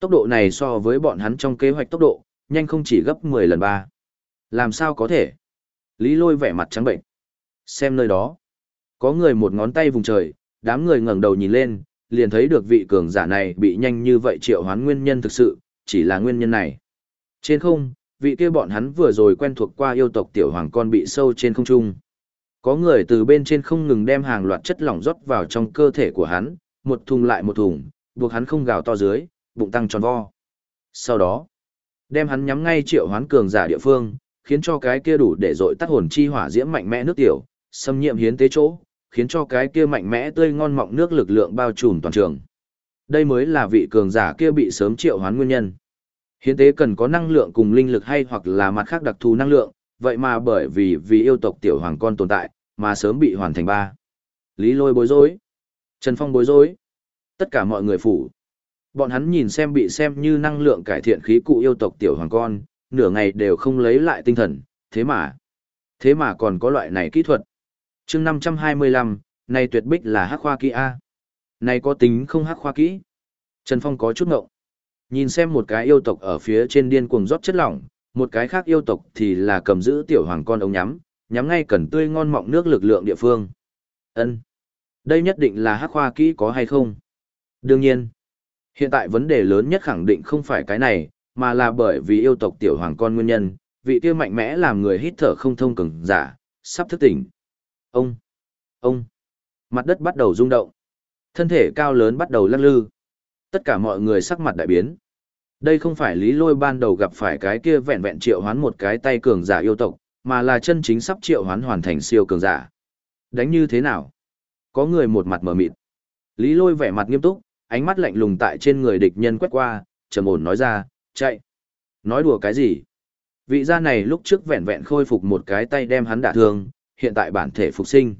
Tốc độ này so với bọn hắn trong kế hoạch tốc độ, nhanh không chỉ gấp 10 lần ba. Làm sao có thể? Lý lôi vẻ mặt trắng bệnh. Xem nơi đó. Có người một ngón tay vùng trời, đám người ngẩng đầu nhìn lên, liền thấy được vị cường giả này bị nhanh như vậy triệu hoán nguyên nhân thực sự, chỉ là nguyên nhân này. Trên không, vị kia bọn hắn vừa rồi quen thuộc qua yêu tộc tiểu hoàng con bị sâu trên không trung. Có người từ bên trên không ngừng đem hàng loạt chất lỏng rót vào trong cơ thể của hắn, một thùng lại một thùng, buộc hắn không gào to dưới, bụng tăng tròn vo. Sau đó, đem hắn nhắm ngay triệu hoán cường giả địa phương, khiến cho cái kia đủ để dội tắt hồn chi hỏa diễm mạnh mẽ nước tiểu, xâm nhiễm hiến tế chỗ, khiến cho cái kia mạnh mẽ tươi ngon mọng nước lực lượng bao trùm toàn trường. Đây mới là vị cường giả kia bị sớm triệu hoán nguyên nhân. Hiến tế cần có năng lượng cùng linh lực hay hoặc là mặt khác đặc thù năng lượng, vậy mà bởi vì vì yêu tộc tiểu hoàng con tồn tại, mà sớm bị hoàn thành ba. Lý lôi bối rối. Trần Phong bối rối. Tất cả mọi người phủ. Bọn hắn nhìn xem bị xem như năng lượng cải thiện khí cụ yêu tộc tiểu hoàng con, nửa ngày đều không lấy lại tinh thần, thế mà. Thế mà còn có loại này kỹ thuật. chương 525, này tuyệt bích là hắc khoa kỹ A. Này có tính không hắc khoa kỹ. Trần Phong có chút ngộng. Nhìn xem một cái yêu tộc ở phía trên điên cuồng rót chất lỏng, một cái khác yêu tộc thì là cầm giữ tiểu hoàng con ống nhắm, nhắm ngay cần tươi ngon mọng nước lực lượng địa phương. Ân, Đây nhất định là hắc khoa kỹ có hay không? Đương nhiên. Hiện tại vấn đề lớn nhất khẳng định không phải cái này, mà là bởi vì yêu tộc tiểu hoàng con nguyên nhân, vị kia mạnh mẽ làm người hít thở không thông cường giả, sắp thức tỉnh. Ông, ông, mặt đất bắt đầu rung động. Thân thể cao lớn bắt đầu lắc lư. Tất cả mọi người sắc mặt đại biến. Đây không phải lý lôi ban đầu gặp phải cái kia vẹn vẹn triệu hoán một cái tay cường giả yêu tộc, mà là chân chính sắp triệu hoán hoàn thành siêu cường giả. Đánh như thế nào? Có người một mặt mở mịt. Lý lôi vẻ mặt nghiêm túc, ánh mắt lạnh lùng tại trên người địch nhân quét qua, trầm ổn nói ra, chạy. Nói đùa cái gì? Vị gia này lúc trước vẹn vẹn khôi phục một cái tay đem hắn đả thương, hiện tại bản thể phục sinh.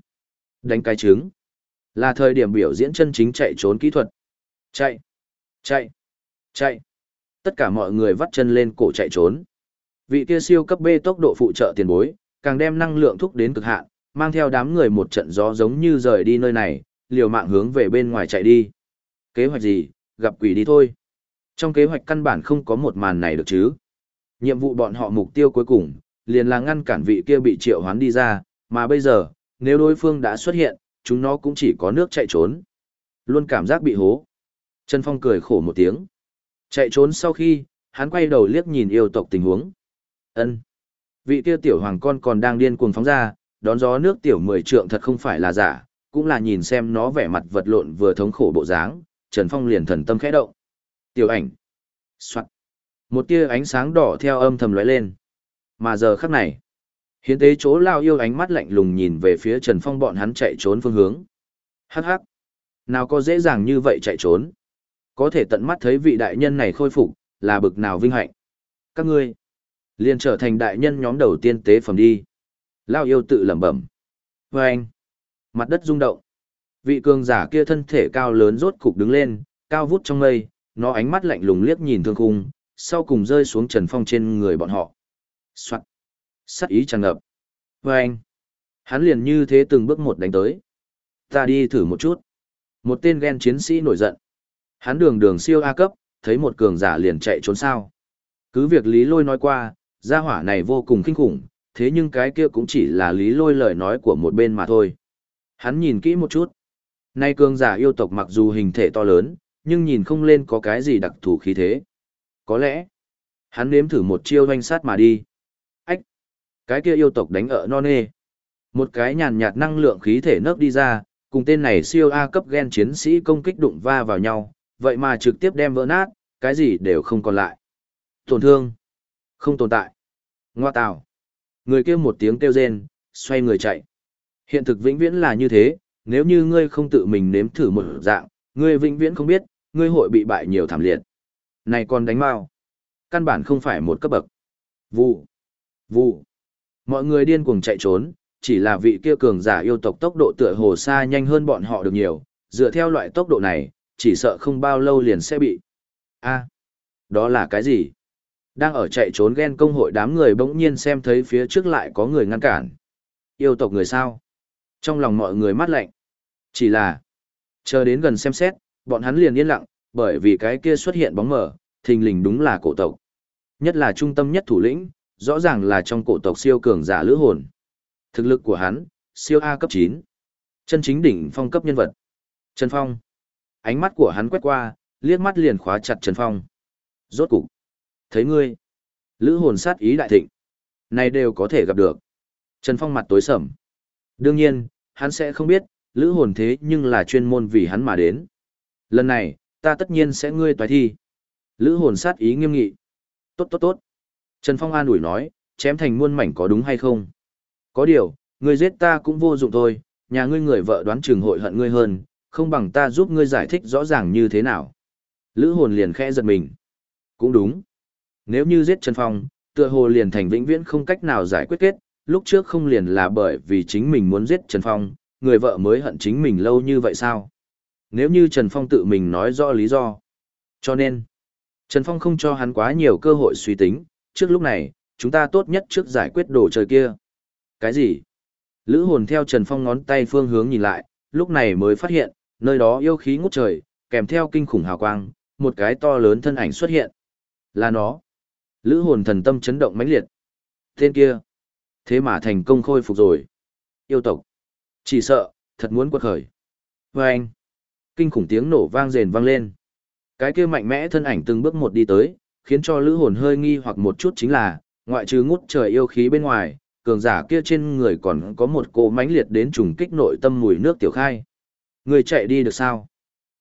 Đánh cái trứng. Là thời điểm biểu diễn chân chính chạy trốn kỹ thuật. Chạy. Chạy. Chạy. Tất cả mọi người vắt chân lên cổ chạy trốn. Vị kia siêu cấp B tốc độ phụ trợ tiền bối, càng đem năng lượng thúc đến cực hạn, mang theo đám người một trận gió giống như rời đi nơi này, liều mạng hướng về bên ngoài chạy đi. Kế hoạch gì, gặp quỷ đi thôi. Trong kế hoạch căn bản không có một màn này được chứ. Nhiệm vụ bọn họ mục tiêu cuối cùng, liền là ngăn cản vị kia bị triệu hoán đi ra, mà bây giờ, nếu đối phương đã xuất hiện, chúng nó cũng chỉ có nước chạy trốn. Luôn cảm giác bị hố. Trần Phong cười khổ một tiếng. Chạy trốn sau khi, hắn quay đầu liếc nhìn yêu tộc tình huống. Ân, Vị kia tiểu hoàng con còn đang điên cuồng phóng ra, đón gió nước tiểu mười trượng thật không phải là giả, cũng là nhìn xem nó vẻ mặt vật lộn vừa thống khổ bộ dáng, Trần Phong liền thần tâm khẽ động. Tiểu ảnh. Soạn. Một tia ánh sáng đỏ theo âm thầm lóe lên. Mà giờ khắc này, hiến tế chỗ lao yêu ánh mắt lạnh lùng nhìn về phía Trần Phong bọn hắn chạy trốn phương hướng. Hắc hắc. Nào có dễ dàng như vậy chạy trốn. Có thể tận mắt thấy vị đại nhân này khôi phục, là bực nào vinh hạnh. Các ngươi, liền trở thành đại nhân nhóm đầu tiên tế phẩm đi. Lao yêu tự lẩm bẩm. Và anh, mặt đất rung động. Vị cường giả kia thân thể cao lớn rốt cục đứng lên, cao vút trong mây, nó ánh mắt lạnh lùng liếc nhìn thương khung, sau cùng rơi xuống trần phong trên người bọn họ. Soạn. Sắc ý tràn ngập. Và anh, hắn liền như thế từng bước một đánh tới. Ta đi thử một chút. Một tên ghen chiến sĩ nổi giận. Hắn đường đường siêu A cấp, thấy một cường giả liền chạy trốn sao. Cứ việc Lý Lôi nói qua, gia hỏa này vô cùng kinh khủng, thế nhưng cái kia cũng chỉ là Lý Lôi lời nói của một bên mà thôi. Hắn nhìn kỹ một chút. Nay cường giả yêu tộc mặc dù hình thể to lớn, nhưng nhìn không lên có cái gì đặc thù khí thế. Có lẽ, hắn nếm thử một chiêu doanh sát mà đi. Ách! Cái kia yêu tộc đánh ở non nê. Một cái nhàn nhạt năng lượng khí thể nớp đi ra, cùng tên này siêu A cấp gen chiến sĩ công kích đụng va vào nhau, vậy mà trực tiếp đem vỡ nát, cái gì đều không còn lại. Tổn thương, không tồn tại. Ngoa tào Người kia một tiếng kêu rên, xoay người chạy. Hiện thực vĩnh viễn là như thế, nếu như ngươi không tự mình nếm thử một dạng, ngươi vĩnh viễn không biết, ngươi hội bị bại nhiều thảm liệt. Này còn đánh mau. Căn bản không phải một cấp bậc. Vụ. Vụ. Mọi người điên cuồng chạy trốn, chỉ là vị kia cường giả yêu tộc tốc độ tựa hồ xa nhanh hơn bọn họ được nhiều, dựa theo loại tốc độ này, chỉ sợ không bao lâu liền sẽ bị. A, đó là cái gì? Đang ở chạy trốn ghen công hội đám người bỗng nhiên xem thấy phía trước lại có người ngăn cản. Yêu tộc người sao? Trong lòng mọi người mắt lạnh. Chỉ là, chờ đến gần xem xét, bọn hắn liền yên lặng, bởi vì cái kia xuất hiện bóng mờ, thình lình đúng là cổ tộc. Nhất là trung tâm nhất thủ lĩnh, rõ ràng là trong cổ tộc siêu cường giả lữ hồn. Thực lực của hắn, siêu A cấp 9. Chân chính đỉnh phong cấp nhân vật. Trần Phong. Ánh mắt của hắn quét qua, liếc mắt liền khóa chặt Trần Phong. Rốt cục. Thấy ngươi. Lữ hồn sát ý đại thịnh. Này đều có thể gặp được. Trần Phong mặt tối sầm. Đương nhiên, hắn sẽ không biết, lữ hồn thế nhưng là chuyên môn vì hắn mà đến. Lần này, ta tất nhiên sẽ ngươi toái thi. Lữ hồn sát ý nghiêm nghị. Tốt tốt tốt. Trần Phong an ủi nói, chém thành muôn mảnh có đúng hay không? Có điều, ngươi giết ta cũng vô dụng thôi, nhà ngươi người vợ đoán trường hội hận ngươi hơn, không bằng ta giúp ngươi giải thích rõ ràng như thế nào. Lữ hồn liền khẽ giật mình. Cũng đúng. Nếu như giết Trần Phong, tựa hồ liền thành vĩnh viễn không cách nào giải quyết kết, lúc trước không liền là bởi vì chính mình muốn giết Trần Phong, người vợ mới hận chính mình lâu như vậy sao? Nếu như Trần Phong tự mình nói rõ lý do. Cho nên, Trần Phong không cho hắn quá nhiều cơ hội suy tính, trước lúc này, chúng ta tốt nhất trước giải quyết đồ chơi kia. Cái gì? Lữ hồn theo Trần Phong ngón tay phương hướng nhìn lại, lúc này mới phát hiện, nơi đó yêu khí ngút trời, kèm theo kinh khủng hào quang, một cái to lớn thân ảnh xuất hiện. Là nó. Lữ hồn thần tâm chấn động mãnh liệt. Tên kia. Thế mà thành công khôi phục rồi. Yêu tộc. Chỉ sợ, thật muốn quật khởi. Và anh. Kinh khủng tiếng nổ vang rền vang lên. Cái kia mạnh mẽ thân ảnh từng bước một đi tới, khiến cho lữ hồn hơi nghi hoặc một chút chính là, ngoại trừ ngút trời yêu khí bên ngoài, cường giả kia trên người còn có một cỗ mãnh liệt đến trùng kích nội tâm mùi nước tiểu khai. Người chạy đi được sao?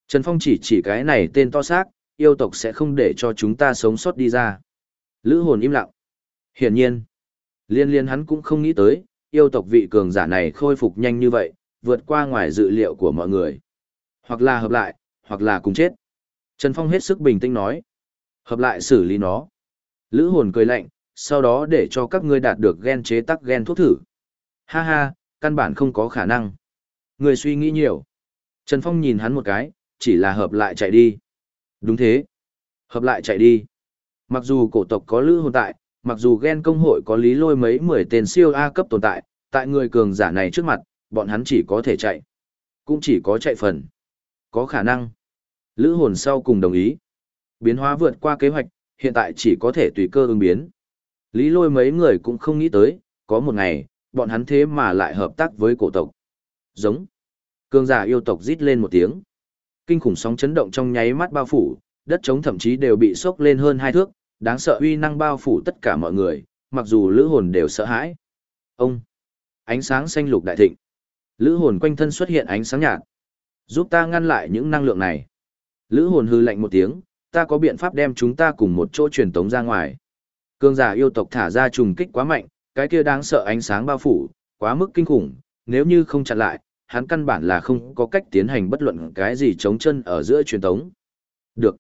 Trần Phong chỉ chỉ cái này tên to xác, yêu tộc sẽ không để cho chúng ta sống sót đi ra. Lữ hồn im lặng. Hiển nhiên, liên liên hắn cũng không nghĩ tới, yêu tộc vị cường giả này khôi phục nhanh như vậy, vượt qua ngoài dự liệu của mọi người. Hoặc là hợp lại, hoặc là cùng chết. Trần Phong hết sức bình tĩnh nói. Hợp lại xử lý nó. Lữ hồn cười lạnh, sau đó để cho các ngươi đạt được gen chế tắc gen thuốc thử. Ha ha, căn bản không có khả năng. Người suy nghĩ nhiều. Trần Phong nhìn hắn một cái, chỉ là hợp lại chạy đi. Đúng thế. Hợp lại chạy đi. Mặc dù cổ tộc có lữ hồn tại, mặc dù gen công hội có lý lôi mấy mười tên siêu A cấp tồn tại, tại người cường giả này trước mặt, bọn hắn chỉ có thể chạy. Cũng chỉ có chạy phần. Có khả năng. Lữ hồn sau cùng đồng ý. Biến hóa vượt qua kế hoạch, hiện tại chỉ có thể tùy cơ ứng biến. Lý lôi mấy người cũng không nghĩ tới, có một ngày, bọn hắn thế mà lại hợp tác với cổ tộc. Giống. Cường giả yêu tộc rít lên một tiếng. Kinh khủng sóng chấn động trong nháy mắt bao phủ, đất trống thậm chí đều bị sốc lên hơn hai thước, đáng sợ uy năng bao phủ tất cả mọi người, mặc dù lữ hồn đều sợ hãi. Ông. Ánh sáng xanh lục đại thịnh. Lữ hồn quanh thân xuất hiện ánh sáng nhạt. Giúp ta ngăn lại những năng lượng này. Lữ hồn hư lạnh một tiếng, ta có biện pháp đem chúng ta cùng một chỗ truyền tống ra ngoài. Cương giả yêu tộc thả ra trùng kích quá mạnh, cái kia đáng sợ ánh sáng bao phủ, quá mức kinh khủng, nếu như không chặn lại, hắn căn bản là không có cách tiến hành bất luận cái gì chống chân ở giữa truyền tống. Được.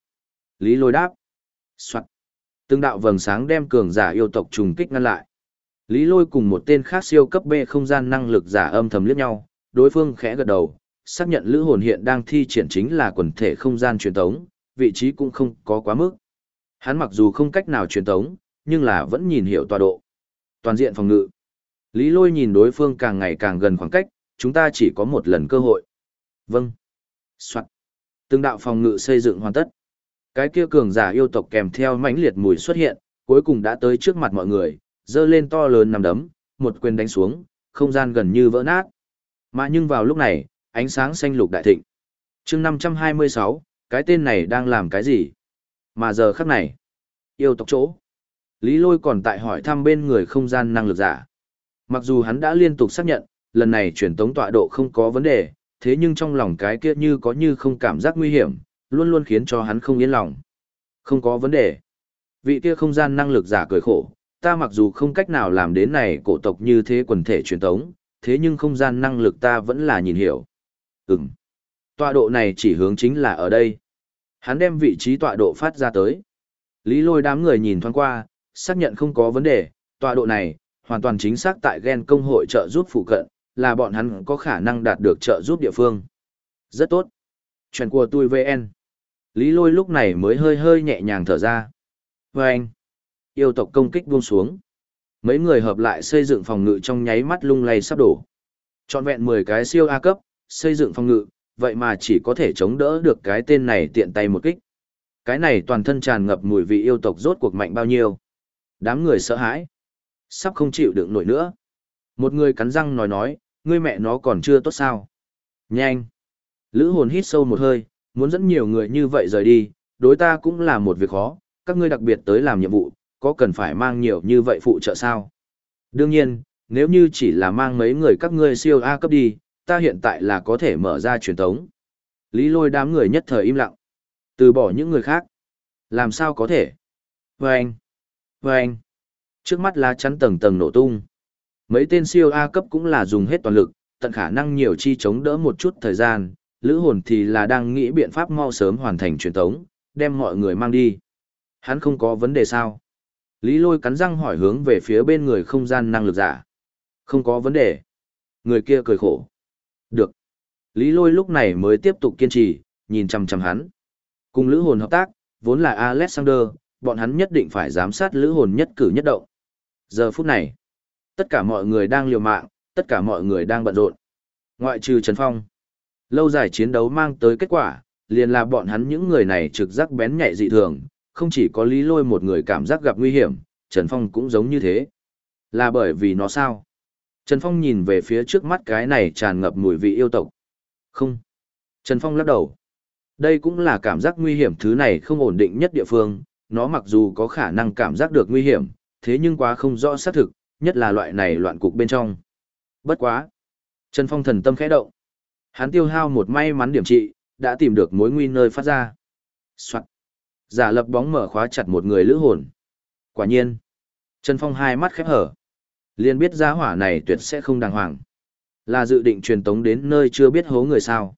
Lý lôi đáp. Soạn. Từng đạo vầng sáng đem cường giả yêu tộc trùng kích ngăn lại. Lý lôi cùng một tên khác siêu cấp B không gian năng lực giả âm thầm liếc nhau, đối phương khẽ gật đầu, xác nhận lữ hồn hiện đang thi triển chính là quần thể không gian truyền tống, vị trí cũng không có quá mức. Hắn mặc dù không cách nào truyền tống, nhưng là vẫn nhìn hiểu tọa độ. Toàn diện phòng ngự. Lý lôi nhìn đối phương càng ngày càng gần khoảng cách, chúng ta chỉ có một lần cơ hội. Vâng. Soạn. Từng đạo phòng ngự xây dựng hoàn tất. Cái kia cường giả yêu tộc kèm theo mãnh liệt mùi xuất hiện, cuối cùng đã tới trước mặt mọi người, dơ lên to lớn nằm đấm, một quyền đánh xuống, không gian gần như vỡ nát. Mà nhưng vào lúc này, ánh sáng xanh lục đại thịnh. chương 526, cái tên này đang làm cái gì? Mà giờ khắc này, yêu tộc chỗ. Lý lôi còn tại hỏi thăm bên người không gian năng lực giả. Mặc dù hắn đã liên tục xác nhận, lần này truyền tống tọa độ không có vấn đề, thế nhưng trong lòng cái kia như có như không cảm giác nguy hiểm, luôn luôn khiến cho hắn không yên lòng. Không có vấn đề. Vị kia không gian năng lực giả cười khổ, ta mặc dù không cách nào làm đến này cổ tộc như thế quần thể truyền thống, thế nhưng không gian năng lực ta vẫn là nhìn hiểu. Ừm. Tọa độ này chỉ hướng chính là ở đây. Hắn đem vị trí tọa độ phát ra tới. Lý lôi đám người nhìn thoáng qua, xác nhận không có vấn đề, tọa độ này, hoàn toàn chính xác tại gen công hội trợ giúp phụ cận, là bọn hắn có khả năng đạt được trợ giúp địa phương. Rất tốt. Chuyện của tôi VN. Lý lôi lúc này mới hơi hơi nhẹ nhàng thở ra. Và anh. Yêu tộc công kích buông xuống. Mấy người hợp lại xây dựng phòng ngự trong nháy mắt lung lay sắp đổ. Chọn vẹn 10 cái siêu A cấp, xây dựng phòng ngự, vậy mà chỉ có thể chống đỡ được cái tên này tiện tay một kích. Cái này toàn thân tràn ngập mùi vị yêu tộc rốt cuộc mạnh bao nhiêu. Đám người sợ hãi. Sắp không chịu đựng nổi nữa. Một người cắn răng nói nói, ngươi mẹ nó còn chưa tốt sao. Nhanh. Lữ hồn hít sâu một hơi, muốn dẫn nhiều người như vậy rời đi, đối ta cũng là một việc khó, các ngươi đặc biệt tới làm nhiệm vụ, có cần phải mang nhiều như vậy phụ trợ sao? Đương nhiên, nếu như chỉ là mang mấy người các ngươi siêu A cấp đi, ta hiện tại là có thể mở ra truyền thống Lý lôi đám người nhất thời im lặng. Từ bỏ những người khác. Làm sao có thể? Vâng! Vâng! Trước mắt lá chắn tầng tầng nổ tung. Mấy tên siêu A cấp cũng là dùng hết toàn lực, tận khả năng nhiều chi chống đỡ một chút thời gian, lữ hồn thì là đang nghĩ biện pháp mau sớm hoàn thành truyền tống, đem mọi người mang đi. Hắn không có vấn đề sao? Lý lôi cắn răng hỏi hướng về phía bên người không gian năng lực giả. Không có vấn đề. Người kia cười khổ. Được. Lý lôi lúc này mới tiếp tục kiên trì, nhìn chằm chằm hắn. Cùng lữ hồn hợp tác, vốn là Alexander, bọn hắn nhất định phải giám sát lữ hồn nhất cử nhất động. Giờ phút này, tất cả mọi người đang liều mạng, tất cả mọi người đang bận rộn. Ngoại trừ Trần Phong. Lâu dài chiến đấu mang tới kết quả, liền là bọn hắn những người này trực giác bén nhạy dị thường, không chỉ có lý lôi một người cảm giác gặp nguy hiểm, Trần Phong cũng giống như thế. Là bởi vì nó sao? Trần Phong nhìn về phía trước mắt cái này tràn ngập mùi vị yêu tộc. Không. Trần Phong lắc đầu. Đây cũng là cảm giác nguy hiểm thứ này không ổn định nhất địa phương, nó mặc dù có khả năng cảm giác được nguy hiểm, thế nhưng quá không rõ xác thực, nhất là loại này loạn cục bên trong. Bất quá. Trần Phong thần tâm khẽ động. Hắn tiêu hao một may mắn điểm trị, đã tìm được mối nguy nơi phát ra. Soạn. Giả lập bóng mở khóa chặt một người lữ hồn. Quả nhiên. Trần Phong hai mắt khép hở. liền biết giá hỏa này tuyệt sẽ không đàng hoàng. Là dự định truyền tống đến nơi chưa biết hố người sao.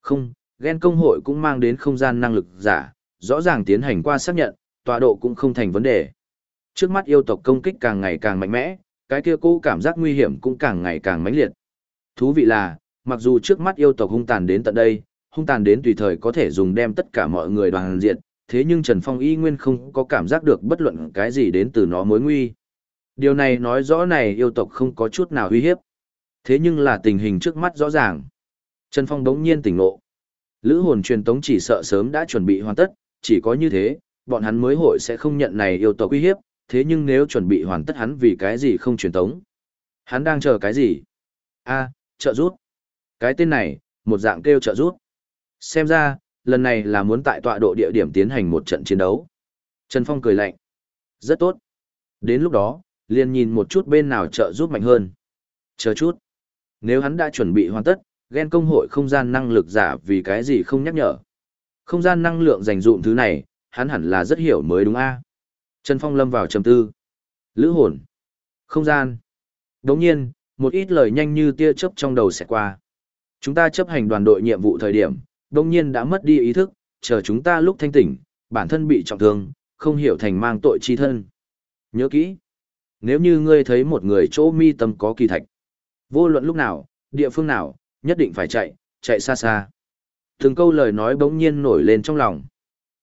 Không, ghen công hội cũng mang đến không gian năng lực giả, rõ ràng tiến hành qua xác nhận, tọa độ cũng không thành vấn đề. Trước mắt yêu tộc công kích càng ngày càng mạnh mẽ, cái kia cô cảm giác nguy hiểm cũng càng ngày càng mãnh liệt. Thú vị là, mặc dù trước mắt yêu tộc hung tàn đến tận đây, hung tàn đến tùy thời có thể dùng đem tất cả mọi người đoàn diện, thế nhưng Trần Phong y nguyên không có cảm giác được bất luận cái gì đến từ nó mối nguy. Điều này nói rõ này yêu tộc không có chút nào uy hiếp. Thế nhưng là tình hình trước mắt rõ ràng. Trần Phong đống nhiên tỉnh ngộ. Lữ hồn truyền tống chỉ sợ sớm đã chuẩn bị hoàn tất, chỉ có như thế, bọn hắn mới hội sẽ không nhận này yêu tộc uy hiếp, thế nhưng nếu chuẩn bị hoàn tất hắn vì cái gì không truyền tống? Hắn đang chờ cái gì? A, trợ rút. Cái tên này, một dạng kêu trợ rút. Xem ra, lần này là muốn tại tọa độ địa điểm tiến hành một trận chiến đấu. Trần Phong cười lạnh. Rất tốt. Đến lúc đó, liền nhìn một chút bên nào trợ giúp mạnh hơn. Chờ chút. Nếu hắn đã chuẩn bị hoàn tất, ghen công hội không gian năng lực giả vì cái gì không nhắc nhở. Không gian năng lượng dành dụm thứ này, hắn hẳn là rất hiểu mới đúng a. Trần Phong lâm vào trầm tư. Lữ hồn. Không gian. Đồng nhiên, một ít lời nhanh như tia chớp trong đầu sẽ qua. Chúng ta chấp hành đoàn đội nhiệm vụ thời điểm, đông nhiên đã mất đi ý thức, chờ chúng ta lúc thanh tỉnh, bản thân bị trọng thương, không hiểu thành mang tội chi thân. Nhớ kỹ. Nếu như ngươi thấy một người chỗ mi tâm có kỳ thạch, vô luận lúc nào, địa phương nào, nhất định phải chạy, chạy xa xa. Từng câu lời nói bỗng nhiên nổi lên trong lòng.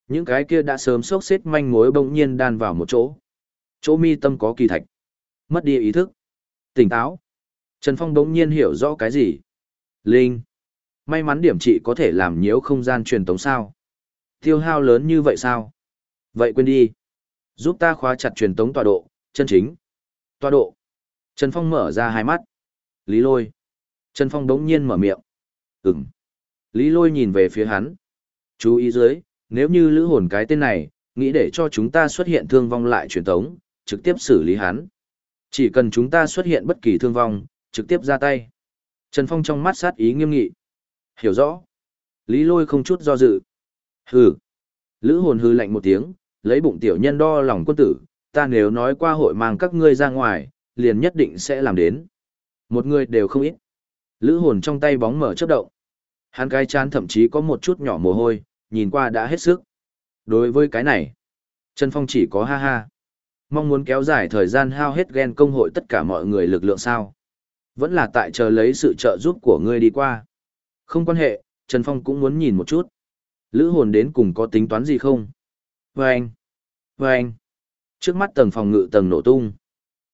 Những cái kia đã sớm sốc xếp manh mối bỗng nhiên đan vào một chỗ. Chỗ mi tâm có kỳ thạch. Mất đi ý thức. Tỉnh táo. Trần Phong bỗng nhiên hiểu rõ cái gì. Linh. May mắn điểm trị có thể làm nhiễu không gian truyền tống sao. Tiêu hao lớn như vậy sao? Vậy quên đi. Giúp ta khóa chặt truyền tống tọa độ, chân chính. Tọa độ. Trần Phong mở ra hai mắt. Lý lôi. Trần Phong đống nhiên mở miệng. Ừm. Lý lôi nhìn về phía hắn. Chú ý dưới, nếu như lữ hồn cái tên này, nghĩ để cho chúng ta xuất hiện thương vong lại truyền tống, trực tiếp xử lý hắn. Chỉ cần chúng ta xuất hiện bất kỳ thương vong, trực tiếp ra tay. Trần Phong trong mắt sát ý nghiêm nghị. Hiểu rõ. Lý lôi không chút do dự. Hừ. Lữ hồn hư lạnh một tiếng, lấy bụng tiểu nhân đo lòng quân tử, ta nếu nói qua hội mang các ngươi ra ngoài, liền nhất định sẽ làm đến. Một người đều không ít. Lữ hồn trong tay bóng mở chớp động. Hắn cái chán thậm chí có một chút nhỏ mồ hôi, nhìn qua đã hết sức. Đối với cái này, Trần Phong chỉ có ha ha. Mong muốn kéo dài thời gian hao hết ghen công hội tất cả mọi người lực lượng sao. Vẫn là tại chờ lấy sự trợ giúp của ngươi đi qua. Không quan hệ, Trần Phong cũng muốn nhìn một chút. Lữ hồn đến cùng có tính toán gì không? Vâng! Vâng! Trước mắt tầng phòng ngự tầng nổ tung.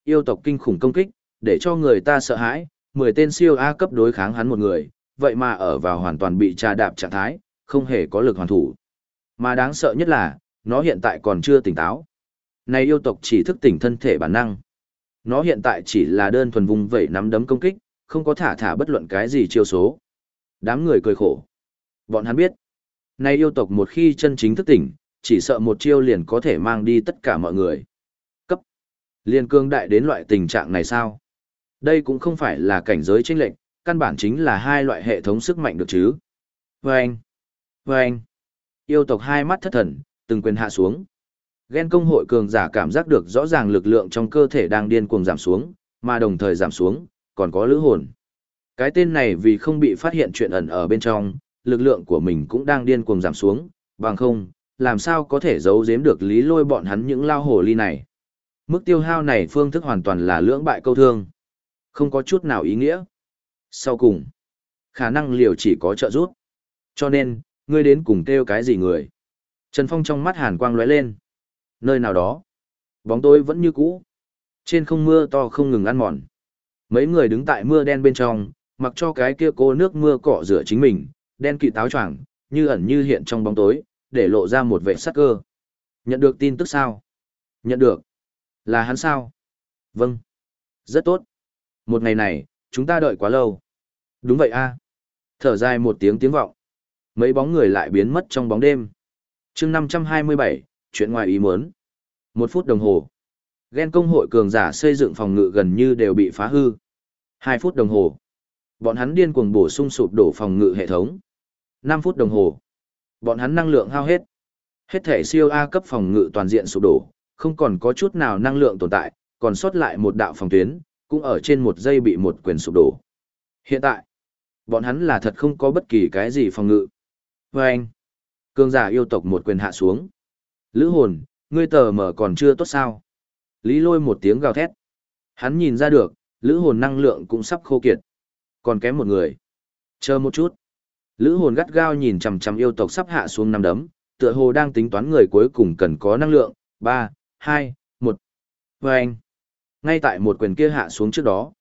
Yêu tộc kinh khủng công kích, để cho người ta sợ hãi, 10 tên siêu A cấp đối kháng hắn một người, vậy mà ở vào hoàn toàn bị trà đạp trạng thái, không hề có lực hoàn thủ. Mà đáng sợ nhất là, nó hiện tại còn chưa tỉnh táo. Này yêu tộc chỉ thức tỉnh thân thể bản năng. Nó hiện tại chỉ là đơn thuần vùng vẩy nắm đấm công kích, không có thả thả bất luận cái gì chiêu số. Đám người cười khổ. Bọn hắn biết, nay yêu tộc một khi chân chính thức tỉnh, chỉ sợ một chiêu liền có thể mang đi tất cả mọi người. Cấp. Liên cương đại đến loại tình trạng này sao? Đây cũng không phải là cảnh giới chênh lệnh, căn bản chính là hai loại hệ thống sức mạnh được chứ. Vâng! Vâng! Yêu tộc hai mắt thất thần, từng quyền hạ xuống. Ghen công hội cường giả cảm giác được rõ ràng lực lượng trong cơ thể đang điên cuồng giảm xuống, mà đồng thời giảm xuống, còn có lữ hồn. Cái tên này vì không bị phát hiện chuyện ẩn ở bên trong, lực lượng của mình cũng đang điên cuồng giảm xuống, bằng không, làm sao có thể giấu giếm được lý lôi bọn hắn những lao hồ ly này. Mức tiêu hao này phương thức hoàn toàn là lưỡng bại câu thương. Không có chút nào ý nghĩa. Sau cùng, khả năng liều chỉ có trợ giúp. Cho nên, ngươi đến cùng kêu cái gì người? Trần Phong trong mắt hàn quang lóe lên. Nơi nào đó, bóng tối vẫn như cũ. Trên không mưa to không ngừng ăn mòn. Mấy người đứng tại mưa đen bên trong, mặc cho cái kia cô nước mưa cọ rửa chính mình, đen kỵ táo choàng, như ẩn như hiện trong bóng tối, để lộ ra một vệ sắc cơ. Nhận được tin tức sao? Nhận được. Là hắn sao? Vâng. Rất tốt. Một ngày này, chúng ta đợi quá lâu. Đúng vậy a. Thở dài một tiếng tiếng vọng. Mấy bóng người lại biến mất trong bóng đêm. chương 527, chuyện ngoài ý muốn. Một phút đồng hồ. Ghen công hội cường giả xây dựng phòng ngự gần như đều bị phá hư. Hai phút đồng hồ. Bọn hắn điên cuồng bổ sung sụp đổ phòng ngự hệ thống. năm phút đồng hồ. Bọn hắn năng lượng hao hết. Hết thể siêu A cấp phòng ngự toàn diện sụp đổ, không còn có chút nào năng lượng tồn tại, còn sót lại một đạo phòng tuyến, cũng ở trên một giây bị một quyền sụp đổ. Hiện tại, bọn hắn là thật không có bất kỳ cái gì phòng ngự. Và anh, cương giả yêu tộc một quyền hạ xuống. Lữ hồn, ngươi tờ mở còn chưa tốt sao? Lý lôi một tiếng gào thét. Hắn nhìn ra được, lữ hồn năng lượng cũng sắp khô kiệt. Còn kém một người. Chờ một chút. Lữ hồn gắt gao nhìn chằm chằm yêu tộc sắp hạ xuống năm đấm, tựa hồ đang tính toán người cuối cùng cần có năng lượng. Ba, hai, một. Và anh. Ngay tại một quyền kia hạ xuống trước đó.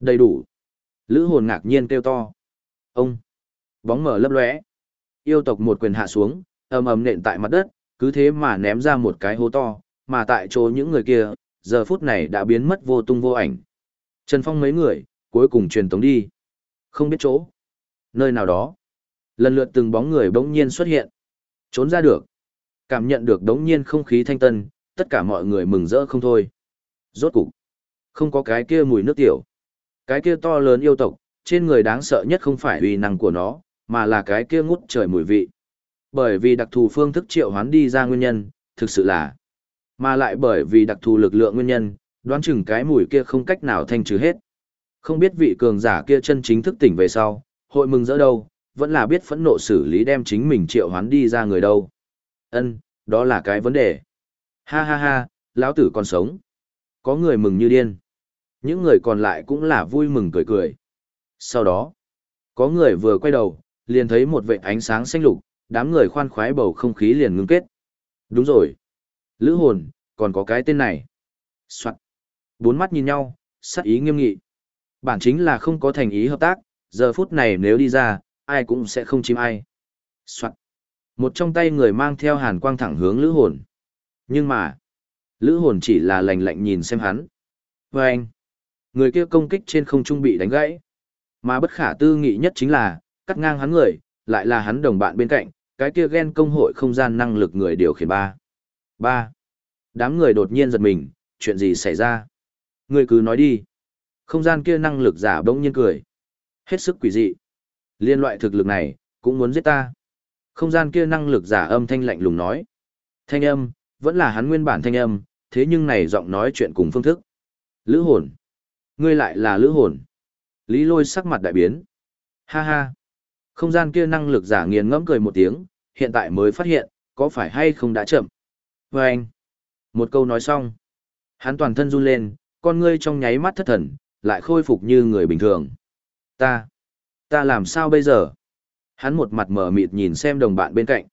Đầy đủ. Lữ hồn ngạc nhiên kêu to. Ông. Bóng mở lấp lóe. Yêu tộc một quyền hạ xuống, ầm ầm nện tại mặt đất, cứ thế mà ném ra một cái hố to, mà tại chỗ những người kia, giờ phút này đã biến mất vô tung vô ảnh. Trần Phong mấy người, cuối cùng truyền tống đi. Không biết chỗ. Nơi nào đó. Lần lượt từng bóng người bỗng nhiên xuất hiện. Trốn ra được. Cảm nhận được đống nhiên không khí thanh tân, tất cả mọi người mừng rỡ không thôi. Rốt cục. Không có cái kia mùi nước tiểu. Cái kia to lớn yêu tộc, trên người đáng sợ nhất không phải uy năng của nó, mà là cái kia ngút trời mùi vị. Bởi vì đặc thù phương thức triệu hoán đi ra nguyên nhân, thực sự là. Mà lại bởi vì đặc thù lực lượng nguyên nhân, đoán chừng cái mùi kia không cách nào thanh trừ hết. Không biết vị cường giả kia chân chính thức tỉnh về sau, hội mừng rỡ đâu, vẫn là biết phẫn nộ xử lý đem chính mình triệu hoán đi ra người đâu. Ân, đó là cái vấn đề. Ha ha ha, lão tử còn sống. Có người mừng như điên. Những người còn lại cũng là vui mừng cười cười. Sau đó, có người vừa quay đầu, liền thấy một vệ ánh sáng xanh lục, đám người khoan khoái bầu không khí liền ngưng kết. Đúng rồi. Lữ hồn, còn có cái tên này. Soạn. Bốn mắt nhìn nhau, sắc ý nghiêm nghị. Bản chính là không có thành ý hợp tác, giờ phút này nếu đi ra, ai cũng sẽ không chim ai. Soạn. Một trong tay người mang theo hàn quang thẳng hướng lữ hồn. Nhưng mà, lữ hồn chỉ là lạnh lạnh nhìn xem hắn. Và anh, người kia công kích trên không trung bị đánh gãy. Mà bất khả tư nghị nhất chính là, cắt ngang hắn người, lại là hắn đồng bạn bên cạnh, cái kia ghen công hội không gian năng lực người điều khiển ba. Ba. Đám người đột nhiên giật mình, chuyện gì xảy ra? Người cứ nói đi. Không gian kia năng lực giả bỗng nhiên cười. Hết sức quỷ dị. Liên loại thực lực này, cũng muốn giết ta. Không gian kia năng lực giả âm thanh lạnh lùng nói. Thanh âm, vẫn là hắn nguyên bản thanh âm, thế nhưng này giọng nói chuyện cùng phương thức. Lữ hồn. Ngươi lại là lữ hồn. Lý lôi sắc mặt đại biến. Ha ha. Không gian kia năng lực giả nghiền ngẫm cười một tiếng, hiện tại mới phát hiện, có phải hay không đã chậm. Và anh. Một câu nói xong. Hắn toàn thân run lên, con ngươi trong nháy mắt thất thần, lại khôi phục như người bình thường. Ta. Ta làm sao bây giờ? Hắn một mặt mở mịt nhìn xem đồng bạn bên cạnh.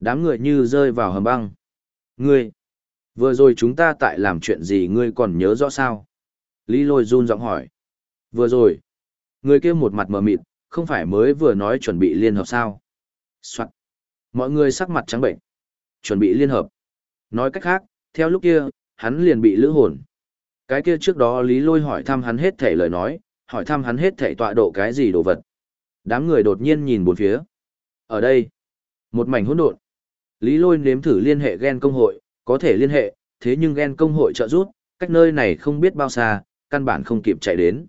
Đám người như rơi vào hầm băng. Ngươi. Vừa rồi chúng ta tại làm chuyện gì ngươi còn nhớ rõ sao? Lý lôi run giọng hỏi. Vừa rồi. Người kia một mặt mở mịt, không phải mới vừa nói chuẩn bị liên hợp sao? Soạn. Mọi người sắc mặt trắng bệnh. Chuẩn bị liên hợp. Nói cách khác, theo lúc kia, hắn liền bị lữ hồn. Cái kia trước đó Lý Lôi hỏi thăm hắn hết thể lời nói, hỏi thăm hắn hết thể tọa độ cái gì đồ vật. Đám người đột nhiên nhìn bốn phía. Ở đây, một mảnh hỗn độn. Lý Lôi nếm thử liên hệ gen công hội, có thể liên hệ, thế nhưng gen công hội trợ giúp, cách nơi này không biết bao xa, căn bản không kịp chạy đến.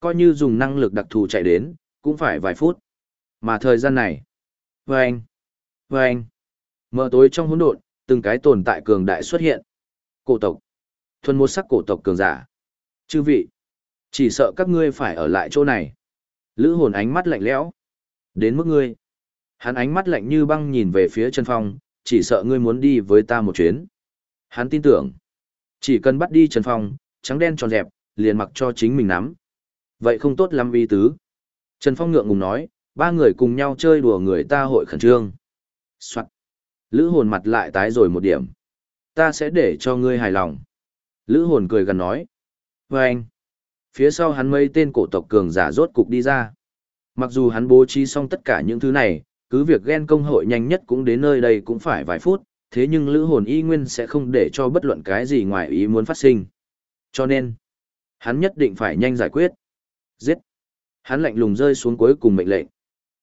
Coi như dùng năng lực đặc thù chạy đến, cũng phải vài phút. Mà thời gian này, vâng vâng, anh, mờ tối trong hỗn độn, từng cái tồn tại cường đại xuất hiện. Cổ tộc, thuần một sắc cổ tộc cường giả. Chư vị, chỉ sợ các ngươi phải ở lại chỗ này. Lữ hồn ánh mắt lạnh lẽo. Đến mức ngươi. Hắn ánh mắt lạnh như băng nhìn về phía Trần Phong, chỉ sợ ngươi muốn đi với ta một chuyến. Hắn tin tưởng, chỉ cần bắt đi Trần Phong, trắng đen tròn dẹp, liền mặc cho chính mình nắm. Vậy không tốt lắm uy tứ. Trần Phong ngượng ngùng nói, ba người cùng nhau chơi đùa người ta hội khẩn trương. Soạn. Lữ hồn mặt lại tái rồi một điểm. Ta sẽ để cho ngươi hài lòng. Lữ hồn cười gần nói. Và anh. Phía sau hắn mấy tên cổ tộc cường giả rốt cục đi ra. Mặc dù hắn bố trí xong tất cả những thứ này, cứ việc ghen công hội nhanh nhất cũng đến nơi đây cũng phải vài phút, thế nhưng lữ hồn y nguyên sẽ không để cho bất luận cái gì ngoài ý muốn phát sinh. Cho nên, hắn nhất định phải nhanh giải quyết. Giết. Hắn lạnh lùng rơi xuống cuối cùng mệnh lệnh.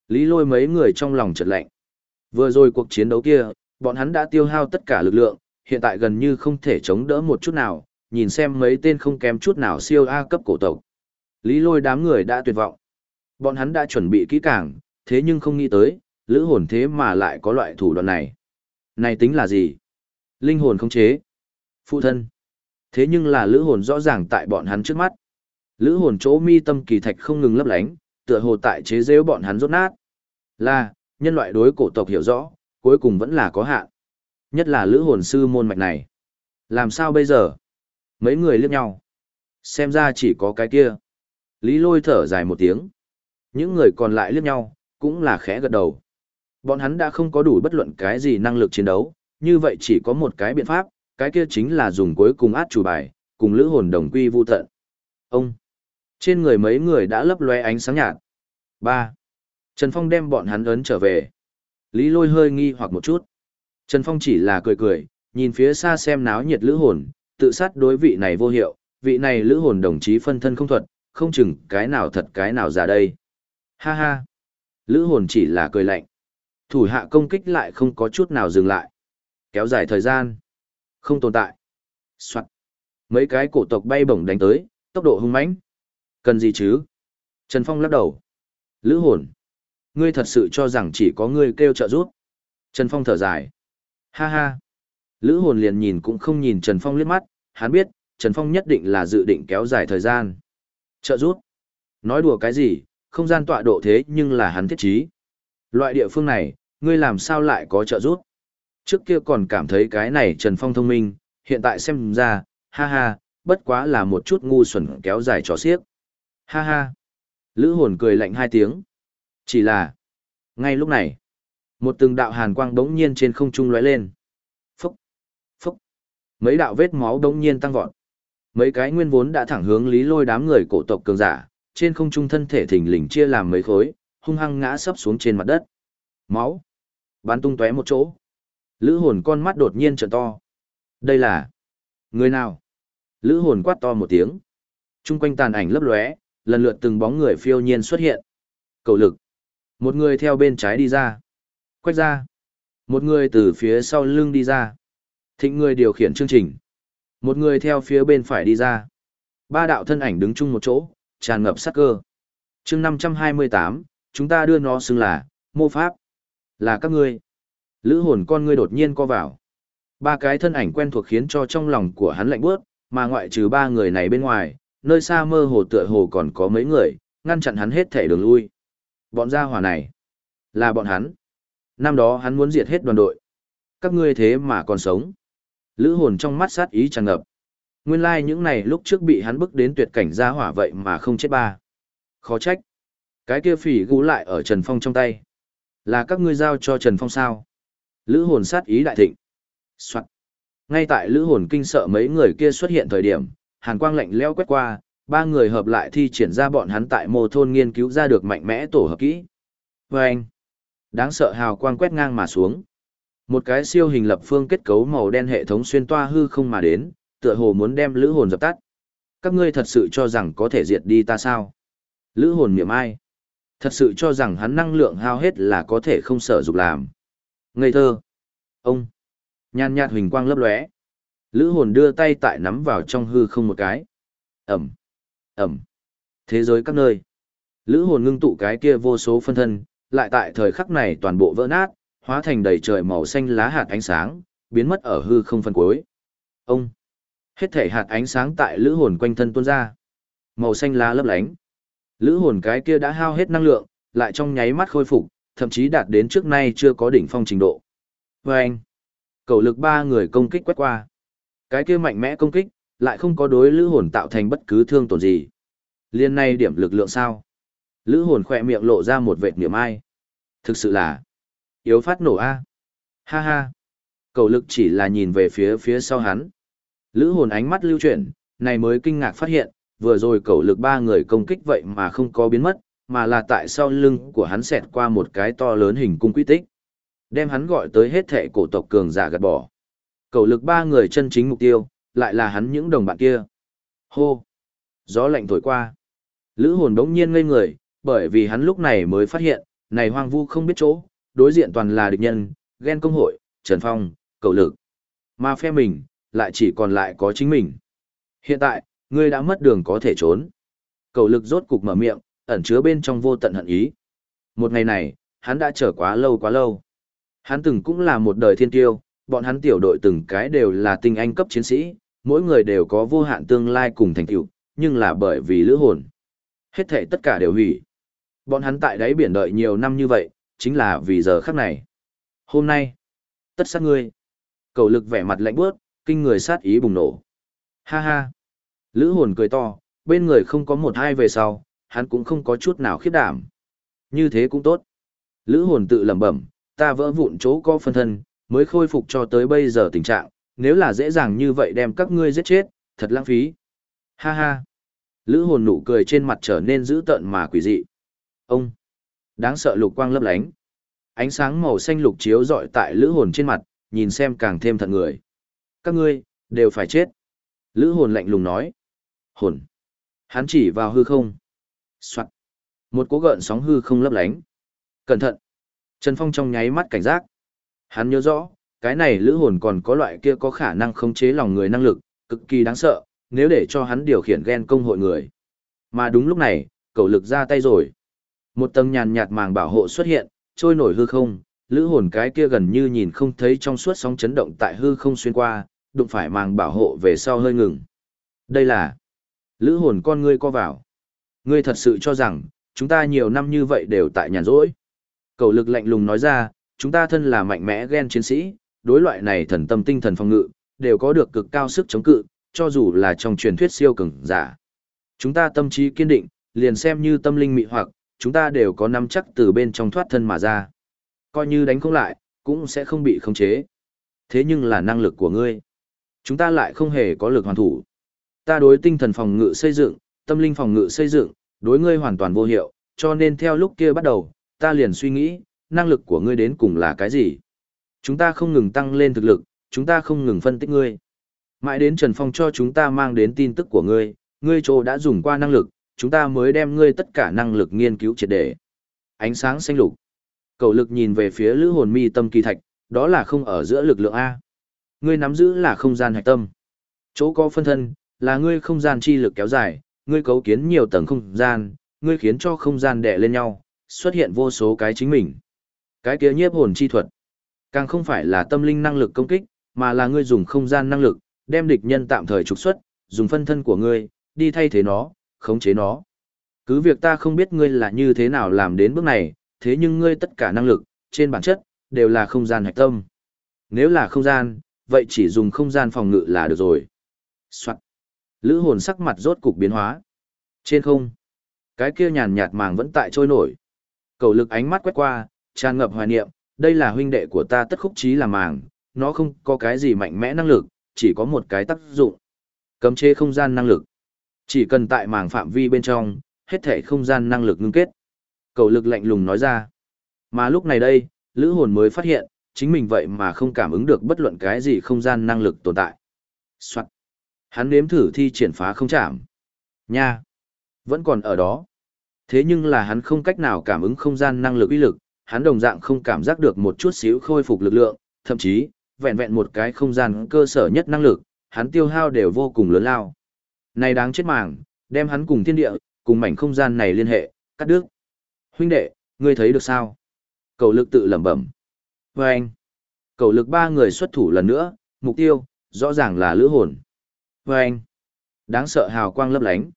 Lý lôi mấy người trong lòng chợt lạnh. Vừa rồi cuộc chiến đấu kia, bọn hắn đã tiêu hao tất cả lực lượng, hiện tại gần như không thể chống đỡ một chút nào, nhìn xem mấy tên không kém chút nào siêu A cấp cổ tộc. Lý lôi đám người đã tuyệt vọng. Bọn hắn đã chuẩn bị kỹ càng, thế nhưng không nghĩ tới, lữ hồn thế mà lại có loại thủ đoạn này. Này tính là gì? Linh hồn không chế. Phụ thân. Thế nhưng là lữ hồn rõ ràng tại bọn hắn trước mắt. Lữ hồn chỗ mi tâm kỳ thạch không ngừng lấp lánh, tựa hồ tại chế giễu bọn hắn rốt nát. Là, nhân loại đối cổ tộc hiểu rõ, cuối cùng vẫn là có hạn. Nhất là lữ hồn sư môn mạch này. Làm sao bây giờ? Mấy người liếc nhau. Xem ra chỉ có cái kia. Lý lôi thở dài một tiếng. Những người còn lại liếc nhau, cũng là khẽ gật đầu. Bọn hắn đã không có đủ bất luận cái gì năng lực chiến đấu, như vậy chỉ có một cái biện pháp, cái kia chính là dùng cuối cùng át chủ bài, cùng lữ hồn đồng quy vu tận. Ông! Trên người mấy người đã lấp loe ánh sáng nhạt. ba Trần Phong đem bọn hắn ấn trở về. Lý lôi hơi nghi hoặc một chút. Trần Phong chỉ là cười cười, nhìn phía xa xem náo nhiệt lữ hồn, tự sát đối vị này vô hiệu, vị này lữ hồn đồng chí phân thân không thuật, không chừng cái nào thật cái nào giả đây. Ha ha! Lữ hồn chỉ là cười lạnh. Thủ hạ công kích lại không có chút nào dừng lại. Kéo dài thời gian. Không tồn tại. Soạn. Mấy cái cổ tộc bay bổng đánh tới, tốc độ hung mãnh. Cần gì chứ? Trần Phong lắc đầu. Lữ hồn. Ngươi thật sự cho rằng chỉ có ngươi kêu trợ giúp. Trần Phong thở dài. Ha ha. Lữ hồn liền nhìn cũng không nhìn Trần Phong liếc mắt, hắn biết, Trần Phong nhất định là dự định kéo dài thời gian. Trợ giúp. Nói đùa cái gì, không gian tọa độ thế nhưng là hắn thiết trí. Loại địa phương này, ngươi làm sao lại có trợ giúp? Trước kia còn cảm thấy cái này Trần Phong thông minh, hiện tại xem ra, ha ha, bất quá là một chút ngu xuẩn kéo dài trò xiếc. Ha ha. Lữ hồn cười lạnh hai tiếng. Chỉ là, ngay lúc này, một từng đạo hàn quang đống nhiên trên không trung lóe lên. Phúc, phúc. Mấy đạo vết máu đống nhiên tăng vọt. Mấy cái nguyên vốn đã thẳng hướng lý lôi đám người cổ tộc cường giả, trên không trung thân thể thình lình chia làm mấy khối, hung hăng ngã sấp xuống trên mặt đất. Máu bắn tung tóe một chỗ. Lữ hồn con mắt đột nhiên trợn to. Đây là người nào? Lữ hồn quát to một tiếng. Trung quanh tàn ảnh lấp lóe, lần lượt từng bóng người phiêu nhiên xuất hiện. Cầu lực. Một người theo bên trái đi ra. Quách ra. Một người từ phía sau lưng đi ra. Thịnh người điều khiển chương trình. Một người theo phía bên phải đi ra. Ba đạo thân ảnh đứng chung một chỗ, tràn ngập sắc cơ. chương 528, chúng ta đưa nó xưng là, mô pháp. Là các ngươi. Lữ hồn con ngươi đột nhiên co vào. Ba cái thân ảnh quen thuộc khiến cho trong lòng của hắn lạnh bước, mà ngoại trừ ba người này bên ngoài, nơi xa mơ hồ tựa hồ còn có mấy người, ngăn chặn hắn hết thể đường lui. Bọn gia hỏa này, là bọn hắn. Năm đó hắn muốn diệt hết đoàn đội. Các ngươi thế mà còn sống. Lữ hồn trong mắt sát ý tràn ngập. Nguyên lai like những này lúc trước bị hắn bức đến tuyệt cảnh gia hỏa vậy mà không chết ba. Khó trách. Cái kia phỉ gú lại ở Trần Phong trong tay. Là các ngươi giao cho Trần Phong sao? Lữ hồn sát ý đại thịnh. Soạn. Ngay tại lữ hồn kinh sợ mấy người kia xuất hiện thời điểm, hàn quang lạnh leo quét qua, ba người hợp lại thi triển ra bọn hắn tại mô thôn nghiên cứu ra được mạnh mẽ tổ hợp kỹ. Và anh, Đáng sợ hào quang quét ngang mà xuống. Một cái siêu hình lập phương kết cấu màu đen hệ thống xuyên toa hư không mà đến, tựa hồ muốn đem lữ hồn dập tắt. Các ngươi thật sự cho rằng có thể diệt đi ta sao? Lữ hồn miệng ai? Thật sự cho rằng hắn năng lượng hao hết là có thể không sở dục làm. Ngây thơ. Ông. Nhan nhạt huỳnh quang lấp lóe. Lữ hồn đưa tay tại nắm vào trong hư không một cái. Ẩm. Ẩm. Thế giới các nơi. Lữ hồn ngưng tụ cái kia vô số phân thân, lại tại thời khắc này toàn bộ vỡ nát, hóa thành đầy trời màu xanh lá hạt ánh sáng, biến mất ở hư không phân cuối. Ông. Hết thể hạt ánh sáng tại lữ hồn quanh thân tuôn ra. Màu xanh lá lấp lánh. Lữ hồn cái kia đã hao hết năng lượng, lại trong nháy mắt khôi phục, thậm chí đạt đến trước nay chưa có đỉnh phong trình độ. vê anh, cầu lực ba người công kích quét qua. Cái kia mạnh mẽ công kích, lại không có đối lữ hồn tạo thành bất cứ thương tổn gì. Liên này điểm lực lượng sao? Lữ hồn khỏe miệng lộ ra một vệt niệm ai. Thực sự là yếu phát nổ a. Ha ha. Cầu lực chỉ là nhìn về phía phía sau hắn. Lữ hồn ánh mắt lưu chuyển, này mới kinh ngạc phát hiện, vừa rồi cầu lực ba người công kích vậy mà không có biến mất, mà là tại sau lưng của hắn xẹt qua một cái to lớn hình cung quy tích. Đem hắn gọi tới hết thệ cổ tộc cường giả gạt bỏ. Cầu lực ba người chân chính mục tiêu, lại là hắn những đồng bạn kia. Hô! Gió lạnh thổi qua. Lữ hồn đống nhiên ngây người, bởi vì hắn lúc này mới phát hiện, này hoang vu không biết chỗ, đối diện toàn là địch nhân, ghen công hội, Trần Phong, cầu lực. Mà phe mình, lại chỉ còn lại có chính mình. Hiện tại, ngươi đã mất đường có thể trốn. Cầu lực rốt cục mở miệng, ẩn chứa bên trong vô tận hận ý. Một ngày này, hắn đã chờ quá lâu quá lâu. Hắn từng cũng là một đời thiên tiêu, bọn hắn tiểu đội từng cái đều là tinh anh cấp chiến sĩ, mỗi người đều có vô hạn tương lai cùng thành tựu, nhưng là bởi vì lữ hồn. Hết thể tất cả đều hủy. Bọn hắn tại đáy biển đợi nhiều năm như vậy, chính là vì giờ khắc này. Hôm nay, tất sát ngươi. Cầu lực vẻ mặt lạnh bước, kinh người sát ý bùng nổ. Ha ha. Lữ hồn cười to, bên người không có một hai về sau, hắn cũng không có chút nào khiếp đảm. Như thế cũng tốt. Lữ hồn tự lẩm bẩm, ta vỡ vụn chỗ có phân thân, mới khôi phục cho tới bây giờ tình trạng, nếu là dễ dàng như vậy đem các ngươi giết chết, thật lãng phí. Ha ha. Lữ hồn nụ cười trên mặt trở nên dữ tợn mà quỷ dị. Ông. Đáng sợ lục quang lấp lánh. Ánh sáng màu xanh lục chiếu rọi tại lữ hồn trên mặt, nhìn xem càng thêm thật người. Các ngươi, đều phải chết. Lữ hồn lạnh lùng nói. Hồn. Hắn chỉ vào hư không. Soạn. Một cố gợn sóng hư không lấp lánh. Cẩn thận. Trần Phong trong nháy mắt cảnh giác. Hắn nhớ rõ, cái này lữ hồn còn có loại kia có khả năng khống chế lòng người năng lực, cực kỳ đáng sợ, nếu để cho hắn điều khiển ghen công hội người. Mà đúng lúc này, cậu lực ra tay rồi. Một tầng nhàn nhạt màng bảo hộ xuất hiện, trôi nổi hư không, lữ hồn cái kia gần như nhìn không thấy trong suốt sóng chấn động tại hư không xuyên qua, đụng phải màng bảo hộ về sau hơi ngừng. Đây là lữ hồn con ngươi co vào. Ngươi thật sự cho rằng, chúng ta nhiều năm như vậy đều tại nhàn rỗi. cậu lực lạnh lùng nói ra, chúng ta thân là mạnh mẽ ghen chiến sĩ, đối loại này thần tâm tinh thần phòng ngự, đều có được cực cao sức chống cự, cho dù là trong truyền thuyết siêu cường giả. Chúng ta tâm trí kiên định, liền xem như tâm linh mị hoặc, chúng ta đều có nắm chắc từ bên trong thoát thân mà ra. Coi như đánh không lại, cũng sẽ không bị khống chế. Thế nhưng là năng lực của ngươi. Chúng ta lại không hề có lực hoàn thủ. Ta đối tinh thần phòng ngự xây dựng, tâm linh phòng ngự xây dựng, đối ngươi hoàn toàn vô hiệu, cho nên theo lúc kia bắt đầu, ta liền suy nghĩ, năng lực của ngươi đến cùng là cái gì? Chúng ta không ngừng tăng lên thực lực, chúng ta không ngừng phân tích ngươi. Mãi đến Trần Phong cho chúng ta mang đến tin tức của ngươi, ngươi chỗ đã dùng qua năng lực, chúng ta mới đem ngươi tất cả năng lực nghiên cứu triệt để. Ánh sáng xanh lục. Cầu lực nhìn về phía lữ hồn mi tâm kỳ thạch, đó là không ở giữa lực lượng A. Ngươi nắm giữ là không gian hạch tâm. Chỗ có phân thân, là ngươi không gian chi lực kéo dài, ngươi cấu kiến nhiều tầng không gian, ngươi khiến cho không gian đè lên nhau, xuất hiện vô số cái chính mình. Cái kia nhiếp hồn chi thuật, càng không phải là tâm linh năng lực công kích, mà là ngươi dùng không gian năng lực, đem địch nhân tạm thời trục xuất, dùng phân thân của ngươi, đi thay thế nó, khống chế nó. Cứ việc ta không biết ngươi là như thế nào làm đến bước này, thế nhưng ngươi tất cả năng lực, trên bản chất, đều là không gian hạch tâm. Nếu là không gian, vậy chỉ dùng không gian phòng ngự là được rồi. Soạn. Lữ hồn sắc mặt rốt cục biến hóa. Trên không, cái kia nhàn nhạt màng vẫn tại trôi nổi. Cầu lực ánh mắt quét qua, tràn ngập hoài niệm, đây là huynh đệ của ta tất khúc trí là màng, nó không có cái gì mạnh mẽ năng lực, chỉ có một cái tác dụng. Cấm chế không gian năng lực. Chỉ cần tại màng phạm vi bên trong, hết thể không gian năng lực ngưng kết. Cầu lực lạnh lùng nói ra. Mà lúc này đây, Lữ Hồn mới phát hiện, chính mình vậy mà không cảm ứng được bất luận cái gì không gian năng lực tồn tại. Soạn. Hắn nếm thử thi triển phá không chạm. Nha. Vẫn còn ở đó. Thế nhưng là hắn không cách nào cảm ứng không gian năng lực uy lực, hắn đồng dạng không cảm giác được một chút xíu khôi phục lực lượng, thậm chí, vẹn vẹn một cái không gian cơ sở nhất năng lực, hắn tiêu hao đều vô cùng lớn lao. Này đáng chết màng, đem hắn cùng thiên địa, cùng mảnh không gian này liên hệ, cắt đứt. Huynh đệ, ngươi thấy được sao? Cầu lực tự lẩm bẩm. Và anh. Cầu lực ba người xuất thủ lần nữa, mục tiêu, rõ ràng là lữ hồn. Và anh. Đáng sợ hào quang lấp lánh.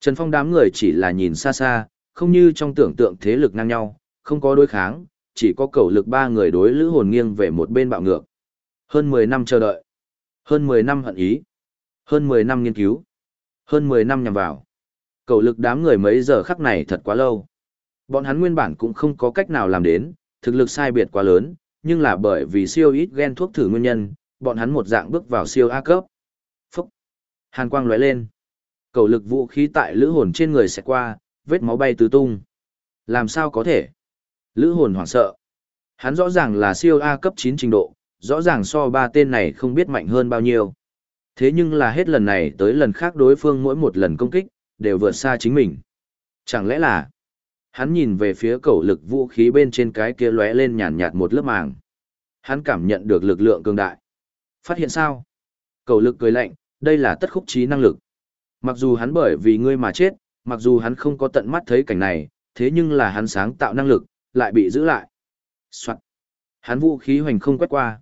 Trần Phong đám người chỉ là nhìn xa xa, không như trong tưởng tượng thế lực ngang nhau, không có đối kháng, chỉ có cầu lực ba người đối lữ hồn nghiêng về một bên bạo ngược. Hơn 10 năm chờ đợi. Hơn 10 năm hận ý. Hơn 10 năm nghiên cứu. Hơn 10 năm nhằm vào. Cầu lực đám người mấy giờ khắc này thật quá lâu. Bọn hắn nguyên bản cũng không có cách nào làm đến, thực lực sai biệt quá lớn, nhưng là bởi vì siêu ít gen thuốc thử nguyên nhân, bọn hắn một dạng bước vào siêu A cấp. Phúc! Hàn quang lóe lên. Cầu lực vũ khí tại lữ hồn trên người sẽ qua, vết máu bay tứ tung. Làm sao có thể? Lữ hồn hoảng sợ. Hắn rõ ràng là siêu A cấp 9 trình độ, rõ ràng so ba tên này không biết mạnh hơn bao nhiêu. Thế nhưng là hết lần này tới lần khác đối phương mỗi một lần công kích, đều vượt xa chính mình. Chẳng lẽ là... Hắn nhìn về phía cầu lực vũ khí bên trên cái kia lóe lên nhàn nhạt một lớp màng. Hắn cảm nhận được lực lượng cường đại. Phát hiện sao? Cầu lực cười lạnh, đây là tất khúc trí năng lực. Mặc dù hắn bởi vì ngươi mà chết, mặc dù hắn không có tận mắt thấy cảnh này, thế nhưng là hắn sáng tạo năng lực, lại bị giữ lại. Soạn. Hắn vũ khí hoành không quét qua.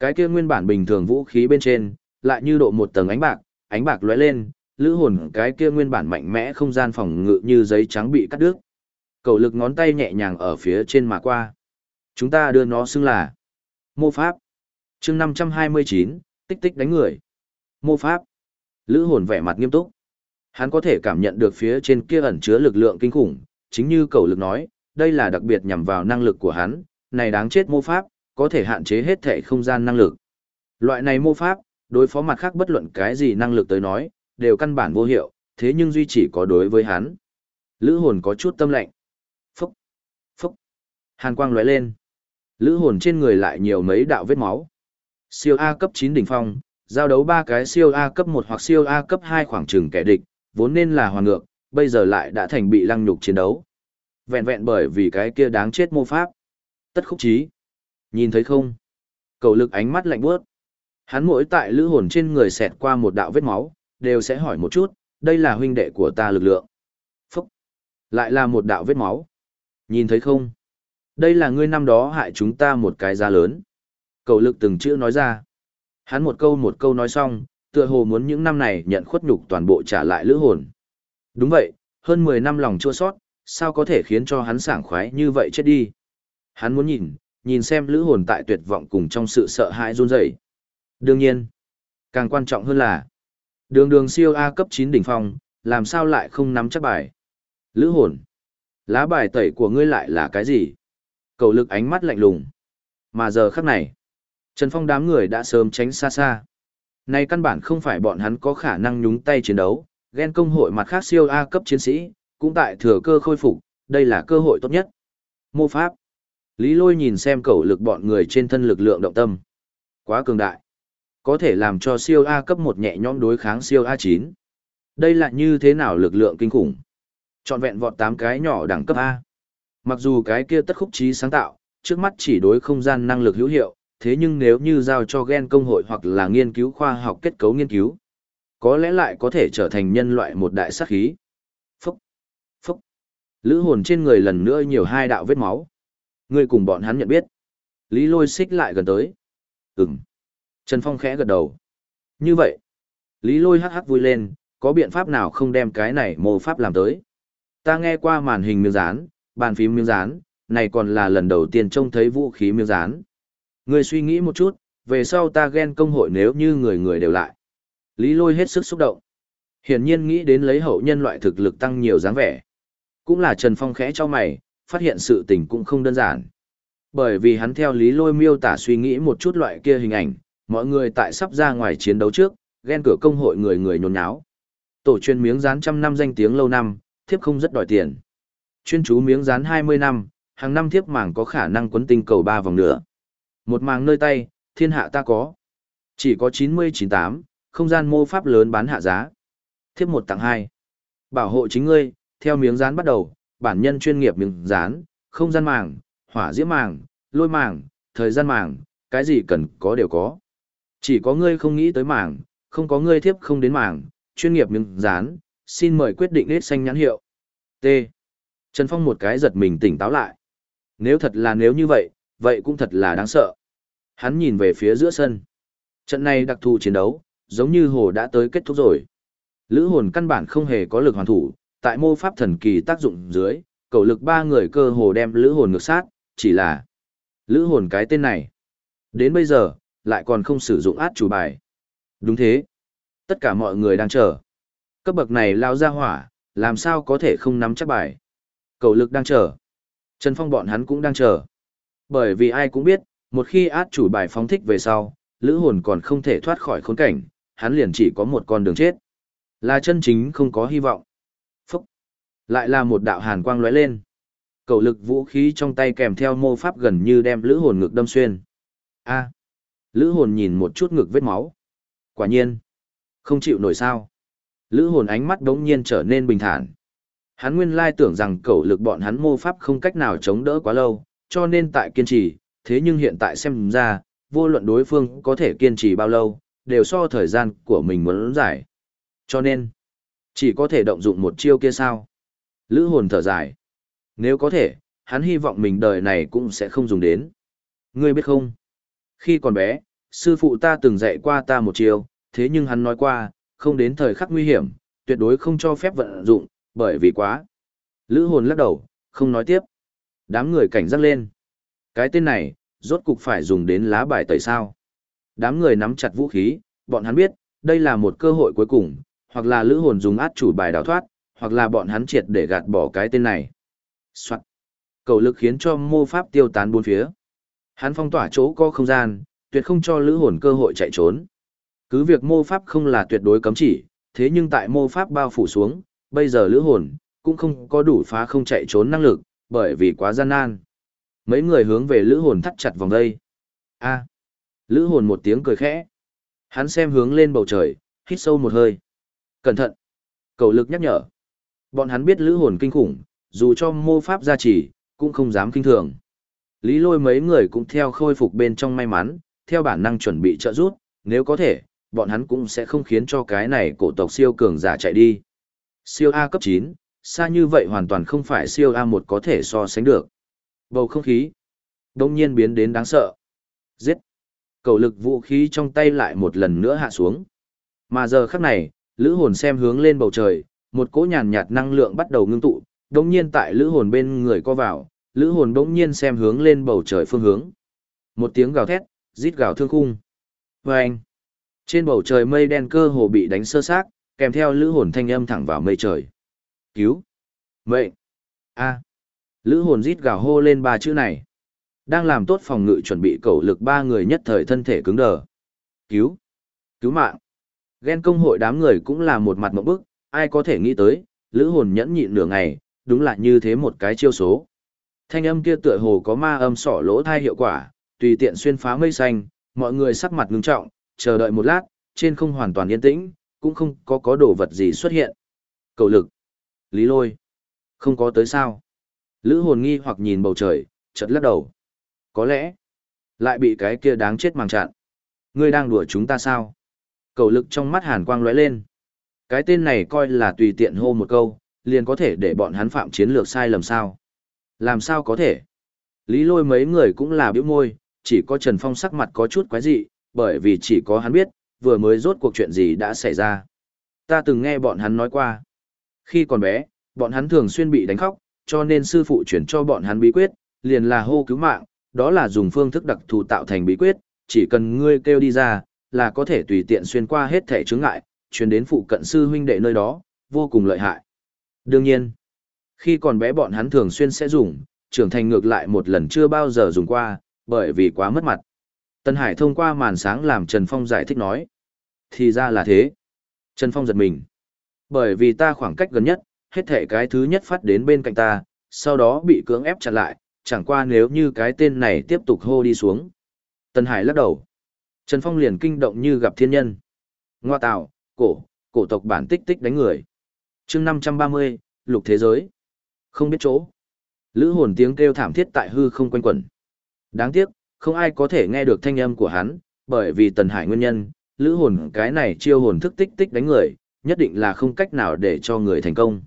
Cái kia nguyên bản bình thường vũ khí bên trên, lại như độ một tầng ánh bạc, ánh bạc lóe lên, lữ hồn cái kia nguyên bản mạnh mẽ không gian phòng ngự như giấy trắng bị cắt đứt. Cầu lực ngón tay nhẹ nhàng ở phía trên mà qua. Chúng ta đưa nó xưng là mô pháp. chương 529, tích tích đánh người. Mô pháp. Lữ hồn vẻ mặt nghiêm túc. Hắn có thể cảm nhận được phía trên kia ẩn chứa lực lượng kinh khủng, chính như cầu lực nói, đây là đặc biệt nhằm vào năng lực của hắn, này đáng chết mô pháp, có thể hạn chế hết thể không gian năng lực. Loại này mô pháp, đối phó mặt khác bất luận cái gì năng lực tới nói, đều căn bản vô hiệu, thế nhưng duy chỉ có đối với hắn. Lữ hồn có chút tâm lệnh. Phúc, phúc. Hàn quang lóe lên. Lữ hồn trên người lại nhiều mấy đạo vết máu. Siêu A cấp 9 đỉnh phong, giao đấu ba cái siêu A cấp 1 hoặc siêu A cấp 2 khoảng trừng kẻ địch, vốn nên là hoàn ngược, bây giờ lại đã thành bị lăng nhục chiến đấu. Vẹn vẹn bởi vì cái kia đáng chết mô pháp. Tất khúc trí. Nhìn thấy không? Cầu lực ánh mắt lạnh bước. Hắn mỗi tại lữ hồn trên người xẹt qua một đạo vết máu, đều sẽ hỏi một chút, đây là huynh đệ của ta lực lượng. Phúc! Lại là một đạo vết máu. Nhìn thấy không? Đây là ngươi năm đó hại chúng ta một cái giá lớn. Cầu lực từng chữ nói ra. Hắn một câu một câu nói xong, tựa hồ muốn những năm này nhận khuất nhục toàn bộ trả lại lữ hồn. Đúng vậy, hơn 10 năm lòng chua sót, sao có thể khiến cho hắn sảng khoái như vậy chết đi. Hắn muốn nhìn, nhìn xem lữ hồn tại tuyệt vọng cùng trong sự sợ hãi run rẩy. Đương nhiên, càng quan trọng hơn là, đường đường siêu A cấp 9 đỉnh phong, làm sao lại không nắm chắc bài. Lữ hồn, lá bài tẩy của ngươi lại là cái gì? Cầu lực ánh mắt lạnh lùng. Mà giờ khắc này, Trần Phong đám người đã sớm tránh xa xa. Này căn bản không phải bọn hắn có khả năng nhúng tay chiến đấu, ghen công hội mặt khác siêu A cấp chiến sĩ, cũng tại thừa cơ khôi phục, đây là cơ hội tốt nhất. Mô pháp. Lý lôi nhìn xem cầu lực bọn người trên thân lực lượng động tâm. Quá cường đại. Có thể làm cho siêu A cấp một nhẹ nhõm đối kháng siêu A9. Đây là như thế nào lực lượng kinh khủng. Chọn vẹn vọt 8 cái nhỏ đẳng cấp A. Mặc dù cái kia tất khúc trí sáng tạo, trước mắt chỉ đối không gian năng lực hữu hiệu, thế nhưng nếu như giao cho gen công hội hoặc là nghiên cứu khoa học kết cấu nghiên cứu, có lẽ lại có thể trở thành nhân loại một đại sát khí. Lữ hồn trên người lần nữa nhiều hai đạo vết máu. Người cùng bọn hắn nhận biết. Lý lôi xích lại gần tới. Ừm. Trần Phong khẽ gật đầu. Như vậy. Lý lôi hắc hắc vui lên, có biện pháp nào không đem cái này mô pháp làm tới. Ta nghe qua màn hình miếng dán, bàn phím miếng dán, này còn là lần đầu tiên trông thấy vũ khí miếng dán. Người suy nghĩ một chút, về sau ta ghen công hội nếu như người người đều lại. Lý lôi hết sức xúc động. Hiển nhiên nghĩ đến lấy hậu nhân loại thực lực tăng nhiều dáng vẻ. Cũng là Trần Phong khẽ cho mày, phát hiện sự tình cũng không đơn giản. Bởi vì hắn theo Lý lôi miêu tả suy nghĩ một chút loại kia hình ảnh, mọi người tại sắp ra ngoài chiến đấu trước, ghen cửa công hội người người nhốn nháo. Tổ chuyên miếng dán trăm năm danh tiếng lâu năm, thiếp không rất đòi tiền. Chuyên chú miếng dán 20 năm, Hàng năm thiếp màng có khả năng quấn tinh cầu ba vòng nữa. Một màng nơi tay, thiên hạ ta có. Chỉ có 90-98, không gian mô pháp lớn bán hạ giá. Thiếp một tặng hai. Bảo hộ chính ngươi, theo miếng dán bắt đầu, bản nhân chuyên nghiệp miếng dán, không gian màng, hỏa diễm màng, lôi màng, thời gian màng, cái gì cần có đều có. Chỉ có ngươi không nghĩ tới màng, không có ngươi thiếp không đến màng, chuyên nghiệp miếng dán, xin mời quyết định hết xanh nhãn hiệu. T. Trần Phong một cái giật mình tỉnh táo lại. Nếu thật là nếu như vậy, vậy cũng thật là đáng sợ. Hắn nhìn về phía giữa sân. Trận này đặc thù chiến đấu, giống như hồ đã tới kết thúc rồi. Lữ hồn căn bản không hề có lực hoàn thủ, tại mô pháp thần kỳ tác dụng dưới, cầu lực ba người cơ hồ đem lữ hồn ngược sát, chỉ là lữ hồn cái tên này. Đến bây giờ, lại còn không sử dụng át chủ bài. Đúng thế. Tất cả mọi người đang chờ. Cấp bậc này lao ra hỏa, làm sao có thể không nắm chắc bài. Cầu lực đang chờ. Trần Phong bọn hắn cũng đang chờ. Bởi vì ai cũng biết, một khi át chủ bài phóng thích về sau, lữ hồn còn không thể thoát khỏi khốn cảnh, hắn liền chỉ có một con đường chết. Là chân chính không có hy vọng. Lại là một đạo hàn quang lóe lên. Cầu lực vũ khí trong tay kèm theo mô pháp gần như đem lữ hồn ngực đâm xuyên. A! Lữ hồn nhìn một chút ngực vết máu. Quả nhiên! Không chịu nổi sao. Lữ hồn ánh mắt đống nhiên trở nên bình thản. Hắn nguyên lai tưởng rằng cầu lực bọn hắn mô pháp không cách nào chống đỡ quá lâu, cho nên tại kiên trì, thế nhưng hiện tại xem ra, vô luận đối phương có thể kiên trì bao lâu, đều so thời gian của mình muốn giải. Cho nên, chỉ có thể động dụng một chiêu kia sao. Lữ hồn thở dài. Nếu có thể, hắn hy vọng mình đời này cũng sẽ không dùng đến. Ngươi biết không? Khi còn bé, sư phụ ta từng dạy qua ta một chiều, thế nhưng hắn nói qua, không đến thời khắc nguy hiểm, tuyệt đối không cho phép vận dụng, bởi vì quá. Lữ hồn lắc đầu, không nói tiếp. Đám người cảnh giác lên. Cái tên này, rốt cục phải dùng đến lá bài tẩy sao. Đám người nắm chặt vũ khí, bọn hắn biết, đây là một cơ hội cuối cùng, hoặc là lữ hồn dùng át chủ bài đào thoát, hoặc là bọn hắn triệt để gạt bỏ cái tên này. Soạn. Cầu lực khiến cho mô pháp tiêu tán bốn phía. Hắn phong tỏa chỗ có không gian, tuyệt không cho lữ hồn cơ hội chạy trốn. Cứ việc mô pháp không là tuyệt đối cấm chỉ, thế nhưng tại mô pháp bao phủ xuống, bây giờ lữ hồn, cũng không có đủ phá không chạy trốn năng lực, bởi vì quá gian nan. Mấy người hướng về lữ hồn thắt chặt vòng đây. a lữ hồn một tiếng cười khẽ. Hắn xem hướng lên bầu trời, hít sâu một hơi. Cẩn thận. Cầu lực nhắc nhở. Bọn hắn biết lữ hồn kinh khủng, dù cho mô pháp gia trì, cũng không dám kinh thường. Lý lôi mấy người cũng theo khôi phục bên trong may mắn, theo bản năng chuẩn bị trợ rút. nếu có thể, bọn hắn cũng sẽ không khiến cho cái này cổ tộc siêu cường giả chạy đi. Siêu A cấp 9, xa như vậy hoàn toàn không phải siêu A1 có thể so sánh được. Bầu không khí, đông nhiên biến đến đáng sợ. Giết! Cầu lực vũ khí trong tay lại một lần nữa hạ xuống. Mà giờ khắc này, lữ hồn xem hướng lên bầu trời, một cỗ nhàn nhạt năng lượng bắt đầu ngưng tụ, đống nhiên tại lữ hồn bên người co vào, lữ hồn đống nhiên xem hướng lên bầu trời phương hướng. Một tiếng gào thét, rít gào thương khung. Và anh, trên bầu trời mây đen cơ hồ bị đánh sơ xác, kèm theo lữ hồn thanh âm thẳng vào mây trời. Cứu! Mệnh! A! Lữ hồn rít gào hô lên ba chữ này. Đang làm tốt phòng ngự chuẩn bị cầu lực ba người nhất thời thân thể cứng đờ. Cứu! Cứu mạng! Ghen công hội đám người cũng là một mặt mộng bức, ai có thể nghĩ tới, lữ hồn nhẫn nhịn nửa ngày, đúng là như thế một cái chiêu số. Thanh âm kia tựa hồ có ma âm sỏ lỗ thai hiệu quả, tùy tiện xuyên phá mây xanh, mọi người sắc mặt ngưng trọng, chờ đợi một lát, trên không hoàn toàn yên tĩnh, cũng không có có đồ vật gì xuất hiện. Cầu lực. Lý lôi. Không có tới sao. Lữ hồn nghi hoặc nhìn bầu trời, chợt lắc đầu. Có lẽ, lại bị cái kia đáng chết màng chặn. Ngươi đang đùa chúng ta sao? Cầu lực trong mắt hàn quang lóe lên. Cái tên này coi là tùy tiện hô một câu, liền có thể để bọn hắn phạm chiến lược sai lầm sao. Làm sao có thể? Lý lôi mấy người cũng là biểu môi, chỉ có Trần Phong sắc mặt có chút quái dị, bởi vì chỉ có hắn biết, vừa mới rốt cuộc chuyện gì đã xảy ra. Ta từng nghe bọn hắn nói qua. Khi còn bé, bọn hắn thường xuyên bị đánh khóc, cho nên sư phụ chuyển cho bọn hắn bí quyết, liền là hô cứu mạng, đó là dùng phương thức đặc thù tạo thành bí quyết, chỉ cần ngươi kêu đi ra, là có thể tùy tiện xuyên qua hết thể chướng ngại, truyền đến phụ cận sư huynh đệ nơi đó, vô cùng lợi hại. Đương nhiên, khi còn bé bọn hắn thường xuyên sẽ dùng, trưởng thành ngược lại một lần chưa bao giờ dùng qua, bởi vì quá mất mặt. Tân Hải thông qua màn sáng làm Trần Phong giải thích nói. Thì ra là thế. Trần Phong giật mình. Bởi vì ta khoảng cách gần nhất, hết thể cái thứ nhất phát đến bên cạnh ta, sau đó bị cưỡng ép chặn lại, chẳng qua nếu như cái tên này tiếp tục hô đi xuống. tân Hải lắc đầu. Trần Phong liền kinh động như gặp thiên nhân. Ngoa tạo, cổ, cổ tộc bản tích tích đánh người. chương 530, lục thế giới. Không biết chỗ. Lữ hồn tiếng kêu thảm thiết tại hư không quanh quẩn. Đáng tiếc, không ai có thể nghe được thanh âm của hắn, bởi vì Tần Hải nguyên nhân, lữ hồn cái này chiêu hồn thức tích tích đánh người, nhất định là không cách nào để cho người thành công.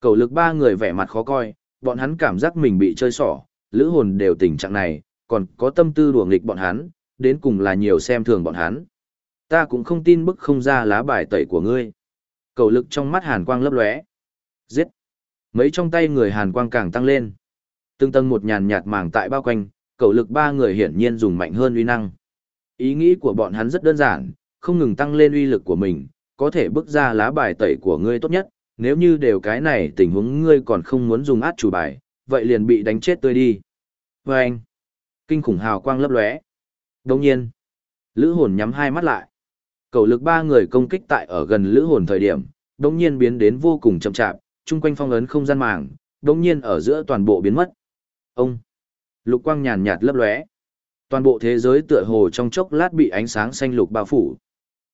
Cầu lực ba người vẻ mặt khó coi, bọn hắn cảm giác mình bị chơi xỏ, lữ hồn đều tình trạng này, còn có tâm tư đùa nghịch bọn hắn, đến cùng là nhiều xem thường bọn hắn. Ta cũng không tin bức không ra lá bài tẩy của ngươi. Cầu lực trong mắt hàn quang lấp lóe. Giết. Mấy trong tay người hàn quang càng tăng lên. Từng tầng một nhàn nhạt màng tại bao quanh, cầu lực ba người hiển nhiên dùng mạnh hơn uy năng. Ý nghĩ của bọn hắn rất đơn giản, không ngừng tăng lên uy lực của mình, có thể bước ra lá bài tẩy của ngươi tốt nhất, nếu như đều cái này tình huống ngươi còn không muốn dùng át chủ bài, vậy liền bị đánh chết tươi đi. Vâng! anh, kinh khủng hào quang lấp lóe. Đồng nhiên, lữ hồn nhắm hai mắt lại. Cầu lực ba người công kích tại ở gần lữ hồn thời điểm, đống nhiên biến đến vô cùng chậm chạp, chung quanh phong ấn không gian màng, đống nhiên ở giữa toàn bộ biến mất. Ông, lục quang nhàn nhạt lấp lóe. Toàn bộ thế giới tựa hồ trong chốc lát bị ánh sáng xanh lục bao phủ.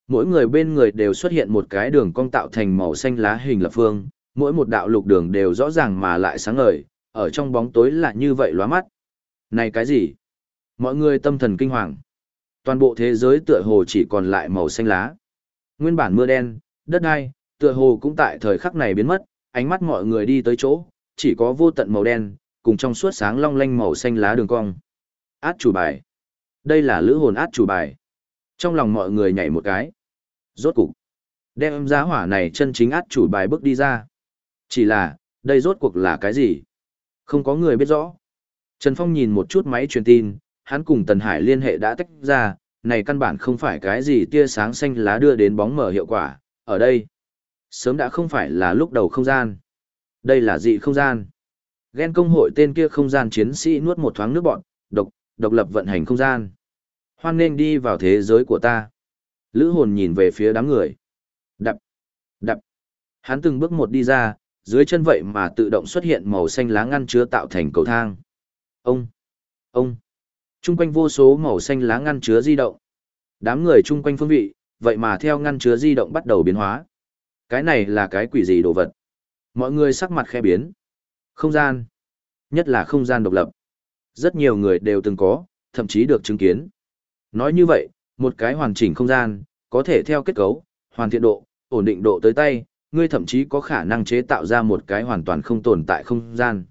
Mỗi người bên người đều xuất hiện một cái đường cong tạo thành màu xanh lá hình lập phương, mỗi một đạo lục đường đều rõ ràng mà lại sáng ngời, ở trong bóng tối là như vậy lóa mắt. Này cái gì? Mọi người tâm thần kinh hoàng. Toàn bộ thế giới tựa hồ chỉ còn lại màu xanh lá. Nguyên bản mưa đen, đất đai, tựa hồ cũng tại thời khắc này biến mất, ánh mắt mọi người đi tới chỗ, chỉ có vô tận màu đen, cùng trong suốt sáng long lanh màu xanh lá đường cong. Át chủ bài. Đây là lữ hồn át chủ bài. Trong lòng mọi người nhảy một cái. Rốt cục. Đem giá hỏa này chân chính át chủ bài bước đi ra. Chỉ là, đây rốt cuộc là cái gì? Không có người biết rõ. Trần Phong nhìn một chút máy truyền tin, hắn cùng Tần Hải liên hệ đã tách ra, này căn bản không phải cái gì tia sáng xanh lá đưa đến bóng mở hiệu quả, ở đây. Sớm đã không phải là lúc đầu không gian. Đây là dị không gian. Ghen công hội tên kia không gian chiến sĩ nuốt một thoáng nước bọn, độc, độc lập vận hành không gian. Hoan nên đi vào thế giới của ta. Lữ hồn nhìn về phía đám người. Đập, đập. Hắn từng bước một đi ra, dưới chân vậy mà tự động xuất hiện màu xanh lá ngăn chứa tạo thành cầu thang. Ông, ông. Trung quanh vô số màu xanh lá ngăn chứa di động. Đám người chung quanh phương vị, vậy mà theo ngăn chứa di động bắt đầu biến hóa. Cái này là cái quỷ gì đồ vật? Mọi người sắc mặt khe biến. Không gian. Nhất là không gian độc lập. Rất nhiều người đều từng có, thậm chí được chứng kiến. Nói như vậy, một cái hoàn chỉnh không gian, có thể theo kết cấu, hoàn thiện độ, ổn định độ tới tay, ngươi thậm chí có khả năng chế tạo ra một cái hoàn toàn không tồn tại không gian.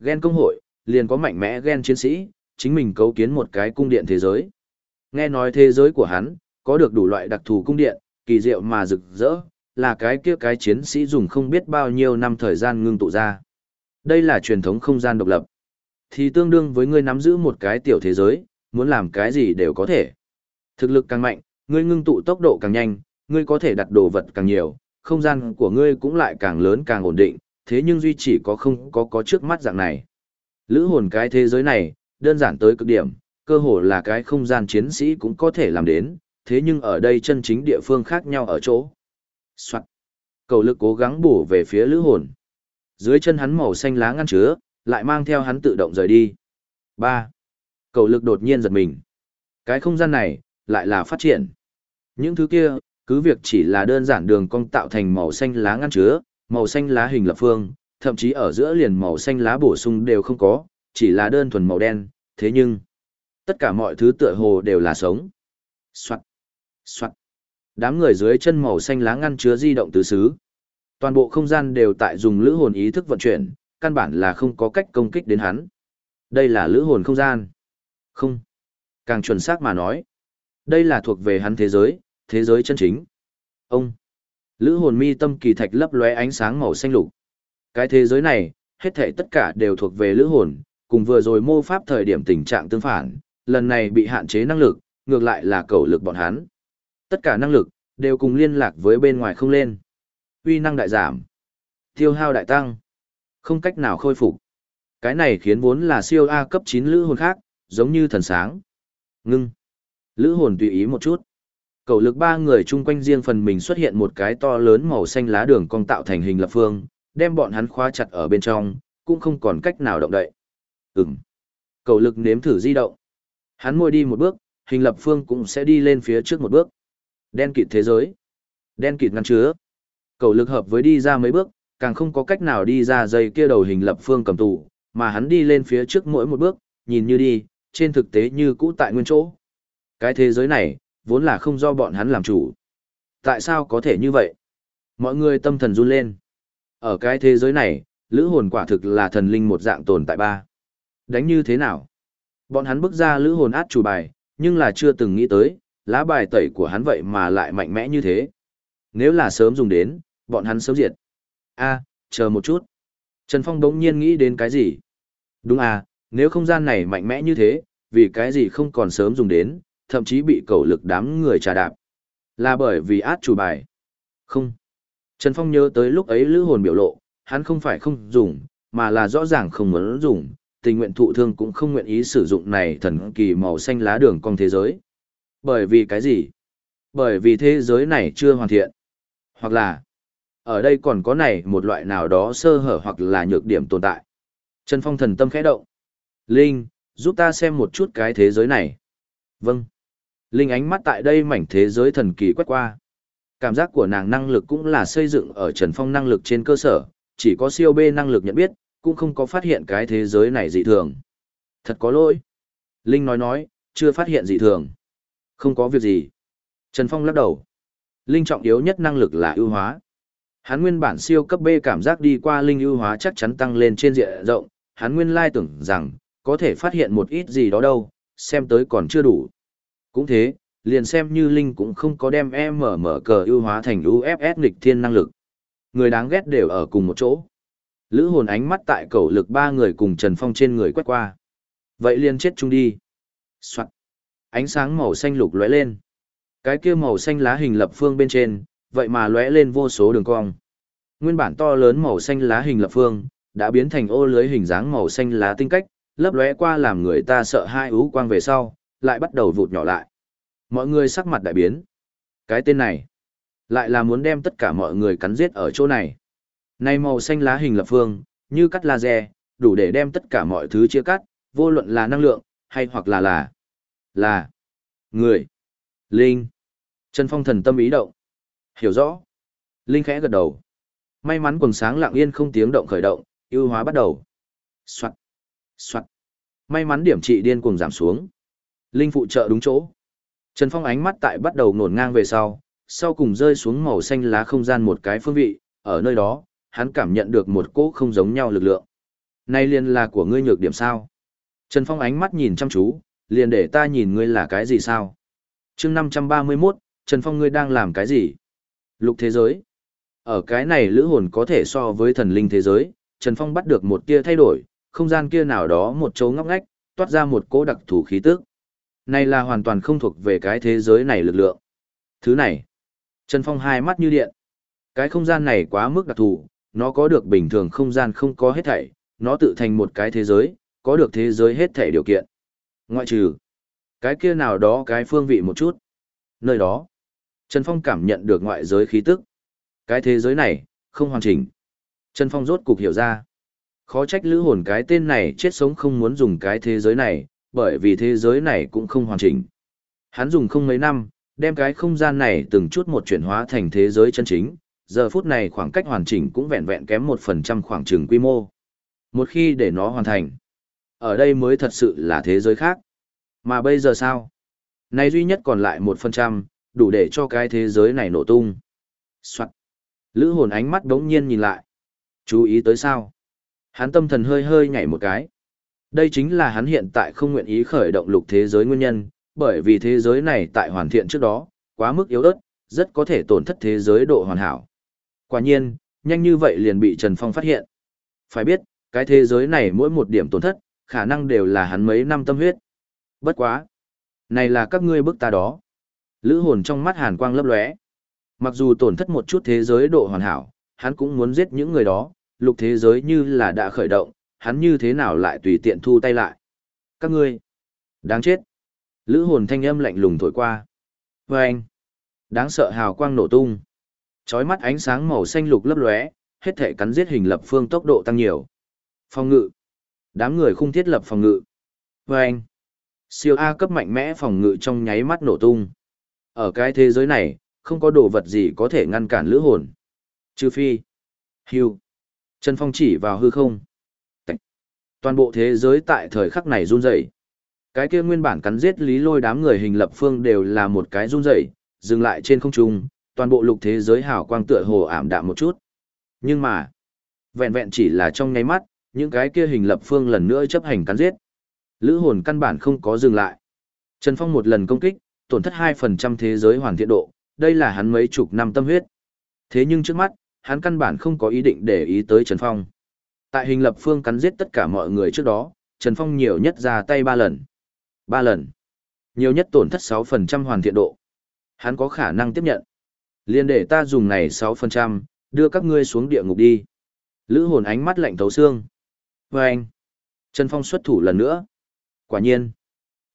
Gen công hội, liền có mạnh mẽ gen chiến sĩ, chính mình cấu kiến một cái cung điện thế giới. Nghe nói thế giới của hắn, có được đủ loại đặc thù cung điện, kỳ diệu mà rực rỡ, là cái kia cái chiến sĩ dùng không biết bao nhiêu năm thời gian ngưng tụ ra. Đây là truyền thống không gian độc lập. Thì tương đương với ngươi nắm giữ một cái tiểu thế giới, muốn làm cái gì đều có thể. Thực lực càng mạnh, ngươi ngưng tụ tốc độ càng nhanh, ngươi có thể đặt đồ vật càng nhiều, không gian của ngươi cũng lại càng lớn càng ổn định, thế nhưng duy chỉ có không có có trước mắt dạng này. Lữ hồn cái thế giới này, đơn giản tới cực điểm, cơ hồ là cái không gian chiến sĩ cũng có thể làm đến, thế nhưng ở đây chân chính địa phương khác nhau ở chỗ. Soạn. Cầu lực cố gắng bổ về phía lữ hồn. Dưới chân hắn màu xanh lá ngăn chứa, lại mang theo hắn tự động rời đi. 3. Cầu lực đột nhiên giật mình. Cái không gian này, lại là phát triển. Những thứ kia, cứ việc chỉ là đơn giản đường cong tạo thành màu xanh lá ngăn chứa, màu xanh lá hình lập phương, thậm chí ở giữa liền màu xanh lá bổ sung đều không có, chỉ là đơn thuần màu đen, thế nhưng, tất cả mọi thứ tựa hồ đều là sống. Soạn, soạn. Đám người dưới chân màu xanh lá ngăn chứa di động tứ xứ. Toàn bộ không gian đều tại dùng lữ hồn ý thức vận chuyển, căn bản là không có cách công kích đến hắn. Đây là lữ hồn không gian. Không. Càng chuẩn xác mà nói. Đây là thuộc về hắn thế giới, thế giới chân chính. Ông. Lữ hồn mi tâm kỳ thạch lấp lóe ánh sáng màu xanh lục. Cái thế giới này, hết thảy tất cả đều thuộc về lữ hồn, cùng vừa rồi mô pháp thời điểm tình trạng tương phản, lần này bị hạn chế năng lực, ngược lại là cầu lực bọn hắn. Tất cả năng lực, đều cùng liên lạc với bên ngoài không lên. Uy năng đại giảm. Tiêu hao đại tăng. Không cách nào khôi phục. Cái này khiến vốn là siêu A cấp 9 lữ hồn khác, giống như thần sáng. Ngưng. Lữ hồn tùy ý một chút. Cầu lực ba người chung quanh riêng phần mình xuất hiện một cái to lớn màu xanh lá đường cong tạo thành hình lập phương, đem bọn hắn khóa chặt ở bên trong, cũng không còn cách nào động đậy. Ừm. Cầu lực nếm thử di động. Hắn môi đi một bước, hình lập phương cũng sẽ đi lên phía trước một bước. Đen kịt thế giới. Đen kịt ngăn chứa. Cầu lực hợp với đi ra mấy bước, càng không có cách nào đi ra dây kia đầu hình lập phương cầm tù, mà hắn đi lên phía trước mỗi một bước, nhìn như đi, trên thực tế như cũ tại nguyên chỗ. Cái thế giới này, vốn là không do bọn hắn làm chủ. Tại sao có thể như vậy? Mọi người tâm thần run lên. Ở cái thế giới này, lữ hồn quả thực là thần linh một dạng tồn tại ba. Đánh như thế nào? Bọn hắn bước ra lữ hồn át chủ bài, nhưng là chưa từng nghĩ tới, lá bài tẩy của hắn vậy mà lại mạnh mẽ như thế. Nếu là sớm dùng đến, bọn hắn sớm diệt. a chờ một chút. Trần Phong đống nhiên nghĩ đến cái gì? Đúng à, nếu không gian này mạnh mẽ như thế, vì cái gì không còn sớm dùng đến, thậm chí bị cầu lực đám người trà đạp. Là bởi vì át chủ bài. Không. Trần Phong nhớ tới lúc ấy lữ hồn biểu lộ, hắn không phải không dùng, mà là rõ ràng không muốn dùng, tình nguyện thụ thương cũng không nguyện ý sử dụng này thần kỳ màu xanh lá đường con thế giới. Bởi vì cái gì? Bởi vì thế giới này chưa hoàn thiện. Hoặc là, ở đây còn có này một loại nào đó sơ hở hoặc là nhược điểm tồn tại. Trần Phong thần tâm khẽ động. Linh, giúp ta xem một chút cái thế giới này. Vâng. Linh ánh mắt tại đây mảnh thế giới thần kỳ quét qua. Cảm giác của nàng năng lực cũng là xây dựng ở Trần Phong năng lực trên cơ sở, chỉ có siêu B năng lực nhận biết, cũng không có phát hiện cái thế giới này dị thường. Thật có lỗi. Linh nói nói, chưa phát hiện dị thường. Không có việc gì. Trần Phong lắc đầu. Linh trọng yếu nhất năng lực là ưu hóa. Hắn nguyên bản siêu cấp B cảm giác đi qua linh ưu hóa chắc chắn tăng lên trên diện rộng, hắn nguyên lai tưởng rằng, có thể phát hiện một ít gì đó đâu, xem tới còn chưa đủ. Cũng thế, liền xem như Linh cũng không có đem MMM cờ ưu hóa thành UFS nghịch thiên năng lực. Người đáng ghét đều ở cùng một chỗ. Lữ hồn ánh mắt tại cầu lực ba người cùng Trần Phong trên người quét qua. Vậy liền chết chung đi. Soạn. Ánh sáng màu xanh lục lóe lên. Cái kia màu xanh lá hình lập phương bên trên, vậy mà lóe lên vô số đường cong. Nguyên bản to lớn màu xanh lá hình lập phương, đã biến thành ô lưới hình dáng màu xanh lá tinh cách, lấp lóe qua làm người ta sợ hai ú quang về sau, lại bắt đầu vụt nhỏ lại. Mọi người sắc mặt đại biến. Cái tên này, lại là muốn đem tất cả mọi người cắn giết ở chỗ này. Này màu xanh lá hình lập phương, như cắt laser, đủ để đem tất cả mọi thứ chia cắt, vô luận là năng lượng, hay hoặc là là, là, người, linh. Trần Phong thần tâm ý động. Hiểu rõ. Linh khẽ gật đầu. May mắn quần sáng lặng yên không tiếng động khởi động, ưu hóa bắt đầu. Soạn. Soạn. May mắn điểm trị điên cuồng giảm xuống. Linh phụ trợ đúng chỗ. Trần Phong ánh mắt tại bắt đầu nổn ngang về sau, sau cùng rơi xuống màu xanh lá không gian một cái phương vị, ở nơi đó, hắn cảm nhận được một cỗ không giống nhau lực lượng. Này liền là của ngươi nhược điểm sao? Trần Phong ánh mắt nhìn chăm chú, liền để ta nhìn ngươi là cái gì sao? chương 531, Trần Phong ngươi đang làm cái gì? Lục thế giới. Ở cái này lữ hồn có thể so với thần linh thế giới, Trần Phong bắt được một tia thay đổi, không gian kia nào đó một chỗ ngóc ngách, toát ra một cỗ đặc thù khí tức. Này là hoàn toàn không thuộc về cái thế giới này lực lượng. Thứ này, Trần Phong hai mắt như điện. Cái không gian này quá mức đặc thù, nó có được bình thường không gian không có hết thảy, nó tự thành một cái thế giới, có được thế giới hết thảy điều kiện. Ngoại trừ, cái kia nào đó cái phương vị một chút. Nơi đó, Trần Phong cảm nhận được ngoại giới khí tức. Cái thế giới này, không hoàn chỉnh. Trần Phong rốt cục hiểu ra. Khó trách lữ hồn cái tên này chết sống không muốn dùng cái thế giới này, bởi vì thế giới này cũng không hoàn chỉnh. Hắn dùng không mấy năm, đem cái không gian này từng chút một chuyển hóa thành thế giới chân chính, giờ phút này khoảng cách hoàn chỉnh cũng vẹn vẹn kém một phần trăm khoảng trừng quy mô. Một khi để nó hoàn thành, ở đây mới thật sự là thế giới khác. Mà bây giờ sao? Này duy nhất còn lại một phần trăm, đủ để cho cái thế giới này nổ tung. Soạn. Lữ hồn ánh mắt đống nhiên nhìn lại. Chú ý tới sao? Hắn tâm thần hơi hơi nhảy một cái. Đây chính là hắn hiện tại không nguyện ý khởi động lục thế giới nguyên nhân, bởi vì thế giới này tại hoàn thiện trước đó, quá mức yếu ớt, rất có thể tổn thất thế giới độ hoàn hảo. Quả nhiên, nhanh như vậy liền bị Trần Phong phát hiện. Phải biết, cái thế giới này mỗi một điểm tổn thất, khả năng đều là hắn mấy năm tâm huyết. Bất quá. Này là các ngươi bức ta đó. Lữ hồn trong mắt hàn quang lấp lóe. Mặc dù tổn thất một chút thế giới độ hoàn hảo, hắn cũng muốn giết những người đó, lục thế giới như là đã khởi động, hắn như thế nào lại tùy tiện thu tay lại. Các ngươi, đáng chết. Lữ hồn thanh âm lạnh lùng thổi qua. Và anh, đáng sợ hào quang nổ tung. Chói mắt ánh sáng màu xanh lục lấp lóe, hết thể cắn giết hình lập phương tốc độ tăng nhiều. phòng ngự, Đám người không thiết lập phòng ngự. Và anh, siêu A cấp mạnh mẽ phòng ngự trong nháy mắt nổ tung. Ở cái thế giới này, không có đồ vật gì có thể ngăn cản lữ hồn. Trừ phi. Hưu. Trần Phong chỉ vào hư không. Toàn bộ thế giới tại thời khắc này run rẩy. Cái kia nguyên bản cắn giết lý lôi đám người hình lập phương đều là một cái run rẩy, dừng lại trên không trung, toàn bộ lục thế giới hào quang tựa hồ ảm đạm một chút. Nhưng mà, vẹn vẹn chỉ là trong nháy mắt, những cái kia hình lập phương lần nữa chấp hành cắn giết. Lữ hồn căn bản không có dừng lại. Trần Phong một lần công kích, tổn thất 2% thế giới hoàn thiện độ, đây là hắn mấy chục năm tâm huyết. Thế nhưng trước mắt, hắn căn bản không có ý định để ý tới Trần Phong. Tại hình lập phương cắn giết tất cả mọi người trước đó, Trần Phong nhiều nhất ra tay 3 lần. 3 lần. Nhiều nhất tổn thất 6% hoàn thiện độ. Hắn có khả năng tiếp nhận. Liên để ta dùng này 6%, đưa các ngươi xuống địa ngục đi. Lữ hồn ánh mắt lạnh thấu xương. Và anh. Trần Phong xuất thủ lần nữa. Quả nhiên.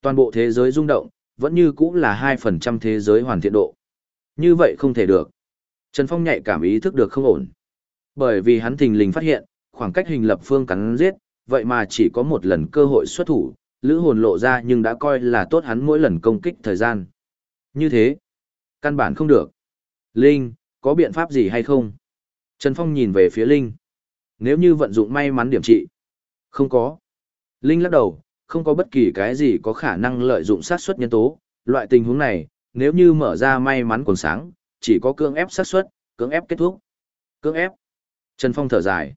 Toàn bộ thế giới rung động, vẫn như cũng là 2% thế giới hoàn thiện độ. Như vậy không thể được. Trần Phong nhạy cảm ý thức được không ổn. Bởi vì hắn thình lình phát hiện, khoảng cách hình lập phương cắn giết, vậy mà chỉ có một lần cơ hội xuất thủ, lữ hồn lộ ra nhưng đã coi là tốt hắn mỗi lần công kích thời gian. Như thế, căn bản không được. Linh, có biện pháp gì hay không? Trần Phong nhìn về phía Linh. Nếu như vận dụng may mắn điểm trị. Không có. Linh lắc đầu, không có bất kỳ cái gì có khả năng lợi dụng sát suất nhân tố. Loại tình huống này, nếu như mở ra may mắn còn sáng, chỉ có cưỡng ép sát suất, cưỡng ép kết thúc. Cưỡng ép. Trần Phong thở dài.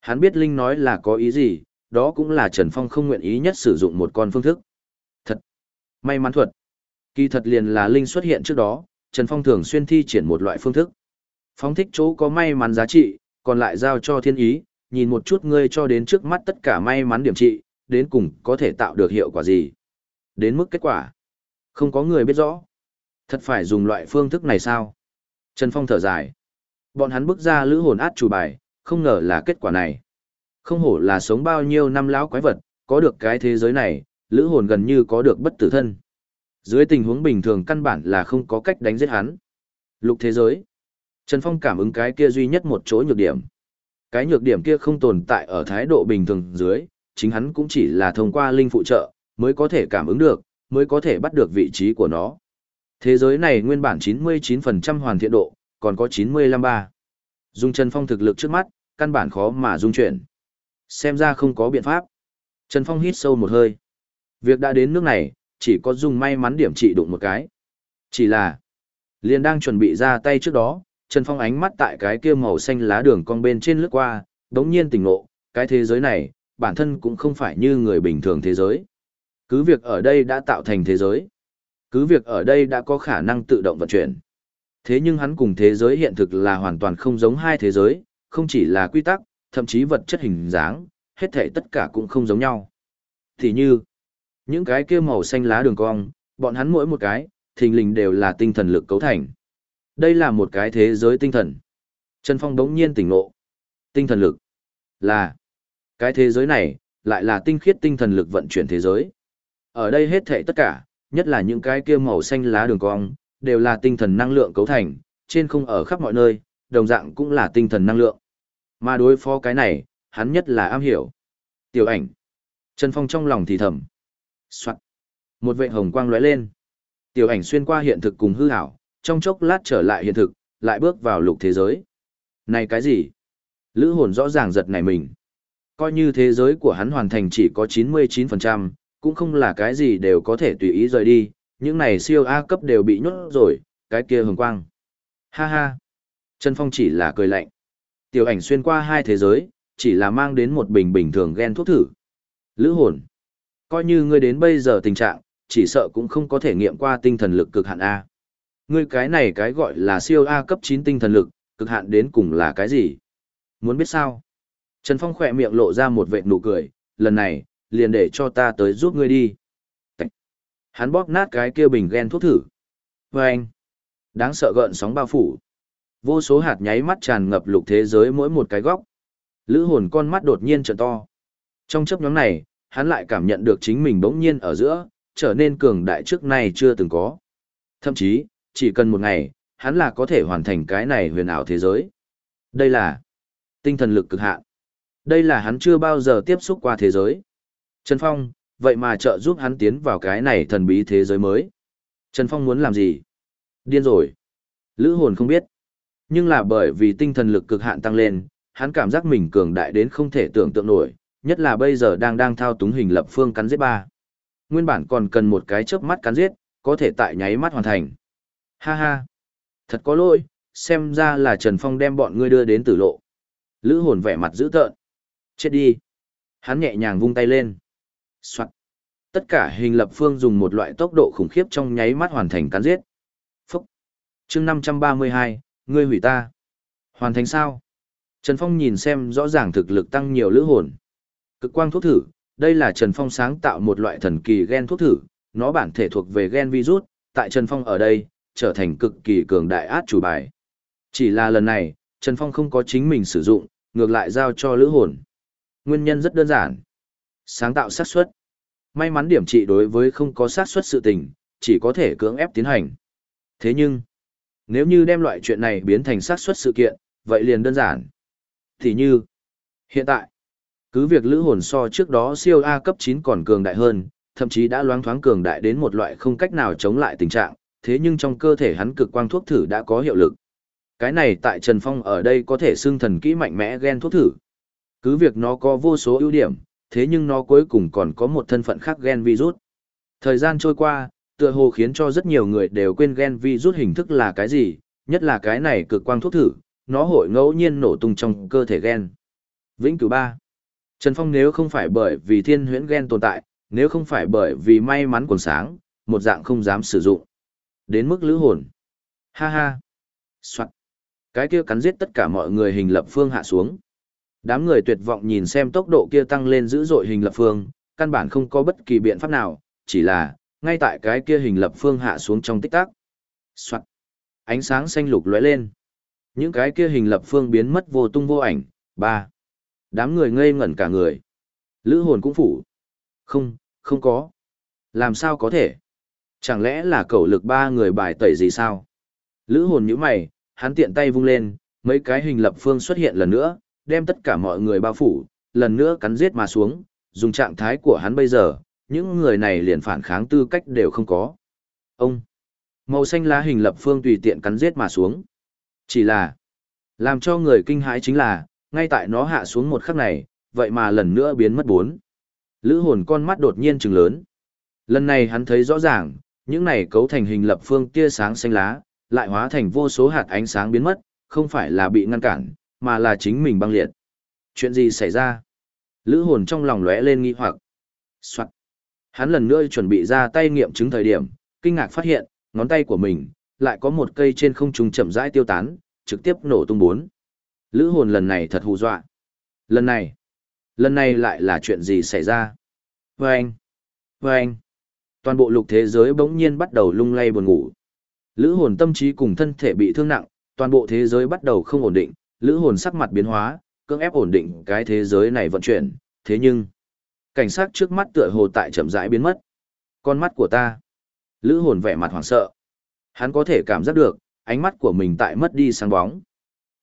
Hắn biết Linh nói là có ý gì, đó cũng là Trần Phong không nguyện ý nhất sử dụng một con phương thức. Thật. May mắn thuật. Kỳ thật liền là Linh xuất hiện trước đó, Trần Phong thường xuyên thi triển một loại phương thức. phóng thích chỗ có may mắn giá trị, còn lại giao cho thiên ý, nhìn một chút ngươi cho đến trước mắt tất cả may mắn điểm trị, đến cùng có thể tạo được hiệu quả gì. Đến mức kết quả, không có người biết rõ. Thật phải dùng loại phương thức này sao? Trần Phong thở dài. Bọn hắn bước ra lữ hồn át chủ bài, không ngờ là kết quả này. Không hổ là sống bao nhiêu năm lão quái vật, có được cái thế giới này, lữ hồn gần như có được bất tử thân. Dưới tình huống bình thường căn bản là không có cách đánh giết hắn. Lục thế giới. Trần Phong cảm ứng cái kia duy nhất một chỗ nhược điểm. Cái nhược điểm kia không tồn tại ở thái độ bình thường dưới, chính hắn cũng chỉ là thông qua linh phụ trợ, mới có thể cảm ứng được, mới có thể bắt được vị trí của nó. Thế giới này nguyên bản 99% hoàn thiện độ, còn có 95-3. Dung Trần Phong thực lực trước mắt, căn bản khó mà dung chuyển. Xem ra không có biện pháp. Trần Phong hít sâu một hơi. Việc đã đến nước này, chỉ có dùng may mắn điểm trị đụng một cái. Chỉ là, liền đang chuẩn bị ra tay trước đó, Trần Phong ánh mắt tại cái kia màu xanh lá đường cong bên trên lướt qua, đống nhiên tỉnh ngộ, cái thế giới này, bản thân cũng không phải như người bình thường thế giới. Cứ việc ở đây đã tạo thành thế giới. Cứ việc ở đây đã có khả năng tự động vận chuyển. Thế nhưng hắn cùng thế giới hiện thực là hoàn toàn không giống hai thế giới, không chỉ là quy tắc, thậm chí vật chất hình dáng, hết thể tất cả cũng không giống nhau. Thì như, những cái kia màu xanh lá đường cong, bọn hắn mỗi một cái, thình lình đều là tinh thần lực cấu thành. Đây là một cái thế giới tinh thần. Trần Phong đống nhiên tỉnh ngộ. Tinh thần lực là cái thế giới này, lại là tinh khiết tinh thần lực vận chuyển thế giới. Ở đây hết thảy tất cả, nhất là những cái kia màu xanh lá đường cong, đều là tinh thần năng lượng cấu thành, trên không ở khắp mọi nơi, đồng dạng cũng là tinh thần năng lượng. Mà đối phó cái này, hắn nhất là am hiểu. Tiểu ảnh. Trần Phong trong lòng thì thầm. Soạn. Một vệ hồng quang lóe lên. Tiểu ảnh xuyên qua hiện thực cùng hư ảo, trong chốc lát trở lại hiện thực, lại bước vào lục thế giới. Này cái gì? Lữ hồn rõ ràng giật này mình. Coi như thế giới của hắn hoàn thành chỉ có 99%, cũng không là cái gì đều có thể tùy ý rời đi, những này siêu A cấp đều bị nhốt rồi, cái kia hồng quang. Ha ha. Trần Phong chỉ là cười lạnh. Tiểu ảnh xuyên qua hai thế giới, chỉ là mang đến một bình bình thường ghen thuốc thử. Lữ hồn. Coi như ngươi đến bây giờ tình trạng, chỉ sợ cũng không có thể nghiệm qua tinh thần lực cực hạn A. Ngươi cái này cái gọi là siêu A cấp 9 tinh thần lực, cực hạn đến cùng là cái gì? Muốn biết sao? Trần Phong khỏe miệng lộ ra một vệt nụ cười, lần này, liền để cho ta tới giúp ngươi đi. Hắn bóp nát cái kia bình ghen thuốc thử. Vâng! anh, đáng sợ gợn sóng bao phủ. Vô số hạt nháy mắt tràn ngập lục thế giới mỗi một cái góc. Lữ hồn con mắt đột nhiên trợn to. Trong chấp nhóm này, hắn lại cảm nhận được chính mình bỗng nhiên ở giữa, trở nên cường đại trước nay chưa từng có. Thậm chí, chỉ cần một ngày, hắn là có thể hoàn thành cái này huyền ảo thế giới. Đây là tinh thần lực cực hạn. Đây là hắn chưa bao giờ tiếp xúc qua thế giới. Trần Phong, vậy mà trợ giúp hắn tiến vào cái này thần bí thế giới mới. Trần Phong muốn làm gì? Điên rồi. Lữ hồn không biết. Nhưng là bởi vì tinh thần lực cực hạn tăng lên, hắn cảm giác mình cường đại đến không thể tưởng tượng nổi, nhất là bây giờ đang đang thao túng hình lập phương cắn giết ba. Nguyên bản còn cần một cái chớp mắt cắn giết, có thể tại nháy mắt hoàn thành. Ha ha. Thật có lỗi, xem ra là Trần Phong đem bọn ngươi đưa đến tử lộ. Lữ hồn vẻ mặt dữ tợn. Chết đi. Hắn nhẹ nhàng vung tay lên. Soạn. Tất cả hình lập phương dùng một loại tốc độ khủng khiếp trong nháy mắt hoàn thành cắn giết. Phúc. chương 532, ngươi hủy ta. Hoàn thành sao? Trần Phong nhìn xem rõ ràng thực lực tăng nhiều lữ hồn. Cực quang thuốc thử, đây là Trần Phong sáng tạo một loại thần kỳ gen thuốc thử, nó bản thể thuộc về gen virus, tại Trần Phong ở đây, trở thành cực kỳ cường đại át chủ bài. Chỉ là lần này, Trần Phong không có chính mình sử dụng, ngược lại giao cho lữ hồn. Nguyên nhân rất đơn giản. Sáng tạo xác suất. May mắn điểm trị đối với không có xác suất sự tình, chỉ có thể cưỡng ép tiến hành. Thế nhưng, nếu như đem loại chuyện này biến thành xác suất sự kiện, vậy liền đơn giản. Thì như, hiện tại, cứ việc lữ hồn so trước đó siêu A cấp 9 còn cường đại hơn, thậm chí đã loáng thoáng cường đại đến một loại không cách nào chống lại tình trạng, thế nhưng trong cơ thể hắn cực quang thuốc thử đã có hiệu lực. Cái này tại Trần Phong ở đây có thể xưng thần kỹ mạnh mẽ gen thuốc thử. Cứ việc nó có vô số ưu điểm, thế nhưng nó cuối cùng còn có một thân phận khác gen virus. Thời gian trôi qua, tựa hồ khiến cho rất nhiều người đều quên gen virus hình thức là cái gì, nhất là cái này cực quang thuốc thử, nó hội ngẫu nhiên nổ tung trong cơ thể gen. Vĩnh cửu 3. Trần Phong nếu không phải bởi vì thiên huyễn ghen tồn tại, nếu không phải bởi vì may mắn quần sáng, một dạng không dám sử dụng. Đến mức lữ hồn. Ha ha. Soạn. Cái kia cắn giết tất cả mọi người hình lập phương hạ xuống. Đám người tuyệt vọng nhìn xem tốc độ kia tăng lên dữ dội hình lập phương, căn bản không có bất kỳ biện pháp nào, chỉ là, ngay tại cái kia hình lập phương hạ xuống trong tích tắc. Soạn. Ánh sáng xanh lục lóe lên. Những cái kia hình lập phương biến mất vô tung vô ảnh. Ba. Đám người ngây ngẩn cả người. Lữ hồn cũng phủ. Không, không có. Làm sao có thể? Chẳng lẽ là cầu lực ba người bài tẩy gì sao? Lữ hồn như mày, hắn tiện tay vung lên, mấy cái hình lập phương xuất hiện lần nữa, đem tất cả mọi người bao phủ, lần nữa cắn giết mà xuống, dùng trạng thái của hắn bây giờ, những người này liền phản kháng tư cách đều không có. Ông! Màu xanh lá hình lập phương tùy tiện cắn giết mà xuống. Chỉ là, làm cho người kinh hãi chính là, ngay tại nó hạ xuống một khắc này, vậy mà lần nữa biến mất bốn. Lữ hồn con mắt đột nhiên trừng lớn. Lần này hắn thấy rõ ràng, những này cấu thành hình lập phương tia sáng xanh lá, lại hóa thành vô số hạt ánh sáng biến mất, không phải là bị ngăn cản, mà là chính mình băng liệt. Chuyện gì xảy ra? Lữ hồn trong lòng lóe lên nghi hoặc. Soạn. Hắn lần nữa chuẩn bị ra tay nghiệm chứng thời điểm, kinh ngạc phát hiện, ngón tay của mình, lại có một cây trên không trung chậm rãi tiêu tán, trực tiếp nổ tung bốn. Lữ hồn lần này thật hù dọa. Lần này, lần này lại là chuyện gì xảy ra? Vâng! Anh, Toàn bộ lục thế giới bỗng nhiên bắt đầu lung lay buồn ngủ. Lữ hồn tâm trí cùng thân thể bị thương nặng, toàn bộ thế giới bắt đầu không ổn định, lữ hồn sắc mặt biến hóa, cưỡng ép ổn định cái thế giới này vận chuyển, thế nhưng, cảnh sát trước mắt tựa hồ tại chậm rãi biến mất. Con mắt của ta. Lữ hồn vẻ mặt hoảng sợ. Hắn có thể cảm giác được, ánh mắt của mình tại mất đi sáng bóng.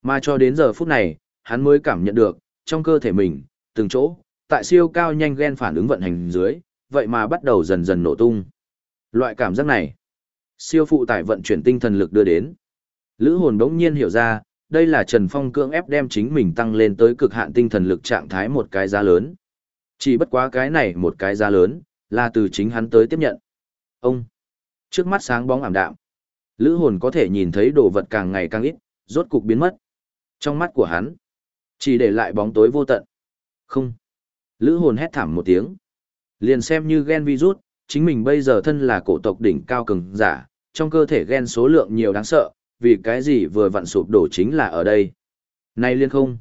Mà cho đến giờ phút này, hắn mới cảm nhận được, trong cơ thể mình, từng chỗ, tại siêu cao nhanh gen phản ứng vận hành dưới, vậy mà bắt đầu dần dần nổ tung. Loại cảm giác này, siêu phụ tải vận chuyển tinh thần lực đưa đến. Lữ hồn đống nhiên hiểu ra, đây là Trần Phong cưỡng ép đem chính mình tăng lên tới cực hạn tinh thần lực trạng thái một cái giá lớn. Chỉ bất quá cái này một cái giá lớn, là từ chính hắn tới tiếp nhận. Ông, trước mắt sáng bóng ảm đạm, lữ hồn có thể nhìn thấy đồ vật càng ngày càng ít, rốt cục biến mất. Trong mắt của hắn, chỉ để lại bóng tối vô tận. Không. Lữ hồn hét thảm một tiếng. Liền xem như gen virus, chính mình bây giờ thân là cổ tộc đỉnh cao cường giả, trong cơ thể gen số lượng nhiều đáng sợ, vì cái gì vừa vặn sụp đổ chính là ở đây. nay liên không?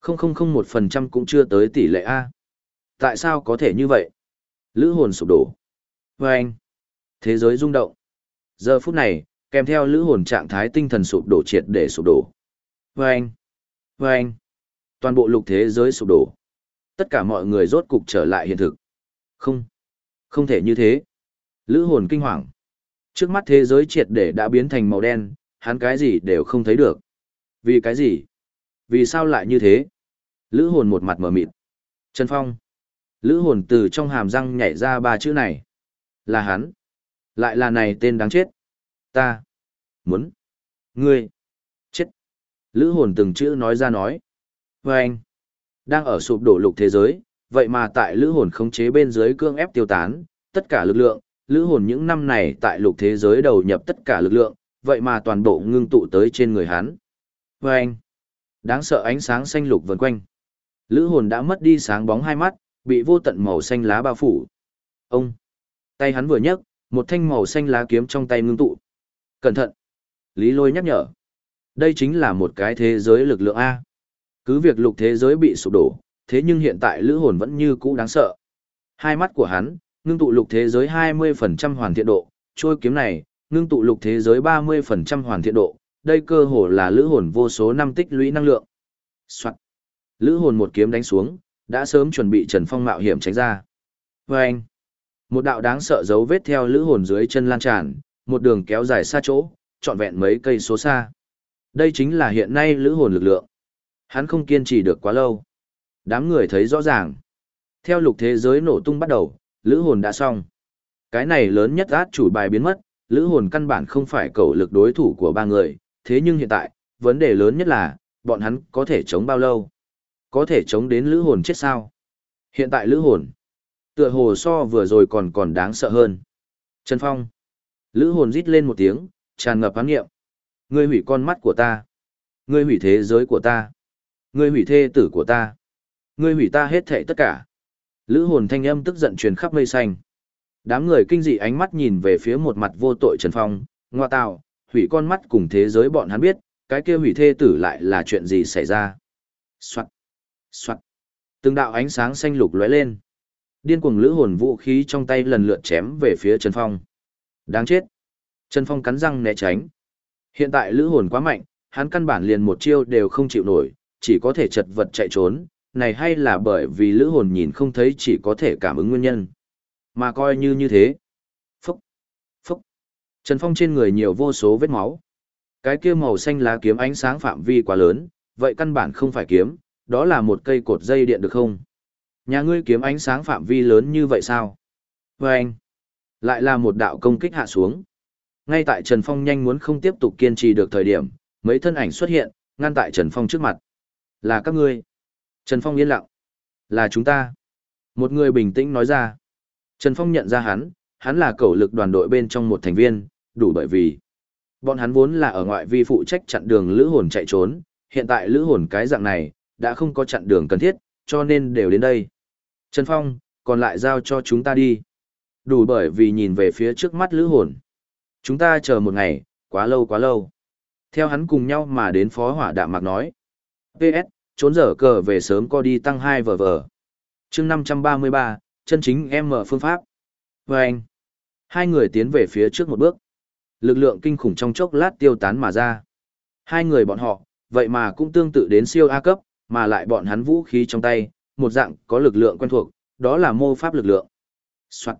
Không không không một phần trăm cũng chưa tới tỷ lệ A. Tại sao có thể như vậy? Lữ hồn sụp đổ. Và anh. Thế giới rung động. Giờ phút này, kèm theo lữ hồn trạng thái tinh thần sụp đổ triệt để sụp đổ. Vâng! Vâng! Toàn bộ lục thế giới sụp đổ. Tất cả mọi người rốt cục trở lại hiện thực. Không. Không thể như thế. Lữ hồn kinh hoàng. Trước mắt thế giới triệt để đã biến thành màu đen, hắn cái gì đều không thấy được. Vì cái gì? Vì sao lại như thế? Lữ hồn một mặt mở mịt. Trần Phong. Lữ hồn từ trong hàm răng nhảy ra ba chữ này. Là hắn. Lại là này tên đáng chết. Ta. Muốn. Ngươi. Lữ hồn từng chữ nói ra nói. Và anh. Đang ở sụp đổ lục thế giới, vậy mà tại lữ hồn khống chế bên dưới cương ép tiêu tán, tất cả lực lượng, lữ hồn những năm này tại lục thế giới đầu nhập tất cả lực lượng, vậy mà toàn bộ ngưng tụ tới trên người hắn. Và anh. Đáng sợ ánh sáng xanh lục vần quanh. Lữ hồn đã mất đi sáng bóng hai mắt, bị vô tận màu xanh lá bao phủ. Ông. Tay hắn vừa nhấc, một thanh màu xanh lá kiếm trong tay ngưng tụ. Cẩn thận. Lý lôi nhắc nhở. Đây chính là một cái thế giới lực lượng A. Cứ việc lục thế giới bị sụp đổ, thế nhưng hiện tại lữ hồn vẫn như cũ đáng sợ. Hai mắt của hắn, ngưng tụ lục thế giới 20% hoàn thiện độ, trôi kiếm này, ngưng tụ lục thế giới 30% hoàn thiện độ, đây cơ hồ là lữ hồn vô số năm tích lũy năng lượng. Soạn. Lữ hồn một kiếm đánh xuống, đã sớm chuẩn bị Trần Phong mạo hiểm tránh ra. Và anh, một đạo đáng sợ dấu vết theo lữ hồn dưới chân lan tràn, một đường kéo dài xa chỗ, trọn vẹn mấy cây số xa. Đây chính là hiện nay lữ hồn lực lượng. Hắn không kiên trì được quá lâu. Đám người thấy rõ ràng. Theo lục thế giới nổ tung bắt đầu, lữ hồn đã xong. Cái này lớn nhất át chủ bài biến mất, lữ hồn căn bản không phải cầu lực đối thủ của ba người, thế nhưng hiện tại, vấn đề lớn nhất là, bọn hắn có thể chống bao lâu? Có thể chống đến lữ hồn chết sao? Hiện tại lữ hồn, tựa hồ so vừa rồi còn còn đáng sợ hơn. Trần Phong, lữ hồn rít lên một tiếng, tràn ngập hán nghiệm. Ngươi hủy con mắt của ta. Ngươi hủy thế giới của ta. Ngươi hủy thê tử của ta. Ngươi hủy ta hết thệ tất cả. Lữ hồn thanh âm tức giận truyền khắp mây xanh. Đám người kinh dị ánh mắt nhìn về phía một mặt vô tội Trần Phong, ngoa tạo, hủy con mắt cùng thế giới bọn hắn biết, cái kia hủy thê tử lại là chuyện gì xảy ra. Soạn, soạn. Từng đạo ánh sáng xanh lục lóe lên. Điên cuồng lữ hồn vũ khí trong tay lần lượt chém về phía Trần Phong. Đáng chết. Trần Phong cắn răng né tránh. Hiện tại lữ hồn quá mạnh, hắn căn bản liền một chiêu đều không chịu nổi, chỉ có thể chật vật chạy trốn, này hay là bởi vì lữ hồn nhìn không thấy chỉ có thể cảm ứng nguyên nhân. Mà coi như như thế. Phúc, phúc. Trần Phong trên người nhiều vô số vết máu. Cái kia màu xanh lá kiếm ánh sáng phạm vi quá lớn, vậy căn bản không phải kiếm, đó là một cây cột dây điện được không? Nhà ngươi kiếm ánh sáng phạm vi lớn như vậy sao? Vâng! lại là một đạo công kích hạ xuống. Ngay tại Trần Phong nhanh muốn không tiếp tục kiên trì được thời điểm, mấy thân ảnh xuất hiện, ngăn tại Trần Phong trước mặt. Là các ngươi. Trần Phong yên lặng. Là chúng ta. Một người bình tĩnh nói ra. Trần Phong nhận ra hắn, hắn là cầu lực đoàn đội bên trong một thành viên, đủ bởi vì. Bọn hắn vốn là ở ngoại vi phụ trách chặn đường lữ hồn chạy trốn, hiện tại lữ hồn cái dạng này, đã không có chặn đường cần thiết, cho nên đều đến đây. Trần Phong, còn lại giao cho chúng ta đi. Đủ bởi vì nhìn về phía trước mắt lữ hồn. Chúng ta chờ một ngày, quá lâu quá lâu. Theo hắn cùng nhau mà đến phó hỏa đạm mạc nói. PS, trốn dở cờ về sớm co đi tăng 2 vờ vờ. chương 533, chân chính em mở phương pháp. Và anh, hai người tiến về phía trước một bước. Lực lượng kinh khủng trong chốc lát tiêu tán mà ra. Hai người bọn họ, vậy mà cũng tương tự đến siêu A cấp, mà lại bọn hắn vũ khí trong tay, một dạng có lực lượng quen thuộc, đó là mô pháp lực lượng. Soạn,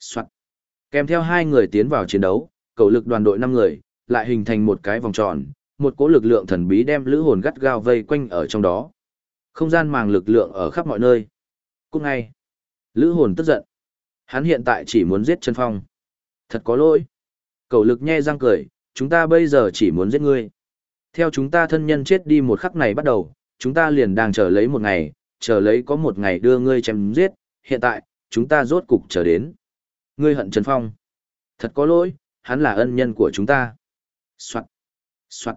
soạn. Kèm theo hai người tiến vào chiến đấu, cầu lực đoàn đội 5 người, lại hình thành một cái vòng tròn, một cỗ lực lượng thần bí đem lữ hồn gắt gao vây quanh ở trong đó. Không gian màng lực lượng ở khắp mọi nơi. Cũng ngay, lữ hồn tức giận. Hắn hiện tại chỉ muốn giết Trần phong. Thật có lỗi. Cầu lực nhe răng cười, chúng ta bây giờ chỉ muốn giết ngươi. Theo chúng ta thân nhân chết đi một khắc này bắt đầu, chúng ta liền đang chờ lấy một ngày, chờ lấy có một ngày đưa ngươi chém giết, hiện tại, chúng ta rốt cục chờ đến. Ngươi hận Trần Phong. Thật có lỗi, hắn là ân nhân của chúng ta. Soạn. Soạn.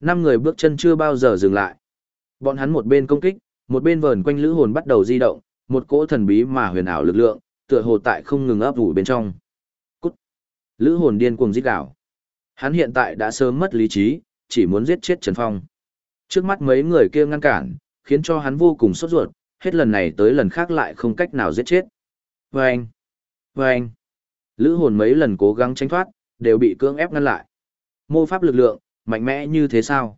Năm người bước chân chưa bao giờ dừng lại. Bọn hắn một bên công kích, một bên vờn quanh lữ hồn bắt đầu di động, một cỗ thần bí mà huyền ảo lực lượng, tựa hồ tại không ngừng ấp ủ bên trong. Cút. Lữ hồn điên cuồng giết gào. Hắn hiện tại đã sớm mất lý trí, chỉ muốn giết chết Trần Phong. Trước mắt mấy người kia ngăn cản, khiến cho hắn vô cùng sốt ruột, hết lần này tới lần khác lại không cách nào giết chết. Vâng! Vâng! Lữ hồn mấy lần cố gắng tránh thoát, đều bị cưỡng ép ngăn lại. Mô pháp lực lượng, mạnh mẽ như thế sao?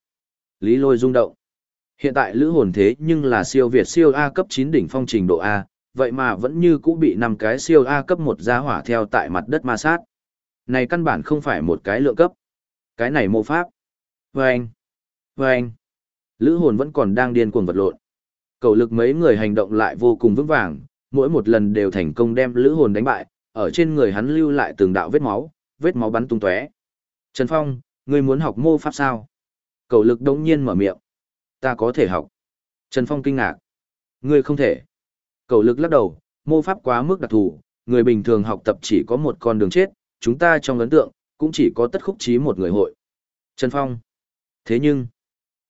Lý lôi rung động. Hiện tại lữ hồn thế nhưng là siêu Việt siêu A cấp 9 đỉnh phong trình độ A, vậy mà vẫn như cũ bị năm cái siêu A cấp 1 giá hỏa theo tại mặt đất ma sát. Này căn bản không phải một cái lượng cấp. Cái này mô pháp. Vâng! Vâng! Lữ hồn vẫn còn đang điên cuồng vật lộn. Cầu lực mấy người hành động lại vô cùng vững vàng, mỗi một lần đều thành công đem lữ hồn đánh bại, ở trên người hắn lưu lại từng đạo vết máu, vết máu bắn tung tóe. Trần Phong, ngươi muốn học mô pháp sao? Cầu lực đống nhiên mở miệng. Ta có thể học. Trần Phong kinh ngạc. Ngươi không thể. Cầu lực lắc đầu, mô pháp quá mức đặc thù, người bình thường học tập chỉ có một con đường chết, chúng ta trong ấn tượng, cũng chỉ có tất khúc trí một người hội. Trần Phong. Thế nhưng,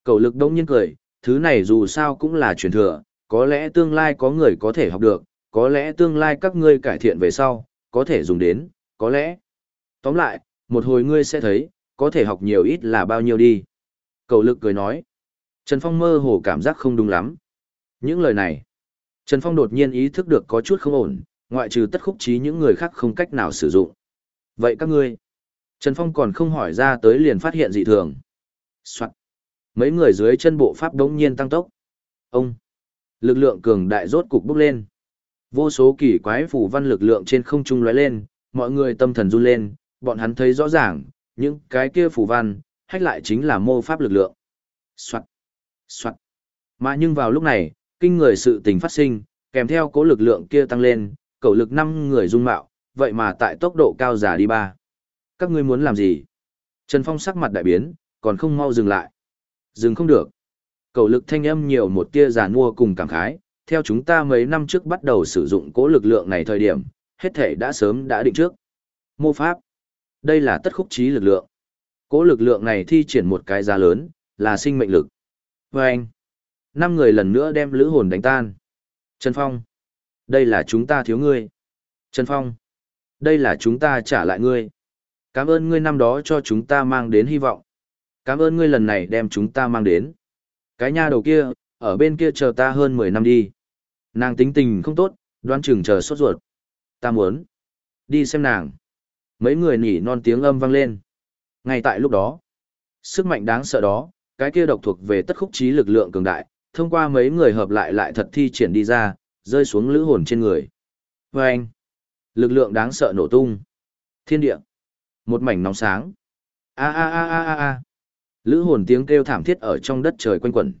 cầu lực đống nhiên cười, thứ này dù sao cũng là truyền thừa, có lẽ tương lai có người có thể học được, có lẽ tương lai các ngươi cải thiện về sau, có thể dùng đến, có lẽ. Tóm lại, một hồi ngươi sẽ thấy, có thể học nhiều ít là bao nhiêu đi. Cầu lực cười nói. Trần Phong mơ hồ cảm giác không đúng lắm. Những lời này, Trần Phong đột nhiên ý thức được có chút không ổn, ngoại trừ tất khúc trí những người khác không cách nào sử dụng. Vậy các ngươi? Trần Phong còn không hỏi ra tới liền phát hiện dị thường. Soạn. Mấy người dưới chân bộ pháp đống nhiên tăng tốc. Ông. Lực lượng cường đại rốt cục bốc lên. Vô số kỳ quái phủ văn lực lượng trên không trung lóe lên, mọi người tâm thần run lên, bọn hắn thấy rõ ràng, những cái kia phủ văn, hách lại chính là mô pháp lực lượng. Soạn. Soạn. Mà nhưng vào lúc này, kinh người sự tình phát sinh, kèm theo cố lực lượng kia tăng lên, cầu lực năm người dung mạo, vậy mà tại tốc độ cao giả đi ba. Các ngươi muốn làm gì? Trần Phong sắc mặt đại biến, còn không mau dừng lại. Dừng không được. Cầu lực thanh âm nhiều một tia giả mua cùng cảm khái, theo chúng ta mấy năm trước bắt đầu sử dụng cố lực lượng này thời điểm, hết thể đã sớm đã định trước. Mô pháp. Đây là tất khúc trí lực lượng. Cố lực lượng này thi triển một cái giá lớn, là sinh mệnh lực. Và anh. Năm người lần nữa đem lữ hồn đánh tan. Trần Phong. Đây là chúng ta thiếu ngươi. Trần Phong. Đây là chúng ta trả lại ngươi. Cảm ơn ngươi năm đó cho chúng ta mang đến hy vọng. Cảm ơn ngươi lần này đem chúng ta mang đến. Cái nha đầu kia, ở bên kia chờ ta hơn 10 năm đi. Nàng tính tình không tốt, đoán chừng chờ sốt ruột. Ta muốn. Đi xem nàng. Mấy người nỉ non tiếng âm vang lên. Ngay tại lúc đó, sức mạnh đáng sợ đó, cái kia độc thuộc về tất khúc trí lực lượng cường đại, thông qua mấy người hợp lại lại thật thi triển đi ra, rơi xuống lữ hồn trên người. Và anh, lực lượng đáng sợ nổ tung. Thiên địa, một mảnh nóng sáng. A a a a a a. Lữ hồn tiếng kêu thảm thiết ở trong đất trời quanh quẩn.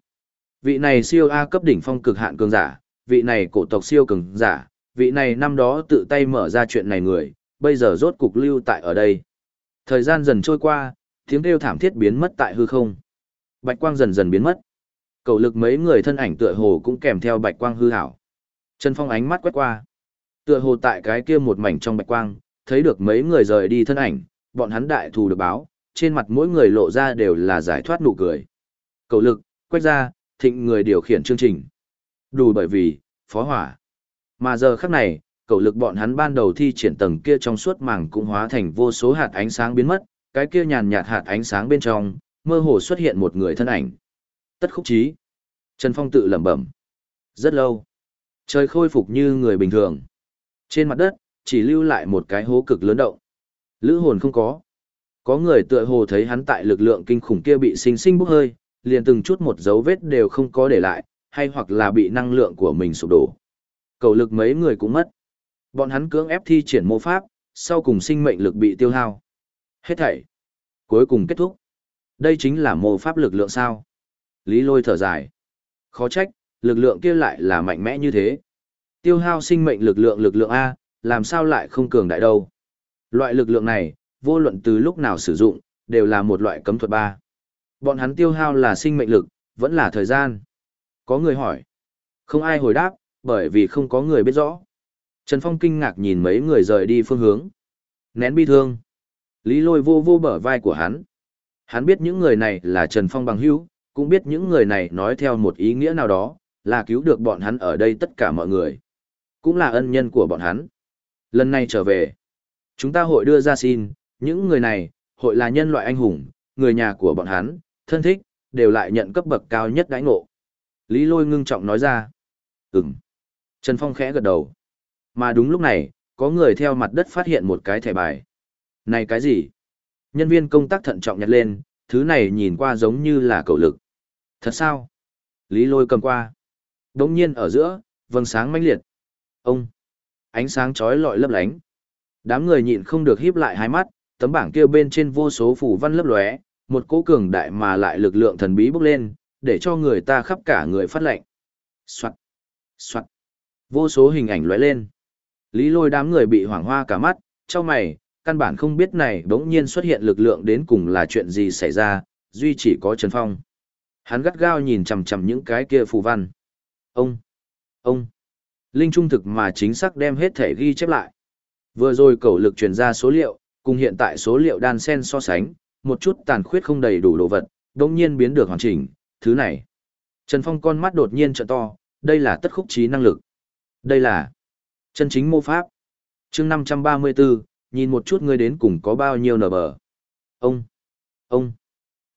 Vị này siêu A cấp đỉnh phong cực hạn cường giả, vị này cổ tộc siêu cường giả, vị này năm đó tự tay mở ra chuyện này người, bây giờ rốt cục lưu tại ở đây. Thời gian dần trôi qua, tiếng kêu thảm thiết biến mất tại hư không. Bạch quang dần dần biến mất. Cầu lực mấy người thân ảnh tựa hồ cũng kèm theo bạch quang hư hảo. Trần Phong ánh mắt quét qua. Tựa hồ tại cái kia một mảnh trong bạch quang, thấy được mấy người rời đi thân ảnh, bọn hắn đại thù được báo, trên mặt mỗi người lộ ra đều là giải thoát nụ cười. Cầu lực, quét ra, thịnh người điều khiển chương trình. Đủ bởi vì, phó hỏa. Mà giờ khắc này, cầu lực bọn hắn ban đầu thi triển tầng kia trong suốt màng cũng hóa thành vô số hạt ánh sáng biến mất, cái kia nhàn nhạt hạt ánh sáng bên trong, mơ hồ xuất hiện một người thân ảnh. Tất khúc trí. Trần Phong tự lẩm bẩm. Rất lâu. Trời khôi phục như người bình thường. Trên mặt đất, chỉ lưu lại một cái hố cực lớn động. Lữ hồn không có. Có người tựa hồ thấy hắn tại lực lượng kinh khủng kia bị sinh sinh bốc hơi, liền từng chút một dấu vết đều không có để lại, hay hoặc là bị năng lượng của mình sụp đổ. Cầu lực mấy người cũng mất. Bọn hắn cưỡng ép thi triển mô pháp, sau cùng sinh mệnh lực bị tiêu hao. Hết thảy. Cuối cùng kết thúc. Đây chính là mô pháp lực lượng sao. Lý lôi thở dài. Khó trách, lực lượng kia lại là mạnh mẽ như thế. Tiêu hao sinh mệnh lực lượng lực lượng A, làm sao lại không cường đại đâu. Loại lực lượng này, vô luận từ lúc nào sử dụng, đều là một loại cấm thuật ba. Bọn hắn tiêu hao là sinh mệnh lực, vẫn là thời gian. Có người hỏi. Không ai hồi đáp, bởi vì không có người biết rõ. Trần Phong kinh ngạc nhìn mấy người rời đi phương hướng. Nén bi thương. Lý lôi vô vô bở vai của hắn. Hắn biết những người này là Trần Phong bằng hữu, cũng biết những người này nói theo một ý nghĩa nào đó, là cứu được bọn hắn ở đây tất cả mọi người. Cũng là ân nhân của bọn hắn. Lần này trở về, chúng ta hội đưa ra xin, những người này, hội là nhân loại anh hùng, người nhà của bọn hắn, thân thích, đều lại nhận cấp bậc cao nhất đãi ngộ. Lý lôi ngưng trọng nói ra. Ừm. Trần Phong khẽ gật đầu. Mà đúng lúc này, có người theo mặt đất phát hiện một cái thẻ bài. Này cái gì? Nhân viên công tác thận trọng nhặt lên, thứ này nhìn qua giống như là cầu lực. Thật sao? Lý lôi cầm qua. Đống nhiên ở giữa, vầng sáng mãnh liệt. Ông! Ánh sáng chói lọi lấp lánh. Đám người nhịn không được híp lại hai mắt, tấm bảng kia bên trên vô số phủ văn lấp lóe, một cỗ cường đại mà lại lực lượng thần bí bốc lên, để cho người ta khắp cả người phát lệnh. Soạn. Soạn. Vô số hình ảnh lóe lên. Lý lôi đám người bị hoảng hoa cả mắt, trong mày, căn bản không biết này đống nhiên xuất hiện lực lượng đến cùng là chuyện gì xảy ra, duy chỉ có Trần Phong. Hắn gắt gao nhìn chằm chằm những cái kia phù văn. Ông, ông, Linh trung thực mà chính xác đem hết thể ghi chép lại. Vừa rồi cầu lực truyền ra số liệu, cùng hiện tại số liệu đan sen so sánh, một chút tàn khuyết không đầy đủ đồ vật, đống nhiên biến được hoàn chỉnh, thứ này. Trần Phong con mắt đột nhiên trợ to, đây là tất khúc trí năng lực. Đây là chân chính mô pháp. chương 534, nhìn một chút ngươi đến cùng có bao nhiêu nở bờ. Ông, ông,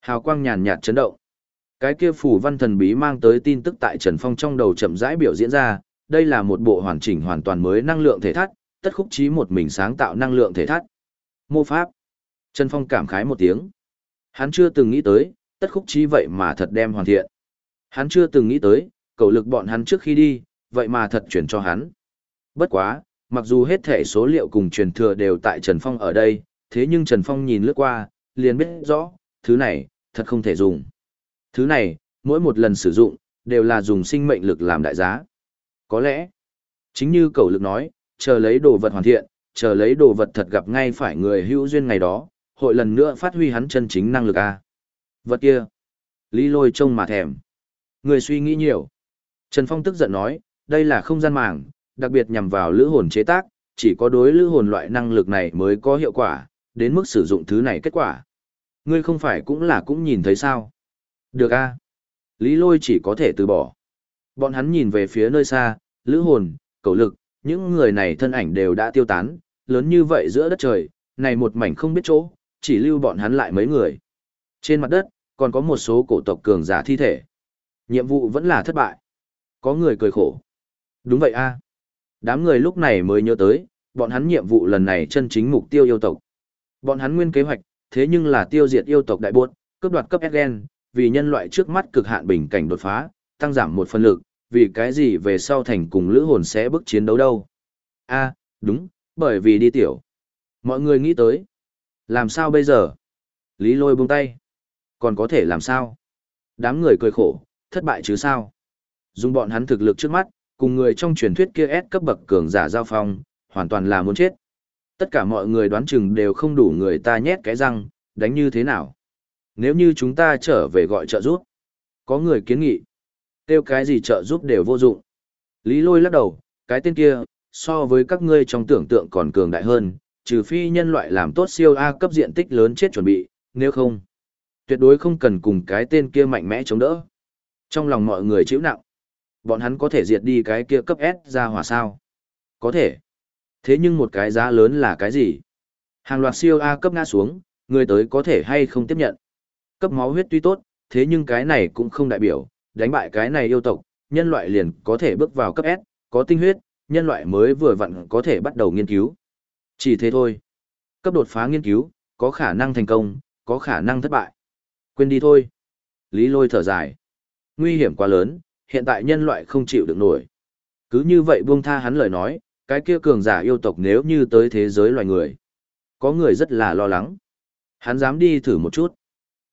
hào quang nhàn nhạt chấn động. Cái kia phủ văn thần bí mang tới tin tức tại Trần Phong trong đầu chậm rãi biểu diễn ra, đây là một bộ hoàn chỉnh hoàn toàn mới năng lượng thể thắt, tất khúc trí một mình sáng tạo năng lượng thể thắt. Mô pháp. Trần Phong cảm khái một tiếng. Hắn chưa từng nghĩ tới, tất khúc trí vậy mà thật đem hoàn thiện. Hắn chưa từng nghĩ tới, cầu lực bọn hắn trước khi đi, vậy mà thật chuyển cho hắn. Bất quá, mặc dù hết thể số liệu cùng truyền thừa đều tại Trần Phong ở đây, thế nhưng Trần Phong nhìn lướt qua, liền biết rõ, thứ này, thật không thể dùng. Thứ này, mỗi một lần sử dụng, đều là dùng sinh mệnh lực làm đại giá. Có lẽ, chính như cầu lực nói, chờ lấy đồ vật hoàn thiện, chờ lấy đồ vật thật gặp ngay phải người hữu duyên ngày đó, hội lần nữa phát huy hắn chân chính năng lực a. Vật kia, Lý Lôi trông mà thèm. Người suy nghĩ nhiều. Trần Phong tức giận nói, đây là không gian màng đặc biệt nhằm vào lữ hồn chế tác, chỉ có đối lữ hồn loại năng lực này mới có hiệu quả, đến mức sử dụng thứ này kết quả. Ngươi không phải cũng là cũng nhìn thấy sao? Được a. Lý Lôi chỉ có thể từ bỏ. Bọn hắn nhìn về phía nơi xa, lữ hồn, cầu lực, những người này thân ảnh đều đã tiêu tán, lớn như vậy giữa đất trời, này một mảnh không biết chỗ, chỉ lưu bọn hắn lại mấy người. Trên mặt đất, còn có một số cổ tộc cường giả thi thể. Nhiệm vụ vẫn là thất bại. Có người cười khổ. Đúng vậy a. Đám người lúc này mới nhớ tới, bọn hắn nhiệm vụ lần này chân chính mục tiêu yêu tộc. Bọn hắn nguyên kế hoạch, thế nhưng là tiêu diệt yêu tộc đại buốt, cướp đoạt cấp Sgen, vì nhân loại trước mắt cực hạn bình cảnh đột phá, tăng giảm một phần lực, vì cái gì về sau thành cùng lữ hồn sẽ bước chiến đấu đâu. A, đúng, bởi vì đi tiểu. Mọi người nghĩ tới. Làm sao bây giờ? Lý lôi buông tay. Còn có thể làm sao? Đám người cười khổ, thất bại chứ sao? Dùng bọn hắn thực lực trước mắt, cùng người trong truyền thuyết kia ép cấp bậc cường giả giao phong, hoàn toàn là muốn chết. Tất cả mọi người đoán chừng đều không đủ người ta nhét cái răng, đánh như thế nào? Nếu như chúng ta trở về gọi trợ giúp, có người kiến nghị, kêu cái gì trợ giúp đều vô dụng. Lý lôi lắc đầu, cái tên kia, so với các ngươi trong tưởng tượng còn cường đại hơn, trừ phi nhân loại làm tốt siêu A cấp diện tích lớn chết chuẩn bị, nếu không, tuyệt đối không cần cùng cái tên kia mạnh mẽ chống đỡ. Trong lòng mọi người chịu nặng, bọn hắn có thể diệt đi cái kia cấp S ra hỏa sao? Có thể. Thế nhưng một cái giá lớn là cái gì? Hàng loạt siêu A cấp ngã xuống, người tới có thể hay không tiếp nhận. Cấp máu huyết tuy tốt, thế nhưng cái này cũng không đại biểu, đánh bại cái này yêu tộc, nhân loại liền có thể bước vào cấp S, có tinh huyết, nhân loại mới vừa vặn có thể bắt đầu nghiên cứu. Chỉ thế thôi. Cấp đột phá nghiên cứu, có khả năng thành công, có khả năng thất bại. Quên đi thôi. Lý lôi thở dài. Nguy hiểm quá lớn, hiện tại nhân loại không chịu được nổi. Cứ như vậy buông tha hắn lời nói, cái kia cường giả yêu tộc nếu như tới thế giới loài người. Có người rất là lo lắng. Hắn dám đi thử một chút.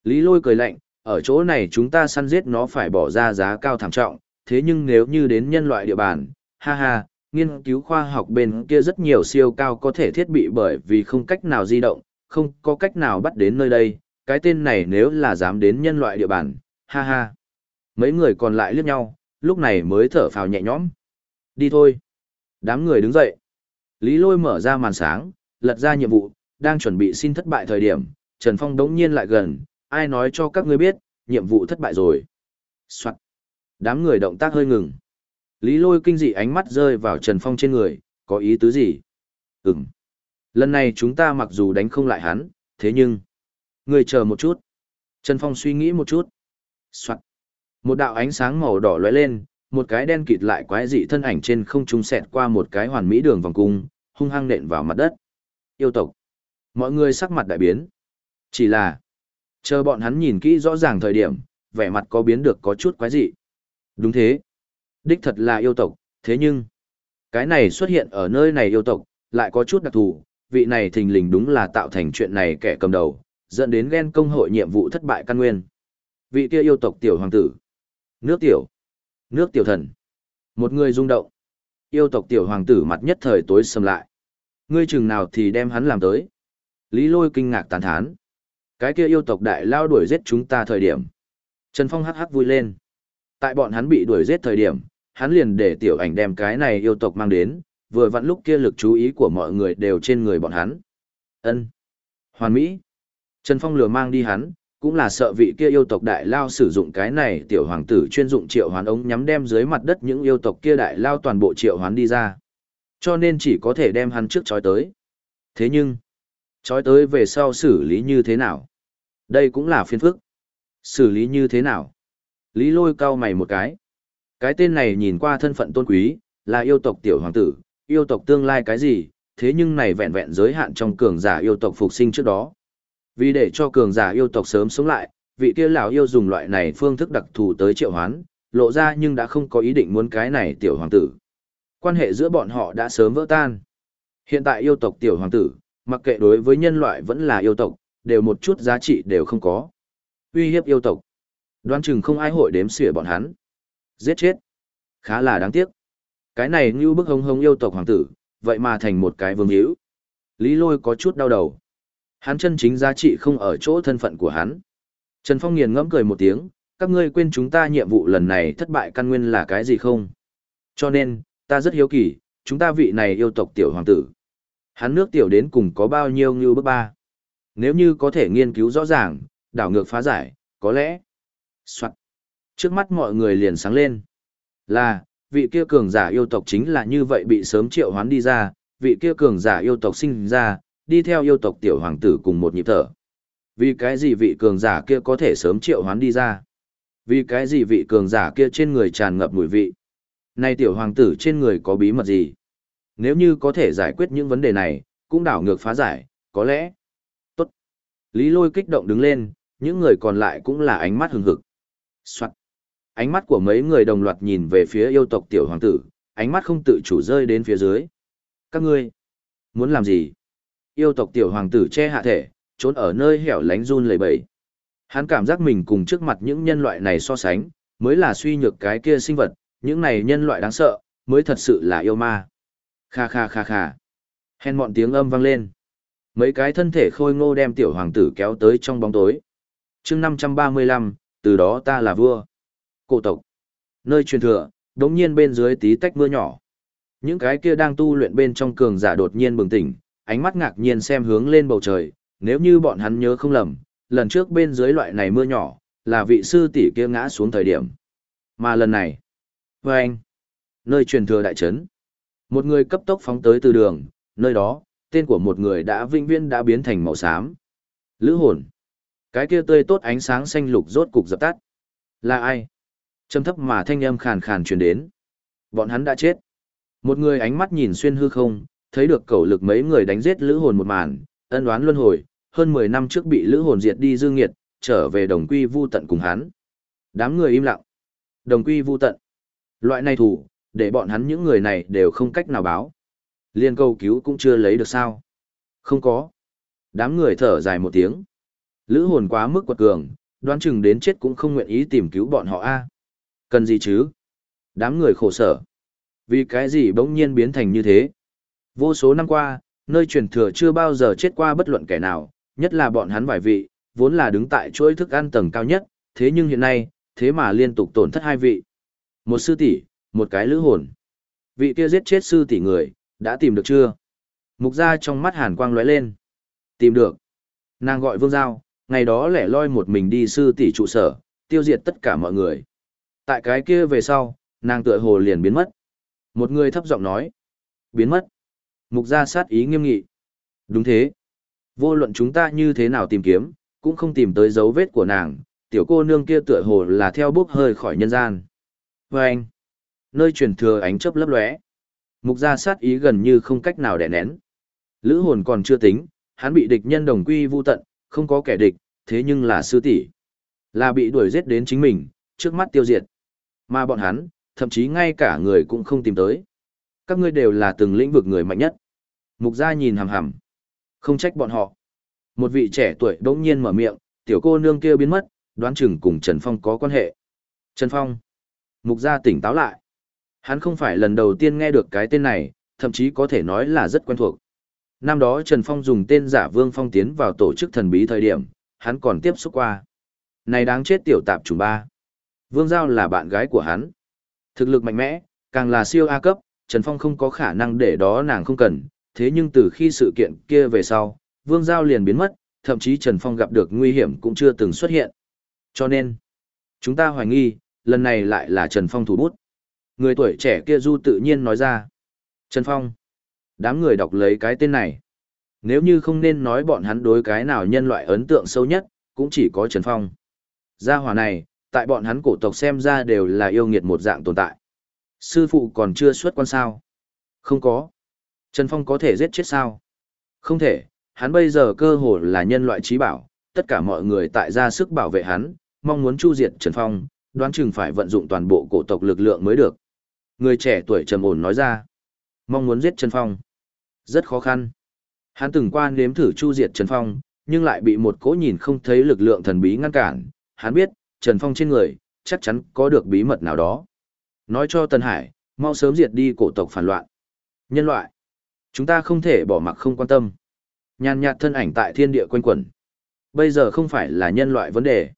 Lý lôi cười lạnh, ở chỗ này chúng ta săn giết nó phải bỏ ra giá cao thảm trọng, thế nhưng nếu như đến nhân loại địa bàn, ha ha, nghiên cứu khoa học bên kia rất nhiều siêu cao có thể thiết bị bởi vì không cách nào di động, không có cách nào bắt đến nơi đây, cái tên này nếu là dám đến nhân loại địa bàn, ha ha. Mấy người còn lại liếc nhau, lúc này mới thở phào nhẹ nhõm. Đi thôi. Đám người đứng dậy. Lý lôi mở ra màn sáng, lật ra nhiệm vụ, đang chuẩn bị xin thất bại thời điểm, Trần Phong đống nhiên lại gần, ai nói cho các ngươi biết, nhiệm vụ thất bại rồi. Soạn. Đám người động tác hơi ngừng. Lý lôi kinh dị ánh mắt rơi vào Trần Phong trên người, có ý tứ gì? Ừm. Lần này chúng ta mặc dù đánh không lại hắn, thế nhưng... Người chờ một chút. Trần Phong suy nghĩ một chút. Soạn. Một đạo ánh sáng màu đỏ lóe lên, một cái đen kịt lại quái dị thân ảnh trên không trung xẹt qua một cái hoàn mỹ đường vòng cung, hung hăng nện vào mặt đất. Yêu tộc. Mọi người sắc mặt đại biến. Chỉ là, chờ bọn hắn nhìn kỹ rõ ràng thời điểm, vẻ mặt có biến được có chút quái dị. Đúng thế. Đích thật là yêu tộc, thế nhưng, cái này xuất hiện ở nơi này yêu tộc, lại có chút đặc thù, vị này thình lình đúng là tạo thành chuyện này kẻ cầm đầu, dẫn đến ghen công hội nhiệm vụ thất bại căn nguyên. Vị kia yêu tộc tiểu hoàng tử. Nước tiểu. Nước tiểu thần. Một người rung động. Yêu tộc tiểu hoàng tử mặt nhất thời tối sầm lại. Ngươi chừng nào thì đem hắn làm tới. Lý lôi kinh ngạc tán thán. Cái kia yêu tộc đại lao đuổi giết chúng ta thời điểm. Trần Phong hắc hắc vui lên. Tại bọn hắn bị đuổi giết thời điểm, hắn liền để tiểu ảnh đem cái này yêu tộc mang đến, vừa vặn lúc kia lực chú ý của mọi người đều trên người bọn hắn. Ân, Hoàn Mỹ. Trần Phong lừa mang đi hắn, cũng là sợ vị kia yêu tộc đại lao sử dụng cái này tiểu hoàng tử chuyên dụng triệu hoán ống nhắm đem dưới mặt đất những yêu tộc kia đại lao toàn bộ triệu hoán đi ra. Cho nên chỉ có thể đem hắn trước chói tới. Thế nhưng, chói tới về sau xử lý như thế nào? Đây cũng là phiên phức. Xử lý như thế nào? Lý lôi cao mày một cái. Cái tên này nhìn qua thân phận tôn quý, là yêu tộc tiểu hoàng tử, yêu tộc tương lai cái gì, thế nhưng này vẹn vẹn giới hạn trong cường giả yêu tộc phục sinh trước đó. Vì để cho cường giả yêu tộc sớm sống lại, vị kia lão yêu dùng loại này phương thức đặc thù tới triệu hoán, lộ ra nhưng đã không có ý định muốn cái này tiểu hoàng tử. Quan hệ giữa bọn họ đã sớm vỡ tan. Hiện tại yêu tộc tiểu hoàng tử, mặc kệ đối với nhân loại vẫn là yêu tộc, đều một chút giá trị đều không có. Uy hiếp yêu tộc. Đoan chừng không ai hội đếm xỉa bọn hắn. Giết chết. Khá là đáng tiếc. Cái này như bức hông hông yêu tộc hoàng tử, vậy mà thành một cái vương hữu. Lý lôi có chút đau đầu. Hắn chân chính giá trị không ở chỗ thân phận của hắn. Trần Phong nghiền ngẫm cười một tiếng, các ngươi quên chúng ta nhiệm vụ lần này thất bại căn nguyên là cái gì không? Cho nên, ta rất hiếu kỳ, chúng ta vị này yêu tộc tiểu hoàng tử. Hắn nước tiểu đến cùng có bao nhiêu như bước ba. Nếu như có thể nghiên cứu rõ ràng, đảo ngược phá giải, có lẽ. Soạn. Trước mắt mọi người liền sáng lên. Là, vị kia cường giả yêu tộc chính là như vậy bị sớm triệu hoán đi ra, vị kia cường giả yêu tộc sinh ra, đi theo yêu tộc tiểu hoàng tử cùng một nhịp thở. Vì cái gì vị cường giả kia có thể sớm triệu hoán đi ra? Vì cái gì vị cường giả kia trên người tràn ngập mùi vị? Này tiểu hoàng tử trên người có bí mật gì? Nếu như có thể giải quyết những vấn đề này, cũng đảo ngược phá giải, có lẽ. Tốt. Lý lôi kích động đứng lên, những người còn lại cũng là ánh mắt hừng hực. Soạn. Ánh mắt của mấy người đồng loạt nhìn về phía yêu tộc tiểu hoàng tử, ánh mắt không tự chủ rơi đến phía dưới. Các ngươi, muốn làm gì? Yêu tộc tiểu hoàng tử che hạ thể, trốn ở nơi hẻo lánh run lẩy bẩy. Hắn cảm giác mình cùng trước mặt những nhân loại này so sánh, mới là suy nhược cái kia sinh vật, những này nhân loại đáng sợ, mới thật sự là yêu ma. Kha kha kha kha. Hèn mọn tiếng âm vang lên. Mấy cái thân thể khôi ngô đem tiểu hoàng tử kéo tới trong bóng tối. chương 535, từ đó ta là vua. Cổ tộc. Nơi truyền thừa, đống nhiên bên dưới tí tách mưa nhỏ. Những cái kia đang tu luyện bên trong cường giả đột nhiên bừng tỉnh, ánh mắt ngạc nhiên xem hướng lên bầu trời, nếu như bọn hắn nhớ không lầm, lần trước bên dưới loại này mưa nhỏ, là vị sư tỷ kia ngã xuống thời điểm. Mà lần này, với anh, nơi truyền thừa đại trấn, một người cấp tốc phóng tới từ đường, nơi đó, tên của một người đã vinh viên đã biến thành màu xám. Lữ hồn. Cái kia tươi tốt ánh sáng xanh lục rốt cục dập tắt. Là ai? Trầm thấp mà thanh âm khàn khàn truyền đến. Bọn hắn đã chết. Một người ánh mắt nhìn xuyên hư không, thấy được cầu lực mấy người đánh giết lữ hồn một màn, ân đoán luân hồi, hơn 10 năm trước bị lữ hồn diệt đi dương nghiệt, trở về đồng quy vu tận cùng hắn. Đám người im lặng. Đồng quy vu tận. Loại này thủ, để bọn hắn những người này đều không cách nào báo. Liên câu cứu cũng chưa lấy được sao. Không có. Đám người thở dài một tiếng. Lữ hồn quá mức quật cường, đoán chừng đến chết cũng không nguyện ý tìm cứu bọn họ a. Cần gì chứ? Đám người khổ sở. Vì cái gì bỗng nhiên biến thành như thế? Vô số năm qua, nơi truyền thừa chưa bao giờ chết qua bất luận kẻ nào, nhất là bọn hắn vài vị, vốn là đứng tại chuỗi thức ăn tầng cao nhất, thế nhưng hiện nay, thế mà liên tục tổn thất hai vị. Một sư tỷ, một cái lữ hồn. Vị kia giết chết sư tỷ người, đã tìm được chưa? Mục ra trong mắt hàn quang lóe lên. Tìm được. Nàng gọi vương giao, ngày đó lẻ loi một mình đi sư tỷ trụ sở, tiêu diệt tất cả mọi người. Tại cái kia về sau, nàng tựa hồ liền biến mất. Một người thấp giọng nói. Biến mất. Mục gia sát ý nghiêm nghị. Đúng thế. Vô luận chúng ta như thế nào tìm kiếm, cũng không tìm tới dấu vết của nàng, tiểu cô nương kia tựa hồ là theo bước hơi khỏi nhân gian. Và anh, nơi truyền thừa ánh chớp lấp lóe, mục gia sát ý gần như không cách nào đè nén. Lữ hồn còn chưa tính, hắn bị địch nhân đồng quy vu tận, không có kẻ địch, thế nhưng là sư tỷ, là bị đuổi giết đến chính mình, trước mắt tiêu diệt. Mà bọn hắn, thậm chí ngay cả người cũng không tìm tới. Các ngươi đều là từng lĩnh vực người mạnh nhất. Mục gia nhìn hằm hằm. Không trách bọn họ. Một vị trẻ tuổi đống nhiên mở miệng, tiểu cô nương kia biến mất, đoán chừng cùng Trần Phong có quan hệ. Trần Phong. Mục gia tỉnh táo lại. Hắn không phải lần đầu tiên nghe được cái tên này, thậm chí có thể nói là rất quen thuộc. Năm đó Trần Phong dùng tên giả Vương Phong tiến vào tổ chức thần bí thời điểm, hắn còn tiếp xúc qua. Này đáng chết tiểu tạp chủ ba. Vương Giao là bạn gái của hắn. Thực lực mạnh mẽ, càng là siêu A cấp, Trần Phong không có khả năng để đó nàng không cần, thế nhưng từ khi sự kiện kia về sau, Vương Giao liền biến mất, thậm chí Trần Phong gặp được nguy hiểm cũng chưa từng xuất hiện. Cho nên, chúng ta hoài nghi, lần này lại là Trần Phong thủ bút. Người tuổi trẻ kia du tự nhiên nói ra. Trần Phong. Đám người đọc lấy cái tên này. Nếu như không nên nói bọn hắn đối cái nào nhân loại ấn tượng sâu nhất, cũng chỉ có Trần Phong. Gia hỏa này, tại bọn hắn cổ tộc xem ra đều là yêu nghiệt một dạng tồn tại. Sư phụ còn chưa xuất quan sao? Không có. Trần Phong có thể giết chết sao? Không thể, hắn bây giờ cơ hồ là nhân loại trí bảo, tất cả mọi người tại ra sức bảo vệ hắn, mong muốn chu diệt Trần Phong, đoán chừng phải vận dụng toàn bộ cổ tộc lực lượng mới được. Người trẻ tuổi trầm ổn nói ra, mong muốn giết Trần Phong. Rất khó khăn. Hắn từng qua nếm thử chu diệt Trần Phong, nhưng lại bị một cỗ nhìn không thấy lực lượng thần bí ngăn cản. Hắn biết, Trần Phong trên người, chắc chắn có được bí mật nào đó. Nói cho Tần Hải, mau sớm diệt đi cổ tộc phản loạn. Nhân loại, chúng ta không thể bỏ mặc không quan tâm. Nhàn nhạt thân ảnh tại thiên địa quanh quẩn. Bây giờ không phải là nhân loại vấn đề.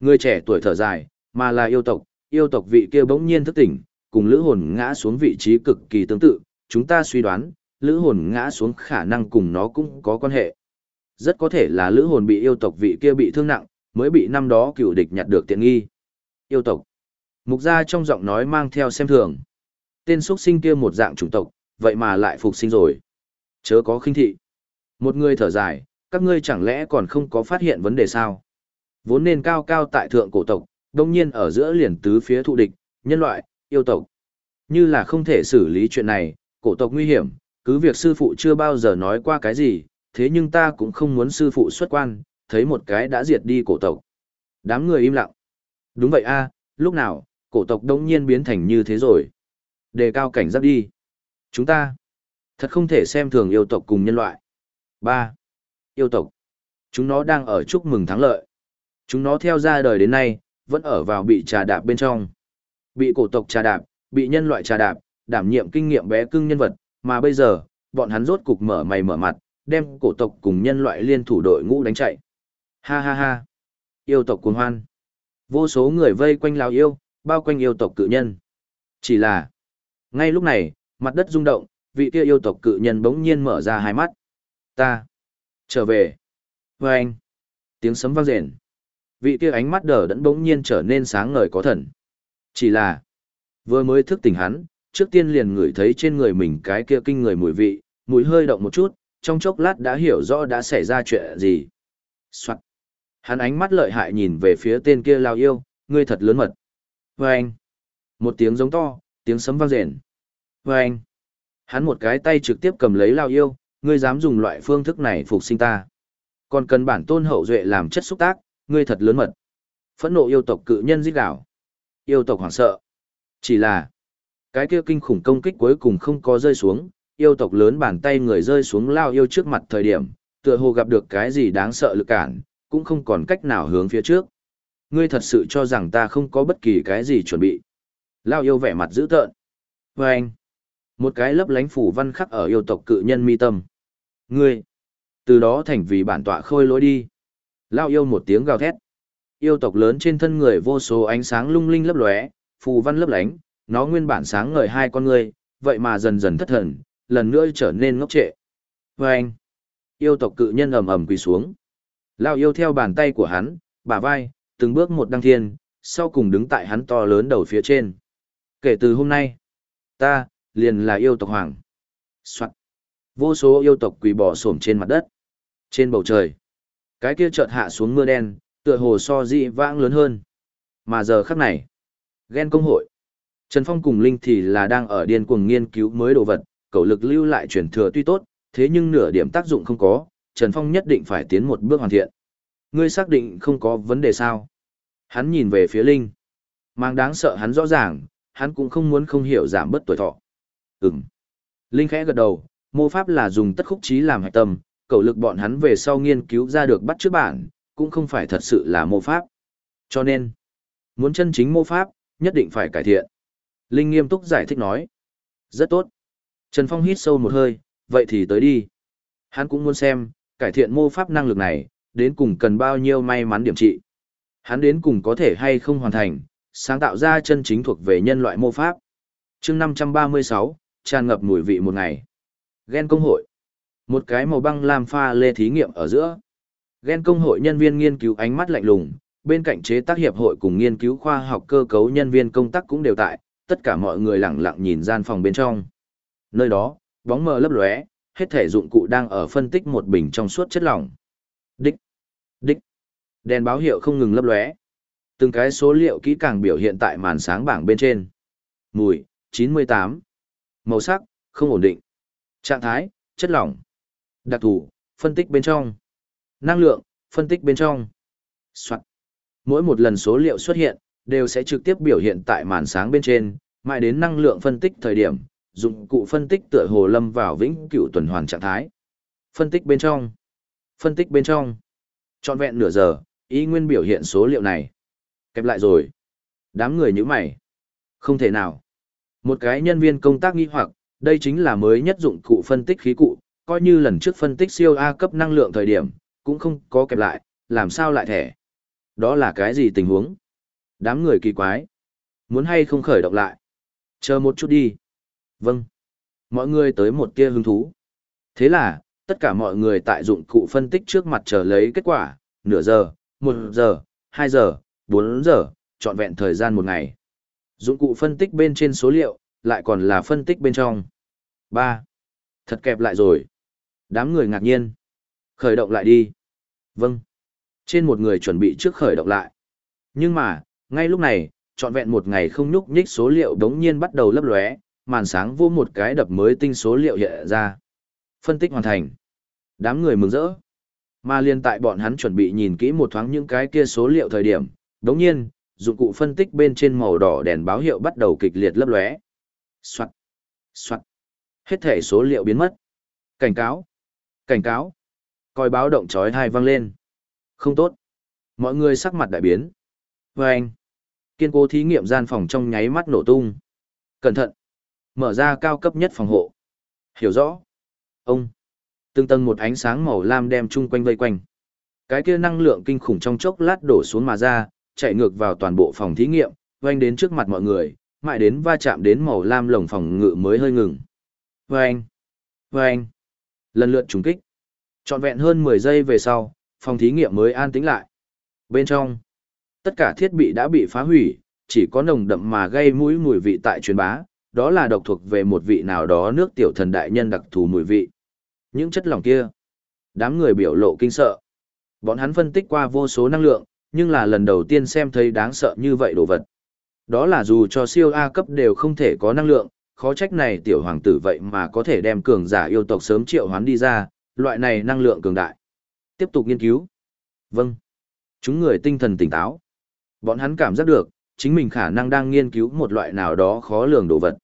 Người trẻ tuổi thở dài, mà là yêu tộc, yêu tộc vị kia bỗng nhiên thức tỉnh, cùng lữ hồn ngã xuống vị trí cực kỳ tương tự, chúng ta suy đoán, lữ hồn ngã xuống khả năng cùng nó cũng có quan hệ. Rất có thể là lữ hồn bị yêu tộc vị kia bị thương nặng, mới bị năm đó cựu địch nhặt được tiện nghi. Yêu tộc. Mục gia trong giọng nói mang theo xem thường. Tên xuất sinh kia một dạng chủng tộc, vậy mà lại phục sinh rồi. Chớ có khinh thị. Một người thở dài, các ngươi chẳng lẽ còn không có phát hiện vấn đề sao? Vốn nên cao cao tại thượng cổ tộc, đồng nhiên ở giữa liền tứ phía thụ địch, nhân loại, yêu tộc. Như là không thể xử lý chuyện này, cổ tộc nguy hiểm, cứ việc sư phụ chưa bao giờ nói qua cái gì, thế nhưng ta cũng không muốn sư phụ xuất quan, thấy một cái đã diệt đi cổ tộc. Đám người im lặng. Đúng vậy a, lúc nào, cổ tộc đông nhiên biến thành như thế rồi. Đề cao cảnh giác đi. Chúng ta, thật không thể xem thường yêu tộc cùng nhân loại. 3. Yêu tộc. Chúng nó đang ở chúc mừng thắng lợi. Chúng nó theo ra đời đến nay, vẫn ở vào bị trà đạp bên trong. Bị cổ tộc trà đạp, bị nhân loại trà đạp, đảm nhiệm kinh nghiệm bé cưng nhân vật, mà bây giờ, bọn hắn rốt cục mở mày mở mặt, đem cổ tộc cùng nhân loại liên thủ đội ngũ đánh chạy. Ha ha ha. Yêu tộc cuồng hoan. Vô số người vây quanh lão yêu, bao quanh yêu tộc cự nhân. Chỉ là, ngay lúc này, mặt đất rung động, vị kia yêu tộc cự nhân bỗng nhiên mở ra hai mắt. Ta, trở về. Và anh, tiếng sấm vang rền. Vị kia ánh mắt đờ đẫn bỗng nhiên trở nên sáng ngời có thần. Chỉ là, vừa mới thức tỉnh hắn, trước tiên liền ngửi thấy trên người mình cái kia kinh người mùi vị, mùi hơi động một chút, trong chốc lát đã hiểu rõ đã xảy ra chuyện gì. Soạn. Hắn ánh mắt lợi hại nhìn về phía tên kia lao yêu, ngươi thật lớn mật. Và anh. Một tiếng giống to, tiếng sấm vang rền. Và anh. Hắn một cái tay trực tiếp cầm lấy lao yêu, ngươi dám dùng loại phương thức này phục sinh ta. Còn cần bản tôn hậu duệ làm chất xúc tác, ngươi thật lớn mật. Phẫn nộ yêu tộc cự nhân giết đảo. Yêu tộc hoảng sợ. Chỉ là, cái kia kinh khủng công kích cuối cùng không có rơi xuống, yêu tộc lớn bàn tay người rơi xuống lao yêu trước mặt thời điểm, tựa hồ gặp được cái gì đáng sợ lực cản, cũng không còn cách nào hướng phía trước. Ngươi thật sự cho rằng ta không có bất kỳ cái gì chuẩn bị. Lao yêu vẻ mặt dữ tợn. Và anh, một cái lấp lánh phủ văn khắc ở yêu tộc cự nhân mi tâm. Ngươi, từ đó thành vì bản tọa khôi lỗi đi. Lao yêu một tiếng gào thét. Yêu tộc lớn trên thân người vô số ánh sáng lung linh lấp lóe, phù văn lấp lánh, nó nguyên bản sáng ngời hai con người, vậy mà dần dần thất thần, lần nữa trở nên ngốc trệ. Và anh, yêu tộc cự nhân ầm ầm quỳ xuống. Lao yêu theo bàn tay của hắn, bả vai, từng bước một đăng thiên, sau cùng đứng tại hắn to lớn đầu phía trên. Kể từ hôm nay, ta, liền là yêu tộc hoàng. Soạn. Vô số yêu tộc quỳ bỏ xổm trên mặt đất. Trên bầu trời, cái kia chợt hạ xuống mưa đen, tựa hồ so dị vãng lớn hơn. Mà giờ khắc này, ghen công hội. Trần Phong cùng Linh thì là đang ở điên cuồng nghiên cứu mới đồ vật, cầu lực lưu lại truyền thừa tuy tốt, thế nhưng nửa điểm tác dụng không có, Trần Phong nhất định phải tiến một bước hoàn thiện. Ngươi xác định không có vấn đề sao? Hắn nhìn về phía Linh. Mang đáng sợ hắn rõ ràng, hắn cũng không muốn không hiểu giảm bớt tuổi thọ. Ừm. Linh khẽ gật đầu, mô pháp là dùng tất khúc trí làm hạch tâm, cầu lực bọn hắn về sau nghiên cứu ra được bắt trước bản, cũng không phải thật sự là mô pháp. Cho nên, muốn chân chính mô pháp, nhất định phải cải thiện. Linh nghiêm túc giải thích nói. Rất tốt. Trần Phong hít sâu một hơi, vậy thì tới đi. Hắn cũng muốn xem, cải thiện mô pháp năng lực này, đến cùng cần bao nhiêu may mắn điểm trị. Hắn đến cùng có thể hay không hoàn thành, sáng tạo ra chân chính thuộc về nhân loại mô pháp. chương 536, tràn ngập mùi vị một ngày. Gen công hội. Một cái màu băng làm pha lê thí nghiệm ở giữa. Gen công hội nhân viên nghiên cứu ánh mắt lạnh lùng, bên cạnh chế tác hiệp hội cùng nghiên cứu khoa học cơ cấu nhân viên công tác cũng đều tại, tất cả mọi người lặng lặng nhìn gian phòng bên trong. Nơi đó, bóng mờ lấp lóe, hết thể dụng cụ đang ở phân tích một bình trong suốt chất lỏng. Đèn báo hiệu không ngừng lấp lóe. Từng cái số liệu kỹ càng biểu hiện tại màn sáng bảng bên trên. Mùi, 98. Màu sắc, không ổn định. Trạng thái, chất lỏng. Đặc thù, phân tích bên trong. Năng lượng, phân tích bên trong. Soạn. Mỗi một lần số liệu xuất hiện, đều sẽ trực tiếp biểu hiện tại màn sáng bên trên, mãi đến năng lượng phân tích thời điểm, dụng cụ phân tích tựa hồ lâm vào vĩnh cửu tuần hoàn trạng thái. Phân tích bên trong. Phân tích bên trong. Trọn vẹn nửa giờ, ý nguyên biểu hiện số liệu này. Kẹp lại rồi. Đám người như mày. Không thể nào. Một cái nhân viên công tác nghi hoặc, đây chính là mới nhất dụng cụ phân tích khí cụ, coi như lần trước phân tích siêu A cấp năng lượng thời điểm, cũng không có kẹp lại, làm sao lại thẻ. Đó là cái gì tình huống? Đám người kỳ quái. Muốn hay không khởi động lại? Chờ một chút đi. Vâng. Mọi người tới một kia hứng thú. Thế là, tất cả mọi người tại dụng cụ phân tích trước mặt chờ lấy kết quả, nửa giờ, một giờ, hai giờ, bốn giờ, trọn vẹn thời gian một ngày. Dụng cụ phân tích bên trên số liệu, lại còn là phân tích bên trong. ba Thật kẹp lại rồi. Đám người ngạc nhiên. Khởi động lại đi. Vâng. Trên một người chuẩn bị trước khởi động lại. Nhưng mà, ngay lúc này, trọn vẹn một ngày không nhúc nhích số liệu đống nhiên bắt đầu lấp lóe, màn sáng vô một cái đập mới tinh số liệu hiện ra. Phân tích hoàn thành. Đám người mừng rỡ. Mà liên tại bọn hắn chuẩn bị nhìn kỹ một thoáng những cái kia số liệu thời điểm, đống nhiên, dụng cụ phân tích bên trên màu đỏ đèn báo hiệu bắt đầu kịch liệt lấp lóe. Soạt, soạt. Hết thể số liệu biến mất. Cảnh cáo, cảnh cáo. Coi báo động chói tai vang lên. Không tốt. Mọi người sắc mặt đại biến. Và anh. Kiên cố thí nghiệm gian phòng trong nháy mắt nổ tung. Cẩn thận. Mở ra cao cấp nhất phòng hộ. Hiểu rõ. Ông. Từng tầng một ánh sáng màu lam đem chung quanh vây quanh. Cái kia năng lượng kinh khủng trong chốc lát đổ xuống mà ra, chạy ngược vào toàn bộ phòng thí nghiệm, quanh đến trước mặt mọi người, mãi đến va chạm đến màu lam lồng phòng ngự mới hơi ngừng. Vâng! Vâng! Lần lượt trùng kích. Trọn vẹn hơn 10 giây về sau, phòng thí nghiệm mới an tĩnh lại. Bên trong, tất cả thiết bị đã bị phá hủy, chỉ có nồng đậm mà gây mũi mùi vị tại truyền bá, đó là độc thuộc về một vị nào đó nước tiểu thần đại nhân đặc thù mùi vị. Những chất lỏng kia, đám người biểu lộ kinh sợ. Bọn hắn phân tích qua vô số năng lượng, nhưng là lần đầu tiên xem thấy đáng sợ như vậy đồ vật. Đó là dù cho siêu A cấp đều không thể có năng lượng, khó trách này tiểu hoàng tử vậy mà có thể đem cường giả yêu tộc sớm triệu hoán đi ra, loại này năng lượng cường đại. Tiếp tục nghiên cứu. Vâng. Chúng người tinh thần tỉnh táo. Bọn hắn cảm giác được, chính mình khả năng đang nghiên cứu một loại nào đó khó lường đồ vật.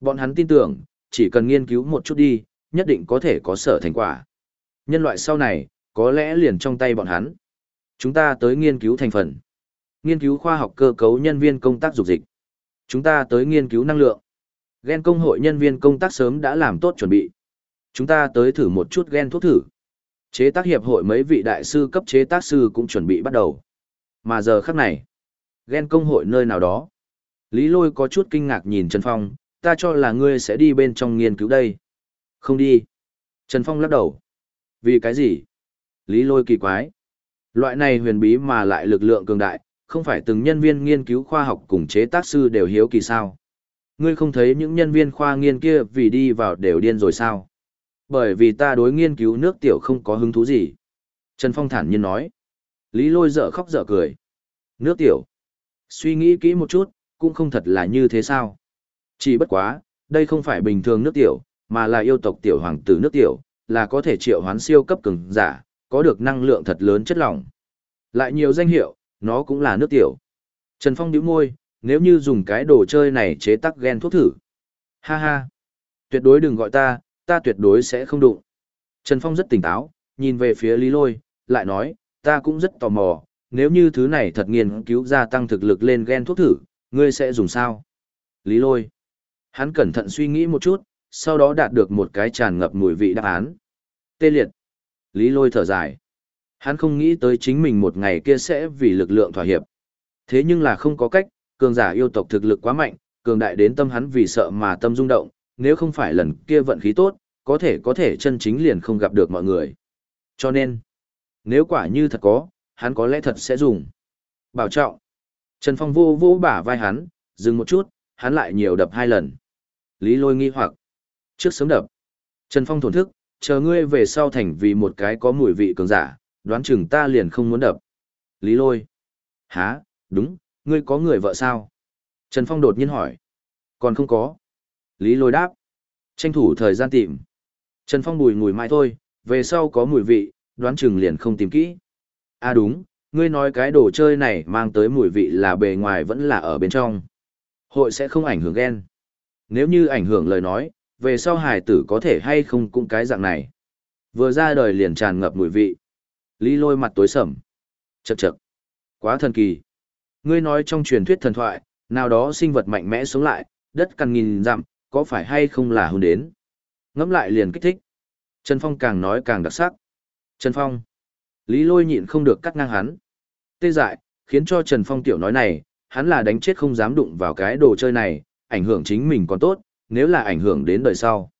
Bọn hắn tin tưởng, chỉ cần nghiên cứu một chút đi, nhất định có thể có sở thành quả. Nhân loại sau này, có lẽ liền trong tay bọn hắn. Chúng ta tới nghiên cứu thành phần. Nghiên cứu khoa học cơ cấu nhân viên công tác dục dịch. Chúng ta tới nghiên cứu năng lượng. Gen công hội nhân viên công tác sớm đã làm tốt chuẩn bị. Chúng ta tới thử một chút gen thuốc thử. Chế tác hiệp hội mấy vị đại sư cấp chế tác sư cũng chuẩn bị bắt đầu. Mà giờ khắc này, gen công hội nơi nào đó. Lý lôi có chút kinh ngạc nhìn Trần Phong, ta cho là ngươi sẽ đi bên trong nghiên cứu đây. Không đi. Trần Phong lắc đầu. Vì cái gì? Lý lôi kỳ quái. Loại này huyền bí mà lại lực lượng cường đại, không phải từng nhân viên nghiên cứu khoa học cùng chế tác sư đều hiếu kỳ sao. Ngươi không thấy những nhân viên khoa nghiên kia vì đi vào đều điên rồi sao? Bởi vì ta đối nghiên cứu nước tiểu không có hứng thú gì. Trần Phong thản nhiên nói. Lý lôi dở khóc dở cười. Nước tiểu. Suy nghĩ kỹ một chút, cũng không thật là như thế sao. Chỉ bất quá, đây không phải bình thường nước tiểu, mà là yêu tộc tiểu hoàng tử nước tiểu, là có thể triệu hoán siêu cấp cường giả, có được năng lượng thật lớn chất lỏng. Lại nhiều danh hiệu, nó cũng là nước tiểu. Trần Phong nhíu môi, nếu như dùng cái đồ chơi này chế tác gen thuốc thử. Ha ha. Tuyệt đối đừng gọi ta, ta tuyệt đối sẽ không đụng. Trần Phong rất tỉnh táo, nhìn về phía Lý Lôi, lại nói, ta cũng rất tò mò, nếu như thứ này thật nghiên cứu gia tăng thực lực lên gen thuốc thử, ngươi sẽ dùng sao? Lý lôi. Hắn cẩn thận suy nghĩ một chút, sau đó đạt được một cái tràn ngập mùi vị đáp án. Tê liệt. Lý lôi thở dài. Hắn không nghĩ tới chính mình một ngày kia sẽ vì lực lượng thỏa hiệp. Thế nhưng là không có cách, cường giả yêu tộc thực lực quá mạnh, cường đại đến tâm hắn vì sợ mà tâm rung động, nếu không phải lần kia vận khí tốt, có thể có thể chân chính liền không gặp được mọi người. Cho nên, nếu quả như thật có, hắn có lẽ thật sẽ dùng. Bảo trọng. Trần Phong vô vô bả vai hắn, dừng một chút, hắn lại nhiều đập hai lần. Lý lôi nghi hoặc. Trước sớm đập. Trần Phong thổn thức, chờ ngươi về sau thành vì một cái có mùi vị cường giả, đoán chừng ta liền không muốn đập. Lý lôi. Hả, đúng, ngươi có người vợ sao? Trần Phong đột nhiên hỏi. Còn không có. Lý lôi đáp. Tranh thủ thời gian tìm. Trần Phong bùi ngùi mãi thôi, về sau có mùi vị, đoán chừng liền không tìm kỹ. À đúng, ngươi nói cái đồ chơi này mang tới mùi vị là bề ngoài vẫn là ở bên trong. Hội sẽ không ảnh hưởng ghen. Nếu như ảnh hưởng lời nói, về sau hài tử có thể hay không cũng cái dạng này. Vừa ra đời liền tràn ngập mùi vị. Lý lôi mặt tối sầm. Chật chật. Quá thần kỳ. Ngươi nói trong truyền thuyết thần thoại, nào đó sinh vật mạnh mẽ sống lại, đất cằn nghìn dặm, có phải hay không là hôn đến. Ngẫm lại liền kích thích. Trần Phong càng nói càng đặc sắc. Trần Phong. Lý lôi nhịn không được cắt ngang hắn. Tê dại, khiến cho Trần Phong tiểu nói này, hắn là đánh chết không dám đụng vào cái đồ chơi này, ảnh hưởng chính mình còn tốt, nếu là ảnh hưởng đến đời sau.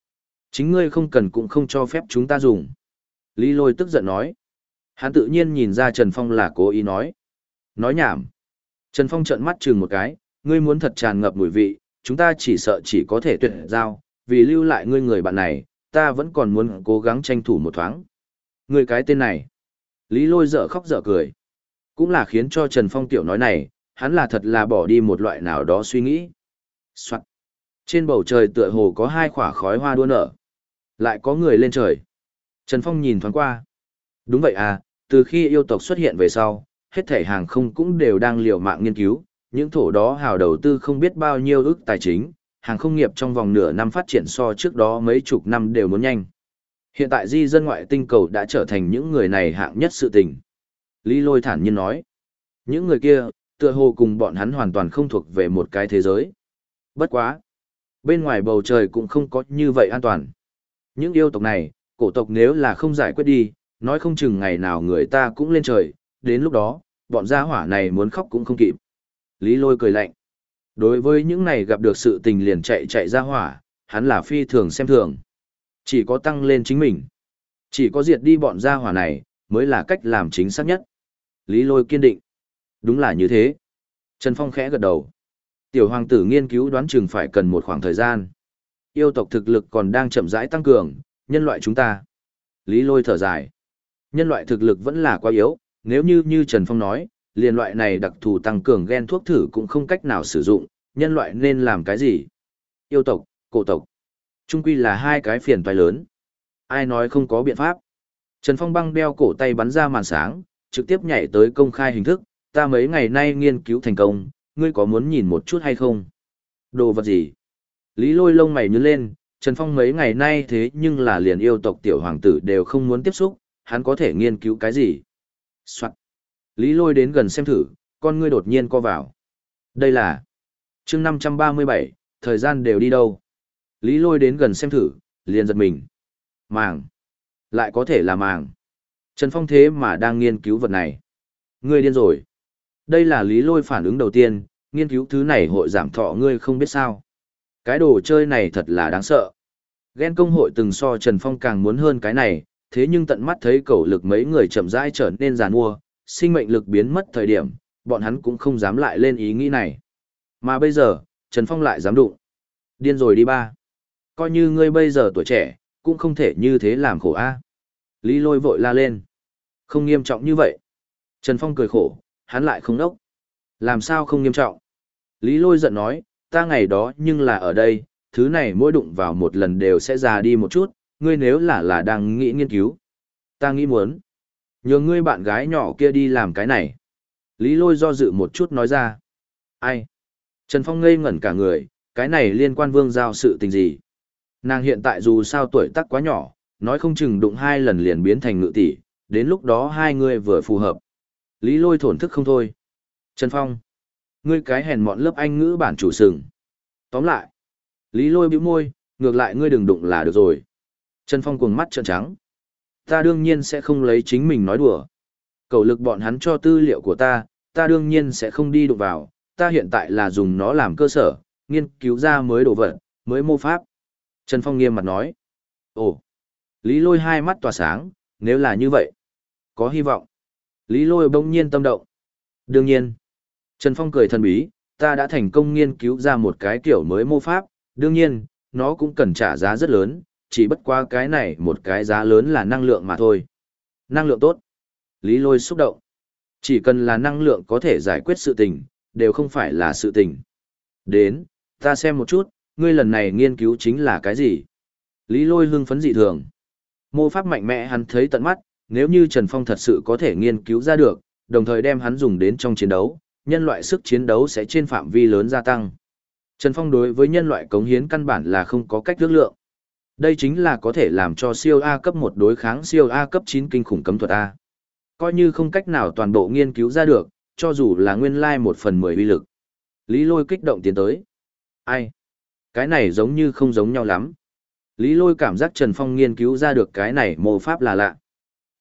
Chính ngươi không cần cũng không cho phép chúng ta dùng. Lý lôi tức giận nói. Hắn tự nhiên nhìn ra Trần Phong là cố ý nói. Nói nhảm. Trần Phong trợn mắt chừng một cái, ngươi muốn thật tràn ngập mùi vị, chúng ta chỉ sợ chỉ có thể tuyệt giao, vì lưu lại ngươi người bạn này, ta vẫn còn muốn cố gắng tranh thủ một thoáng. Ngươi cái tên này. Lý lôi dở khóc dở cười. Cũng là khiến cho Trần Phong tiểu nói này, hắn là thật là bỏ đi một loại nào đó suy nghĩ. Soạn. Trên bầu trời tựa hồ có hai quả khói hoa đua nở. Lại có người lên trời. Trần Phong nhìn thoáng qua. Đúng vậy à, từ khi yêu tộc xuất hiện về sau, hết thể hàng không cũng đều đang liều mạng nghiên cứu, những thổ đó hào đầu tư không biết bao nhiêu ước tài chính, hàng không nghiệp trong vòng nửa năm phát triển so trước đó mấy chục năm đều muốn nhanh. Hiện tại di dân ngoại tinh cầu đã trở thành những người này hạng nhất sự tình. Lý Lôi thản nhiên nói, những người kia, tựa hồ cùng bọn hắn hoàn toàn không thuộc về một cái thế giới. Bất quá. Bên ngoài bầu trời cũng không có như vậy an toàn. Những yêu tộc này, cổ tộc nếu là không giải quyết đi, nói không chừng ngày nào người ta cũng lên trời, đến lúc đó, bọn gia hỏa này muốn khóc cũng không kịp. Lý lôi cười lạnh. Đối với những này gặp được sự tình liền chạy chạy ra hỏa, hắn là phi thường xem thường. Chỉ có tăng lên chính mình. Chỉ có diệt đi bọn gia hỏa này, mới là cách làm chính xác nhất. Lý lôi kiên định. Đúng là như thế. Trần Phong khẽ gật đầu. Tiểu hoàng tử nghiên cứu đoán chừng phải cần một khoảng thời gian. Yêu tộc thực lực còn đang chậm rãi tăng cường, nhân loại chúng ta. Lý lôi thở dài. Nhân loại thực lực vẫn là quá yếu, nếu như như Trần Phong nói, liền loại này đặc thù tăng cường gen thuốc thử cũng không cách nào sử dụng, nhân loại nên làm cái gì? Yêu tộc, cổ tộc. Trung quy là hai cái phiền toái lớn. Ai nói không có biện pháp? Trần Phong băng đeo cổ tay bắn ra màn sáng, trực tiếp nhảy tới công khai hình thức, ta mấy ngày nay nghiên cứu thành công, ngươi có muốn nhìn một chút hay không? Đồ vật gì? Lý lôi lông mày nhướng lên, Trần Phong mấy ngày nay thế nhưng là liền yêu tộc tiểu hoàng tử đều không muốn tiếp xúc, hắn có thể nghiên cứu cái gì? Soạn. Lý lôi đến gần xem thử, con ngươi đột nhiên co vào. Đây là chương 537, thời gian đều đi đâu? Lý lôi đến gần xem thử, liền giật mình. Màng. Lại có thể là màng. Trần Phong thế mà đang nghiên cứu vật này. Ngươi điên rồi. Đây là lý lôi phản ứng đầu tiên, nghiên cứu thứ này hội giảm thọ ngươi không biết sao. Cái đồ chơi này thật là đáng sợ. Ghen công hội từng so Trần Phong càng muốn hơn cái này, thế nhưng tận mắt thấy cầu lực mấy người chậm rãi trở nên giàn mua, sinh mệnh lực biến mất thời điểm, bọn hắn cũng không dám lại lên ý nghĩ này. Mà bây giờ, Trần Phong lại dám đụng. Điên rồi đi ba. Coi như ngươi bây giờ tuổi trẻ, cũng không thể như thế làm khổ a. Lý lôi vội la lên. Không nghiêm trọng như vậy. Trần Phong cười khổ, hắn lại không đốc. Làm sao không nghiêm trọng? Lý lôi giận nói, ta ngày đó nhưng là ở đây, thứ này mỗi đụng vào một lần đều sẽ già đi một chút, ngươi nếu là là đang nghĩ nghiên cứu. Ta nghĩ muốn. Nhờ ngươi bạn gái nhỏ kia đi làm cái này. Lý lôi do dự một chút nói ra. Ai? Trần Phong ngây ngẩn cả người, cái này liên quan vương giao sự tình gì? Nàng hiện tại dù sao tuổi tác quá nhỏ, nói không chừng đụng hai lần liền biến thành ngự tỷ, đến lúc đó hai người vừa phù hợp. Lý lôi thổn thức không thôi. Trần Phong. Ngươi cái hèn mọn lớp anh ngữ bản chủ sừng. Tóm lại, Lý Lôi bĩu môi, ngược lại ngươi đừng đụng là được rồi. Trần Phong cuồng mắt trợn trắng. Ta đương nhiên sẽ không lấy chính mình nói đùa. Cầu lực bọn hắn cho tư liệu của ta, ta đương nhiên sẽ không đi đụng vào, ta hiện tại là dùng nó làm cơ sở, nghiên cứu ra mới đồ vật, mới mô pháp. Trần Phong nghiêm mặt nói. Ồ, Lý Lôi hai mắt tỏa sáng, nếu là như vậy, có hy vọng. Lý Lôi bỗng nhiên tâm động. Đương nhiên. Trần Phong cười thần bí, ta đã thành công nghiên cứu ra một cái kiểu mới mô pháp, đương nhiên, nó cũng cần trả giá rất lớn, chỉ bất qua cái này một cái giá lớn là năng lượng mà thôi. Năng lượng tốt. Lý Lôi xúc động. Chỉ cần là năng lượng có thể giải quyết sự tình, đều không phải là sự tình. Đến, ta xem một chút, ngươi lần này nghiên cứu chính là cái gì? Lý Lôi hưng phấn dị thường. Mô pháp mạnh mẽ hắn thấy tận mắt, nếu như Trần Phong thật sự có thể nghiên cứu ra được, đồng thời đem hắn dùng đến trong chiến đấu, nhân loại sức chiến đấu sẽ trên phạm vi lớn gia tăng. Trần Phong đối với nhân loại cống hiến căn bản là không có cách ước lượng. Đây chính là có thể làm cho siêu A cấp 1 đối kháng siêu A cấp 9 kinh khủng cấm thuật A. Coi như không cách nào toàn bộ nghiên cứu ra được, cho dù là nguyên lai like 1 phần 10 uy lực. Lý lôi kích động tiến tới. Ai? Cái này giống như không giống nhau lắm. Lý lôi cảm giác Trần Phong nghiên cứu ra được cái này mô pháp là lạ.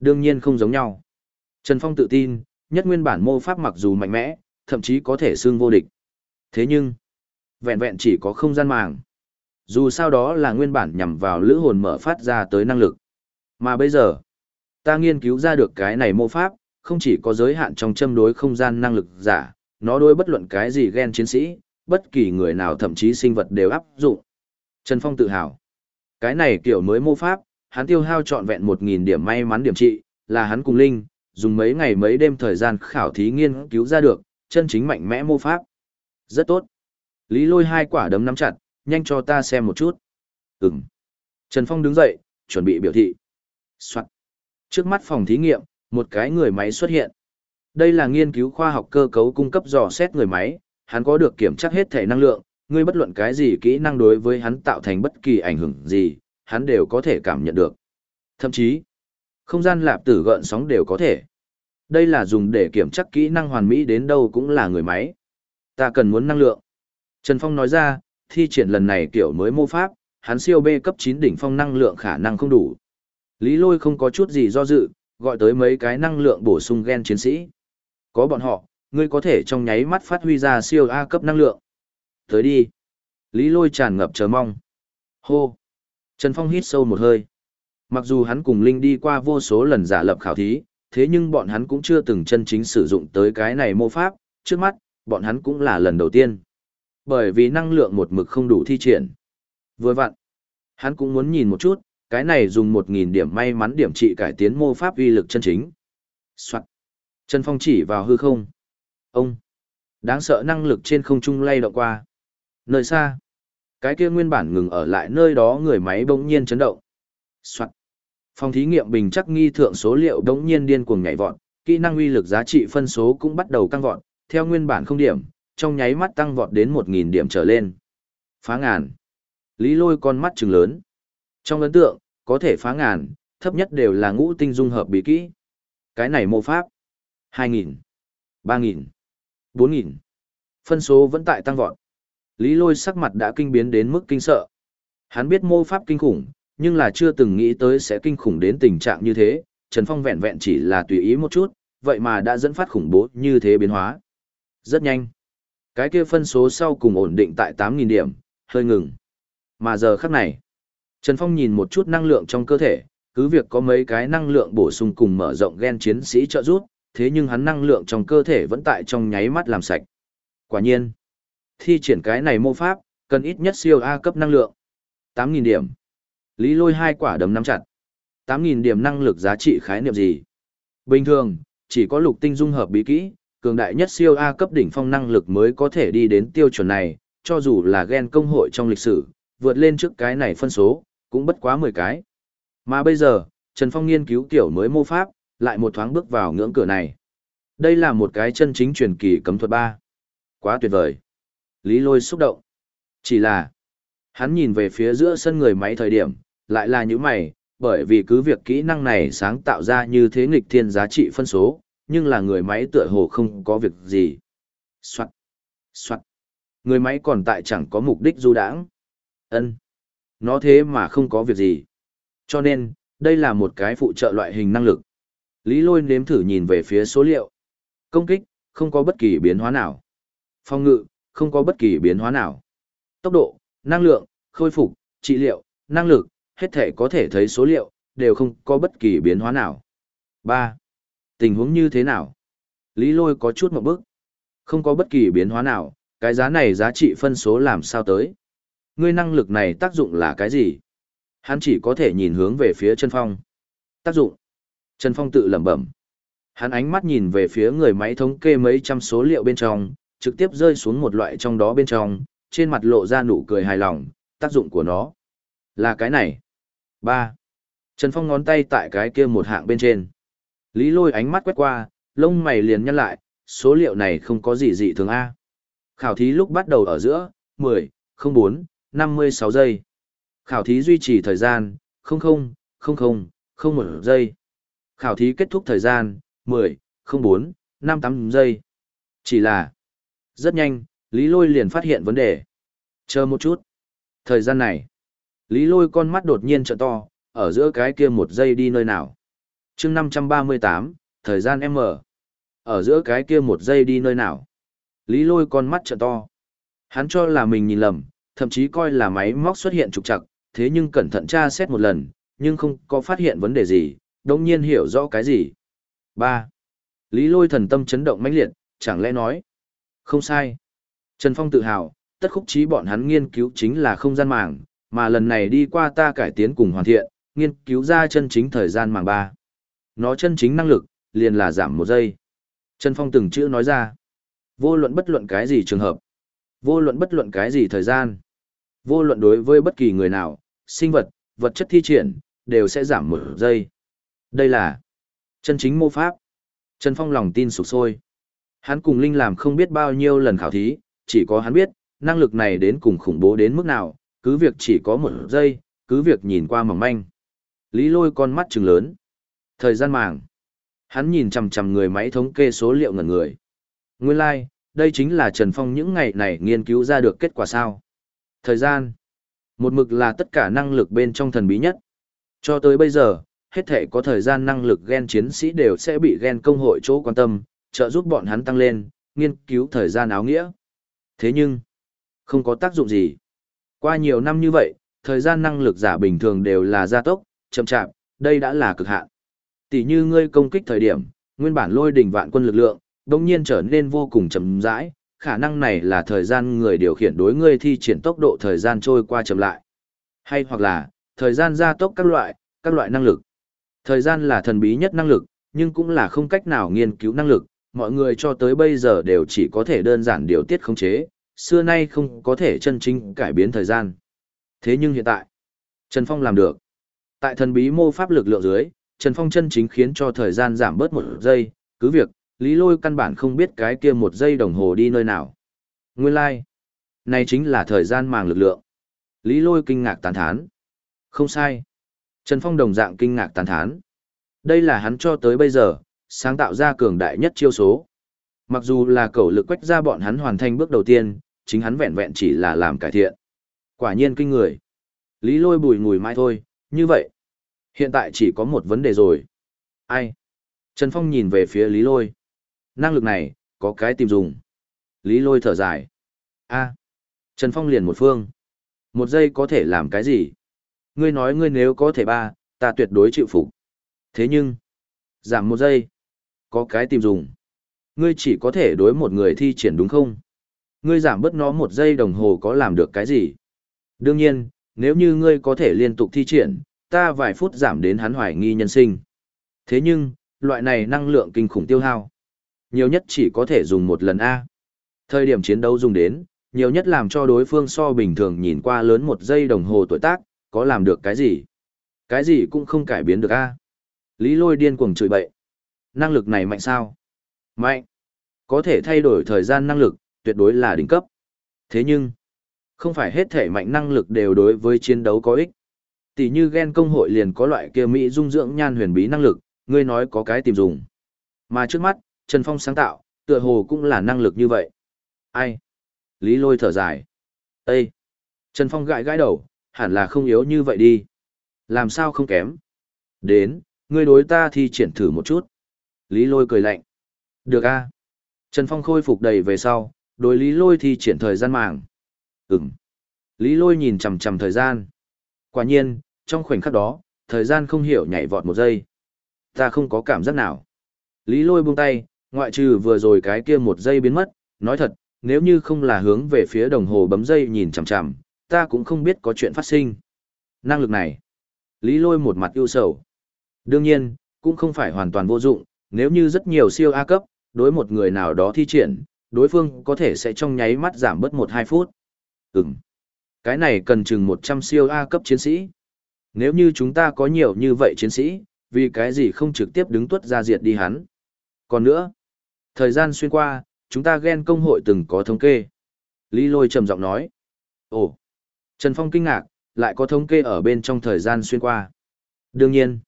Đương nhiên không giống nhau. Trần Phong tự tin, nhất nguyên bản mô pháp mặc dù mạnh mẽ, thậm chí có thể xương vô địch. Thế nhưng, vẹn vẹn chỉ có không gian màng. Dù sao đó là nguyên bản nhằm vào lữ hồn mở phát ra tới năng lực. Mà bây giờ, ta nghiên cứu ra được cái này mô pháp, không chỉ có giới hạn trong châm đối không gian năng lực giả, nó đối bất luận cái gì gen chiến sĩ, bất kỳ người nào thậm chí sinh vật đều áp dụng. Trần Phong tự hào. Cái này kiểu mới mô pháp, hắn tiêu hao trọn vẹn 1.000 điểm may mắn điểm trị, là hắn cùng Linh, dùng mấy ngày mấy đêm thời gian khảo thí nghiên cứu ra được, chân chính mạnh mẽ mô pháp. Rất tốt. Lý lôi hai quả đấm nắm chặt, nhanh cho ta xem một chút. Ừm. Trần Phong đứng dậy, chuẩn bị biểu thị. Soạn. Trước mắt phòng thí nghiệm, một cái người máy xuất hiện. Đây là nghiên cứu khoa học cơ cấu cung cấp dò xét người máy, hắn có được kiểm tra hết thể năng lượng, ngươi bất luận cái gì kỹ năng đối với hắn tạo thành bất kỳ ảnh hưởng gì, hắn đều có thể cảm nhận được. Thậm chí, không gian lạp tử gợn sóng đều có thể. Đây là dùng để kiểm chắc kỹ năng hoàn mỹ đến đâu cũng là người máy. Ta cần muốn năng lượng. Trần Phong nói ra, thi triển lần này kiểu mới mô pháp, hắn siêu B cấp 9 đỉnh phong năng lượng khả năng không đủ. Lý lôi không có chút gì do dự, gọi tới mấy cái năng lượng bổ sung gen chiến sĩ. Có bọn họ, ngươi có thể trong nháy mắt phát huy ra siêu A cấp năng lượng. Tới đi. Lý lôi tràn ngập chờ mong. Hô. Trần Phong hít sâu một hơi. Mặc dù hắn cùng Linh đi qua vô số lần giả lập khảo thí, thế nhưng bọn hắn cũng chưa từng chân chính sử dụng tới cái này mô pháp, trước mắt, bọn hắn cũng là lần đầu tiên. Bởi vì năng lượng một mực không đủ thi triển. Vừa vặn, hắn cũng muốn nhìn một chút, cái này dùng 1.000 điểm may mắn điểm trị cải tiến mô pháp uy lực chân chính. Soạn. Trần Phong chỉ vào hư không. Ông. Đáng sợ năng lực trên không trung lay động qua. Nơi xa. Cái kia nguyên bản ngừng ở lại nơi đó người máy bỗng nhiên chấn động. Soạn. Phòng thí nghiệm bình chắc nghi thượng số liệu bỗng nhiên điên cuồng nhảy vọt, kỹ năng uy lực giá trị phân số cũng bắt đầu tăng vọt, theo nguyên bản không điểm, trong nháy mắt tăng vọt đến 1.000 điểm trở lên. Phá ngàn. Lý lôi con mắt trừng lớn. Trong ấn tượng, có thể phá ngàn, thấp nhất đều là ngũ tinh dung hợp bí kỹ. Cái này mô pháp. 2000, 3000, 4000. Phân số vẫn tại tăng vọt. Lý lôi sắc mặt đã kinh biến đến mức kinh sợ. Hắn biết mô pháp kinh khủng, nhưng là chưa từng nghĩ tới sẽ kinh khủng đến tình trạng như thế. Trần Phong vẹn vẹn chỉ là tùy ý một chút, vậy mà đã dẫn phát khủng bố như thế biến hóa. Rất nhanh. Cái kia phân số sau cùng ổn định tại 8.000 điểm, hơi ngừng. Mà giờ khắc này, Trần Phong nhìn một chút năng lượng trong cơ thể, cứ việc có mấy cái năng lượng bổ sung cùng mở rộng gen chiến sĩ trợ giúp, thế nhưng hắn năng lượng trong cơ thể vẫn tại trong nháy mắt làm sạch. Quả nhiên, thi triển cái này mô pháp, cần ít nhất siêu A cấp năng lượng. 8.000 điểm. Lý lôi hai quả đấm nắm chặt. 8.000 điểm năng lực giá trị khái niệm gì? Bình thường, chỉ có lục tinh dung hợp bí kỹ, cường đại nhất siêu A cấp đỉnh phong năng lực mới có thể đi đến tiêu chuẩn này, cho dù là gen công hội trong lịch sử, vượt lên trước cái này phân số, cũng bất quá 10 cái. Mà bây giờ, Trần Phong nghiên cứu tiểu mới mô pháp, lại một thoáng bước vào ngưỡng cửa này. Đây là một cái chân chính truyền kỳ cấm thuật ba. Quá tuyệt vời. Lý lôi xúc động. Chỉ là, hắn nhìn về phía giữa sân người máy thời điểm, lại là những mày, bởi vì cứ việc kỹ năng này sáng tạo ra như thế nghịch thiên giá trị phân số, nhưng là người máy tựa hồ không có việc gì. Soạn, soạn. Người máy còn tại chẳng có mục đích du đãng. Ân, Nó thế mà không có việc gì. Cho nên, đây là một cái phụ trợ loại hình năng lực. Lý lôi nếm thử nhìn về phía số liệu. Công kích, không có bất kỳ biến hóa nào. Phòng ngự, không có bất kỳ biến hóa nào. Tốc độ, năng lượng, khôi phục, trị liệu, năng lực, hết thể có thể thấy số liệu, đều không có bất kỳ biến hóa nào. 3. Tình huống như thế nào? Lý lôi có chút một bước. Không có bất kỳ biến hóa nào, cái giá này giá trị phân số làm sao tới? Ngươi năng lực này tác dụng là cái gì? Hắn chỉ có thể nhìn hướng về phía Trần Phong. Tác dụng. Trần Phong tự lẩm bẩm. Hắn ánh mắt nhìn về phía người máy thống kê mấy trăm số liệu bên trong, trực tiếp rơi xuống một loại trong đó bên trong, trên mặt lộ ra nụ cười hài lòng, tác dụng của nó là cái này. 3. Trần Phong ngón tay tại cái kia một hạng bên trên. Lý lôi ánh mắt quét qua, lông mày liền nhăn lại, số liệu này không có gì dị thường A. Khảo thí lúc bắt đầu ở giữa, 10, 04, 56 giây. Khảo thí duy trì thời gian, 00, 00, 01 giây. Khảo thí kết thúc thời gian, 10, 04, 58 giây. Chỉ là, rất nhanh, Lý Lôi liền phát hiện vấn đề. Chờ một chút. Thời gian này, Lý Lôi con mắt đột nhiên trợ to, ở giữa cái kia một giây đi nơi nào. chương 538, thời gian M. Ở giữa cái kia một giây đi nơi nào. Lý Lôi con mắt trợ to. Hắn cho là mình nhìn lầm, thậm chí coi là máy móc xuất hiện trục trặc, thế nhưng cẩn thận tra xét một lần, nhưng không có phát hiện vấn đề gì, đồng nhiên hiểu rõ cái gì. 3. Lý lôi thần tâm chấn động mãnh liệt, chẳng lẽ nói. Không sai. Trần Phong tự hào, tất khúc trí bọn hắn nghiên cứu chính là không gian mạng, mà lần này đi qua ta cải tiến cùng hoàn thiện, nghiên cứu ra chân chính thời gian mạng 3. Nó chân chính năng lực, liền là giảm một giây. Trần Phong từng chữ nói ra. Vô luận bất luận cái gì trường hợp. Vô luận bất luận cái gì thời gian. Vô luận đối với bất kỳ người nào, sinh vật, vật chất thi triển, đều sẽ giảm một giây. Đây là chân chính mô pháp. Trần Phong lòng tin sụp sôi. Hắn cùng Linh làm không biết bao nhiêu lần khảo thí, chỉ có hắn biết, năng lực này đến cùng khủng bố đến mức nào, cứ việc chỉ có một giây, cứ việc nhìn qua mỏng manh. Lý lôi con mắt trừng lớn. Thời gian màng. Hắn nhìn chằm chằm người máy thống kê số liệu ngẩn người. Nguyên lai, like, đây chính là Trần Phong những ngày này nghiên cứu ra được kết quả sao. Thời gian. Một mực là tất cả năng lực bên trong thần bí nhất. Cho tới bây giờ, hết thể có thời gian năng lực gen chiến sĩ đều sẽ bị gen công hội chỗ quan tâm, trợ giúp bọn hắn tăng lên, nghiên cứu thời gian áo nghĩa. Thế nhưng, không có tác dụng gì. Qua nhiều năm như vậy, thời gian năng lực giả bình thường đều là gia tốc, chậm chạp, đây đã là cực hạn. Tỷ như ngươi công kích thời điểm, nguyên bản lôi đỉnh vạn quân lực lượng, đồng nhiên trở nên vô cùng chậm rãi, khả năng này là thời gian người điều khiển đối ngươi thi triển tốc độ thời gian trôi qua chậm lại. Hay hoặc là, thời gian gia tốc các loại, các loại năng lực. Thời gian là thần bí nhất năng lực, nhưng cũng là không cách nào nghiên cứu năng lực, mọi người cho tới bây giờ đều chỉ có thể đơn giản điều tiết khống chế, xưa nay không có thể chân chính cải biến thời gian. Thế nhưng hiện tại, Trần Phong làm được. Tại thần bí mô pháp lực lượng dưới, Trần Phong chân chính khiến cho thời gian giảm bớt một giây, cứ việc, Lý Lôi căn bản không biết cái kia một giây đồng hồ đi nơi nào. Nguyên lai, like. này chính là thời gian màng lực lượng. Lý Lôi kinh ngạc tán thán. Không sai. Trần Phong đồng dạng kinh ngạc tán thán. Đây là hắn cho tới bây giờ, sáng tạo ra cường đại nhất chiêu số. Mặc dù là cầu lực quách ra bọn hắn hoàn thành bước đầu tiên, chính hắn vẹn vẹn chỉ là làm cải thiện. Quả nhiên kinh người. Lý lôi bùi ngùi mãi thôi, như vậy. Hiện tại chỉ có một vấn đề rồi. Ai? Trần Phong nhìn về phía Lý lôi. Năng lực này, có cái tìm dùng. Lý lôi thở dài. a Trần Phong liền một phương. Một giây có thể làm cái gì? Ngươi nói ngươi nếu có thể ba, ta tuyệt đối chịu phục. Thế nhưng, giảm một giây, có cái tìm dùng. Ngươi chỉ có thể đối một người thi triển đúng không? Ngươi giảm bớt nó một giây đồng hồ có làm được cái gì? Đương nhiên, nếu như ngươi có thể liên tục thi triển, ta vài phút giảm đến hắn hoài nghi nhân sinh. Thế nhưng, loại này năng lượng kinh khủng tiêu hao. Nhiều nhất chỉ có thể dùng một lần A. Thời điểm chiến đấu dùng đến, nhiều nhất làm cho đối phương so bình thường nhìn qua lớn một giây đồng hồ tuổi tác, có làm được cái gì? Cái gì cũng không cải biến được A. Lý lôi điên cuồng chửi bậy. Năng lực này mạnh sao? Mạnh. Có thể thay đổi thời gian năng lực, tuyệt đối là đỉnh cấp. Thế nhưng, không phải hết thể mạnh năng lực đều đối với chiến đấu có ích. Tỷ như gen công hội liền có loại kia Mỹ dung dưỡng nhan huyền bí năng lực, ngươi nói có cái tìm dùng. Mà trước mắt, Trần Phong sáng tạo, tựa hồ cũng là năng lực như vậy. Ai? Lý lôi thở dài. Ê! Trần Phong gãi gãi đầu, hẳn là không yếu như vậy đi. Làm sao không kém? Đến, ngươi đối ta thi triển thử một chút. Lý lôi cười lạnh. Được a. Trần Phong khôi phục đầy về sau, đối Lý lôi thi triển thời gian màng. Ừm. Lý lôi nhìn chằm chằm thời gian. Quả nhiên, trong khoảnh khắc đó, thời gian không hiểu nhảy vọt một giây. Ta không có cảm giác nào. Lý lôi buông tay, ngoại trừ vừa rồi cái kia một giây biến mất, nói thật, nếu như không là hướng về phía đồng hồ bấm dây nhìn chằm chằm, ta cũng không biết có chuyện phát sinh. Năng lực này. Lý lôi một mặt ưu sầu. Đương nhiên, cũng không phải hoàn toàn vô dụng, nếu như rất nhiều siêu A cấp, đối một người nào đó thi triển, đối phương có thể sẽ trong nháy mắt giảm bớt 1-2 phút. Ừm. Cái này cần chừng 100 siêu A cấp chiến sĩ. Nếu như chúng ta có nhiều như vậy chiến sĩ, vì cái gì không trực tiếp đứng tuất ra diệt đi hắn. Còn nữa, thời gian xuyên qua, chúng ta ghen công hội từng có thống kê. Lý Lôi trầm giọng nói. Ồ, Trần Phong kinh ngạc, lại có thống kê ở bên trong thời gian xuyên qua. Đương nhiên,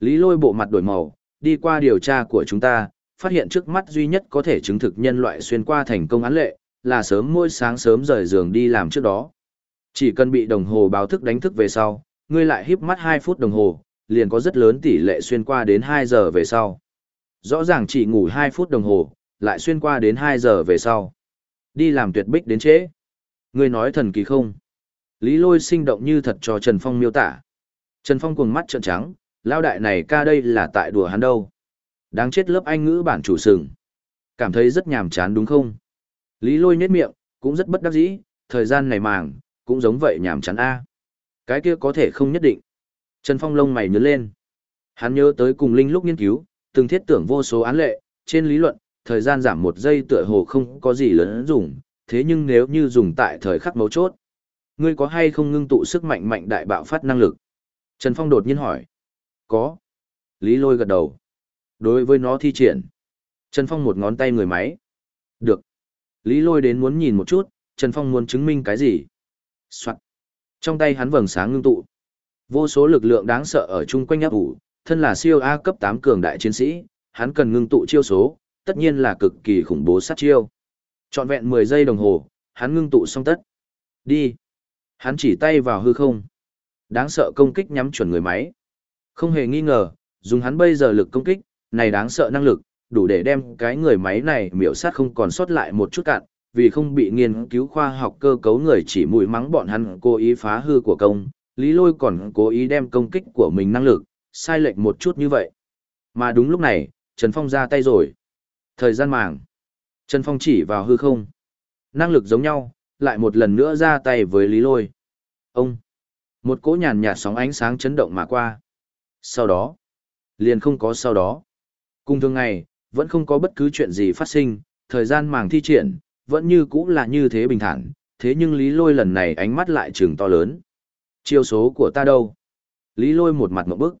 Lý Lôi bộ mặt đổi màu, đi qua điều tra của chúng ta, phát hiện trước mắt duy nhất có thể chứng thực nhân loại xuyên qua thành công án lệ, là sớm mỗi sáng sớm rời giường đi làm trước đó. Chỉ cần bị đồng hồ báo thức đánh thức về sau, ngươi lại híp mắt 2 phút đồng hồ, liền có rất lớn tỷ lệ xuyên qua đến 2 giờ về sau. Rõ ràng chỉ ngủ 2 phút đồng hồ, lại xuyên qua đến 2 giờ về sau. Đi làm tuyệt bích đến trễ. Ngươi nói thần kỳ không? Lý lôi sinh động như thật cho Trần Phong miêu tả. Trần Phong cuồng mắt trợn trắng, lao đại này ca đây là tại đùa hắn đâu. Đáng chết lớp anh ngữ bản chủ sừng. Cảm thấy rất nhàm chán đúng không? Lý lôi nhếch miệng, cũng rất bất đắc dĩ, thời gian này màng, cũng giống vậy nhàm chán a. Cái kia có thể không nhất định. Trần Phong lông mày nhớ lên. Hắn nhớ tới cùng Linh lúc nghiên cứu, từng thiết tưởng vô số án lệ, trên lý luận, thời gian giảm một giây tựa hồ không có gì lớn dùng, thế nhưng nếu như dùng tại thời khắc mấu chốt, ngươi có hay không ngưng tụ sức mạnh mạnh đại bạo phát năng lực? Trần Phong đột nhiên hỏi. Có. Lý lôi gật đầu. Đối với nó thi triển. Trần Phong một ngón tay người máy. Được. Lý lôi đến muốn nhìn một chút, Trần Phong muốn chứng minh cái gì? Soạn. Trong tay hắn vầng sáng ngưng tụ. Vô số lực lượng đáng sợ ở chung quanh áp ủ, thân là siêu A cấp 8 cường đại chiến sĩ, hắn cần ngưng tụ chiêu số, tất nhiên là cực kỳ khủng bố sát chiêu. Trọn vẹn 10 giây đồng hồ, hắn ngưng tụ xong tất. Đi. Hắn chỉ tay vào hư không. Đáng sợ công kích nhắm chuẩn người máy. Không hề nghi ngờ, dùng hắn bây giờ lực công kích, này đáng sợ năng lực, đủ để đem cái người máy này miểu sát không còn sót lại một chút cạn, vì không bị nghiên cứu khoa học cơ cấu người chỉ mũi mắng bọn hắn cố ý phá hư của công, Lý Lôi còn cố ý đem công kích của mình năng lực, sai lệch một chút như vậy. Mà đúng lúc này, Trần Phong ra tay rồi. Thời gian màng. Trần Phong chỉ vào hư không. Năng lực giống nhau, lại một lần nữa ra tay với Lý Lôi. Ông. Một cỗ nhàn nhạt sóng ánh sáng chấn động mà qua. Sau đó. Liền không có sau đó. Cùng thường ngày, vẫn không có bất cứ chuyện gì phát sinh, thời gian màng thi triển, vẫn như cũ là như thế bình thản, thế nhưng Lý Lôi lần này ánh mắt lại trừng to lớn. Chiêu số của ta đâu? Lý Lôi một mặt một bức.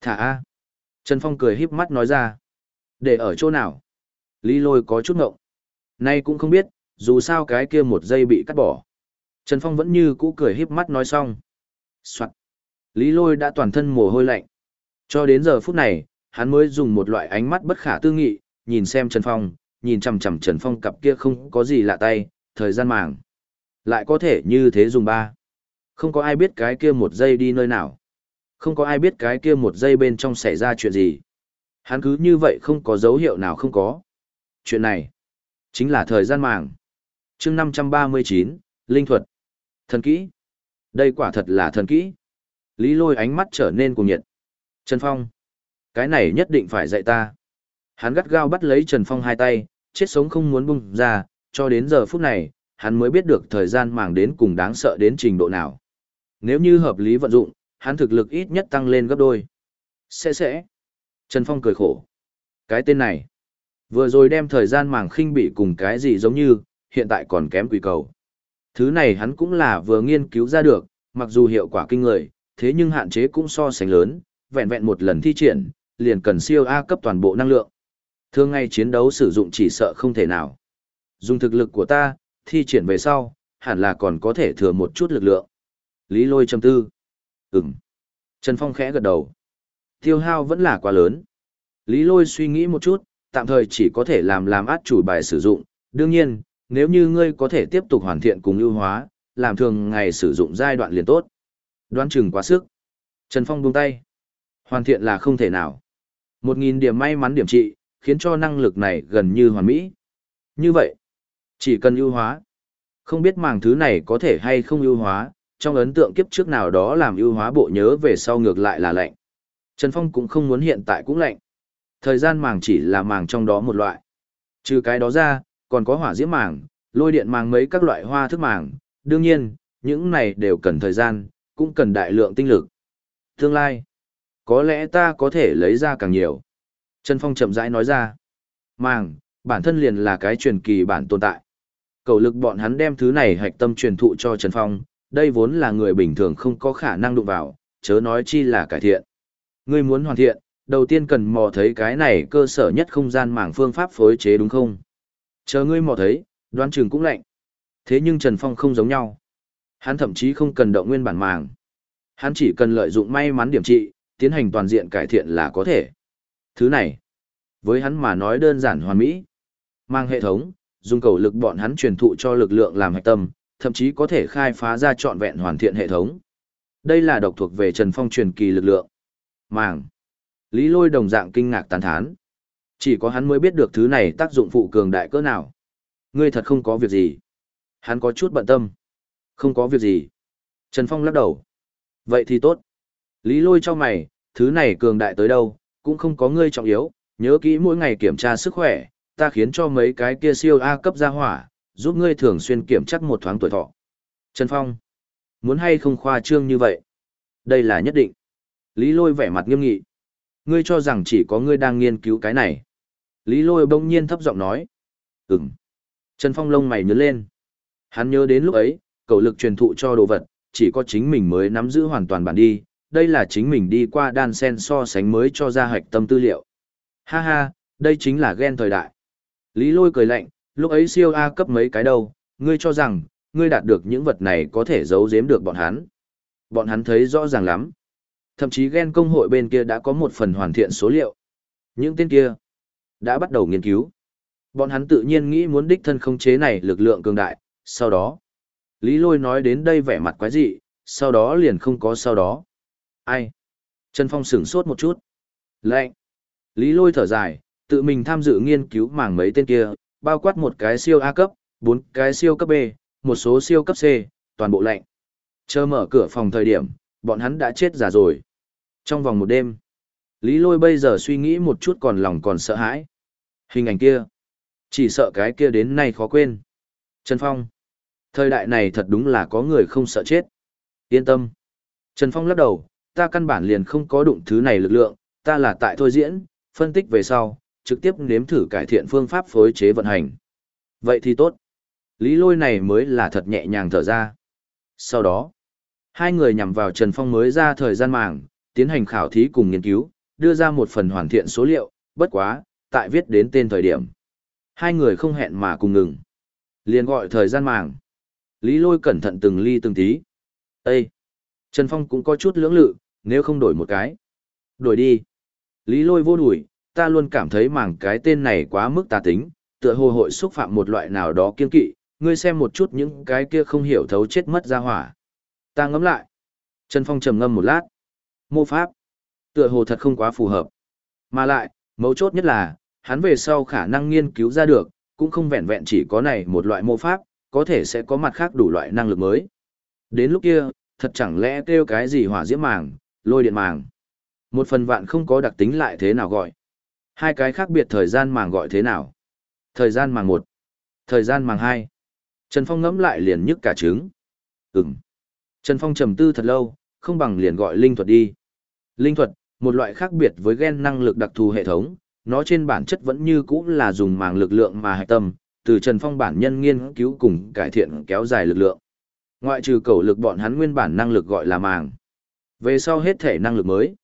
Thả A. Trần Phong cười híp mắt nói ra. Để ở chỗ nào? Lý Lôi có chút ngộng. Nay cũng không biết, dù sao cái kia một giây bị cắt bỏ. Trần Phong vẫn như cũ cười híp mắt nói xong. Soạn. Lý Lôi đã toàn thân mồ hôi lạnh. Cho đến giờ phút này, hắn mới dùng một loại ánh mắt bất khả tư nghị, nhìn xem Trần Phong, nhìn chằm chằm Trần Phong cặp kia không có gì lạ tay, thời gian màng. Lại có thể như thế dùng ba. Không có ai biết cái kia một giây đi nơi nào. Không có ai biết cái kia một giây bên trong xảy ra chuyện gì. Hắn cứ như vậy không có dấu hiệu nào không có. Chuyện này, chính là thời gian màng. chương 539, Linh thuật. Thần kỹ. Đây quả thật là thần kỹ. Lý lôi ánh mắt trở nên cuồng nhiệt. Trần Phong. Cái này nhất định phải dạy ta. Hắn gắt gao bắt lấy Trần Phong hai tay, chết sống không muốn bung ra, cho đến giờ phút này, hắn mới biết được thời gian màng đến cùng đáng sợ đến trình độ nào. Nếu như hợp lý vận dụng, hắn thực lực ít nhất tăng lên gấp đôi. Sẽ sẽ. Trần Phong cười khổ. Cái tên này, vừa rồi đem thời gian màng khinh bị cùng cái gì giống như, hiện tại còn kém quỷ cầu. Thứ này hắn cũng là vừa nghiên cứu ra được, mặc dù hiệu quả kinh người, thế nhưng hạn chế cũng so sánh lớn, vẹn vẹn một lần thi triển, liền cần siêu A cấp toàn bộ năng lượng. Thường ngày chiến đấu sử dụng chỉ sợ không thể nào. Dùng thực lực của ta, thi triển về sau, hẳn là còn có thể thừa một chút lực lượng. Lý lôi châm tư. Ừm. Trần Phong khẽ gật đầu. Tiêu hao vẫn là quá lớn. Lý lôi suy nghĩ một chút, tạm thời chỉ có thể làm làm át chủ bài sử dụng. Đương nhiên, nếu như ngươi có thể tiếp tục hoàn thiện cùng ưu hóa, làm thường ngày sử dụng giai đoạn liền tốt. Đoán chừng quá sức. Trần Phong buông tay. Hoàn thiện là không thể nào. Một nghìn điểm may mắn điểm trị, khiến cho năng lực này gần như hoàn mỹ. Như vậy, chỉ cần ưu hóa. Không biết màng thứ này có thể hay không ưu hóa, trong ấn tượng kiếp trước nào đó làm ưu hóa bộ nhớ về sau ngược lại là lạnh. Trần Phong cũng không muốn hiện tại cũng lạnh. Thời gian màng chỉ là màng trong đó một loại. Trừ cái đó ra, còn có hỏa diễm màng, lôi điện màng mấy các loại hoa thức màng. Đương nhiên, những này đều cần thời gian, cũng cần đại lượng tinh lực. Tương lai, có lẽ ta có thể lấy ra càng nhiều. Trần Phong chậm rãi nói ra. Màng, bản thân liền là cái truyền kỳ bản tồn tại. Cầu lực bọn hắn đem thứ này hạch tâm truyền thụ cho Trần Phong, đây vốn là người bình thường không có khả năng đụng vào, chớ nói chi là cải thiện. Ngươi muốn hoàn thiện, đầu tiên cần mò thấy cái này cơ sở nhất không gian mảng phương pháp phối chế đúng không? Chờ ngươi mò thấy, đoán chừng cũng lạnh. Thế nhưng Trần Phong không giống nhau. Hắn thậm chí không cần động nguyên bản màng. Hắn chỉ cần lợi dụng may mắn điểm trị, tiến hành toàn diện cải thiện là có thể. Thứ này, với hắn mà nói đơn giản hoàn mỹ. Mang hệ thống, dùng cầu lực bọn hắn truyền thụ cho lực lượng làm hạch tâm, thậm chí có thể khai phá ra trọn vẹn hoàn thiện hệ thống. Đây là độc thuộc về Trần Phong truyền kỳ lực lượng. Màng. Lý lôi đồng dạng kinh ngạc tán thán. Chỉ có hắn mới biết được thứ này tác dụng phụ cường đại cỡ nào. Ngươi thật không có việc gì. Hắn có chút bận tâm. Không có việc gì. Trần Phong lắc đầu. Vậy thì tốt. Lý lôi cho mày, thứ này cường đại tới đâu, cũng không có ngươi trọng yếu, nhớ kỹ mỗi ngày kiểm tra sức khỏe, ta khiến cho mấy cái kia siêu A cấp ra hỏa, giúp ngươi thường xuyên kiểm chắc một thoáng tuổi thọ. Trần Phong, muốn hay không khoa trương như vậy? Đây là nhất định. Lý lôi vẻ mặt nghiêm nghị. Ngươi cho rằng chỉ có ngươi đang nghiên cứu cái này. Lý lôi bỗng nhiên thấp giọng nói. Ừm. Trần Phong lông mày nhớ lên. Hắn nhớ đến lúc ấy, cầu lực truyền thụ cho đồ vật, chỉ có chính mình mới nắm giữ hoàn toàn bản đi. Đây là chính mình đi qua đan sen so sánh mới cho ra hạch tâm tư liệu. Ha ha, đây chính là ghen thời đại. Lý lôi cười lạnh, lúc ấy siêu A cấp mấy cái đâu, ngươi cho rằng, ngươi đạt được những vật này có thể giấu giếm được bọn hắn. Bọn hắn thấy rõ ràng lắm. Thậm chí ghen công hội bên kia đã có một phần hoàn thiện số liệu. Những tên kia đã bắt đầu nghiên cứu. Bọn hắn tự nhiên nghĩ muốn đích thân khống chế này lực lượng cường đại, sau đó. Lý lôi nói đến đây vẻ mặt quái dị, sau đó liền không có sau đó. Ai? Trần Phong sửng sốt một chút. Lệnh. Lý lôi thở dài, tự mình tham dự nghiên cứu mảng mấy tên kia, bao quát một cái siêu A cấp, bốn cái siêu cấp B, một số siêu cấp C, toàn bộ lệnh. Chờ mở cửa phòng thời điểm, bọn hắn đã chết giả rồi. Trong vòng một đêm, Lý Lôi bây giờ suy nghĩ một chút còn lòng còn sợ hãi. Hình ảnh kia, chỉ sợ cái kia đến nay khó quên. Trần Phong, thời đại này thật đúng là có người không sợ chết. Yên tâm. Trần Phong lắc đầu, ta căn bản liền không có đụng thứ này lực lượng, ta là tại thôi diễn, phân tích về sau, trực tiếp nếm thử cải thiện phương pháp phối chế vận hành. Vậy thì tốt. Lý lôi này mới là thật nhẹ nhàng thở ra. Sau đó, hai người nhằm vào Trần Phong mới ra thời gian màng, tiến hành khảo thí cùng nghiên cứu, đưa ra một phần hoàn thiện số liệu, bất quá, tại viết đến tên thời điểm. Hai người không hẹn mà cùng ngừng. liền gọi thời gian màng. Lý lôi cẩn thận từng ly từng tí. Ê! Trần Phong cũng có chút lưỡng lự, nếu không đổi một cái. Đổi đi. Lý lôi vô đuổi, ta luôn cảm thấy mảng cái tên này quá mức tà tính, tựa hồ hội xúc phạm một loại nào đó kiên kỵ, ngươi xem một chút những cái kia không hiểu thấu chết mất ra hỏa. Ta ngẫm lại. Trần Phong trầm ngâm một lát. Mô pháp. Tựa hồ thật không quá phù hợp. Mà lại, mấu chốt nhất là, hắn về sau khả năng nghiên cứu ra được, cũng không vẹn vẹn chỉ có này một loại mô pháp, có thể sẽ có mặt khác đủ loại năng lực mới. Đến lúc kia, thật chẳng lẽ kêu cái gì hỏa diễm màng, lôi điện màng. Một phần vạn không có đặc tính lại thế nào gọi. Hai cái khác biệt thời gian màng gọi thế nào? Thời gian màng một, thời gian màng hai. Trần Phong ngẫm lại liền nhức cả trứng. Ừm. Trần Phong trầm tư thật lâu, không bằng liền gọi linh thuật đi. Linh thuật, một loại khác biệt với gen năng lực đặc thù hệ thống, nó trên bản chất vẫn như cũ là dùng màng lực lượng mà hạch tâm, từ Trần Phong bản nhân nghiên cứu cùng cải thiện kéo dài lực lượng. Ngoại trừ cầu lực bọn hắn nguyên bản năng lực gọi là màng. Về sau hết thể năng lực mới,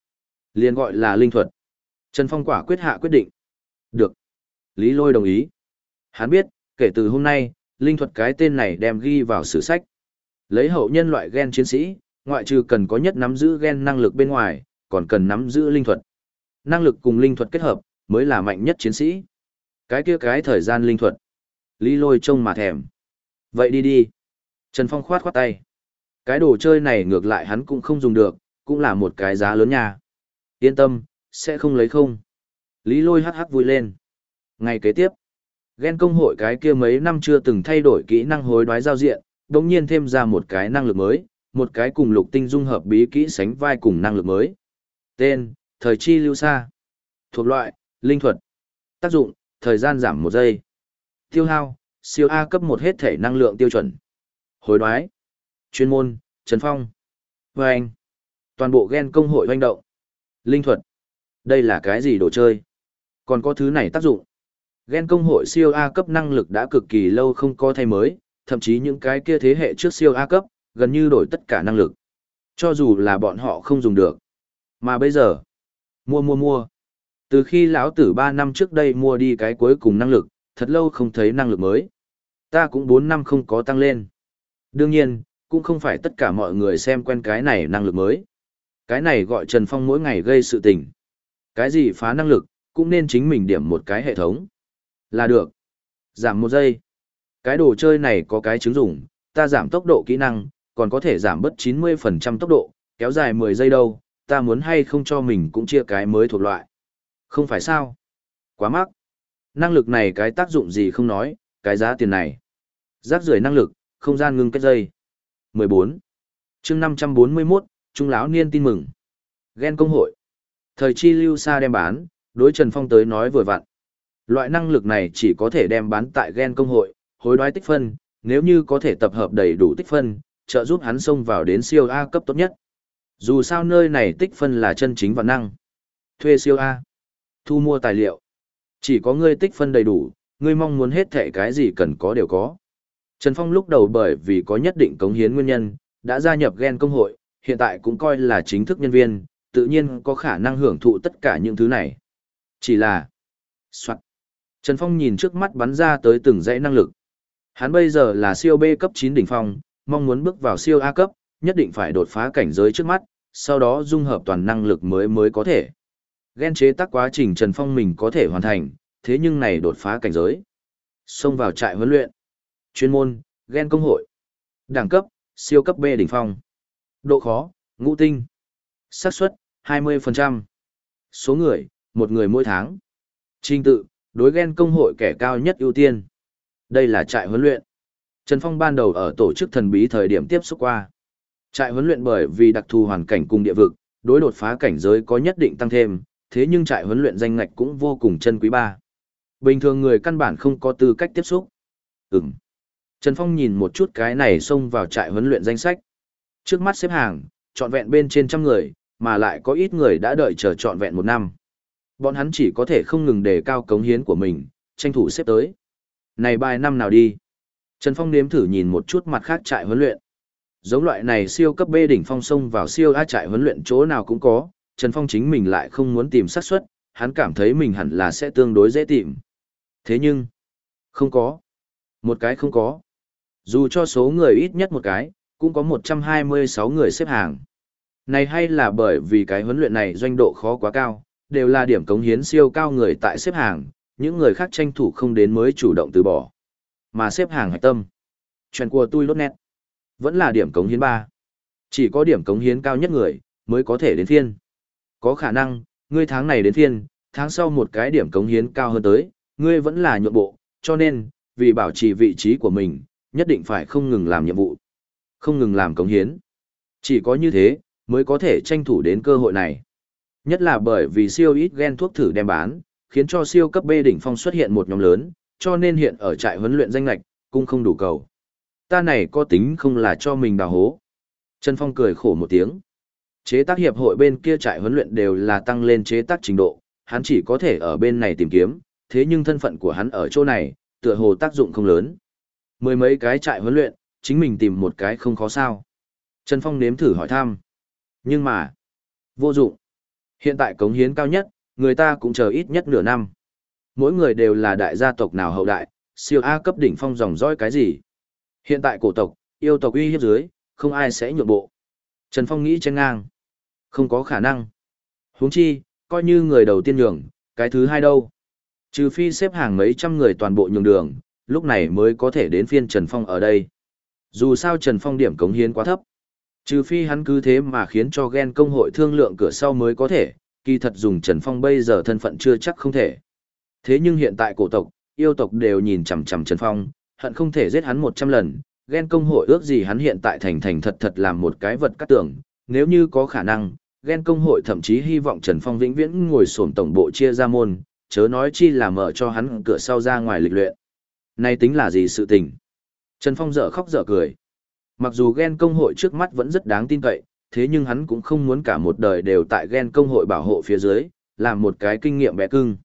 liền gọi là linh thuật. Trần Phong quả quyết hạ quyết định. Được. Lý Lôi đồng ý. Hắn biết, kể từ hôm nay, linh thuật cái tên này đem ghi vào sử sách. Lấy hậu nhân loại gen chiến sĩ, ngoại trừ cần có nhất nắm giữ gen năng lực bên ngoài, còn cần nắm giữ linh thuật. Năng lực cùng linh thuật kết hợp, mới là mạnh nhất chiến sĩ. Cái kia cái thời gian linh thuật. Lý lôi trông mà thèm. Vậy đi đi. Trần Phong khoát khoát tay. Cái đồ chơi này ngược lại hắn cũng không dùng được, cũng là một cái giá lớn nha. Yên tâm, sẽ không lấy không. Lý lôi hắc hắc vui lên. Ngày kế tiếp, ghen công hội cái kia mấy năm chưa từng thay đổi kỹ năng hối đoái giao diện, đồng nhiên thêm ra một cái năng lực mới, một cái cùng lục tinh dung hợp bí kỹ sánh vai cùng năng lực mới. Tên, thời chi lưu xa. Thuộc loại, linh thuật. Tác dụng, thời gian giảm một giây. Tiêu hao, siêu A cấp một hết thể năng lượng tiêu chuẩn. Hối đoái. Chuyên môn, Trần Phong. Và anh. Toàn bộ gen công hội hoành động. Linh thuật. Đây là cái gì đồ chơi? Còn có thứ này tác dụng. Gen công hội siêu A cấp năng lực đã cực kỳ lâu không có thay mới, thậm chí những cái kia thế hệ trước siêu A cấp, gần như đổi tất cả năng lực. Cho dù là bọn họ không dùng được. Mà bây giờ, mua mua mua. Từ khi lão tử 3 năm trước đây mua đi cái cuối cùng năng lực, thật lâu không thấy năng lực mới. Ta cũng 4 năm không có tăng lên. Đương nhiên, cũng không phải tất cả mọi người xem quen cái này năng lực mới. Cái này gọi Trần Phong mỗi ngày gây sự tình. Cái gì phá năng lực, cũng nên chính mình điểm một cái hệ thống. Là được. Giảm một giây. Cái đồ chơi này có cái chứng dụng, ta giảm tốc độ kỹ năng, còn có thể giảm bớt 90% tốc độ, kéo dài 10 giây đâu, ta muốn hay không cho mình cũng chia cái mới thuộc loại. Không phải sao? Quá mắc. Năng lực này cái tác dụng gì không nói, cái giá tiền này. Rác rưởi năng lực, không gian ngưng kết dây. 14. chương 541, Trung lão niên tin mừng. Ghen công hội. Thời chi lưu xa đem bán, đối Trần Phong tới nói vừa vặn. Loại năng lực này chỉ có thể đem bán tại ghen công hội, hối đoái tích phân, nếu như có thể tập hợp đầy đủ tích phân, trợ giúp hắn xông vào đến siêu A cấp tốt nhất. Dù sao nơi này tích phân là chân chính và năng. Thuê siêu A. Thu mua tài liệu. Chỉ có ngươi tích phân đầy đủ, ngươi mong muốn hết thẻ cái gì cần có đều có. Trần Phong lúc đầu bởi vì có nhất định cống hiến nguyên nhân, đã gia nhập gen công hội, hiện tại cũng coi là chính thức nhân viên, tự nhiên có khả năng hưởng thụ tất cả những thứ này. Chỉ là... Soạn. Trần Phong nhìn trước mắt bắn ra tới từng dãy năng lực. Hắn bây giờ là siêu B cấp 9 đỉnh phong, mong muốn bước vào siêu A cấp, nhất định phải đột phá cảnh giới trước mắt, sau đó dung hợp toàn năng lực mới mới có thể. Ghen chế tác quá trình Trần Phong mình có thể hoàn thành, thế nhưng này đột phá cảnh giới. Xông vào trại huấn luyện. Chuyên môn, ghen công hội. Đẳng cấp, siêu cấp B đỉnh phong. Độ khó, ngũ tinh. xác suất, 20%. Số người, một người mỗi tháng. Trình tự, đối ghen công hội kẻ cao nhất ưu tiên. Đây là trại huấn luyện. Trần Phong ban đầu ở tổ chức thần bí thời điểm tiếp xúc qua. Trại huấn luyện bởi vì đặc thù hoàn cảnh cùng địa vực, đối đột phá cảnh giới có nhất định tăng thêm, thế nhưng trại huấn luyện danh ngạch cũng vô cùng chân quý ba. Bình thường người căn bản không có tư cách tiếp xúc. Ừm. Trần Phong nhìn một chút cái này xông vào trại huấn luyện danh sách. Trước mắt xếp hàng, trọn vẹn bên trên trăm người, mà lại có ít người đã đợi chờ trọn vẹn một năm. Bọn hắn chỉ có thể không ngừng đề cao cống hiến của mình, tranh thủ xếp tới. Này bài năm nào đi? Trần Phong nếm thử nhìn một chút mặt khác trại huấn luyện. Giống loại này siêu cấp B đỉnh phong sông vào siêu A trại huấn luyện chỗ nào cũng có, Trần Phong chính mình lại không muốn tìm xác suất, hắn cảm thấy mình hẳn là sẽ tương đối dễ tìm. Thế nhưng, không có. Một cái không có. Dù cho số người ít nhất một cái, cũng có 126 người xếp hàng. Này hay là bởi vì cái huấn luyện này doanh độ khó quá cao, đều là điểm cống hiến siêu cao người tại xếp hàng, những người khác tranh thủ không đến mới chủ động từ bỏ. Mà xếp hàng hạch tâm. Chuyện của tôi lốt nét. Vẫn là điểm cống hiến 3. Chỉ có điểm cống hiến cao nhất người, mới có thể đến phiên. Có khả năng, ngươi tháng này đến phiên, tháng sau một cái điểm cống hiến cao hơn tới, ngươi vẫn là nhượng bộ, cho nên, vì bảo trì vị trí của mình, nhất định phải không ngừng làm nhiệm vụ, không ngừng làm cống hiến. Chỉ có như thế, mới có thể tranh thủ đến cơ hội này. Nhất là bởi vì siêu ít gen thuốc thử đem bán, khiến cho siêu cấp B đỉnh phong xuất hiện một nhóm lớn, cho nên hiện ở trại huấn luyện danh lạch, cũng không đủ cầu. Ta này có tính không là cho mình đào hố. Trần Phong cười khổ một tiếng. Chế tác hiệp hội bên kia trại huấn luyện đều là tăng lên chế tác trình độ, hắn chỉ có thể ở bên này tìm kiếm, thế nhưng thân phận của hắn ở chỗ này, tựa hồ tác dụng không lớn. Mười mấy cái trại huấn luyện, chính mình tìm một cái không khó sao. Trần Phong nếm thử hỏi thăm. Nhưng mà, vô dụng. Hiện tại cống hiến cao nhất, người ta cũng chờ ít nhất nửa năm. Mỗi người đều là đại gia tộc nào hậu đại, siêu A cấp đỉnh phong dòng dõi cái gì. Hiện tại cổ tộc, yêu tộc uy hiếp dưới, không ai sẽ nhượng bộ. Trần Phong nghĩ chen ngang. Không có khả năng. huống chi, coi như người đầu tiên nhường, cái thứ hai đâu. Trừ phi xếp hàng mấy trăm người toàn bộ nhường đường, lúc này mới có thể đến phiên Trần Phong ở đây. Dù sao Trần Phong điểm cống hiến quá thấp. Trừ phi hắn cứ thế mà khiến cho ghen công hội thương lượng cửa sau mới có thể, kỳ thật dùng Trần Phong bây giờ thân phận chưa chắc không thể. Thế nhưng hiện tại cổ tộc, yêu tộc đều nhìn chằm chằm Trần Phong, hận không thể giết hắn 100 lần, ghen công hội ước gì hắn hiện tại thành thành thật thật làm một cái vật cắt tưởng, nếu như có khả năng, ghen công hội thậm chí hy vọng Trần Phong vĩnh viễn ngồi sổm tổng bộ chia ra môn, chớ nói chi là mở cho hắn cửa sau ra ngoài lịch luyện. Này tính là gì sự tình? Trần Phong dở khóc dở cười. Mặc dù ghen công hội trước mắt vẫn rất đáng tin cậy, thế nhưng hắn cũng không muốn cả một đời đều tại ghen công hội bảo hộ phía dưới, làm một cái kinh nghiệm bé cưng.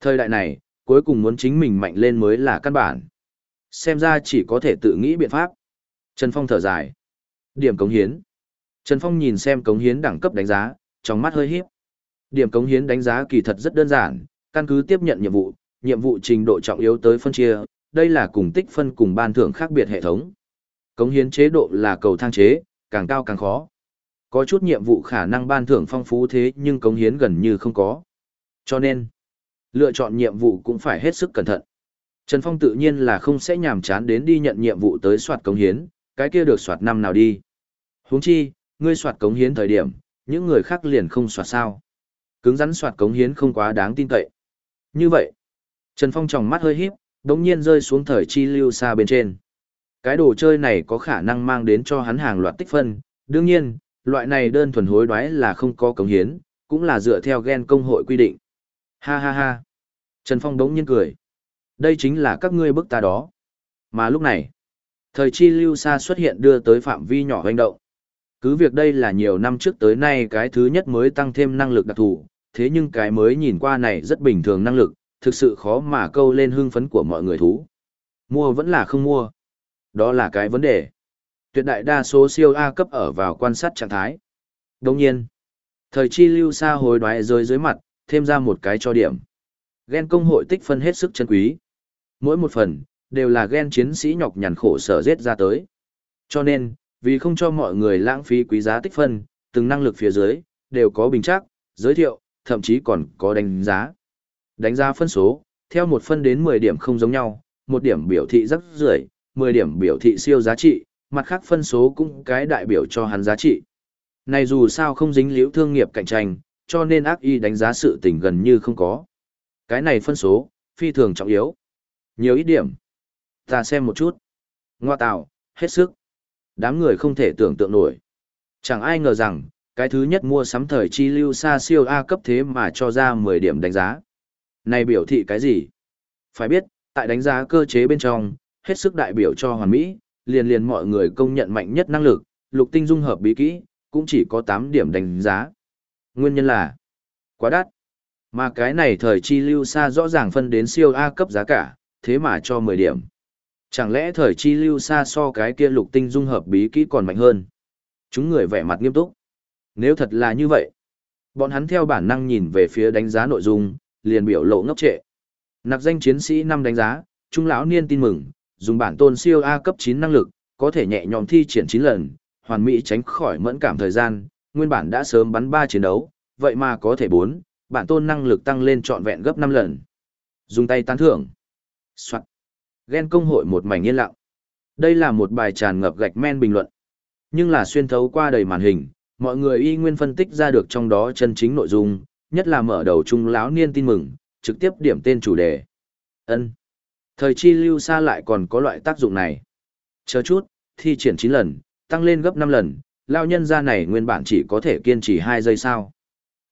Thời đại này, cuối cùng muốn chính mình mạnh lên mới là căn bản. Xem ra chỉ có thể tự nghĩ biện pháp. Trần Phong thở dài. Điểm cống hiến. Trần Phong nhìn xem cống hiến đẳng cấp đánh giá, trong mắt hơi híp. Điểm cống hiến đánh giá kỳ thật rất đơn giản, căn cứ tiếp nhận nhiệm vụ, nhiệm vụ trình độ trọng yếu tới phân chia, đây là cùng tích phân cùng ban thưởng khác biệt hệ thống. Cống hiến chế độ là cầu thang chế, càng cao càng khó. Có chút nhiệm vụ khả năng ban thưởng phong phú thế nhưng cống hiến gần như không có. Cho nên, lựa chọn nhiệm vụ cũng phải hết sức cẩn thận. Trần Phong tự nhiên là không sẽ nhàm chán đến đi nhận nhiệm vụ tới soạt cống hiến, cái kia được soạt năm nào đi. Huống chi, ngươi soạt cống hiến thời điểm, những người khác liền không soạt sao. Cứng rắn soạt cống hiến không quá đáng tin cậy. Như vậy, Trần Phong tròng mắt hơi híp, đống nhiên rơi xuống thời chi lưu xa bên trên. Cái đồ chơi này có khả năng mang đến cho hắn hàng loạt tích phân, đương nhiên, loại này đơn thuần hối đoái là không có cống hiến, cũng là dựa theo gen công hội quy định. Ha ha ha. Trần Phong đống nhiên cười. Đây chính là các ngươi bức ta đó. Mà lúc này, thời chi lưu xa xuất hiện đưa tới phạm vi nhỏ hoành động. Cứ việc đây là nhiều năm trước tới nay cái thứ nhất mới tăng thêm năng lực đặc thù, thế nhưng cái mới nhìn qua này rất bình thường năng lực, thực sự khó mà câu lên hưng phấn của mọi người thú. Mua vẫn là không mua. Đó là cái vấn đề. Tuyệt đại đa số siêu A cấp ở vào quan sát trạng thái. Đồng nhiên, thời chi lưu xa hồi đoái rơi dưới mặt, thêm ra một cái cho điểm. gen công hội tích phân hết sức chân quý. Mỗi một phần, đều là gen chiến sĩ nhọc nhằn khổ sở giết ra tới. Cho nên, vì không cho mọi người lãng phí quý giá tích phân, từng năng lực phía dưới, đều có bình chắc, giới thiệu, thậm chí còn có đánh giá. Đánh giá phân số, theo một phân đến 10 điểm không giống nhau, một điểm biểu thị rất rưỡi, 10 điểm biểu thị siêu giá trị, mặt khác phân số cũng cái đại biểu cho hắn giá trị. Này dù sao không dính liễu thương nghiệp cạnh tranh, cho nên ác y đánh giá sự tình gần như không có. Cái này phân số, phi thường trọng yếu. Nhiều ít điểm. Ta xem một chút. Ngoa tạo, hết sức. Đám người không thể tưởng tượng nổi. Chẳng ai ngờ rằng, cái thứ nhất mua sắm thời chi lưu xa siêu A cấp thế mà cho ra 10 điểm đánh giá. Này biểu thị cái gì? Phải biết, tại đánh giá cơ chế bên trong, hết sức đại biểu cho hoàn mỹ, liền liền mọi người công nhận mạnh nhất năng lực, lục tinh dung hợp bí kỹ, cũng chỉ có 8 điểm đánh giá. Nguyên nhân là quá đắt. Mà cái này thời chi lưu xa rõ ràng phân đến siêu A cấp giá cả, thế mà cho 10 điểm. Chẳng lẽ thời chi lưu xa so cái kia lục tinh dung hợp bí kỹ còn mạnh hơn? Chúng người vẻ mặt nghiêm túc. Nếu thật là như vậy, bọn hắn theo bản năng nhìn về phía đánh giá nội dung, liền biểu lộ ngốc trệ. Nặc danh chiến sĩ năm đánh giá, trung lão niên tin mừng, dùng bản tôn siêu A cấp 9 năng lực, có thể nhẹ nhõm thi triển 9 lần, hoàn mỹ tránh khỏi mẫn cảm thời gian, nguyên bản đã sớm bắn 3 chiến đấu, vậy mà có thể 4, bản tôn năng lực tăng lên trọn vẹn gấp 5 lần. Dùng tay tán thưởng. Soạn. Ghen công hội một mảnh yên lặng. Đây là một bài tràn ngập gạch men bình luận. Nhưng là xuyên thấu qua đầy màn hình, mọi người y nguyên phân tích ra được trong đó chân chính nội dung, nhất là mở đầu trung lão niên tin mừng, trực tiếp điểm tên chủ đề. Ân. Thời chi lưu xa lại còn có loại tác dụng này. Chờ chút, thi triển 9 lần, tăng lên gấp 5 lần, lao nhân ra này nguyên bản chỉ có thể kiên trì 2 giây sao.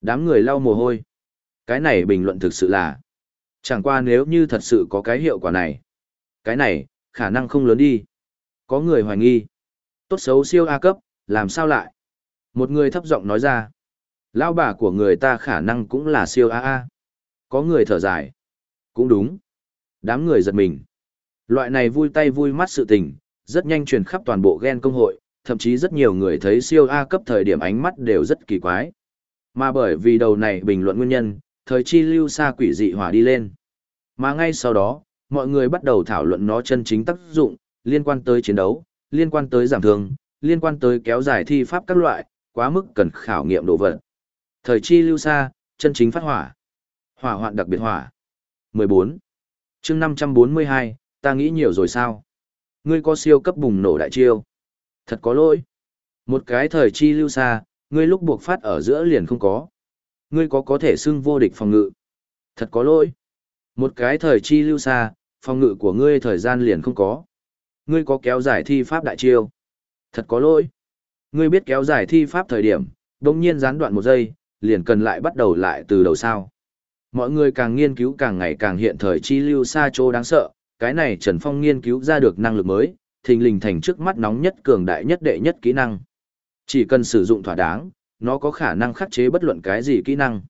Đám người lau mồ hôi. Cái này bình luận thực sự là. Chẳng qua nếu như thật sự có cái hiệu quả này. Cái này, khả năng không lớn đi. Có người hoài nghi. Tốt xấu siêu A cấp, làm sao lại? Một người thấp giọng nói ra. lão bà của người ta khả năng cũng là siêu A A. Có người thở dài. Cũng đúng. Đám người giật mình. Loại này vui tay vui mắt sự tình, rất nhanh truyền khắp toàn bộ gen công hội, thậm chí rất nhiều người thấy siêu A cấp thời điểm ánh mắt đều rất kỳ quái. Mà bởi vì đầu này bình luận nguyên nhân, thời chi lưu xa quỷ dị hỏa đi lên. Mà ngay sau đó, mọi người bắt đầu thảo luận nó chân chính tác dụng, liên quan tới chiến đấu, liên quan tới giảm thương, liên quan tới kéo dài thi pháp các loại, quá mức cần khảo nghiệm độ vật. Thời chi lưu xa, chân chính phát hỏa. Hỏa hoạn đặc biệt hỏa. 14. chương 542, ta nghĩ nhiều rồi sao? Ngươi có siêu cấp bùng nổ đại chiêu. Thật có lỗi. Một cái thời chi lưu xa, ngươi lúc buộc phát ở giữa liền không có. Ngươi có có thể xưng vô địch phòng ngự. Thật có lỗi. Một cái thời chi lưu xa, phòng ngự của ngươi thời gian liền không có. Ngươi có kéo dài thi pháp đại chiêu. Thật có lỗi. Ngươi biết kéo dài thi pháp thời điểm, đồng nhiên gián đoạn một giây, liền cần lại bắt đầu lại từ đầu sao. Mọi người càng nghiên cứu càng ngày càng hiện thời chi lưu xa chỗ đáng sợ, cái này Trần Phong nghiên cứu ra được năng lực mới, thình lình thành trước mắt nóng nhất cường đại nhất đệ nhất kỹ năng. Chỉ cần sử dụng thỏa đáng, nó có khả năng khắc chế bất luận cái gì kỹ năng.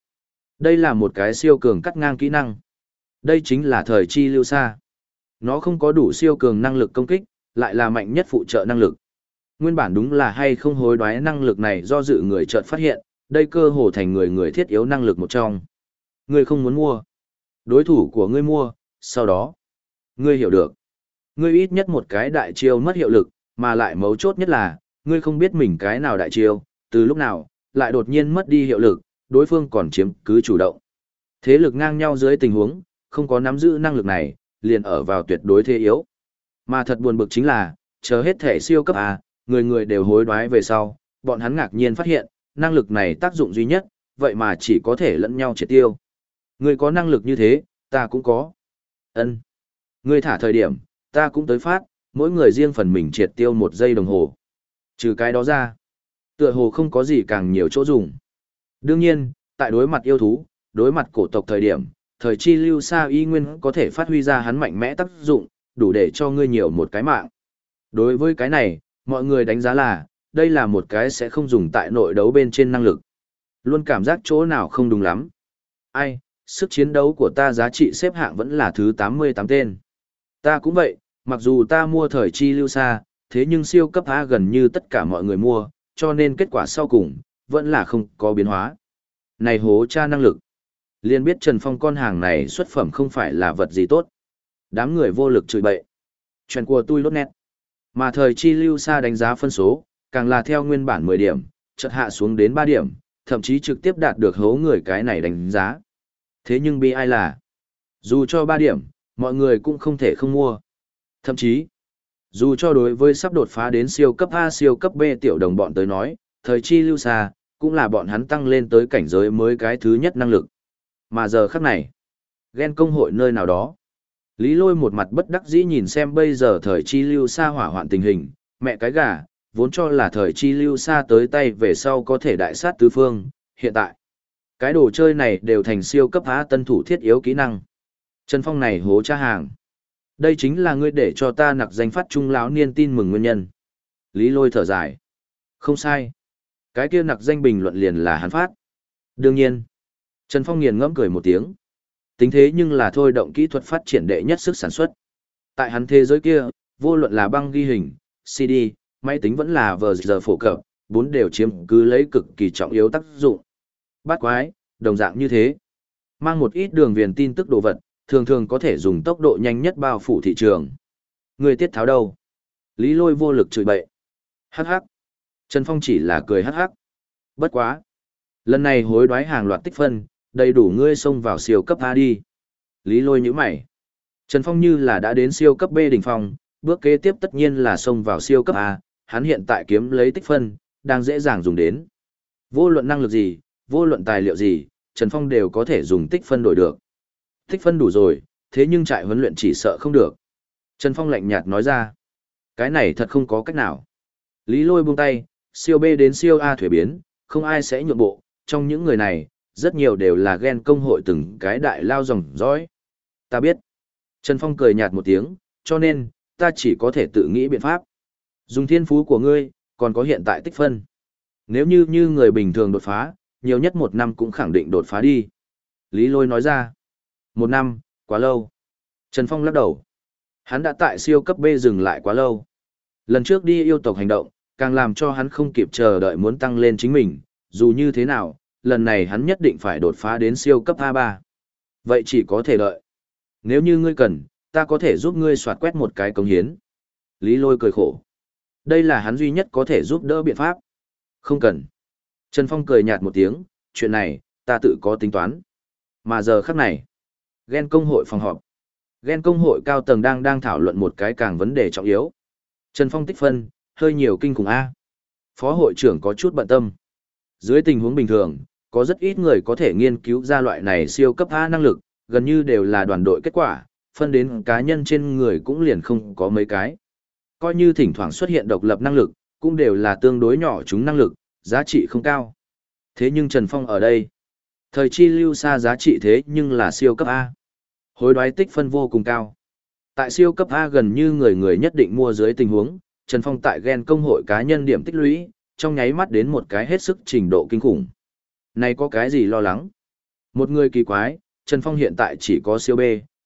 Đây là một cái siêu cường cắt ngang kỹ năng. Đây chính là thời chi lưu xa. Nó không có đủ siêu cường năng lực công kích, lại là mạnh nhất phụ trợ năng lực. Nguyên bản đúng là hay không hối đoái năng lực này do dự người chợt phát hiện, đây cơ hồ thành người người thiết yếu năng lực một trong. Ngươi không muốn mua. Đối thủ của ngươi mua, sau đó, ngươi hiểu được. Ngươi ít nhất một cái đại chiêu mất hiệu lực, mà lại mấu chốt nhất là, ngươi không biết mình cái nào đại chiêu, từ lúc nào, lại đột nhiên mất đi hiệu lực, đối phương còn chiếm cứ chủ động. Thế lực ngang nhau dưới tình huống, không có nắm giữ năng lực này, liền ở vào tuyệt đối thế yếu. Mà thật buồn bực chính là, chờ hết thể siêu cấp A, người người đều hối đoái về sau, bọn hắn ngạc nhiên phát hiện, năng lực này tác dụng duy nhất, vậy mà chỉ có thể lẫn nhau triệt tiêu. Người có năng lực như thế, ta cũng có. ân Người thả thời điểm, ta cũng tới phát, mỗi người riêng phần mình triệt tiêu một giây đồng hồ. Trừ cái đó ra, tựa hồ không có gì càng nhiều chỗ dùng. Đương nhiên, tại đối mặt yêu thú, đối mặt cổ tộc thời điểm, thời chi lưu sa y nguyên có thể phát huy ra hắn mạnh mẽ tác dụng, đủ để cho ngươi nhiều một cái mạng. Đối với cái này, mọi người đánh giá là, đây là một cái sẽ không dùng tại nội đấu bên trên năng lực. Luôn cảm giác chỗ nào không đúng lắm. Ai, sức chiến đấu của ta giá trị xếp hạng vẫn là thứ 88 tên. Ta cũng vậy, mặc dù ta mua thời chi lưu xa, thế nhưng siêu cấp A gần như tất cả mọi người mua, cho nên kết quả sau cùng, vẫn là không có biến hóa. Này hố cha năng lực. Liên biết Trần Phong con hàng này xuất phẩm không phải là vật gì tốt. Đám người vô lực chửi bậy. Chuyện của tôi lốt nét. Mà thời chi lưu xa đánh giá phân số, càng là theo nguyên bản 10 điểm, chợt hạ xuống đến 3 điểm, thậm chí trực tiếp đạt được hố người cái này đánh giá. Thế nhưng bi ai là, dù cho 3 điểm, mọi người cũng không thể không mua. Thậm chí, dù cho đối với sắp đột phá đến siêu cấp A siêu cấp B tiểu đồng bọn tới nói, thời chi lưu xa, cũng là bọn hắn tăng lên tới cảnh giới mới cái thứ nhất năng lực. Mà giờ khắc này, ghen công hội nơi nào đó. Lý lôi một mặt bất đắc dĩ nhìn xem bây giờ thời chi lưu xa hỏa hoạn tình hình, mẹ cái gà, vốn cho là thời chi lưu xa tới tay về sau có thể đại sát tứ phương, hiện tại. Cái đồ chơi này đều thành siêu cấp há tân thủ thiết yếu kỹ năng. Trần Phong này hố cha hàng. Đây chính là ngươi để cho ta nặc danh phát trung lão niên tin mừng nguyên nhân. Lý lôi thở dài. Không sai. Cái kia nặc danh bình luận liền là hắn phát. Đương nhiên. Trần Phong nghiền ngẫm cười một tiếng. Tính thế nhưng là thôi động kỹ thuật phát triển đệ nhất sức sản xuất. Tại hắn thế giới kia, vô luận là băng ghi hình, CD, máy tính vẫn là vờ giờ phổ cập, bốn đều chiếm cứ lấy cực kỳ trọng yếu tác dụng. Bát quái, đồng dạng như thế. Mang một ít đường viền tin tức đồ vật, thường thường có thể dùng tốc độ nhanh nhất bao phủ thị trường. Người tiết tháo đâu? Lý lôi vô lực chửi bậy. Hắc hắc. Trần Phong chỉ là cười hắc hắc. Bất quá. Lần này hối đoái hàng loạt tích phân, đầy đủ ngươi xông vào siêu cấp A đi. Lý lôi như mày. Trần Phong như là đã đến siêu cấp B đỉnh phong, bước kế tiếp tất nhiên là xông vào siêu cấp A, hắn hiện tại kiếm lấy tích phân, đang dễ dàng dùng đến. Vô luận năng lực gì, vô luận tài liệu gì, Trần Phong đều có thể dùng tích phân đổi được. Tích phân đủ rồi, thế nhưng trại huấn luyện chỉ sợ không được. Trần Phong lạnh nhạt nói ra. Cái này thật không có cách nào. Lý lôi buông tay, siêu B đến siêu A thuế biến, không ai sẽ nhượng bộ, trong những người này, rất nhiều đều là ghen công hội từng cái đại lao dòng dõi. Ta biết. Trần Phong cười nhạt một tiếng, cho nên, ta chỉ có thể tự nghĩ biện pháp. Dùng thiên phú của ngươi, còn có hiện tại tích phân. Nếu như như người bình thường đột phá, nhiều nhất một năm cũng khẳng định đột phá đi. Lý Lôi nói ra. Một năm, quá lâu. Trần Phong lắc đầu. Hắn đã tại siêu cấp B dừng lại quá lâu. Lần trước đi yêu tộc hành động, càng làm cho hắn không kịp chờ đợi muốn tăng lên chính mình, dù như thế nào, lần này hắn nhất định phải đột phá đến siêu cấp A3. Vậy chỉ có thể đợi. Nếu như ngươi cần, ta có thể giúp ngươi soạt quét một cái công hiến. Lý lôi cười khổ. Đây là hắn duy nhất có thể giúp đỡ biện pháp. Không cần. Trần Phong cười nhạt một tiếng, chuyện này, ta tự có tính toán. Mà giờ khắc này, ghen công hội phòng họp. Ghen công hội cao tầng đang đang thảo luận một cái càng vấn đề trọng yếu. Trần Phong tích phân, hơi nhiều kinh khủng A. Phó hội trưởng có chút bận tâm. Dưới tình huống bình thường, có rất ít người có thể nghiên cứu ra loại này siêu cấp A năng lực, gần như đều là đoàn đội kết quả, phân đến cá nhân trên người cũng liền không có mấy cái. Coi như thỉnh thoảng xuất hiện độc lập năng lực, cũng đều là tương đối nhỏ chúng năng lực, giá trị không cao. Thế nhưng Trần Phong ở đây, thời chi lưu xa giá trị thế nhưng là siêu cấp A. Hối đoái tích phân vô cùng cao. Tại siêu cấp A gần như người người nhất định mua dưới tình huống, Trần Phong tại gen công hội cá nhân điểm tích lũy, trong nháy mắt đến một cái hết sức trình độ kinh khủng. Này có cái gì lo lắng? Một người kỳ quái, Trần Phong hiện tại chỉ có siêu B,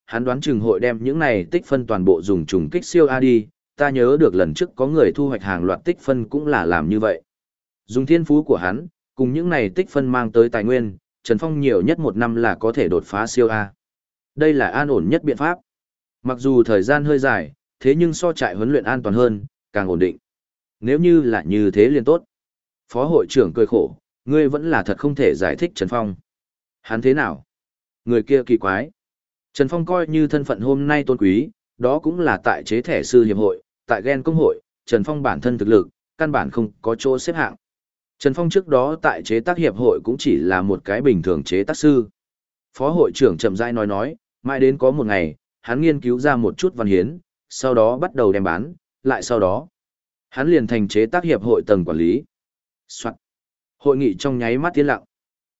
hắn đoán chừng hội đem những này tích phân toàn bộ dùng trùng kích siêu A đi, ta nhớ được lần trước có người thu hoạch hàng loạt tích phân cũng là làm như vậy. Dùng thiên phú của hắn, cùng những này tích phân mang tới tài nguyên, Trần Phong nhiều nhất một năm là có thể đột phá siêu A. Đây là an ổn nhất biện pháp. Mặc dù thời gian hơi dài, thế nhưng so trại huấn luyện an toàn hơn, càng ổn định. Nếu như là như thế liền tốt. Phó hội trưởng cười khổ, ngươi vẫn là thật không thể giải thích Trần Phong. Hắn thế nào? Người kia kỳ quái. Trần Phong coi như thân phận hôm nay tôn quý, đó cũng là tại chế thẻ sư hiệp hội, tại ghen công hội, Trần Phong bản thân thực lực, căn bản không có chỗ xếp hạng. Trần Phong trước đó tại chế tác hiệp hội cũng chỉ là một cái bình thường chế tác sư. Phó hội trưởng chậm rãi nói nói, mãi đến có một ngày, hắn nghiên cứu ra một chút văn hiến, sau đó bắt đầu đem bán, lại sau đó, hắn liền thành chế tác hiệp hội tầng quản lý. Soạn. Hội nghị trong nháy mắt tiến lặng.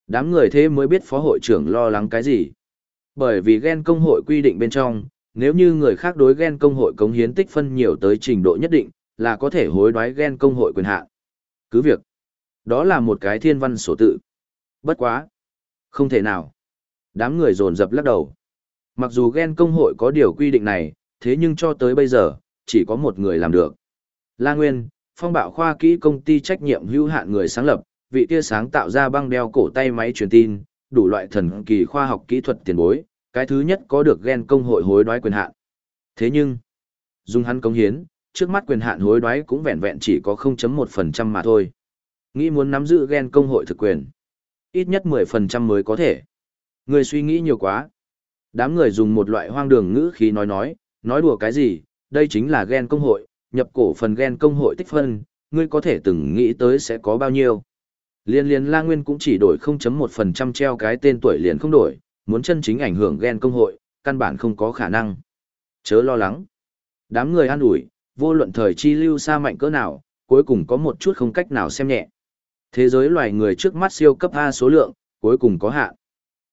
Đám người thế mới biết phó hội trưởng lo lắng cái gì. Bởi vì ghen công hội quy định bên trong, nếu như người khác đối ghen công hội cống hiến tích phân nhiều tới trình độ nhất định, là có thể hối đoái ghen công hội quyền hạn. Cứ việc, đó là một cái thiên văn sổ tự. Bất quá. Không thể nào. Đám người dồn dập lắc đầu. Mặc dù ghen công hội có điều quy định này, thế nhưng cho tới bây giờ, chỉ có một người làm được. La Nguyên, phong bạo khoa kỹ công ty trách nhiệm hữu hạn người sáng lập, vị kia sáng tạo ra băng đeo cổ tay máy truyền tin, đủ loại thần kỳ khoa học kỹ thuật tiền bối, cái thứ nhất có được ghen công hội hối đoái quyền hạn. Thế nhưng, dùng hắn công hiến, trước mắt quyền hạn hối đoái cũng vẹn vẹn chỉ có 0.1% mà thôi. Nghĩ muốn nắm giữ ghen công hội thực quyền, ít nhất 10% mới có thể. Người suy nghĩ nhiều quá. Đám người dùng một loại hoang đường ngữ khí nói nói, nói đùa cái gì, đây chính là ghen công hội, nhập cổ phần ghen công hội tích phân, ngươi có thể từng nghĩ tới sẽ có bao nhiêu. Liên liên la nguyên cũng chỉ đổi 0.1% treo cái tên tuổi liền không đổi, muốn chân chính ảnh hưởng ghen công hội, căn bản không có khả năng. Chớ lo lắng. Đám người an ủi, vô luận thời chi lưu xa mạnh cỡ nào, cuối cùng có một chút không cách nào xem nhẹ. Thế giới loài người trước mắt siêu cấp A số lượng, cuối cùng có hạn.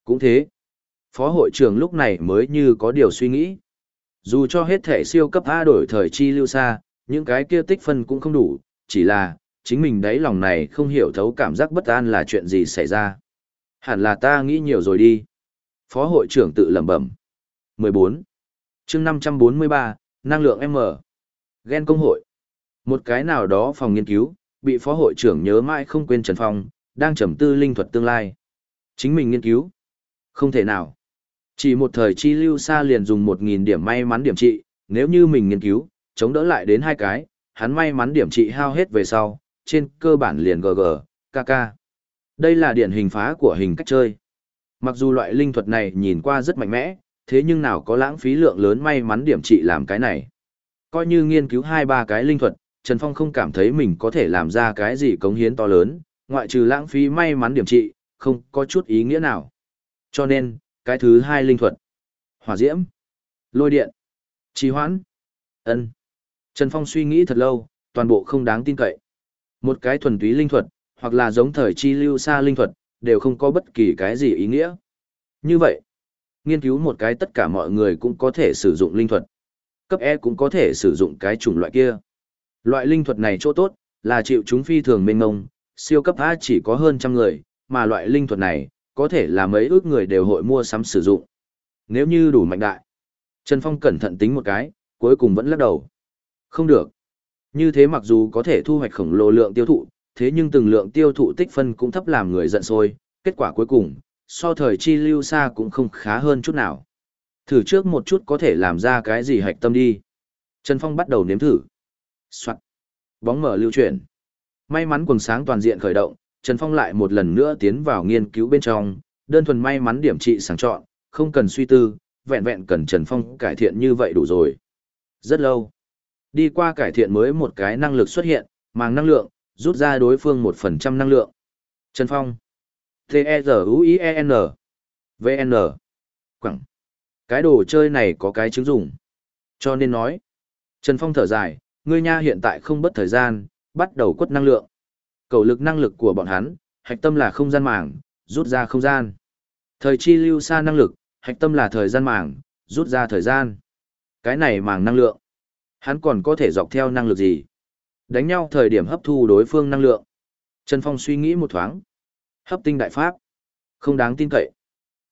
Cũng thế. Phó hội trưởng lúc này mới như có điều suy nghĩ. Dù cho hết thể siêu cấp A đổi thời chi lưu xa, những cái kia tích phân cũng không đủ, chỉ là, chính mình đáy lòng này không hiểu thấu cảm giác bất an là chuyện gì xảy ra. Hẳn là ta nghĩ nhiều rồi đi. Phó hội trưởng tự lẩm bẩm. 14. chương 543, năng lượng M. Gen công hội. Một cái nào đó phòng nghiên cứu, bị phó hội trưởng nhớ mãi không quên Trần Phong, đang trầm tư linh thuật tương lai. Chính mình nghiên cứu. Không thể nào. Chỉ một thời chi lưu xa liền dùng 1.000 điểm may mắn điểm trị, nếu như mình nghiên cứu, chống đỡ lại đến hai cái, hắn may mắn điểm trị hao hết về sau, trên cơ bản liền GG, KK. Đây là điển hình phá của hình cách chơi. Mặc dù loại linh thuật này nhìn qua rất mạnh mẽ, thế nhưng nào có lãng phí lượng lớn may mắn điểm trị làm cái này. Coi như nghiên cứu hai ba cái linh thuật, Trần Phong không cảm thấy mình có thể làm ra cái gì cống hiến to lớn, ngoại trừ lãng phí may mắn điểm trị, không có chút ý nghĩa nào. Cho nên, cái thứ hai linh thuật. Hỏa diễm, lôi điện, trì hoãn, ân. Trần Phong suy nghĩ thật lâu, toàn bộ không đáng tin cậy. Một cái thuần túy linh thuật, hoặc là giống thời chi lưu xa linh thuật, đều không có bất kỳ cái gì ý nghĩa. Như vậy, nghiên cứu một cái tất cả mọi người cũng có thể sử dụng linh thuật. Cấp E cũng có thể sử dụng cái chủng loại kia. Loại linh thuật này chỗ tốt, là chịu chúng phi thường mênh ngông, siêu cấp A chỉ có hơn trăm người, mà loại linh thuật này, có thể là mấy ước người đều hội mua sắm sử dụng. Nếu như đủ mạnh đại. Trần Phong cẩn thận tính một cái, cuối cùng vẫn lắc đầu. Không được. Như thế mặc dù có thể thu hoạch khổng lồ lượng tiêu thụ, thế nhưng từng lượng tiêu thụ tích phân cũng thấp làm người giận sôi kết quả cuối cùng, so thời chi lưu xa cũng không khá hơn chút nào. Thử trước một chút có thể làm ra cái gì hạch tâm đi. Trần Phong bắt đầu nếm thử. Soạn. Bóng mở lưu chuyển. May mắn quần sáng toàn diện khởi động, Trần Phong lại một lần nữa tiến vào nghiên cứu bên trong, đơn thuần may mắn điểm trị sáng chọn, không cần suy tư, vẹn vẹn cần Trần Phong cải thiện như vậy đủ rồi. Rất lâu. Đi qua cải thiện mới một cái năng lực xuất hiện, màng năng lượng, rút ra đối phương 1% năng lượng. Trần Phong. T-E-Z-U-I-E-N. V-N. Quẳng. Cái đồ chơi này có cái chứng dùng, Cho nên nói. Trần Phong thở dài, ngươi nha hiện tại không bất thời gian, bắt đầu quất năng lượng. Cầu lực năng lực của bọn hắn, hạch tâm là không gian màng, rút ra không gian. Thời chi lưu xa năng lực, hạch tâm là thời gian màng, rút ra thời gian. Cái này màng năng lượng. Hắn còn có thể dọc theo năng lực gì? Đánh nhau thời điểm hấp thu đối phương năng lượng. Trần Phong suy nghĩ một thoáng. Hấp tinh đại pháp. Không đáng tin cậy.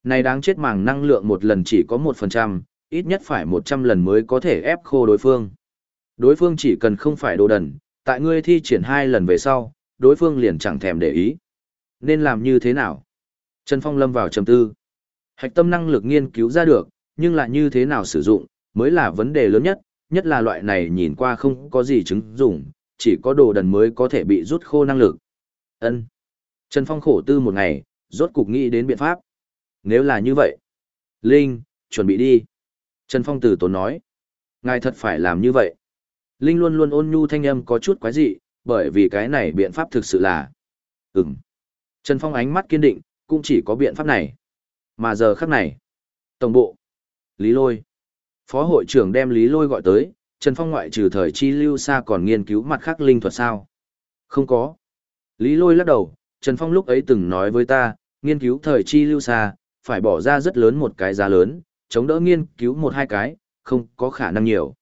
Này đáng chết màng năng lượng một lần chỉ có 1%, ít nhất phải 100 lần mới có thể ép khô đối phương. Đối phương chỉ cần không phải đồ đần, tại ngươi thi triển hai lần về sau, đối phương liền chẳng thèm để ý. Nên làm như thế nào? Trần Phong lâm vào trầm tư. Hạch tâm năng lực nghiên cứu ra được, nhưng là như thế nào sử dụng, mới là vấn đề lớn nhất, nhất là loại này nhìn qua không có gì chứng dụng, chỉ có đồ đần mới có thể bị rút khô năng lực. Ân. Trần Phong khổ tư một ngày, rốt cục nghĩ đến biện pháp. Nếu là như vậy, Linh, chuẩn bị đi. Trần Phong từ tốn nói. Ngài thật phải làm như vậy. Linh luôn luôn ôn nhu thanh âm có chút quái dị, bởi vì cái này biện pháp thực sự là... Ừm. Trần Phong ánh mắt kiên định, cũng chỉ có biện pháp này. Mà giờ khắc này. Tổng bộ. Lý Lôi. Phó hội trưởng đem Lý Lôi gọi tới, Trần Phong ngoại trừ thời chi lưu xa còn nghiên cứu mặt khác linh thuật sao? Không có. Lý Lôi lắc đầu, Trần Phong lúc ấy từng nói với ta, nghiên cứu thời chi lưu xa, phải bỏ ra rất lớn một cái giá lớn, chống đỡ nghiên cứu một hai cái, không có khả năng nhiều.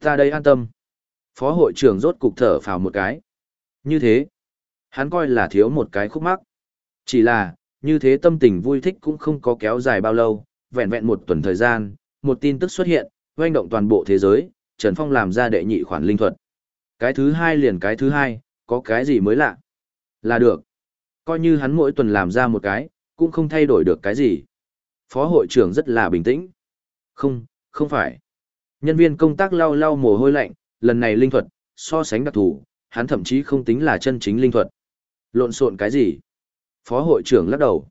Ta đây an tâm. Phó hội trưởng rốt cục thở phào một cái. Như thế, hắn coi là thiếu một cái khúc mắc. Chỉ là, như thế tâm tình vui thích cũng không có kéo dài bao lâu, vẹn vẹn một tuần thời gian, một tin tức xuất hiện, doanh động toàn bộ thế giới, Trần Phong làm ra đệ nhị khoản linh thuật. Cái thứ hai liền cái thứ hai, có cái gì mới lạ? Là được. Coi như hắn mỗi tuần làm ra một cái, cũng không thay đổi được cái gì. Phó hội trưởng rất là bình tĩnh. Không, không phải. Nhân viên công tác lau lau mồ hôi lạnh, lần này linh thuật, so sánh đặc thù, hắn thậm chí không tính là chân chính linh thuật. Lộn xộn cái gì? Phó hội trưởng lắc đầu.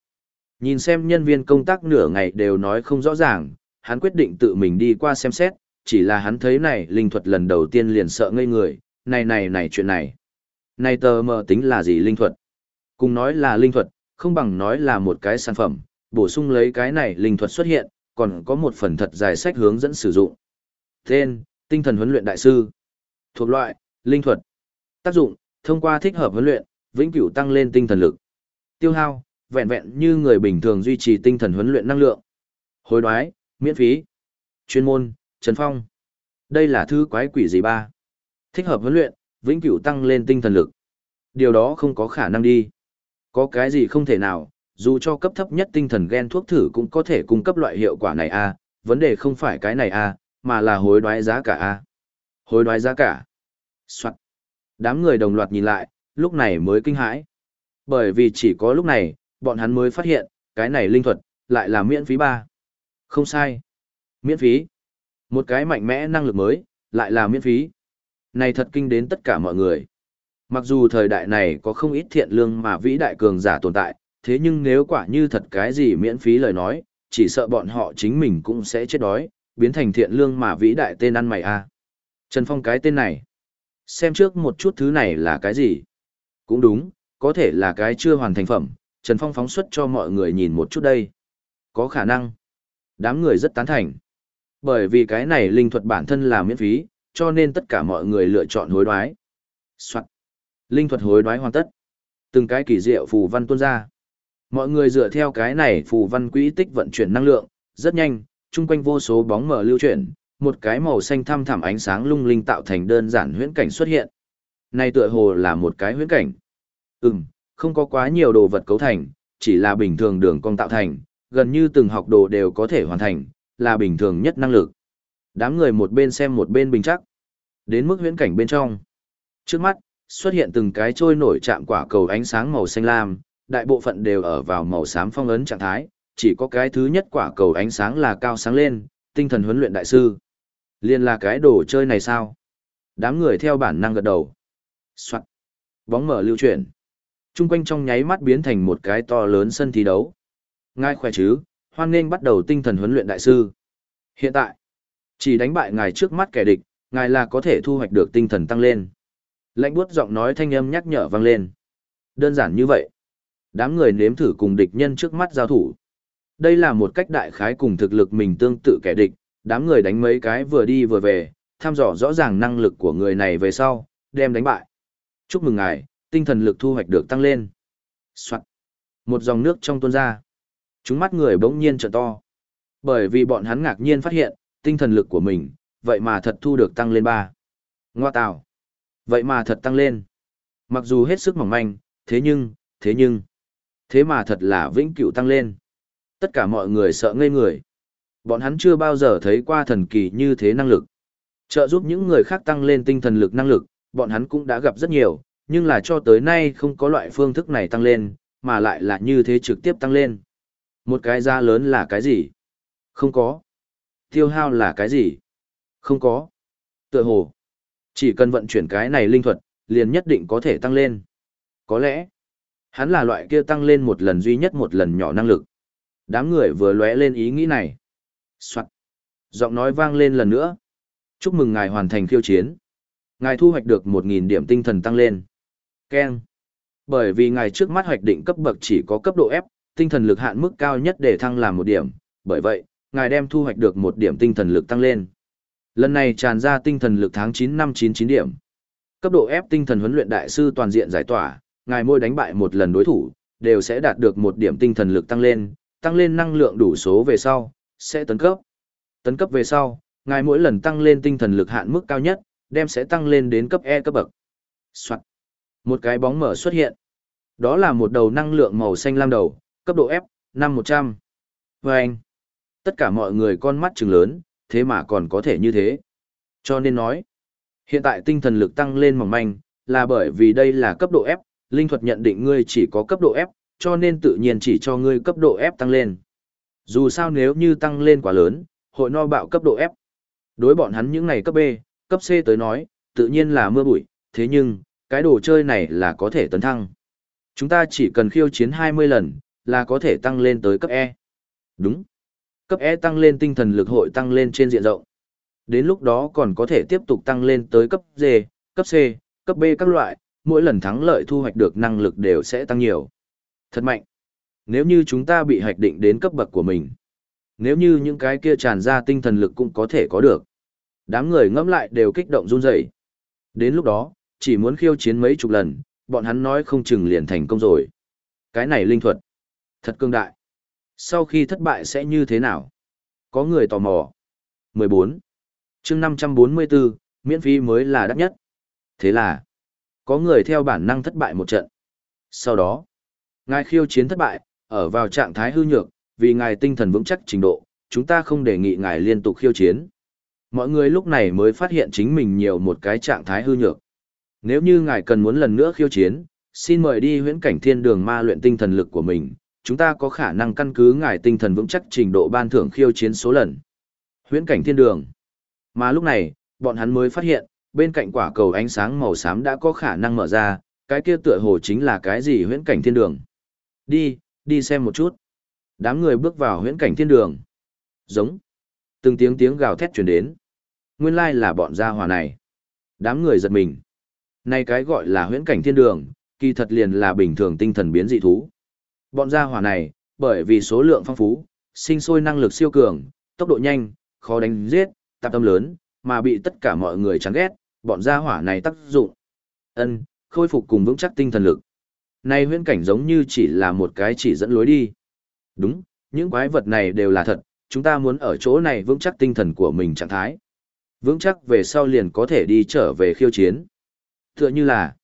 Nhìn xem nhân viên công tác nửa ngày đều nói không rõ ràng, hắn quyết định tự mình đi qua xem xét, chỉ là hắn thấy này linh thuật lần đầu tiên liền sợ ngây người, này này này chuyện này. Này tờ mờ tính là gì linh thuật? Cùng nói là linh thuật, không bằng nói là một cái sản phẩm, bổ sung lấy cái này linh thuật xuất hiện, còn có một phần thật dài sách hướng dẫn sử dụng. Tên, tinh thần huấn luyện đại sư. Thuộc loại, linh thuật. Tác dụng, thông qua thích hợp huấn luyện, vĩnh cửu tăng lên tinh thần lực. Tiêu hao, vẹn vẹn như người bình thường duy trì tinh thần huấn luyện năng lượng. Hối đoái, miễn phí. Chuyên môn, Trần Phong. Đây là thứ quái quỷ gì ba? Thích hợp huấn luyện, vĩnh cửu tăng lên tinh thần lực. Điều đó không có khả năng đi. Có cái gì không thể nào, dù cho cấp thấp nhất tinh thần gen thuốc thử cũng có thể cung cấp loại hiệu quả này a, vấn đề không phải cái này a, mà là hối đoái giá cả a. Hối đoái giá cả. Soạn. Đám người đồng loạt nhìn lại, lúc này mới kinh hãi. Bởi vì chỉ có lúc này, bọn hắn mới phát hiện, cái này linh thuật, lại là miễn phí ba. Không sai. Miễn phí. Một cái mạnh mẽ năng lực mới, lại là miễn phí. Này thật kinh đến tất cả mọi người. Mặc dù thời đại này có không ít thiện lương mà vĩ đại cường giả tồn tại, thế nhưng nếu quả như thật cái gì miễn phí lời nói, chỉ sợ bọn họ chính mình cũng sẽ chết đói, biến thành thiện lương mà vĩ đại tên ăn mày a. Trần Phong cái tên này. Xem trước một chút thứ này là cái gì. Cũng đúng, có thể là cái chưa hoàn thành phẩm, Trần Phong phóng xuất cho mọi người nhìn một chút đây. Có khả năng. Đám người rất tán thành. Bởi vì cái này linh thuật bản thân là miễn phí, cho nên tất cả mọi người lựa chọn hối đoái. Soạn. Linh thuật hối đoái hoàn tất. Từng cái kỳ diệu phù văn tuôn ra. Mọi người dựa theo cái này phù văn quỹ tích vận chuyển năng lượng, rất nhanh, chung quanh vô số bóng mở lưu chuyển, một cái màu xanh thăm thẳm ánh sáng lung linh tạo thành đơn giản huyễn cảnh xuất hiện. Này tựa hồ là một cái huyễn cảnh. Ừm, không có quá nhiều đồ vật cấu thành, chỉ là bình thường đường cong tạo thành, gần như từng học đồ đều có thể hoàn thành, là bình thường nhất năng lực. Đám người một bên xem một bên bình chắc. Đến mức huyễn cảnh bên trong. Trước mắt, xuất hiện từng cái trôi nổi chạm quả cầu ánh sáng màu xanh lam, đại bộ phận đều ở vào màu xám phong ấn trạng thái, chỉ có cái thứ nhất quả cầu ánh sáng là cao sáng lên, tinh thần huấn luyện đại sư. Liên là cái đồ chơi này sao? Đám người theo bản năng gật đầu. Soạn. Bóng mở lưu chuyển. Trung quanh trong nháy mắt biến thành một cái to lớn sân thi đấu. Ngài khỏe chứ, hoan nghênh bắt đầu tinh thần huấn luyện đại sư. Hiện tại, chỉ đánh bại ngài trước mắt kẻ địch, ngài là có thể thu hoạch được tinh thần tăng lên. Lãnh buốt giọng nói thanh âm nhắc nhở vang lên. Đơn giản như vậy. Đám người nếm thử cùng địch nhân trước mắt giao thủ. Đây là một cách đại khái cùng thực lực mình tương tự kẻ địch, đám người đánh mấy cái vừa đi vừa về, thăm dò rõ ràng năng lực của người này về sau, đem đánh bại. Chúc mừng ngài, tinh thần lực thu hoạch được tăng lên. Soạn. Một dòng nước trong tuôn ra. Chúng mắt người bỗng nhiên trợ to. Bởi vì bọn hắn ngạc nhiên phát hiện, tinh thần lực của mình, vậy mà thật thu được tăng lên ba. Ngoa tạo. Vậy mà thật tăng lên. Mặc dù hết sức mỏng manh, thế nhưng, thế nhưng, thế mà thật là vĩnh cửu tăng lên. Tất cả mọi người sợ ngây người. Bọn hắn chưa bao giờ thấy qua thần kỳ như thế năng lực. Trợ giúp những người khác tăng lên tinh thần lực năng lực, bọn hắn cũng đã gặp rất nhiều, nhưng là cho tới nay không có loại phương thức này tăng lên, mà lại là như thế trực tiếp tăng lên. Một cái giá lớn là cái gì? Không có. Tiêu hao là cái gì? Không có. Tựa hồ. Chỉ cần vận chuyển cái này linh thuật, liền nhất định có thể tăng lên. Có lẽ, hắn là loại kia tăng lên một lần duy nhất một lần nhỏ năng lực. Đám người vừa lóe lên ý nghĩ này. Soạn. Giọng nói vang lên lần nữa. Chúc mừng ngài hoàn thành khiêu chiến. Ngài thu hoạch được 1.000 điểm tinh thần tăng lên. Ken. Bởi vì ngài trước mắt hoạch định cấp bậc chỉ có cấp độ F, tinh thần lực hạn mức cao nhất để thăng làm một điểm, bởi vậy, ngài đem thu hoạch được một điểm tinh thần lực tăng lên. Lần này tràn ra tinh thần lực tháng 9 năm 99 điểm. Cấp độ ép tinh thần huấn luyện đại sư toàn diện giải tỏa, ngài môi đánh bại một lần đối thủ, đều sẽ đạt được một điểm tinh thần lực tăng lên, tăng lên năng lượng đủ số về sau, sẽ tấn cấp. Tấn cấp về sau, ngài mỗi lần tăng lên tinh thần lực hạn mức cao nhất, đem sẽ tăng lên đến cấp E cấp bậc. Soạn. Một cái bóng mở xuất hiện. Đó là một đầu năng lượng màu xanh lam đầu, cấp độ F, năm một trăm. Và anh. Tất cả mọi người con mắt trừng lớn, thế mà còn có thể như thế. Cho nên nói, hiện tại tinh thần lực tăng lên mỏng manh, là bởi vì đây là cấp độ F, linh thuật nhận định ngươi chỉ có cấp độ F, cho nên tự nhiên chỉ cho ngươi cấp độ F tăng lên. Dù sao nếu như tăng lên quá lớn, hội no bạo cấp độ F. Đối bọn hắn những này cấp B, cấp C tới nói, tự nhiên là mưa bụi, thế nhưng, cái đồ chơi này là có thể tấn thăng. Chúng ta chỉ cần khiêu chiến 20 lần, là có thể tăng lên tới cấp E. Đúng. Cấp E tăng lên tinh thần lực hội tăng lên trên diện rộng. Đến lúc đó còn có thể tiếp tục tăng lên tới cấp D, cấp C, cấp B các loại, mỗi lần thắng lợi thu hoạch được năng lực đều sẽ tăng nhiều. Thật mạnh. Nếu như chúng ta bị hoạch định đến cấp bậc của mình, nếu như những cái kia tràn ra tinh thần lực cũng có thể có được. Đám người ngẫm lại đều kích động run rẩy. Đến lúc đó, chỉ muốn khiêu chiến mấy chục lần, bọn hắn nói không chừng liền thành công rồi. Cái này linh thuật. Thật cương đại. Sau khi thất bại sẽ như thế nào? Có người tò mò. 14. chương 544, miễn phí mới là đắt nhất. Thế là, có người theo bản năng thất bại một trận. Sau đó, ngài khiêu chiến thất bại, ở vào trạng thái hư nhược, vì ngài tinh thần vững chắc trình độ, chúng ta không đề nghị ngài liên tục khiêu chiến. Mọi người lúc này mới phát hiện chính mình nhiều một cái trạng thái hư nhược. Nếu như ngài cần muốn lần nữa khiêu chiến, xin mời đi huyễn cảnh thiên đường ma luyện tinh thần lực của mình, chúng ta có khả năng căn cứ ngài tinh thần vững chắc trình độ ban thưởng khiêu chiến số lần. Huyễn cảnh thiên đường. Mà lúc này, bọn hắn mới phát hiện, bên cạnh quả cầu ánh sáng màu xám đã có khả năng mở ra, cái kia tựa hồ chính là cái gì huyễn cảnh thiên đường. Đi, đi xem một chút. Đám người bước vào huyễn cảnh thiên đường. Giống. Từng tiếng tiếng gào thét truyền đến. Nguyên lai là bọn gia hỏa này. Đám người giật mình. Này cái gọi là huyễn cảnh thiên đường, kỳ thật liền là bình thường tinh thần biến dị thú. Bọn gia hỏa này, bởi vì số lượng phong phú, sinh sôi năng lực siêu cường, tốc độ nhanh, khó đánh giết, tạp tâm lớn, mà bị tất cả mọi người chán ghét, bọn gia hỏa này tác dụng. Ân, khôi phục cùng vững chắc tinh thần lực. Này huyễn cảnh giống như chỉ là một cái chỉ dẫn lối đi. Đúng, những quái vật này đều là thật, chúng ta muốn ở chỗ này vững chắc tinh thần của mình trạng thái. Vững chắc về sau liền có thể đi trở về khiêu chiến. Tựa như là,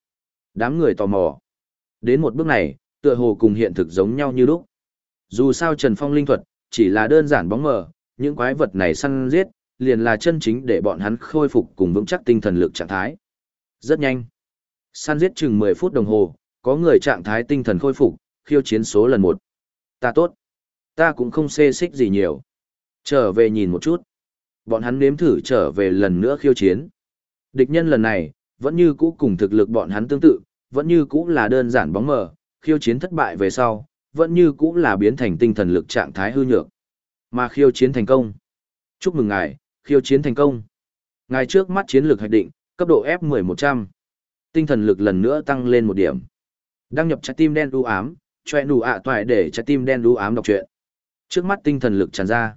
đám người tò mò. Đến một bước này, tựa hồ cùng hiện thực giống nhau như lúc. Dù sao Trần Phong linh thuật, chỉ là đơn giản bóng mờ, những quái vật này săn giết, liền là chân chính để bọn hắn khôi phục cùng vững chắc tinh thần lực trạng thái. Rất nhanh. Săn giết chừng 10 phút đồng hồ, có người trạng thái tinh thần khôi phục, khiêu chiến số lần 1. Ta tốt. Ta cũng không xê xích gì nhiều. Trở về nhìn một chút. Bọn hắn nếm thử trở về lần nữa khiêu chiến. Địch nhân lần này, vẫn như cũ cùng thực lực bọn hắn tương tự, vẫn như cũ là đơn giản bóng mờ, khiêu chiến thất bại về sau, vẫn như cũ là biến thành tinh thần lực trạng thái hư nhược. Mà khiêu chiến thành công. Chúc mừng ngài, khiêu chiến thành công. Ngài trước mắt chiến lược hoạch định, cấp độ F1100. Tinh thần lực lần nữa tăng lên một điểm. Đăng nhập trái tim đen đu ám, choe nụ ạ toại để trái tim đen đu ám đọc truyện. Trước mắt tinh thần lực tràn ra.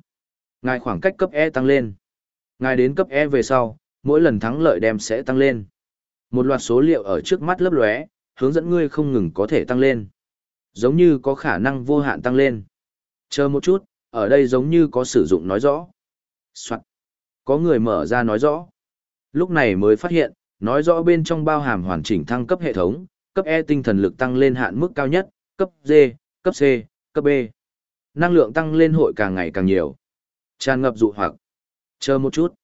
Ngài khoảng cách cấp E tăng lên. Ngài đến cấp E về sau, mỗi lần thắng lợi đem sẽ tăng lên. Một loạt số liệu ở trước mắt lấp lóe, hướng dẫn ngươi không ngừng có thể tăng lên. Giống như có khả năng vô hạn tăng lên. Chờ một chút, ở đây giống như có sử dụng nói rõ. Soạn. Có người mở ra nói rõ. Lúc này mới phát hiện, nói rõ bên trong bao hàm hoàn chỉnh thăng cấp hệ thống, cấp E tinh thần lực tăng lên hạn mức cao nhất, cấp D, cấp C, cấp B. Năng lượng tăng lên hội càng ngày càng nhiều. Tràn ngập dụ hoặc. Chờ một chút.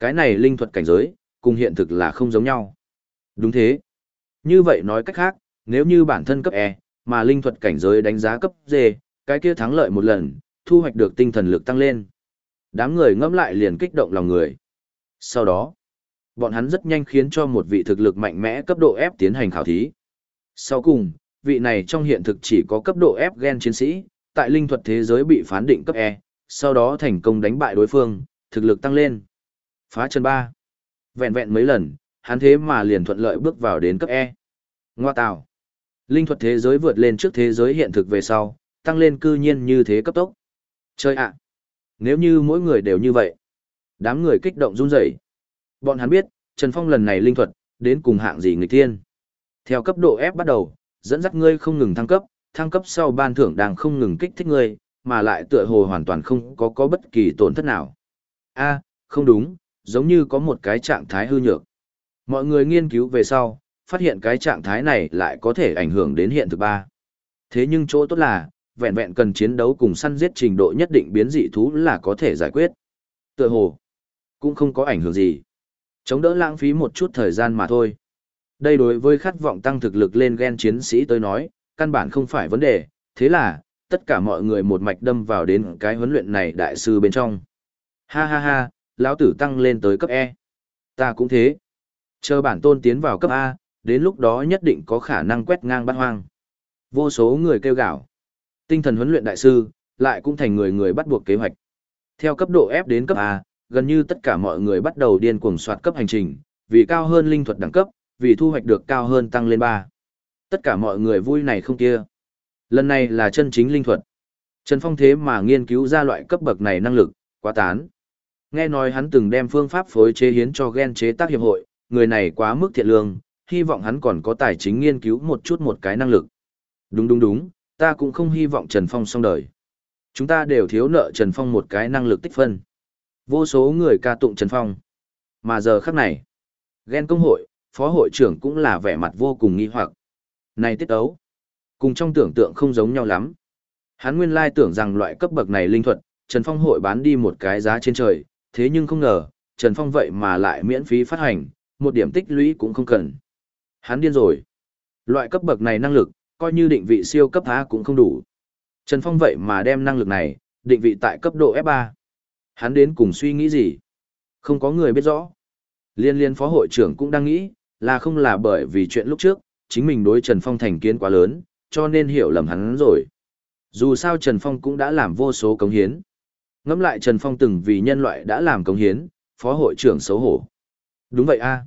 Cái này linh thuật cảnh giới, cùng hiện thực là không giống nhau. Đúng thế. Như vậy nói cách khác, nếu như bản thân cấp E, mà linh thuật cảnh giới đánh giá cấp D, cái kia thắng lợi một lần, thu hoạch được tinh thần lực tăng lên. Đám người ngẫm lại liền kích động lòng người. Sau đó, bọn hắn rất nhanh khiến cho một vị thực lực mạnh mẽ cấp độ F tiến hành khảo thí. Sau cùng, vị này trong hiện thực chỉ có cấp độ F gen chiến sĩ, tại linh thuật thế giới bị phán định cấp E, sau đó thành công đánh bại đối phương, thực lực tăng lên. Phá chân 3. Vẹn vẹn mấy lần, hắn thế mà liền thuận lợi bước vào đến cấp E. Ngoa tạo. Linh thuật thế giới vượt lên trước thế giới hiện thực về sau, tăng lên cư nhiên như thế cấp tốc. Chơi ạ. Nếu như mỗi người đều như vậy. Đám người kích động run rẩy. Bọn hắn biết, Trần Phong lần này linh thuật, đến cùng hạng gì người tiên? Theo cấp độ F bắt đầu, dẫn dắt ngươi không ngừng thăng cấp, thăng cấp sau ban thưởng đang không ngừng kích thích ngươi, mà lại tựa hồ hoàn toàn không có có bất kỳ tổn thất nào. A, không đúng, giống như có một cái trạng thái hư nhược. Mọi người nghiên cứu về sau, phát hiện cái trạng thái này lại có thể ảnh hưởng đến hiện thực ba. Thế nhưng chỗ tốt là, vẹn vẹn cần chiến đấu cùng săn giết trình độ nhất định biến dị thú là có thể giải quyết. Tựa hồ, cũng không có ảnh hưởng gì. Chống đỡ lãng phí một chút thời gian mà thôi. Đây đối với khát vọng tăng thực lực lên gen chiến sĩ tới nói, căn bản không phải vấn đề, thế là, tất cả mọi người một mạch đâm vào đến cái huấn luyện này đại sư bên trong. Ha ha ha, lão tử tăng lên tới cấp E. Ta cũng thế. Chờ bản tôn tiến vào cấp A, đến lúc đó nhất định có khả năng quét ngang bát hoang. Vô số người kêu gào. Tinh thần huấn luyện đại sư, lại cũng thành người người bắt buộc kế hoạch. Theo cấp độ F đến cấp A, gần như tất cả mọi người bắt đầu điên cuồng soạt cấp hành trình, vì cao hơn linh thuật đẳng cấp, vì thu hoạch được cao hơn tăng lên 3. Tất cả mọi người vui này không kia. Lần này là chân chính linh thuật. Trần Phong thế mà nghiên cứu ra loại cấp bậc này năng lực, quá tán. Nghe nói hắn từng đem phương pháp phối chế hiến cho gen chế tác hiệp hội, người này quá mức thiện lương, hy vọng hắn còn có tài chính nghiên cứu một chút một cái năng lực. Đúng đúng đúng, ta cũng không hy vọng Trần Phong xong đời. Chúng ta đều thiếu nợ Trần Phong một cái năng lực tích phân. Vô số người ca tụng Trần Phong. Mà giờ khắc này, ghen công hội, phó hội trưởng cũng là vẻ mặt vô cùng nghi hoặc. Này tiết ấu, cùng trong tưởng tượng không giống nhau lắm. Hắn nguyên lai tưởng rằng loại cấp bậc này linh thuật, Trần Phong hội bán đi một cái giá trên trời, thế nhưng không ngờ, Trần Phong vậy mà lại miễn phí phát hành, một điểm tích lũy cũng không cần. Hắn điên rồi. Loại cấp bậc này năng lực, coi như định vị siêu cấp A cũng không đủ. Trần Phong vậy mà đem năng lực này, định vị tại cấp độ F3. Hắn đến cùng suy nghĩ gì? Không có người biết rõ. Liên liên phó hội trưởng cũng đang nghĩ, là không là bởi vì chuyện lúc trước, chính mình đối Trần Phong thành kiến quá lớn, cho nên hiểu lầm hắn rồi. Dù sao Trần Phong cũng đã làm vô số cống hiến. Ngẫm lại Trần Phong từng vì nhân loại đã làm cống hiến, phó hội trưởng xấu hổ. Đúng vậy a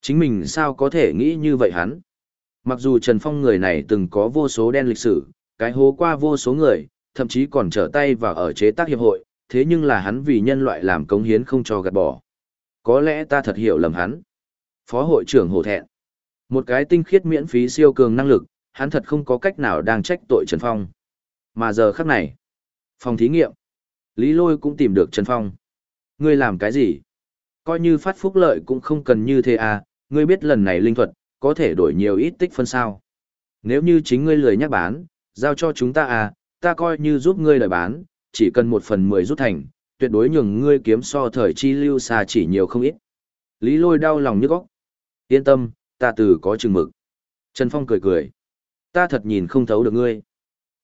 Chính mình sao có thể nghĩ như vậy hắn? Mặc dù Trần Phong người này từng có vô số đen lịch sử, cái hố qua vô số người, thậm chí còn trở tay vào ở chế tác hiệp hội, thế nhưng là hắn vì nhân loại làm cống hiến không cho gạt bỏ. Có lẽ ta thật hiểu lầm hắn. Phó hội trưởng hổ thẹn. Một cái tinh khiết miễn phí siêu cường năng lực, hắn thật không có cách nào đang trách tội Trần Phong. Mà giờ khắc này, phòng thí nghiệm, Lý Lôi cũng tìm được Trần Phong. Ngươi làm cái gì? Coi như phát phúc lợi cũng không cần như thế à, ngươi biết lần này linh thuật, có thể đổi nhiều ít tích phân sao. Nếu như chính ngươi lười nhắc bán, giao cho chúng ta à, ta coi như giúp ngươi lời bán, chỉ cần một phần mười rút thành, tuyệt đối nhường ngươi kiếm so thời chi lưu xa chỉ nhiều không ít. Lý lôi đau lòng như góc. Yên tâm, ta từ có chừng mực. Trần Phong cười cười. Ta thật nhìn không thấu được ngươi.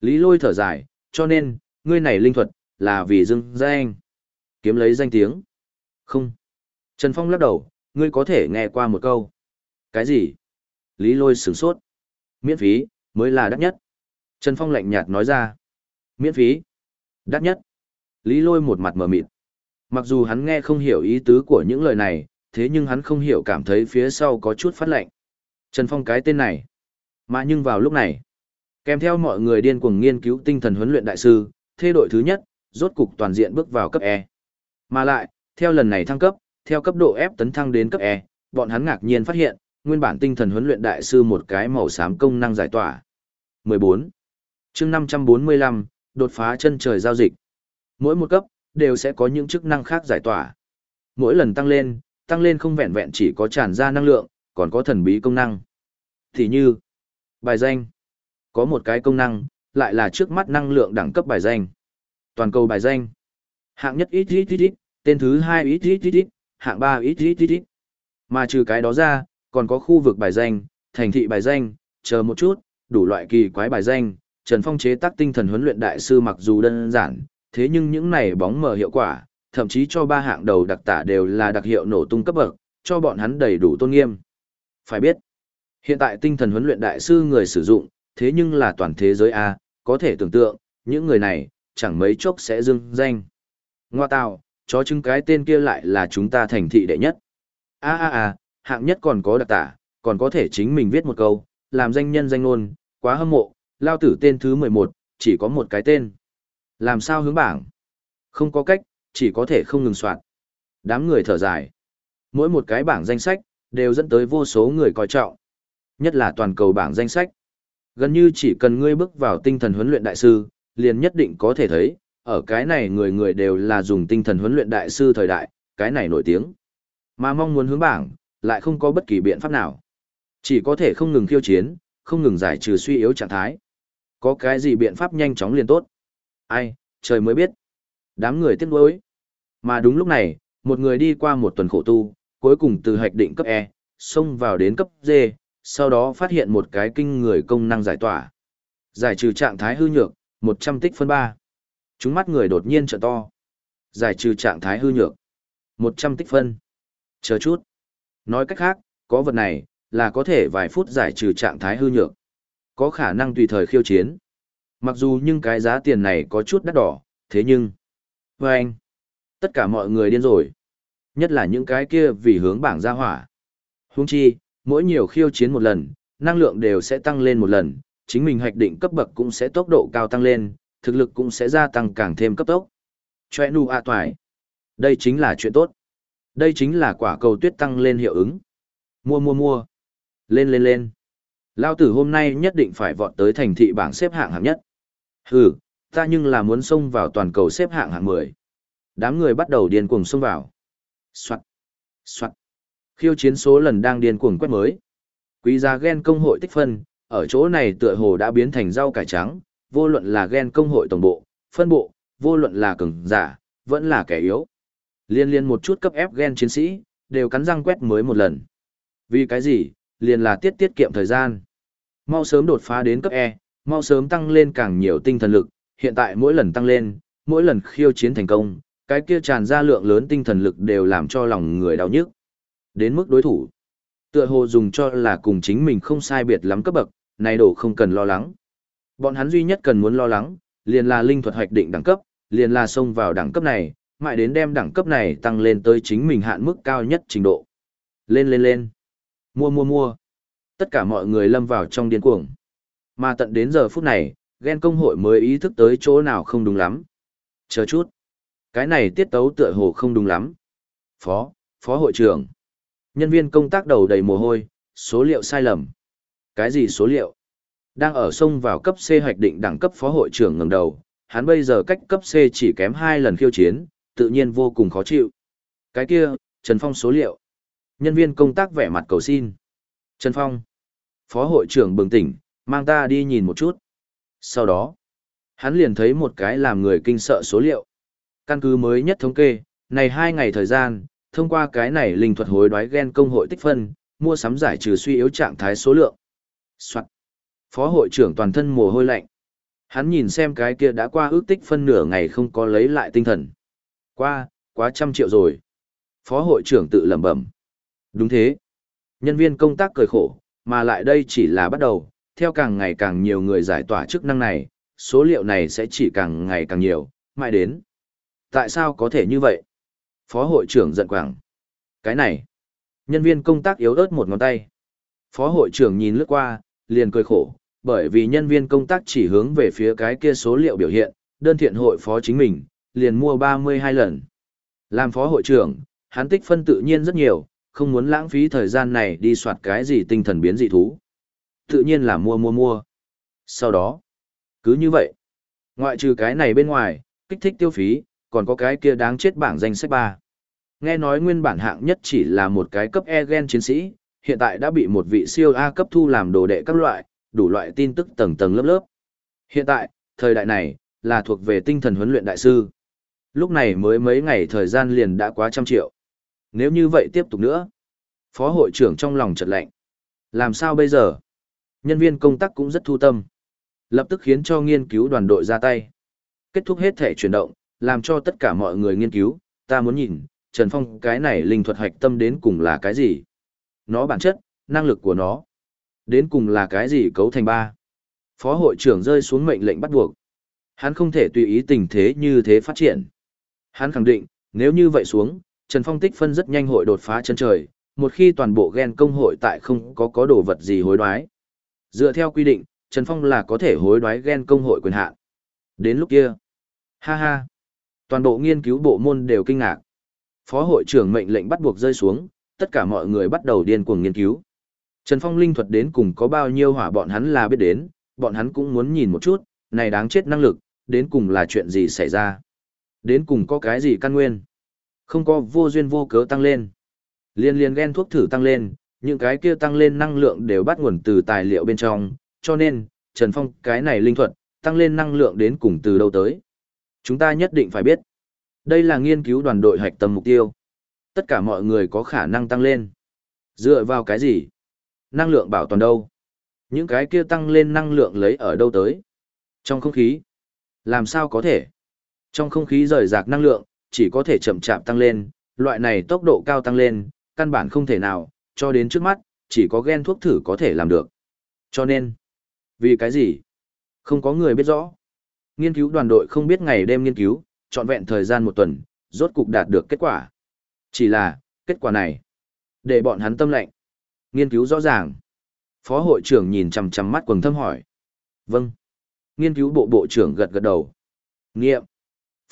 Lý lôi thở dài, cho nên, ngươi này linh thuật, là vì dưng danh. Kiếm lấy danh tiếng. Không. Trần Phong lắc đầu, ngươi có thể nghe qua một câu. Cái gì? Lý lôi sửng sốt. Miễn phí, mới là đắt nhất. Trần Phong lạnh nhạt nói ra. Miễn phí. Đắt nhất. Lý lôi một mặt mờ mịt. Mặc dù hắn nghe không hiểu ý tứ của những lời này, thế nhưng hắn không hiểu cảm thấy phía sau có chút phát lạnh Trần Phong cái tên này. Mà nhưng vào lúc này, kèm theo mọi người điên cuồng nghiên cứu tinh thần huấn luyện đại sư, thê đội thứ nhất, rốt cục toàn diện bước vào cấp E. Mà lại, theo lần này thăng cấp, theo cấp độ F tấn thăng đến cấp E, bọn hắn ngạc nhiên phát hiện, nguyên bản tinh thần huấn luyện đại sư một cái màu xám công năng giải tỏa. 14. chương 545, đột phá chân trời giao dịch. Mỗi một cấp, đều sẽ có những chức năng khác giải tỏa. Mỗi lần tăng lên, tăng lên không vẹn vẹn chỉ có tràn ra năng lượng, còn có thần bí công năng. Thì như, bài danh. Có một cái công năng, lại là trước mắt năng lượng đẳng cấp bài danh. Toàn cầu bài danh. Hạng nhất ít ít ít ít, tên thứ hai ít ít ít ít, hạng ba ít ít ít ít. Mà trừ cái đó ra, còn có khu vực bài danh, thành thị bài danh, chờ một chút, đủ loại kỳ quái bài danh. Trần Phong chế tác tinh thần huấn luyện đại sư mặc dù đơn giản, thế nhưng những này bóng mờ hiệu quả, thậm chí cho ba hạng đầu đặc tả đều là đặc hiệu nổ tung cấp bậc, cho bọn hắn đầy đủ tôn nghiêm. Phải biết, hiện tại tinh thần huấn luyện đại sư người sử dụng, thế nhưng là toàn thế giới A, có thể tưởng tượng, những người này, chẳng mấy chốc sẽ dưng danh. Ngoa tào, chó chứng cái tên kia lại là chúng ta thành thị đệ nhất. A a a, hạng nhất còn có đặc tả, còn có thể chính mình viết một câu, làm danh nhân danh ngôn, quá hâm mộ, lao tử tên thứ 11, chỉ có một cái tên. Làm sao hướng bảng? Không có cách, chỉ có thể không ngừng soạn. Đám người thở dài. Mỗi một cái bảng danh sách, đều dẫn tới vô số người coi trọng. Nhất là toàn cầu bảng danh sách. Gần như chỉ cần ngươi bước vào tinh thần huấn luyện đại sư, liền nhất định có thể thấy, ở cái này người người đều là dùng tinh thần huấn luyện đại sư thời đại, cái này nổi tiếng. Mà mong muốn hướng bảng, lại không có bất kỳ biện pháp nào. Chỉ có thể không ngừng khiêu chiến, không ngừng giải trừ suy yếu trạng thái. Có cái gì biện pháp nhanh chóng liền tốt? Ai, trời mới biết. Đám người tiếc nuối. Mà đúng lúc này, một người đi qua một tuần khổ tu, cuối cùng từ hạch định cấp E, xông vào đến cấp D, sau đó phát hiện một cái kinh người công năng giải tỏa. Giải trừ trạng thái hư nhược, 100 tích phân 3. Chúng mắt người đột nhiên trợ to. Giải trừ trạng thái hư nhược, 100 tích phân. Chờ chút. Nói cách khác, có vật này, là có thể vài phút giải trừ trạng thái hư nhược. Có khả năng tùy thời khiêu chiến. Mặc dù nhưng cái giá tiền này có chút đắt đỏ, thế nhưng... Và anh, tất cả mọi người điên rồi. Nhất là những cái kia vì hướng bảng ra hỏa. Huống chi, mỗi nhiều khiêu chiến một lần, năng lượng đều sẽ tăng lên một lần, chính mình hoạch định cấp bậc cũng sẽ tốc độ cao tăng lên, thực lực cũng sẽ gia tăng càng thêm cấp tốc. Choe nu ạ toài. Đây chính là chuyện tốt. Đây chính là quả cầu tuyết tăng lên hiệu ứng. Mua mua mua. Lên lên lên. Lao tử hôm nay nhất định phải vọt tới thành thị bảng xếp hạng hạng nhất. Hừ, ta nhưng là muốn xông vào toàn cầu xếp hạng hạng 10. Đám người bắt đầu điên cuồng xông vào. Soạn. Soạn. Khiêu chiến số lần đang điên cuồng quét mới. Quý gia gen công hội tích phân, ở chỗ này tựa hồ đã biến thành rau cải trắng, vô luận là gen công hội tổng bộ, phân bộ, vô luận là cường giả, vẫn là kẻ yếu. Liên liên một chút cấp ép gen chiến sĩ, đều cắn răng quét mới một lần. Vì cái gì? Liền là tiết tiết kiệm thời gian. Mau sớm đột phá đến cấp E, mau sớm tăng lên càng nhiều tinh thần lực, hiện tại mỗi lần tăng lên, mỗi lần khiêu chiến thành công, cái kia tràn ra lượng lớn tinh thần lực đều làm cho lòng người đau nhức. Đến mức đối thủ, tựa hồ dùng cho là cùng chính mình không sai biệt lắm cấp bậc, này đổ không cần lo lắng. Bọn hắn duy nhất cần muốn lo lắng, liền là linh thuật hoạch định đẳng cấp, liền là xông vào đẳng cấp này, mãi đến đem đẳng cấp này tăng lên tới chính mình hạn mức cao nhất trình độ. Lên lên lên. Mua mua mua. Tất cả mọi người lâm vào trong điên cuồng. Mà tận đến giờ phút này, ghen công hội mới ý thức tới chỗ nào không đúng lắm. Chờ chút. Cái này tiết tấu tựa hồ không đúng lắm. Phó, phó hội trưởng. Nhân viên công tác đầu đầy mồ hôi, số liệu sai lầm. Cái gì số liệu? Đang ở sông vào cấp C hoạch định đẳng cấp phó hội trưởng ngẩng đầu, hắn bây giờ cách cấp C chỉ kém hai lần khiêu chiến, tự nhiên vô cùng khó chịu. Cái kia, Trần Phong số liệu. Nhân viên công tác vẻ mặt cầu xin. Trần Phong. Phó hội trưởng bừng tỉnh, mang ta đi nhìn một chút. Sau đó, hắn liền thấy một cái làm người kinh sợ số liệu. Căn cứ mới nhất thống kê, này hai ngày thời gian, thông qua cái này linh thuật hối đoái gen công hội tích phân, mua sắm giải trừ suy yếu trạng thái số lượng. Soạn. Phó hội trưởng toàn thân mồ hôi lạnh. Hắn nhìn xem cái kia đã qua ước tích phân nửa ngày không có lấy lại tinh thần. Qua, quá trăm triệu rồi. Phó hội trưởng tự lẩm bẩm. Đúng thế. Nhân viên công tác cười khổ, mà lại đây chỉ là bắt đầu, theo càng ngày càng nhiều người giải tỏa chức năng này, số liệu này sẽ chỉ càng ngày càng nhiều, mãi đến. Tại sao có thể như vậy? Phó hội trưởng giận quảng. Cái này. Nhân viên công tác yếu ớt một ngón tay. Phó hội trưởng nhìn lướt qua, liền cười khổ, bởi vì nhân viên công tác chỉ hướng về phía cái kia số liệu biểu hiện, đơn thiện hội phó chính mình, liền mua 32 lần. Làm phó hội trưởng, hắn tích phân tự nhiên rất nhiều, không muốn lãng phí thời gian này đi soạt cái gì tinh thần biến dị thú. Tự nhiên là mua mua mua. Sau đó, cứ như vậy, ngoại trừ cái này bên ngoài, kích thích tiêu phí, còn có cái kia đáng chết bảng danh sách ba. Nghe nói nguyên bản hạng nhất chỉ là một cái cấp E gen chiến sĩ, hiện tại đã bị một vị siêu A cấp thu làm đồ đệ các loại, đủ loại tin tức tầng tầng lớp lớp. Hiện tại, thời đại này, là thuộc về tinh thần huấn luyện đại sư. Lúc này mới mấy ngày thời gian liền đã quá trăm triệu. Nếu như vậy tiếp tục nữa, phó hội trưởng trong lòng chợt lạnh. Làm sao bây giờ? Nhân viên công tác cũng rất thu tâm. Lập tức khiến cho nghiên cứu đoàn đội ra tay. Kết thúc hết thể chuyển động, làm cho tất cả mọi người nghiên cứu, ta muốn nhìn, Trần Phong cái này linh thuật hạch tâm đến cùng là cái gì? Nó bản chất, năng lực của nó. Đến cùng là cái gì cấu thành ba? Phó hội trưởng rơi xuống mệnh lệnh bắt buộc. Hắn không thể tùy ý tình thế như thế phát triển. Hắn khẳng định, nếu như vậy xuống, Trần Phong tích phân rất nhanh hội đột phá chân trời, một khi toàn bộ gen công hội tại không có có đồ vật gì hối đoái. Dựa theo quy định, Trần Phong là có thể hối đoái gen công hội quyền hạn. Đến lúc kia, ha ha, toàn bộ nghiên cứu bộ môn đều kinh ngạc. Phó hội trưởng mệnh lệnh bắt buộc rơi xuống, tất cả mọi người bắt đầu điên cuồng nghiên cứu. Trần Phong linh thuật đến cùng có bao nhiêu hỏa bọn hắn là biết đến, bọn hắn cũng muốn nhìn một chút, này đáng chết năng lực, đến cùng là chuyện gì xảy ra. Đến cùng có cái gì căn nguyên. Không có vô duyên vô cớ tăng lên. Liên liên ghen thuốc thử tăng lên, những cái kia tăng lên năng lượng đều bắt nguồn từ tài liệu bên trong, cho nên, Trần Phong cái này linh thuật, tăng lên năng lượng đến cùng từ đâu tới. Chúng ta nhất định phải biết. Đây là nghiên cứu đoàn đội hoạch tâm mục tiêu. Tất cả mọi người có khả năng tăng lên. Dựa vào cái gì? Năng lượng bảo toàn đâu? Những cái kia tăng lên năng lượng lấy ở đâu tới? Trong không khí. Làm sao có thể? Trong không khí rời rạc năng lượng, chỉ có thể chậm chạp tăng lên, loại này tốc độ cao tăng lên, căn bản không thể nào, cho đến trước mắt, chỉ có gen thuốc thử có thể làm được. Cho nên, vì cái gì? Không có người biết rõ. Nghiên cứu đoàn đội không biết ngày đêm nghiên cứu, trọn vẹn thời gian một tuần, rốt cục đạt được kết quả. Chỉ là, kết quả này, để bọn hắn tâm lệnh. Nghiên cứu rõ ràng. Phó hội trưởng nhìn chằm chằm mắt quần thâm hỏi. Vâng. Nghiên cứu bộ bộ trưởng gật gật đầu. Nghiệm.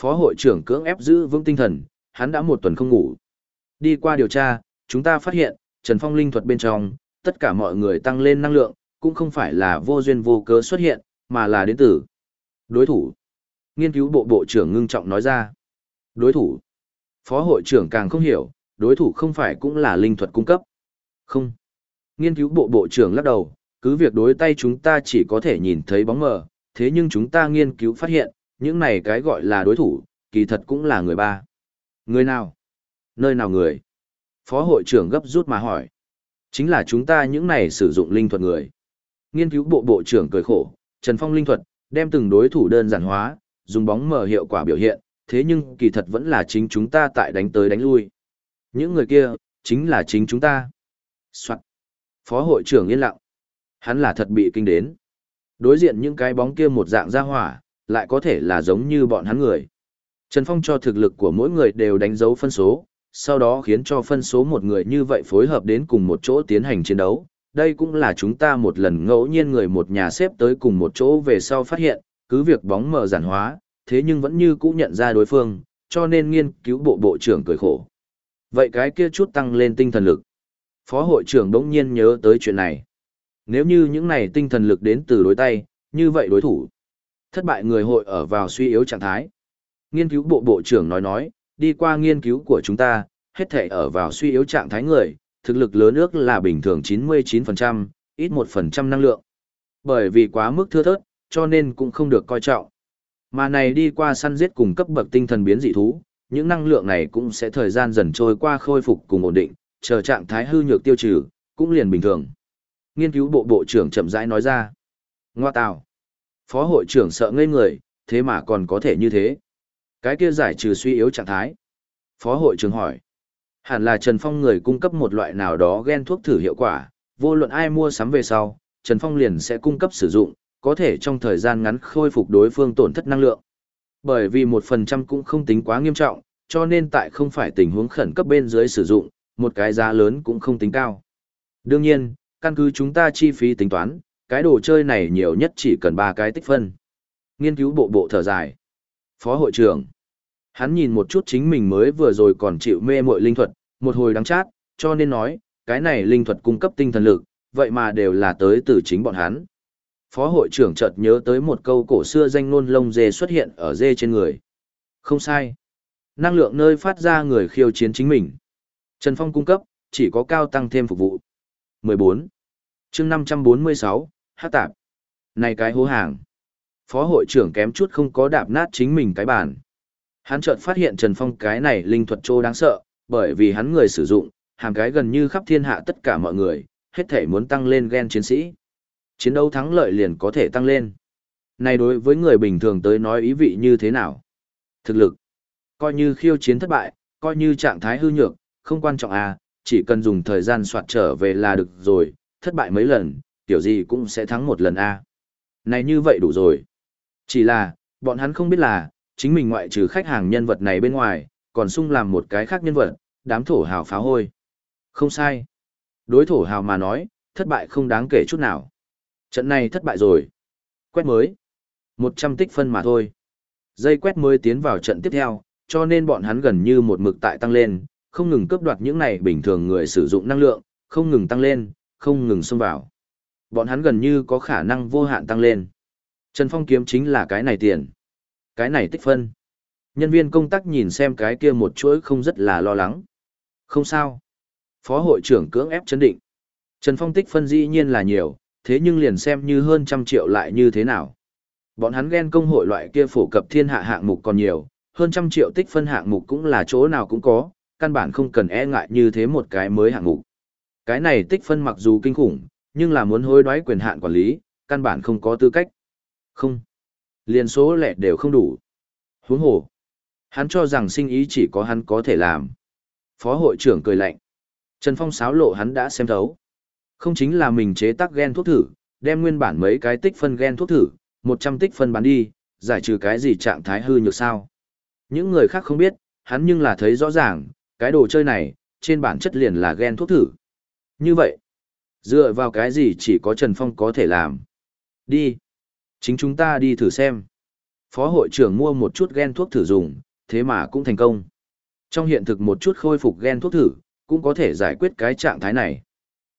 Phó hội trưởng cưỡng ép giữ vững tinh thần, hắn đã một tuần không ngủ. Đi qua điều tra, chúng ta phát hiện, Trần Phong linh thuật bên trong, tất cả mọi người tăng lên năng lượng, cũng không phải là vô duyên vô cớ xuất hiện, mà là đến từ đối thủ. Nghiên cứu bộ bộ trưởng ngưng trọng nói ra. Đối thủ. Phó hội trưởng càng không hiểu, đối thủ không phải cũng là linh thuật cung cấp. Không. Nghiên cứu bộ bộ trưởng lắc đầu, cứ việc đối tay chúng ta chỉ có thể nhìn thấy bóng mờ, thế nhưng chúng ta nghiên cứu phát hiện, những này cái gọi là đối thủ, kỳ thật cũng là người ba. Người nào? Nơi nào người? Phó hội trưởng gấp rút mà hỏi. Chính là chúng ta những này sử dụng linh thuật người. Nghiên cứu bộ bộ trưởng cười khổ, Trần Phong linh thuật, đem từng đối thủ đơn giản hóa, dùng bóng mờ hiệu quả biểu hiện, thế nhưng kỳ thật vẫn là chính chúng ta tại đánh tới đánh lui. Những người kia, chính là chính chúng ta. Soạn. Phó hội trưởng yên lặng. Hắn là thật bị kinh đến. Đối diện những cái bóng kia một dạng ra hỏa, lại có thể là giống như bọn hắn người. Trần Phong cho thực lực của mỗi người đều đánh dấu phân số, sau đó khiến cho phân số một người như vậy phối hợp đến cùng một chỗ tiến hành chiến đấu. Đây cũng là chúng ta một lần ngẫu nhiên người một nhà xếp tới cùng một chỗ về sau phát hiện, cứ việc bóng mờ giản hóa, thế nhưng vẫn như cũ nhận ra đối phương, cho nên nghiên cứu bộ bộ trưởng cười khổ. Vậy cái kia chút tăng lên tinh thần lực. Phó hội trưởng đống nhiên nhớ tới chuyện này. Nếu như những này tinh thần lực đến từ đối tay, như vậy đối thủ. Thất bại người hội ở vào suy yếu trạng thái. Nghiên cứu bộ bộ trưởng nói nói, đi qua nghiên cứu của chúng ta, hết thể ở vào suy yếu trạng thái người, thực lực lớn ước là bình thường 99%, ít 1% năng lượng. Bởi vì quá mức thưa thớt, cho nên cũng không được coi trọng. Mà này đi qua săn giết cùng cấp bậc tinh thần biến dị thú, những năng lượng này cũng sẽ thời gian dần trôi qua khôi phục cùng ổn định, chờ trạng thái hư nhược tiêu trừ, cũng liền bình thường. Nghiên cứu bộ bộ trưởng chậm rãi nói ra. Ngoa tào. Phó hội trưởng sợ ngây người, thế mà còn có thể như thế. Cái kia giải trừ suy yếu trạng thái. Phó hội trưởng hỏi. Hẳn là Trần Phong người cung cấp một loại nào đó gen thuốc thử hiệu quả, vô luận ai mua sắm về sau, Trần Phong liền sẽ cung cấp sử dụng, có thể trong thời gian ngắn khôi phục đối phương tổn thất năng lượng. Bởi vì một phần trăm cũng không tính quá nghiêm trọng, cho nên tại không phải tình huống khẩn cấp bên dưới sử dụng, một cái giá lớn cũng không tính cao. Đương nhiên, căn cứ chúng ta chi phí tính toán, cái đồ chơi này nhiều nhất chỉ cần 3 cái tích phân. Nghiên cứu bộ bộ thở dài. Phó hội trưởng. Hắn nhìn một chút chính mình mới vừa rồi còn chịu mê muội linh thuật, một hồi đắng chát, cho nên nói, cái này linh thuật cung cấp tinh thần lực, vậy mà đều là tới từ chính bọn hắn. Phó hội trưởng chợt nhớ tới một câu cổ xưa danh ngôn lông dê xuất hiện ở dê trên người. Không sai. Năng lượng nơi phát ra người khiêu chiến chính mình. Trần Phong cung cấp, chỉ có cao tăng thêm phục vụ. 14. chương 546, hát tạp. Này cái hố hàng. Phó hội trưởng kém chút không có đạp nát chính mình cái bàn. Hắn chợt phát hiện Trần Phong cái này linh thuật trô đáng sợ, bởi vì hắn người sử dụng, hàng cái gần như khắp thiên hạ tất cả mọi người, hết thể muốn tăng lên gen chiến sĩ. Chiến đấu thắng lợi liền có thể tăng lên. Này đối với người bình thường tới nói ý vị như thế nào? Thực lực. Coi như khiêu chiến thất bại, coi như trạng thái hư nhược, không quan trọng à, chỉ cần dùng thời gian soạt trở về là được rồi, thất bại mấy lần, tiểu gì cũng sẽ thắng một lần a. À. Này như vậy đủ rồi. Chỉ là, bọn hắn không biết là, chính mình ngoại trừ khách hàng nhân vật này bên ngoài, còn sung làm một cái khác nhân vật, đám thổ hào phá hôi. Không sai. Đối thổ hào mà nói, thất bại không đáng kể chút nào. Trận này thất bại rồi. Quét mới. 100 tích phân mà thôi. Dây quét mới tiến vào trận tiếp theo, cho nên bọn hắn gần như một mực tại tăng lên, không ngừng cướp đoạt những này bình thường người sử dụng năng lượng, không ngừng tăng lên, không ngừng xông vào. Bọn hắn gần như có khả năng vô hạn tăng lên. Trần Phong kiếm chính là cái này tiền. Cái này tích phân. Nhân viên công tác nhìn xem cái kia một chuỗi không rất là lo lắng. Không sao. Phó hội trưởng cưỡng ép chấn định. Trần Phong tích phân dĩ nhiên là nhiều, thế nhưng liền xem như hơn trăm triệu lại như thế nào. Bọn hắn ghen công hội loại kia phổ cập thiên hạ hạng mục còn nhiều, hơn trăm triệu tích phân hạng mục cũng là chỗ nào cũng có, căn bản không cần e ngại như thế một cái mới hạng mục. Cái này tích phân mặc dù kinh khủng, nhưng là muốn hối đoái quyền hạn quản lý, căn bản không có tư cách. Không. Liên số lẻ đều không đủ. Huống hồ. Hắn cho rằng sinh ý chỉ có hắn có thể làm. Phó hội trưởng cười lạnh. Trần Phong sáo lộ hắn đã xem thấu. Không chính là mình chế tác gen thuốc thử, đem nguyên bản mấy cái tích phân gen thuốc thử, 100 tích phân bán đi, giải trừ cái gì trạng thái hư nhược sao. Những người khác không biết, hắn nhưng là thấy rõ ràng, cái đồ chơi này, trên bản chất liền là gen thuốc thử. Như vậy, dựa vào cái gì chỉ có Trần Phong có thể làm. Đi. Chính chúng ta đi thử xem. Phó hội trưởng mua một chút gen thuốc thử dùng, thế mà cũng thành công. Trong hiện thực một chút khôi phục gen thuốc thử, cũng có thể giải quyết cái trạng thái này.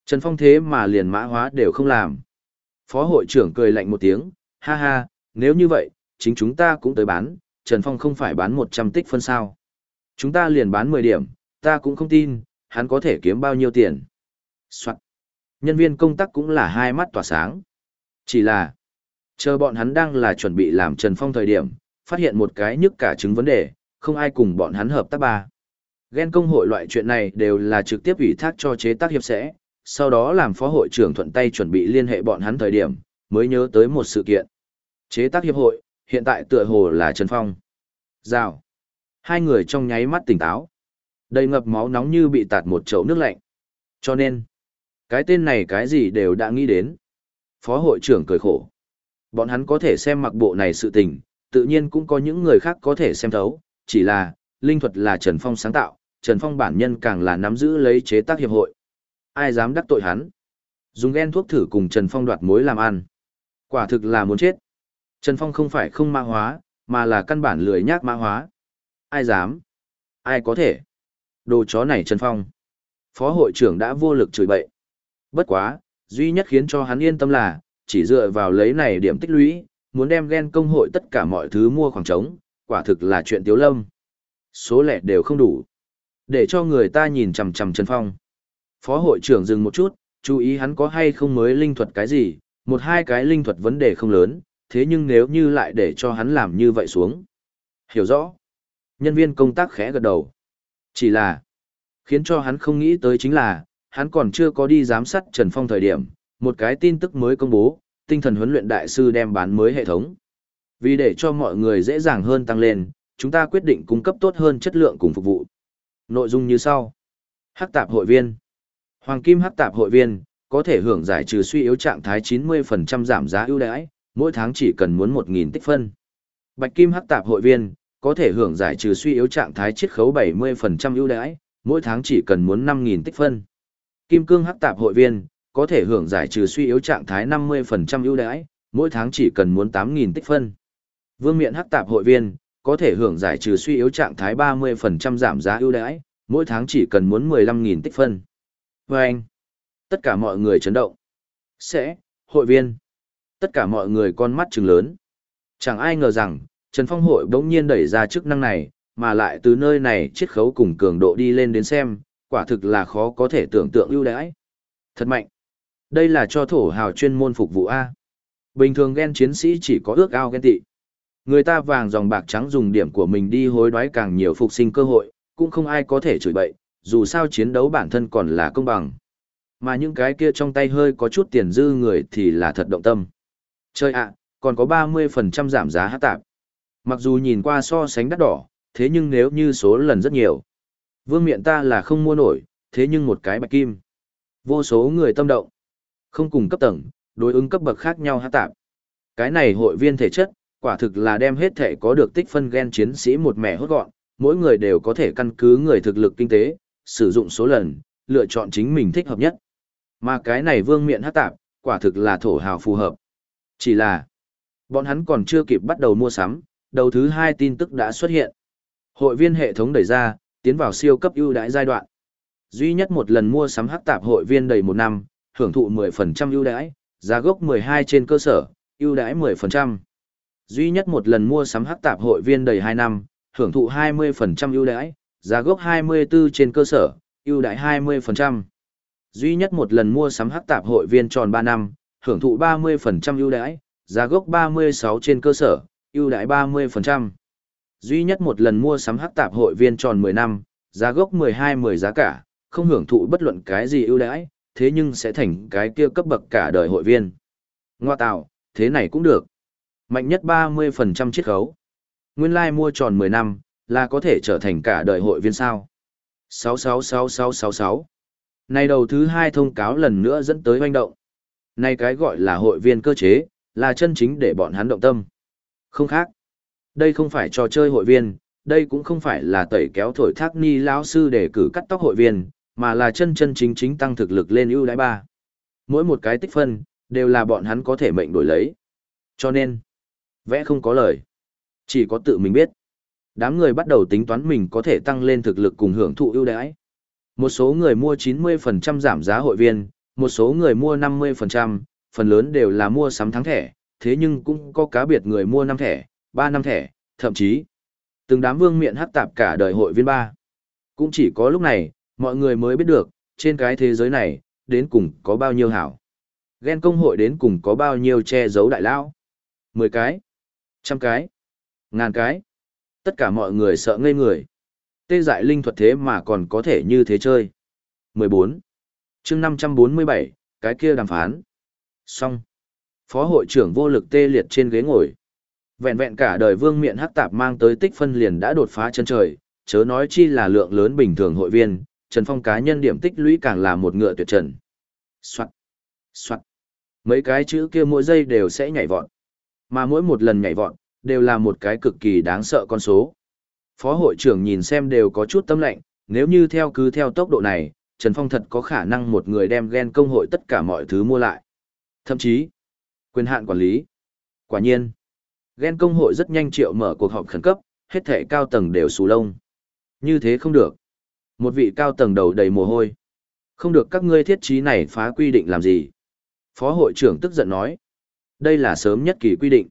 Trần Phong thế mà liền mã hóa đều không làm. Phó hội trưởng cười lạnh một tiếng, ha ha, nếu như vậy, chính chúng ta cũng tới bán, Trần Phong không phải bán 100 tích phân sao. Chúng ta liền bán 10 điểm, ta cũng không tin, hắn có thể kiếm bao nhiêu tiền. Soạn. Nhân viên công tác cũng là hai mắt tỏa sáng. Chỉ là, chờ bọn hắn đang là chuẩn bị làm Trần Phong thời điểm, phát hiện một cái nhức cả chứng vấn đề, không ai cùng bọn hắn hợp tác ba. Ghen công hội loại chuyện này đều là trực tiếp ủy thác cho chế tác hiệp sẽ, sau đó làm phó hội trưởng thuận tay chuẩn bị liên hệ bọn hắn thời điểm, mới nhớ tới một sự kiện. Chế tác hiệp hội, hiện tại tựa hồ là Trần Phong. Rào. Hai người trong nháy mắt tỉnh táo. Đầy ngập máu nóng như bị tạt một chậu nước lạnh. Cho nên, cái tên này cái gì đều đã nghĩ đến. Phó hội trưởng cười khổ. Bọn hắn có thể xem mặc bộ này sự tình, tự nhiên cũng có những người khác có thể xem thấu, chỉ là, linh thuật là Trần Phong sáng tạo, Trần Phong bản nhân càng là nắm giữ lấy chế tác hiệp hội. Ai dám đắc tội hắn? Dùng ghen thuốc thử cùng Trần Phong đoạt mối làm ăn. Quả thực là muốn chết. Trần Phong không phải không ma hóa, mà là căn bản lười nhác ma hóa. Ai dám? Ai có thể? Đồ chó này Trần Phong. Phó hội trưởng đã vô lực chửi bậy. Bất quá, duy nhất khiến cho hắn yên tâm là, chỉ dựa vào lấy này điểm tích lũy, muốn đem ghen công hội tất cả mọi thứ mua khoảng trống, quả thực là chuyện tiếu lâm. Số lẻ đều không đủ. Để cho người ta nhìn chằm chằm Trần Phong. Phó hội trưởng dừng một chút, chú ý hắn có hay không mới linh thuật cái gì, một hai cái linh thuật vấn đề không lớn, thế nhưng nếu như lại để cho hắn làm như vậy xuống. Hiểu rõ. Nhân viên công tác khẽ gật đầu. Chỉ là, khiến cho hắn không nghĩ tới chính là, hắn còn chưa có đi giám sát Trần Phong thời điểm, một cái tin tức mới công bố, tinh thần huấn luyện đại sư đem bán mới hệ thống. Vì để cho mọi người dễ dàng hơn tăng lên, chúng ta quyết định cung cấp tốt hơn chất lượng cùng phục vụ. Nội dung như sau. Hắc tạp hội viên. Hoàng kim hắc tạp hội viên, có thể hưởng giải trừ suy yếu trạng thái 90% giảm giá ưu đãi, mỗi tháng chỉ cần muốn 1.000 tích phân. Bạch kim hắc tạp hội viên, có thể hưởng giải trừ suy yếu trạng thái chiết khấu 70% ưu đãi, mỗi tháng chỉ cần muốn 5.000 tích phân. Kim cương hắc tạp hội viên, có thể hưởng giải trừ suy yếu trạng thái 50% ưu đãi, mỗi tháng chỉ cần muốn 8.000 tích phân. Vương miện hắc tạp hội viên, có thể hưởng giải trừ suy yếu trạng thái 30% giảm giá ưu đãi, mỗi tháng chỉ cần muốn 15.000 tích phân. Và anh, tất cả mọi người chấn động. Sẽ, hội viên. Tất cả mọi người con mắt trừng lớn. Chẳng ai ngờ rằng, Trần Phong hội bỗng nhiên đẩy ra chức năng này, mà lại từ nơi này chiết khấu cùng cường độ đi lên đến xem, quả thực là khó có thể tưởng tượng ưu đãi. Thật mạnh. Đây là cho thổ hào chuyên môn phục vụ A. Bình thường ghen chiến sĩ chỉ có ước ao ghen tị. Người ta vàng dòng bạc trắng dùng điểm của mình đi hối đoái càng nhiều phục sinh cơ hội, cũng không ai có thể chửi bậy, dù sao chiến đấu bản thân còn là công bằng. Mà những cái kia trong tay hơi có chút tiền dư người thì là thật động tâm. Chơi ạ, còn có 30% giảm giá hát tạp. Mặc dù nhìn qua so sánh đắt đỏ, thế nhưng nếu như số lần rất nhiều. Vương miện ta là không mua nổi, thế nhưng một cái bạch kim. Vô số người tâm động. Không cùng cấp tầng, đối ứng cấp bậc khác nhau hát tạp. Cái này hội viên thể chất, quả thực là đem hết thể có được tích phân gen chiến sĩ một mẻ hốt gọn, mỗi người đều có thể căn cứ người thực lực kinh tế, sử dụng số lần, lựa chọn chính mình thích hợp nhất. Mà cái này vương miện hát tạp, quả thực là thổ hào phù hợp. Chỉ là, bọn hắn còn chưa kịp bắt đầu mua sắm, đầu thứ hai tin tức đã xuất hiện. Hội viên hệ thống đẩy ra, tiến vào siêu cấp ưu đãi giai đoạn. Duy nhất một lần mua sắm hắc tạp hội viên đầy một năm, hưởng thụ 10% ưu đãi, giá gốc 12 trên cơ sở, ưu đãi 10%. Duy nhất một lần mua sắm hắc tạp hội viên đầy 2 năm, hưởng thụ 20% ưu đãi, giá gốc 24 trên cơ sở, ưu đãi 20%. Duy nhất một lần mua sắm hắc tạp hội viên tròn 3 năm, hưởng thụ 30% ưu đãi, giá gốc 36 trên cơ sở, ưu đãi 30%. Duy nhất một lần mua sắm hắc tạp hội viên tròn 10 năm, giá gốc 12-10 giá cả, không hưởng thụ bất luận cái gì ưu đãi, thế nhưng sẽ thành cái kia cấp bậc cả đời hội viên. Ngoa tạo, thế này cũng được. Mạnh nhất 30% chiết khấu. Nguyên lai like mua tròn 10 năm, là có thể trở thành cả đời hội viên sao. 666666. Này đầu thứ hai thông cáo lần nữa dẫn tới hoành động. Này cái gọi là hội viên cơ chế, là chân chính để bọn hắn động tâm. Không khác. Đây không phải trò chơi hội viên, đây cũng không phải là tẩy kéo thổi thác ni lão sư để cử cắt tóc hội viên, mà là chân chân chính chính tăng thực lực lên ưu đãi ba. Mỗi một cái tích phân, đều là bọn hắn có thể mệnh đổi lấy. Cho nên, vẽ không có lời. Chỉ có tự mình biết. Đám người bắt đầu tính toán mình có thể tăng lên thực lực cùng hưởng thụ ưu đãi. Một số người mua 90% giảm giá hội viên, một số người mua 50%, phần lớn đều là mua sắm thắng thẻ, thế nhưng cũng có cá biệt người mua năm thẻ, 3 năm thẻ, thậm chí từng đám vương miện hắc tạp cả đời hội viên ba. Cũng chỉ có lúc này, mọi người mới biết được, trên cái thế giới này, đến cùng có bao nhiêu hảo. Ghen công hội đến cùng có bao nhiêu che giấu đại lao. 10 cái, trăm cái, ngàn cái. Tất cả mọi người sợ ngây người. Tê dại linh thuật thế mà còn có thể như thế chơi. 14. chương 547, cái kia đàm phán. Xong. Phó hội trưởng vô lực tê liệt trên ghế ngồi. Vẹn vẹn cả đời vương miện hắc tạp mang tới tích phân liền đã đột phá chân trời, chớ nói chi là lượng lớn bình thường hội viên, Trần Phong cá nhân điểm tích lũy càng là một ngựa tuyệt trần. Soạn. Soạn. Mấy cái chữ kia mỗi giây đều sẽ nhảy vọt. Mà mỗi một lần nhảy vọt, đều là một cái cực kỳ đáng sợ con số. Phó hội trưởng nhìn xem đều có chút tâm lạnh, nếu như theo cứ theo tốc độ này, Trần Phong thật có khả năng một người đem ghen công hội tất cả mọi thứ mua lại. Thậm chí, quyền hạn quản lý. Quả nhiên, ghen công hội rất nhanh triệu mở cuộc họp khẩn cấp, hết thể cao tầng đều xù lông. Như thế không được. Một vị cao tầng đầu đầy mồ hôi. Không được các ngươi thiết trí này phá quy định làm gì. Phó hội trưởng tức giận nói. Đây là sớm nhất kỳ quy định.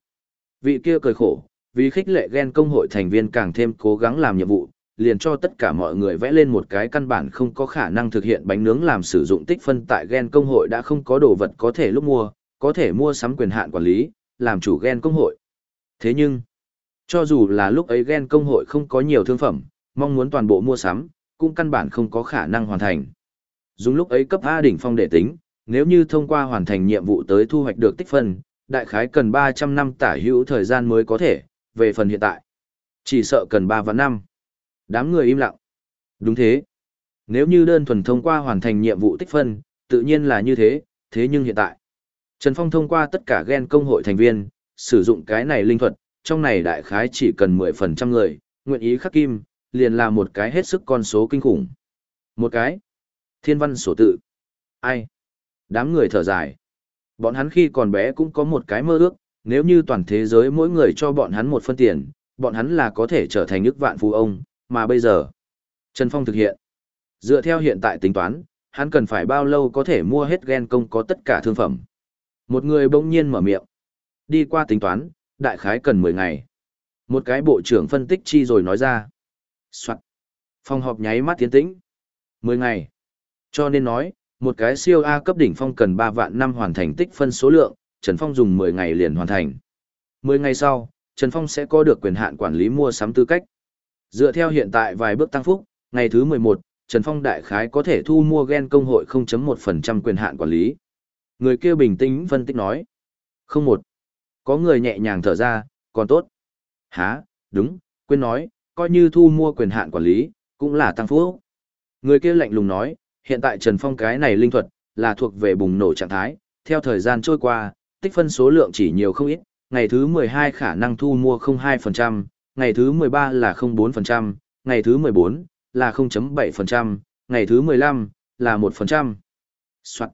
Vị kia cười khổ, vì khích lệ ghen công hội thành viên càng thêm cố gắng làm nhiệm vụ, liền cho tất cả mọi người vẽ lên một cái căn bản không có khả năng thực hiện bánh nướng làm sử dụng tích phân tại ghen công hội đã không có đồ vật có thể lúc mua, có thể mua sắm quyền hạn quản lý, làm chủ Gen công hội. Thế nhưng, cho dù là lúc ấy Gen công hội không có nhiều thương phẩm, mong muốn toàn bộ mua sắm, cũng căn bản không có khả năng hoàn thành. Dùng lúc ấy cấp A đỉnh phong để tính, nếu như thông qua hoàn thành nhiệm vụ tới thu hoạch được tích phân, đại khái cần 300 năm tả hữu thời gian mới có thể, về phần hiện tại. Chỉ sợ cần 3 và năm. Đám người im lặng. Đúng thế. Nếu như đơn thuần thông qua hoàn thành nhiệm vụ tích phân, tự nhiên là như thế, thế nhưng hiện tại. Trần Phong thông qua tất cả gen công hội thành viên, sử dụng cái này linh thuật, trong này đại khái chỉ cần 10% người, nguyện ý khắc kim, liền là một cái hết sức con số kinh khủng. Một cái. Thiên văn sổ tự. Ai? Đám người thở dài. Bọn hắn khi còn bé cũng có một cái mơ ước, nếu như toàn thế giới mỗi người cho bọn hắn một phân tiền, bọn hắn là có thể trở thành nước vạn phú ông, mà bây giờ. Trần Phong thực hiện. Dựa theo hiện tại tính toán, hắn cần phải bao lâu có thể mua hết gen công có tất cả thương phẩm. Một người bỗng nhiên mở miệng. Đi qua tính toán, đại khái cần 10 ngày. Một cái bộ trưởng phân tích chi rồi nói ra. Soạn. Phòng họp nháy mắt tiến tĩnh. 10 ngày. Cho nên nói, một cái siêu A cấp đỉnh phong cần 3 vạn năm hoàn thành tích phân số lượng, Trần Phong dùng 10 ngày liền hoàn thành. 10 ngày sau, Trần Phong sẽ có được quyền hạn quản lý mua sắm tư cách. Dựa theo hiện tại vài bước tăng phúc, ngày thứ 11, Trần Phong đại khái có thể thu mua gen công hội 0.1% quyền hạn quản lý. Người kia bình tĩnh phân tích nói. Không một. Có người nhẹ nhàng thở ra, còn tốt. Hả, đúng, quên nói, coi như thu mua quyền hạn quản lý, cũng là tăng phúc. Người kia lạnh lùng nói, hiện tại Trần Phong cái này linh thuật, là thuộc về bùng nổ trạng thái, theo thời gian trôi qua, tích phân số lượng chỉ nhiều không ít, ngày thứ 12 khả năng thu mua 0,2%, ngày thứ 13 là 0,4%, ngày thứ 14 là 0.7%, ngày thứ 15 là 1%. Soạn.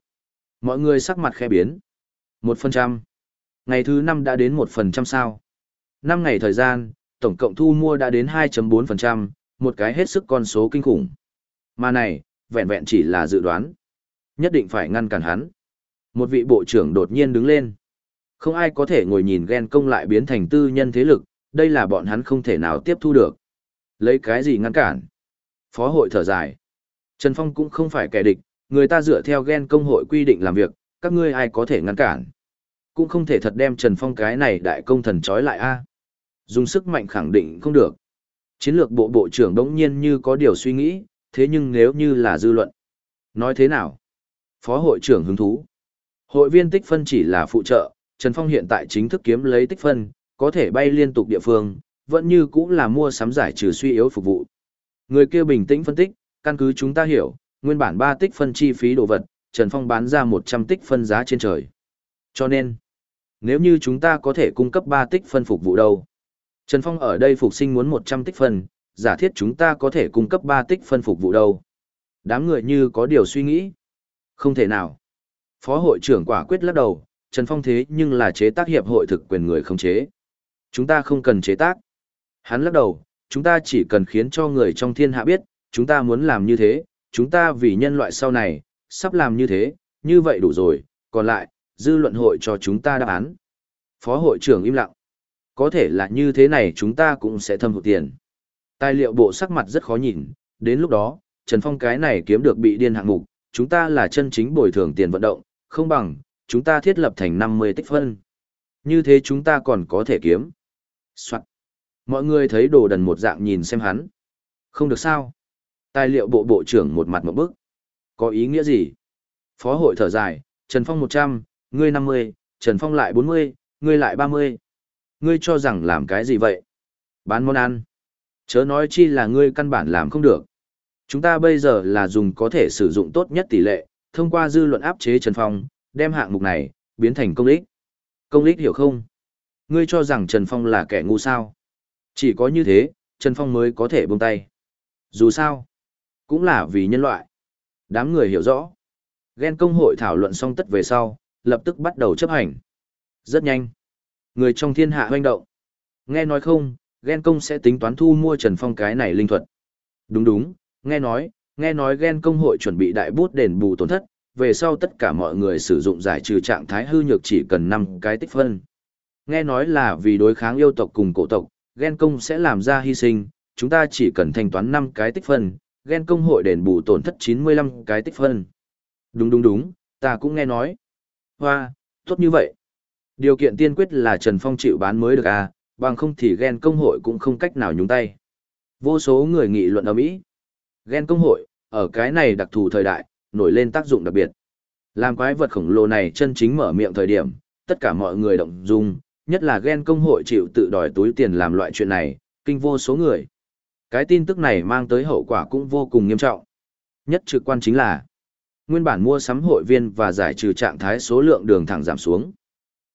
Mọi người sắc mặt khẽ biến. 1%. Ngày thứ năm đã đến 1% sao? Năm ngày thời gian, tổng cộng thu mua đã đến 2.4%, một cái hết sức con số kinh khủng. Mà này, vẹn vẹn chỉ là dự đoán. Nhất định phải ngăn cản hắn. Một vị bộ trưởng đột nhiên đứng lên. Không ai có thể ngồi nhìn ghen công lại biến thành tư nhân thế lực, đây là bọn hắn không thể nào tiếp thu được. Lấy cái gì ngăn cản? Phó hội thở dài. Trần Phong cũng không phải kẻ địch, người ta dựa theo ghen công hội quy định làm việc, các ngươi ai có thể ngăn cản. Cũng không thể thật đem Trần Phong cái này đại công thần trói lại a. À? Dùng sức mạnh khẳng định không được. Chiến lược bộ bộ trưởng đống nhiên như có điều suy nghĩ, thế nhưng nếu như là dư luận. Nói thế nào? Phó hội trưởng hứng thú. Hội viên tích phân chỉ là phụ trợ, Trần Phong hiện tại chính thức kiếm lấy tích phân, có thể bay liên tục địa phương, vẫn như cũng là mua sắm giải trừ suy yếu phục vụ. Người kia bình tĩnh phân tích, căn cứ chúng ta hiểu, nguyên bản 3 tích phân chi phí đồ vật, Trần Phong bán ra 100 tích phân giá trên trời. Cho nên, nếu như chúng ta có thể cung cấp 3 tích phân phục vụ đâu? Trần Phong ở đây phục sinh muốn 100 tích phân, giả thiết chúng ta có thể cung cấp 3 tích phân phục vụ đâu? Đám người như có điều suy nghĩ. Không thể nào. Phó hội trưởng quả quyết lắc đầu, Trần Phong thế nhưng là chế tác hiệp hội thực quyền người không chế. Chúng ta không cần chế tác. Hắn lắc đầu, chúng ta chỉ cần khiến cho người trong thiên hạ biết, chúng ta muốn làm như thế, chúng ta vì nhân loại sau này, sắp làm như thế, như vậy đủ rồi, còn lại, dư luận hội cho chúng ta đáp án. Phó hội trưởng im lặng. Có thể là như thế này chúng ta cũng sẽ thâm hụt tiền. Tài liệu bộ sắc mặt rất khó nhìn, đến lúc đó, Trần Phong cái này kiếm được bị điên hạng mục, chúng ta là chân chính bồi thường tiền vận động, không bằng, chúng ta thiết lập thành 50 tích phân. Như thế chúng ta còn có thể kiếm. Soạn. Mọi người thấy đồ đần một dạng nhìn xem hắn. Không được sao. Tài liệu bộ bộ trưởng một mặt một bức. Có ý nghĩa gì? Phó hội thở dài, Trần Phong 100, ngươi 50, Trần Phong lại 40, ngươi lại 30. Ngươi cho rằng làm cái gì vậy? Bán món ăn. Chớ nói chi là ngươi căn bản làm không được. Chúng ta bây giờ là dùng có thể sử dụng tốt nhất tỷ lệ, thông qua dư luận áp chế Trần Phong, đem hạng mục này, biến thành công lích. Công lích hiểu không? Ngươi cho rằng Trần Phong là kẻ ngu sao? Chỉ có như thế, Trần Phong mới có thể buông tay. Dù sao, cũng là vì nhân loại. Đám người hiểu rõ. Ghen công hội thảo luận xong tất về sau, lập tức bắt đầu chấp hành. Rất nhanh. Người trong thiên hạ hoành động. Nghe nói không, ghen công sẽ tính toán thu mua Trần Phong cái này linh thuật. Đúng đúng, nghe nói, nghe nói ghen công hội chuẩn bị đại bút đền bù tổn thất, về sau tất cả mọi người sử dụng giải trừ trạng thái hư nhược chỉ cần 5 cái tích phân. Nghe nói là vì đối kháng yêu tộc cùng cổ tộc, ghen công sẽ làm ra hy sinh, chúng ta chỉ cần thanh toán 5 cái tích phân, ghen công hội đền bù tổn thất 95 cái tích phân. Đúng đúng đúng, ta cũng nghe nói. Hoa, tốt như vậy. Điều kiện tiên quyết là Trần Phong chịu bán mới được à, bằng không thì ghen công hội cũng không cách nào nhúng tay. Vô số người nghị luận ở Mỹ. Ghen công hội, ở cái này đặc thù thời đại, nổi lên tác dụng đặc biệt. Làm quái vật khổng lồ này chân chính mở miệng thời điểm, tất cả mọi người động dung, nhất là ghen công hội chịu tự đòi túi tiền làm loại chuyện này, kinh vô số người. Cái tin tức này mang tới hậu quả cũng vô cùng nghiêm trọng. Nhất trực quan chính là, nguyên bản mua sắm hội viên và giải trừ trạng thái số lượng đường thẳng giảm xuống.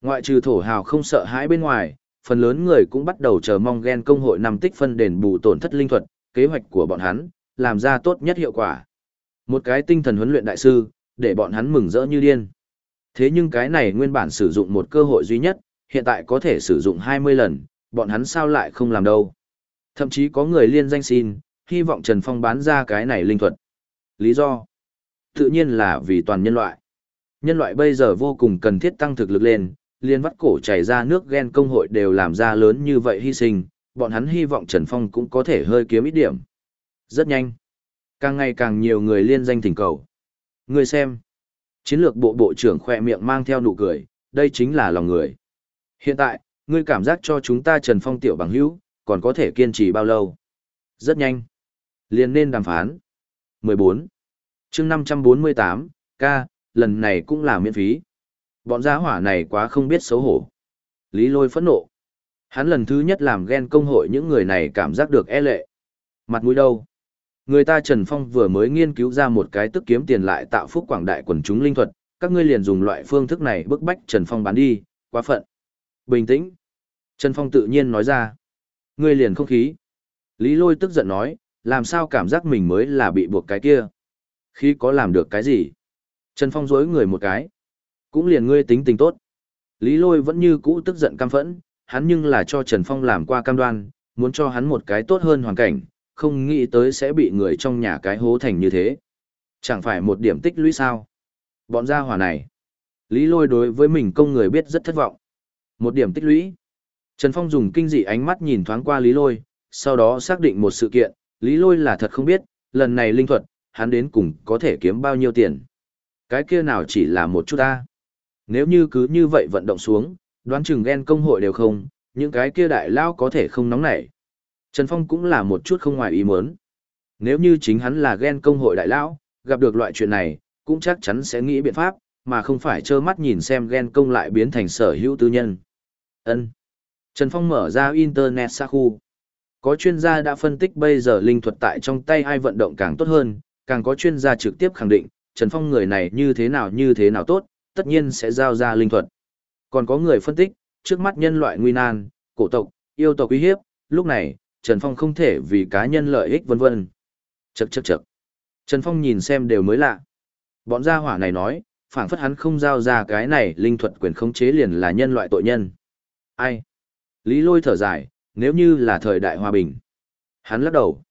Ngoại trừ thổ hào không sợ hãi bên ngoài, phần lớn người cũng bắt đầu chờ mong ghen công hội nằm tích phân đền bù tổn thất linh thuật, kế hoạch của bọn hắn, làm ra tốt nhất hiệu quả. Một cái tinh thần huấn luyện đại sư, để bọn hắn mừng rỡ như điên. Thế nhưng cái này nguyên bản sử dụng một cơ hội duy nhất, hiện tại có thể sử dụng 20 lần, bọn hắn sao lại không làm đâu. Thậm chí có người liên danh xin, hy vọng Trần Phong bán ra cái này linh thuật. Lý do? Tự nhiên là vì toàn nhân loại. Nhân loại bây giờ vô cùng cần thiết tăng thực lực lên, liên vắt cổ chảy ra nước ghen công hội đều làm ra lớn như vậy hy sinh, bọn hắn hy vọng Trần Phong cũng có thể hơi kiếm ít điểm. Rất nhanh. Càng ngày càng nhiều người liên danh thỉnh cầu. Người xem. Chiến lược bộ bộ trưởng khỏe miệng mang theo nụ cười, đây chính là lòng người. Hiện tại, ngươi cảm giác cho chúng ta Trần Phong tiểu bằng hữu, còn có thể kiên trì bao lâu? Rất nhanh. Liền nên đàm phán. 14. chương 548, ca, lần này cũng là miễn phí. Bọn gia hỏa này quá không biết xấu hổ. Lý lôi phẫn nộ. Hắn lần thứ nhất làm ghen công hội những người này cảm giác được e lệ. Mặt mũi đâu? Người ta Trần Phong vừa mới nghiên cứu ra một cái tức kiếm tiền lại tạo phúc quảng đại quần chúng linh thuật, các ngươi liền dùng loại phương thức này bức bách Trần Phong bán đi, quá phận. Bình tĩnh. Trần Phong tự nhiên nói ra. Ngươi liền không khí. Lý lôi tức giận nói, làm sao cảm giác mình mới là bị buộc cái kia. Khi có làm được cái gì? Trần Phong dối người một cái. Cũng liền ngươi tính tình tốt. Lý lôi vẫn như cũ tức giận cam phẫn, hắn nhưng là cho Trần Phong làm qua cam đoan, muốn cho hắn một cái tốt hơn hoàn cảnh, không nghĩ tới sẽ bị người trong nhà cái hố thành như thế. Chẳng phải một điểm tích lũy sao. Bọn gia hỏa này. Lý lôi đối với mình công người biết rất thất vọng. Một điểm tích lũy. Trần Phong dùng kinh dị ánh mắt nhìn thoáng qua Lý lôi, sau đó xác định một sự kiện, Lý lôi là thật không biết, lần này linh thuật, hắn đến cùng có thể kiếm bao nhiêu tiền. Cái kia nào chỉ là một chút ta. Nếu như cứ như vậy vận động xuống, đoán chừng ghen công hội đều không, những cái kia đại lao có thể không nóng nảy. Trần Phong cũng là một chút không ngoài ý muốn. Nếu như chính hắn là ghen công hội đại lão, gặp được loại chuyện này, cũng chắc chắn sẽ nghĩ biện pháp, mà không phải trơ mắt nhìn xem ghen công lại biến thành sở hữu tư nhân. Ân. Trần Phong mở ra Internet xa khu. Có chuyên gia đã phân tích bây giờ linh thuật tại trong tay ai vận động càng tốt hơn, càng có chuyên gia trực tiếp khẳng định, Trần Phong người này như thế nào như thế nào tốt, tất nhiên sẽ giao ra linh thuật. Còn có người phân tích, trước mắt nhân loại nguy nan, cổ tộc, yêu tộc uy hiếp, lúc này, Trần Phong không thể vì cá nhân lợi ích vân vân. Chậc chậc chậc. Trần Phong nhìn xem đều mới lạ. Bọn gia hỏa này nói, phảng phất hắn không giao ra cái này linh thuật quyền khống chế liền là nhân loại tội nhân. Ai? Lý lôi thở dài, nếu như là thời đại hòa bình. Hắn lắc đầu.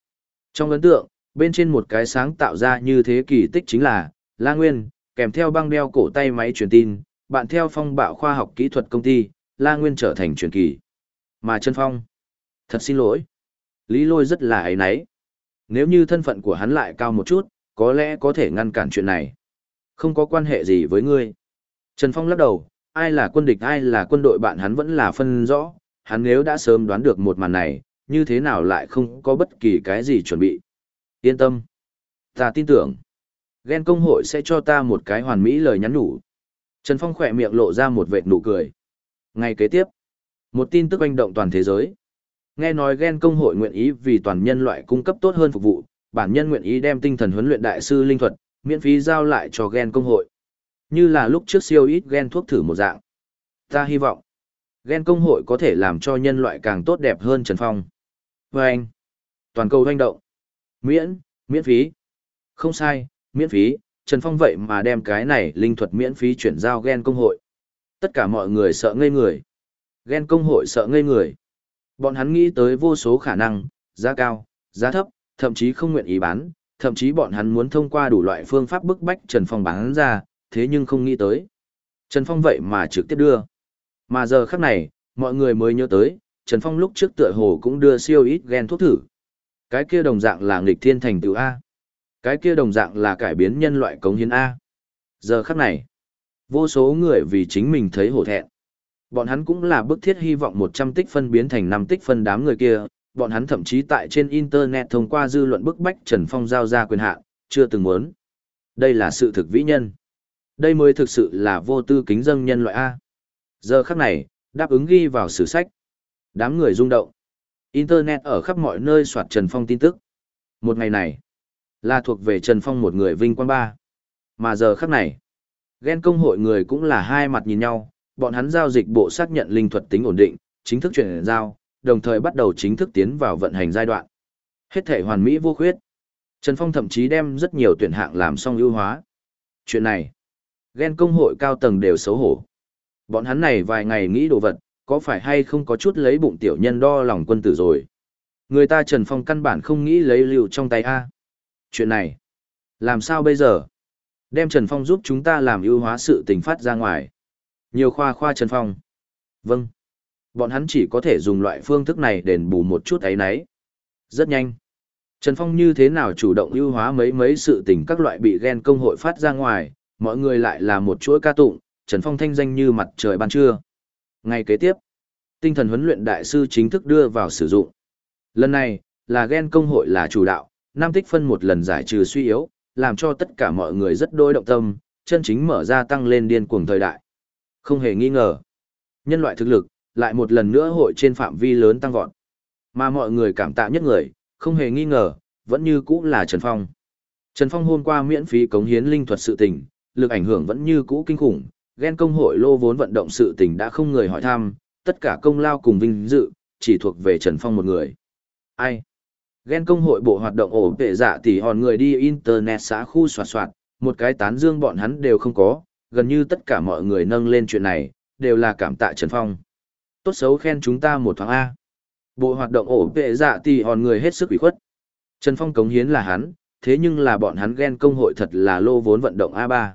Trong ấn tượng, bên trên một cái sáng tạo ra như thế kỳ tích chính là, La Nguyên, kèm theo băng đeo cổ tay máy truyền tin, bạn theo phong bạo khoa học kỹ thuật công ty, La Nguyên trở thành truyền kỳ. Mà Trần Phong, thật xin lỗi. Lý lôi rất là ấy náy. Nếu như thân phận của hắn lại cao một chút, có lẽ có thể ngăn cản chuyện này. Không có quan hệ gì với ngươi. Trần Phong lắc đầu, ai là quân địch ai là quân đội bạn hắn vẫn là phân rõ, hắn nếu đã sớm đoán được một màn này, như thế nào lại không có bất kỳ cái gì chuẩn bị. Yên tâm. Ta tin tưởng. Ghen công hội sẽ cho ta một cái hoàn mỹ lời nhắn nhủ. Trần Phong khỏe miệng lộ ra một vệt nụ cười. Ngày kế tiếp, một tin tức oanh động toàn thế giới. Nghe nói ghen công hội nguyện ý vì toàn nhân loại cung cấp tốt hơn phục vụ, bản nhân nguyện ý đem tinh thần huấn luyện đại sư linh thuật, miễn phí giao lại cho ghen công hội. Như là lúc trước siêu ít ghen thuốc thử một dạng. Ta hy vọng, ghen công hội có thể làm cho nhân loại càng tốt đẹp hơn Trần Phong. Và anh, toàn cầu doanh động. Miễn, miễn phí. Không sai, miễn phí, Trần Phong vậy mà đem cái này linh thuật miễn phí chuyển giao ghen công hội. Tất cả mọi người sợ ngây người. Ghen công hội sợ ngây người. Bọn hắn nghĩ tới vô số khả năng, giá cao, giá thấp, thậm chí không nguyện ý bán, thậm chí bọn hắn muốn thông qua đủ loại phương pháp bức bách Trần Phong bán ra, thế nhưng không nghĩ tới. Trần Phong vậy mà trực tiếp đưa. Mà giờ khắc này, mọi người mới nhớ tới, Trần Phong lúc trước tựa hồ cũng đưa siêu ít gen thuốc thử. Cái kia đồng dạng là nghịch thiên thành tựu A. Cái kia đồng dạng là cải biến nhân loại cống hiến A. Giờ khắc này, vô số người vì chính mình thấy hổ thẹn. Bọn hắn cũng là bức thiết hy vọng 100 tích phân biến thành 5 tích phân đám người kia, bọn hắn thậm chí tại trên Internet thông qua dư luận bức bách Trần Phong giao ra quyền hạn, chưa từng muốn. Đây là sự thực vĩ nhân. Đây mới thực sự là vô tư kính dâng nhân loại A. Giờ khắc này, đáp ứng ghi vào sử sách. Đám người rung động. Internet ở khắp mọi nơi soạt Trần Phong tin tức. Một ngày này, là thuộc về Trần Phong một người vinh quang ba. Mà giờ khắc này, ghen công hội người cũng là hai mặt nhìn nhau, bọn hắn giao dịch bộ xác nhận linh thuật tính ổn định, chính thức chuyển giao, đồng thời bắt đầu chính thức tiến vào vận hành giai đoạn. Hết thể hoàn mỹ vô khuyết. Trần Phong thậm chí đem rất nhiều tuyển hạng làm xong ưu hóa. Chuyện này, ghen công hội cao tầng đều xấu hổ. Bọn hắn này vài ngày nghĩ đồ vật, có phải hay không có chút lấy bụng tiểu nhân đo lòng quân tử rồi. Người ta Trần Phong căn bản không nghĩ lấy liều trong tay A. Chuyện này, làm sao bây giờ? Đem Trần Phong giúp chúng ta làm ưu hóa sự tình phát ra ngoài. Nhiều khoa khoa Trần Phong. Vâng. Bọn hắn chỉ có thể dùng loại phương thức này đền bù một chút ấy nấy. Rất nhanh. Trần Phong như thế nào chủ động ưu hóa mấy mấy sự tình các loại bị ghen công hội phát ra ngoài, mọi người lại là một chuỗi ca tụng, Trần Phong thanh danh như mặt trời ban trưa. Ngày kế tiếp, tinh thần huấn luyện đại sư chính thức đưa vào sử dụng. Lần này, là ghen công hội là chủ đạo, Nam tích phân một lần giải trừ suy yếu, làm cho tất cả mọi người rất đôi động tâm, chân chính mở ra tăng lên điên cuồng thời đại. Không hề nghi ngờ, nhân loại thực lực, lại một lần nữa hội trên phạm vi lớn tăng vọt. Mà mọi người cảm tạ nhất người, không hề nghi ngờ, vẫn như cũ là Trần Phong. Trần Phong hôm qua miễn phí cống hiến linh thuật sự tình, lực ảnh hưởng vẫn như cũ kinh khủng, ghen công hội lô vốn vận động sự tình đã không người hỏi thăm, tất cả công lao cùng vinh dự, chỉ thuộc về Trần Phong một người. Ai? Ghen công hội bộ hoạt động ổ vệ dạ tỷ hòn người đi internet xã khu soạt soạt, một cái tán dương bọn hắn đều không có, gần như tất cả mọi người nâng lên chuyện này, đều là cảm tạ Trần Phong. Tốt xấu khen chúng ta một thoáng A. Bộ hoạt động ổ vệ dạ tỷ hòn người hết sức ủy khuất. Trần Phong cống hiến là hắn, thế nhưng là bọn hắn ghen công hội thật là lô vốn vận động A3.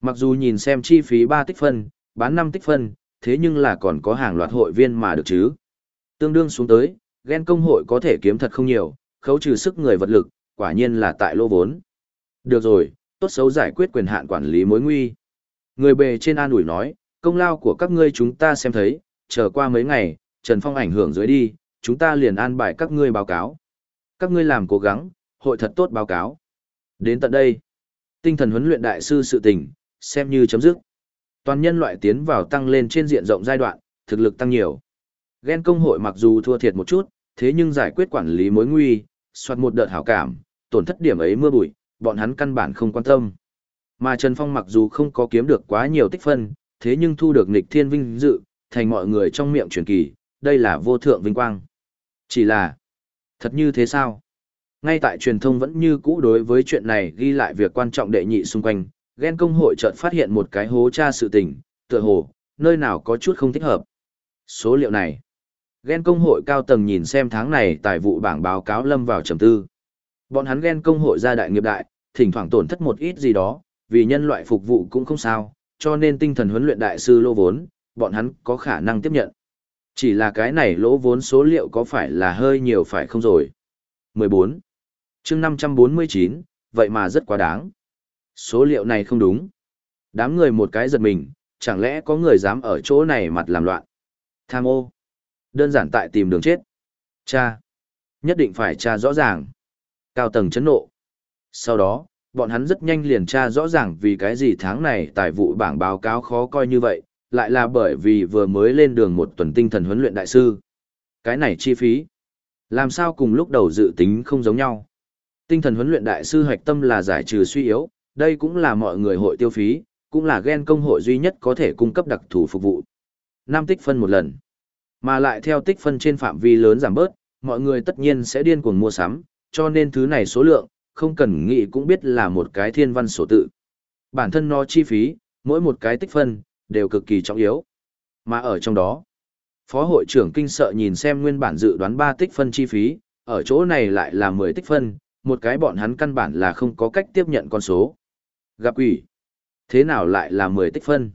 Mặc dù nhìn xem chi phí 3 tích phân, bán 5 tích phân, thế nhưng là còn có hàng loạt hội viên mà được chứ. Tương đương xuống tới, ghen công hội có thể kiếm thật không nhiều, khấu trừ sức người vật lực, quả nhiên là tại lô vốn. Được rồi, tốt xấu giải quyết quyền hạn quản lý mối nguy. Người bề trên an ủi nói, công lao của các ngươi chúng ta xem thấy, chờ qua mấy ngày, Trần Phong ảnh hưởng dưới đi, chúng ta liền an bài các ngươi báo cáo. Các ngươi làm cố gắng, hội thật tốt báo cáo. Đến tận đây, tinh thần huấn luyện đại sư sự tình, xem như chấm dứt. Toàn nhân loại tiến vào tăng lên trên diện rộng giai đoạn, thực lực tăng nhiều. Ghen công hội mặc dù thua thiệt một chút, thế nhưng giải quyết quản lý mối nguy, soạt một đợt hảo cảm, tổn thất điểm ấy mưa bụi, bọn hắn căn bản không quan tâm. Mà Trần Phong mặc dù không có kiếm được quá nhiều tích phân, thế nhưng thu được nghịch thiên vinh dự, thành mọi người trong miệng truyền kỳ, đây là vô thượng vinh quang. Chỉ là, thật như thế sao? Ngay tại truyền thông vẫn như cũ đối với chuyện này ghi lại việc quan trọng đệ nhị xung quanh, ghen công hội chợt phát hiện một cái hố tra sự tình, tựa hồ, nơi nào có chút không thích hợp. Số liệu này, ghen công hội cao tầng nhìn xem tháng này tài vụ bảng báo cáo lâm vào trầm tư. Bọn hắn ghen công hội gia đại nghiệp đại, thỉnh thoảng tổn thất một ít gì đó, vì nhân loại phục vụ cũng không sao, cho nên tinh thần huấn luyện đại sư lô vốn, bọn hắn có khả năng tiếp nhận. Chỉ là cái này lỗ vốn số liệu có phải là hơi nhiều phải không rồi? 14. chương 549, vậy mà rất quá đáng. Số liệu này không đúng. Đám người một cái giật mình, chẳng lẽ có người dám ở chỗ này mặt làm loạn? Tham ô. Đơn giản tại tìm đường chết. Cha. Nhất định phải tra rõ ràng. Cao tầng chấn nộ. Sau đó, bọn hắn rất nhanh liền tra rõ ràng vì cái gì tháng này tài vụ bảng báo cáo khó coi như vậy, lại là bởi vì vừa mới lên đường một tuần tinh thần huấn luyện đại sư. Cái này chi phí. Làm sao cùng lúc đầu dự tính không giống nhau. Tinh thần huấn luyện đại sư hoạch tâm là giải trừ suy yếu, đây cũng là mọi người hội tiêu phí, cũng là gen công hội duy nhất có thể cung cấp đặc thù phục vụ. Năm tích phân một lần. Mà lại theo tích phân trên phạm vi lớn giảm bớt, mọi người tất nhiên sẽ điên cuồng mua sắm, cho nên thứ này số lượng, không cần nghĩ cũng biết là một cái thiên văn số tự. Bản thân nó chi phí, mỗi một cái tích phân, đều cực kỳ trọng yếu. Mà ở trong đó, Phó hội trưởng kinh sợ nhìn xem nguyên bản dự đoán 3 tích phân chi phí, ở chỗ này lại là 10 tích phân, một cái bọn hắn căn bản là không có cách tiếp nhận con số. Gặp quỷ. Thế nào lại là 10 tích phân?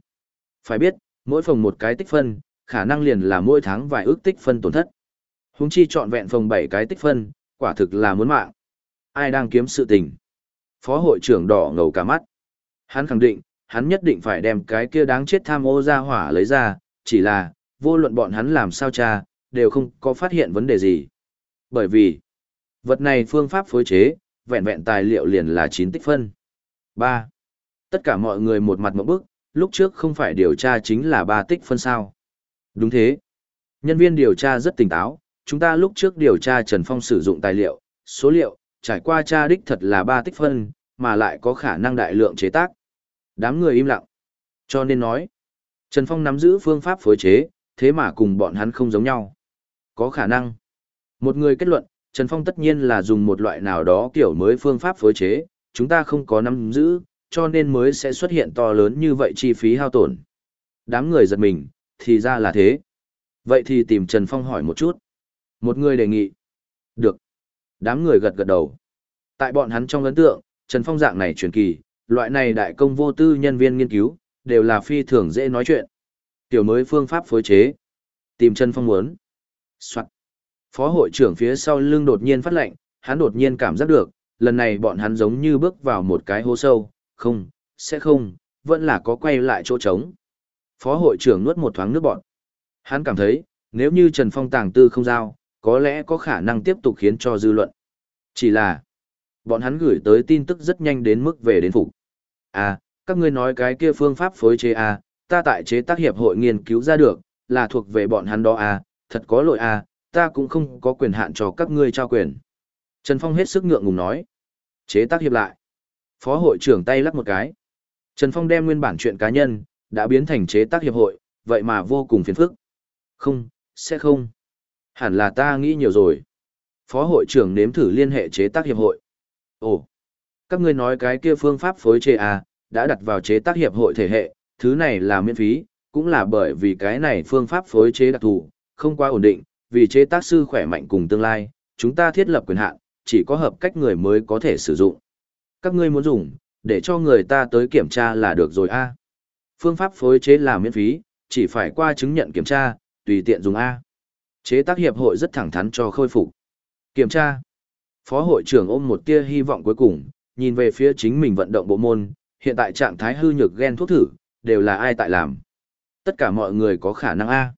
Phải biết, mỗi phòng một cái tích phân, khả năng liền là mỗi tháng vài ước tích phân tổn thất. Húng chi chọn vẹn phòng 7 cái tích phân, quả thực là muốn mạng. Ai đang kiếm sự tình? Phó hội trưởng đỏ ngầu cả mắt. Hắn khẳng định, hắn nhất định phải đem cái kia đáng chết tham ô ra hỏa lấy ra, chỉ là, vô luận bọn hắn làm sao cha, đều không có phát hiện vấn đề gì. Bởi vì, vật này phương pháp phối chế, vẹn vẹn tài liệu liền là 9 tích phân. Ba, Tất cả mọi người một mặt một bức, lúc trước không phải điều tra chính là Ba tích phân sao. Đúng thế. Nhân viên điều tra rất tỉnh táo, chúng ta lúc trước điều tra Trần Phong sử dụng tài liệu, số liệu, trải qua tra đích thật là Ba tích phân, mà lại có khả năng đại lượng chế tác. Đám người im lặng. Cho nên nói, Trần Phong nắm giữ phương pháp phối chế, thế mà cùng bọn hắn không giống nhau. Có khả năng. Một người kết luận, Trần Phong tất nhiên là dùng một loại nào đó kiểu mới phương pháp phối chế, chúng ta không có nắm giữ, cho nên mới sẽ xuất hiện to lớn như vậy chi phí hao tổn. Đám người giật mình, thì ra là thế. Vậy thì tìm Trần Phong hỏi một chút. Một người đề nghị. Được. Đám người gật gật đầu. Tại bọn hắn trong ấn tượng, Trần Phong dạng này truyền kỳ, loại này đại công vô tư nhân viên nghiên cứu, đều là phi thường dễ nói chuyện. Tiểu mới phương pháp phối chế. Tìm Trần Phong muốn. Soạn. Phó hội trưởng phía sau lưng đột nhiên phát lệnh, hắn đột nhiên cảm giác được, lần này bọn hắn giống như bước vào một cái hố sâu, không, sẽ không, vẫn là có quay lại chỗ trống. Phó hội trưởng nuốt một thoáng nước bọn. Hắn cảm thấy, nếu như Trần Phong tàng tư không giao, có lẽ có khả năng tiếp tục khiến cho dư luận. Chỉ là, bọn hắn gửi tới tin tức rất nhanh đến mức về đến phục. À, các ngươi nói cái kia phương pháp phối chế à, ta tại chế tác hiệp hội nghiên cứu ra được, là thuộc về bọn hắn đó à, thật có lỗi à, ta cũng không có quyền hạn cho các ngươi trao quyền. Trần Phong hết sức ngượng ngùng nói. Chế tác hiệp lại. Phó hội trưởng tay lắc một cái. Trần Phong đem nguyên bản chuyện cá nhân, đã biến thành chế tác hiệp hội, vậy mà vô cùng phiền phức. Không, sẽ không. Hẳn là ta nghĩ nhiều rồi. Phó hội trưởng nếm thử liên hệ chế tác hiệp hội. Ồ, các ngươi nói cái kia phương pháp phối chế à, đã đặt vào chế tác hiệp hội thể hệ, thứ này là miễn phí, cũng là bởi vì cái này phương pháp phối chế đặc thù, không quá ổn định, vì chế tác sư khỏe mạnh cùng tương lai, chúng ta thiết lập quyền hạn, chỉ có hợp cách người mới có thể sử dụng. Các ngươi muốn dùng, để cho người ta tới kiểm tra là được rồi a. Phương pháp phối chế là miễn phí, chỉ phải qua chứng nhận kiểm tra, tùy tiện dùng a. Chế tác hiệp hội rất thẳng thắn cho khôi phục. Kiểm tra. Phó hội trưởng ôm một tia hy vọng cuối cùng, nhìn về phía chính mình vận động bộ môn, hiện tại trạng thái hư nhược gen thuốc thử, đều là ai tại làm. Tất cả mọi người có khả năng A.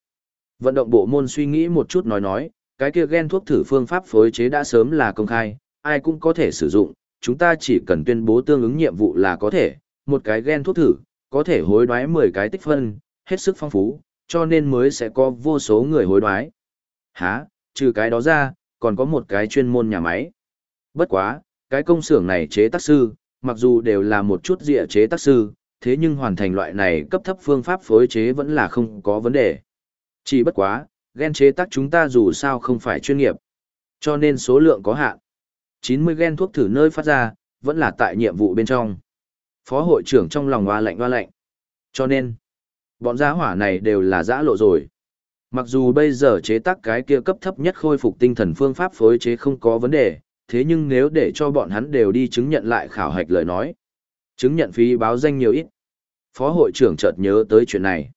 Vận động bộ môn suy nghĩ một chút nói nói, cái kia gen thuốc thử phương pháp phối chế đã sớm là công khai, ai cũng có thể sử dụng, chúng ta chỉ cần tuyên bố tương ứng nhiệm vụ là có thể, một cái gen thuốc thử, có thể hối đoái 10 cái tích phân, hết sức phong phú, cho nên mới sẽ có vô số người hối đoái. Hả, trừ cái đó ra, còn có một cái chuyên môn nhà máy. Bất quá, cái công xưởng này chế tác sư, mặc dù đều là một chút dịa chế tác sư, thế nhưng hoàn thành loại này cấp thấp phương pháp phối chế vẫn là không có vấn đề. Chỉ bất quá, gen chế tác chúng ta dù sao không phải chuyên nghiệp, cho nên số lượng có hạn. 90 gen thuốc thử nơi phát ra, vẫn là tại nhiệm vụ bên trong. Phó hội trưởng trong lòng hoa lạnh hoa lạnh. Cho nên, bọn giá hỏa này đều là giã lộ rồi. Mặc dù bây giờ chế tác cái kia cấp thấp nhất khôi phục tinh thần phương pháp phối chế không có vấn đề, thế nhưng nếu để cho bọn hắn đều đi chứng nhận lại khảo hạch lời nói, chứng nhận phí báo danh nhiều ít. Phó hội trưởng chợt nhớ tới chuyện này.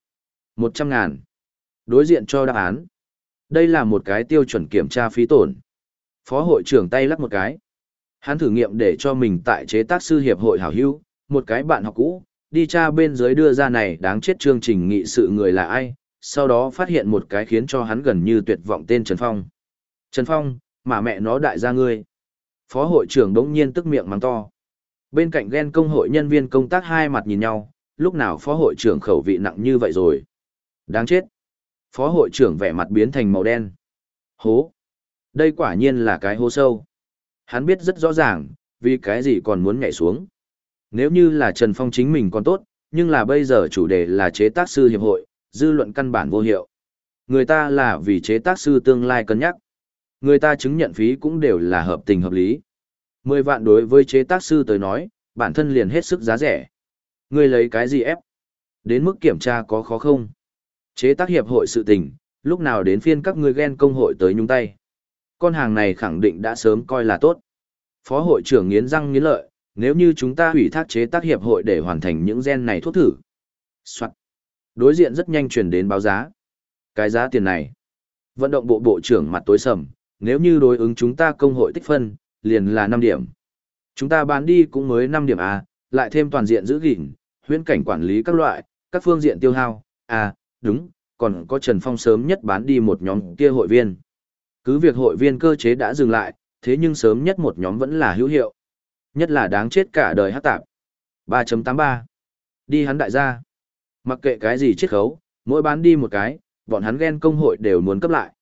một trăm ngàn. Đối diện cho đáp án. Đây là một cái tiêu chuẩn kiểm tra phí tổn. Phó hội trưởng tay lắc một cái. Hắn thử nghiệm để cho mình tại chế tác sư hiệp hội hảo hữu, một cái bạn học cũ, đi tra bên dưới đưa ra này đáng chết chương trình nghị sự người là ai, sau đó phát hiện một cái khiến cho hắn gần như tuyệt vọng tên Trần Phong. Trần Phong, mà mẹ nó đại gia ngươi. Phó hội trưởng đống nhiên tức miệng mắng to. Bên cạnh ghen công hội nhân viên công tác hai mặt nhìn nhau, lúc nào phó hội trưởng khẩu vị nặng như vậy rồi. Đáng chết. Phó hội trưởng vẻ mặt biến thành màu đen. Hố. Đây quả nhiên là cái hố sâu. Hắn biết rất rõ ràng, vì cái gì còn muốn nhảy xuống. Nếu như là Trần Phong chính mình còn tốt, nhưng là bây giờ chủ đề là chế tác sư hiệp hội, dư luận căn bản vô hiệu. Người ta là vì chế tác sư tương lai cân nhắc. Người ta chứng nhận phí cũng đều là hợp tình hợp lý. Mười vạn đối với chế tác sư tới nói, bản thân liền hết sức giá rẻ. Người lấy cái gì ép? Đến mức kiểm tra có khó không? Chế tác hiệp hội sự tình, lúc nào đến phiên các ngươi ghen công hội tới nhúng tay. Con hàng này khẳng định đã sớm coi là tốt. Phó hội trưởng nghiến răng nghiến lợi, nếu như chúng ta hủy thác chế tác hiệp hội để hoàn thành những gen này thuốc thử. Soạn. Đối diện rất nhanh chuyển đến báo giá. Cái giá tiền này. Vận động bộ bộ trưởng mặt tối sầm, nếu như đối ứng chúng ta công hội tích phân, liền là 5 điểm. Chúng ta bán đi cũng mới 5 điểm A, lại thêm toàn diện giữ gìn, huyễn cảnh quản lý các loại, các phương diện tiêu hao, à, đúng, còn có Trần Phong sớm nhất bán đi một nhóm kia hội viên. Cứ việc hội viên cơ chế đã dừng lại, thế nhưng sớm nhất một nhóm vẫn là hữu hiệu. Nhất là đáng chết cả đời hát tạp. 3.83 Đi hắn đại gia. Mặc kệ cái gì chiết khấu, mỗi bán đi một cái, bọn hắn ghen công hội đều muốn cấp lại.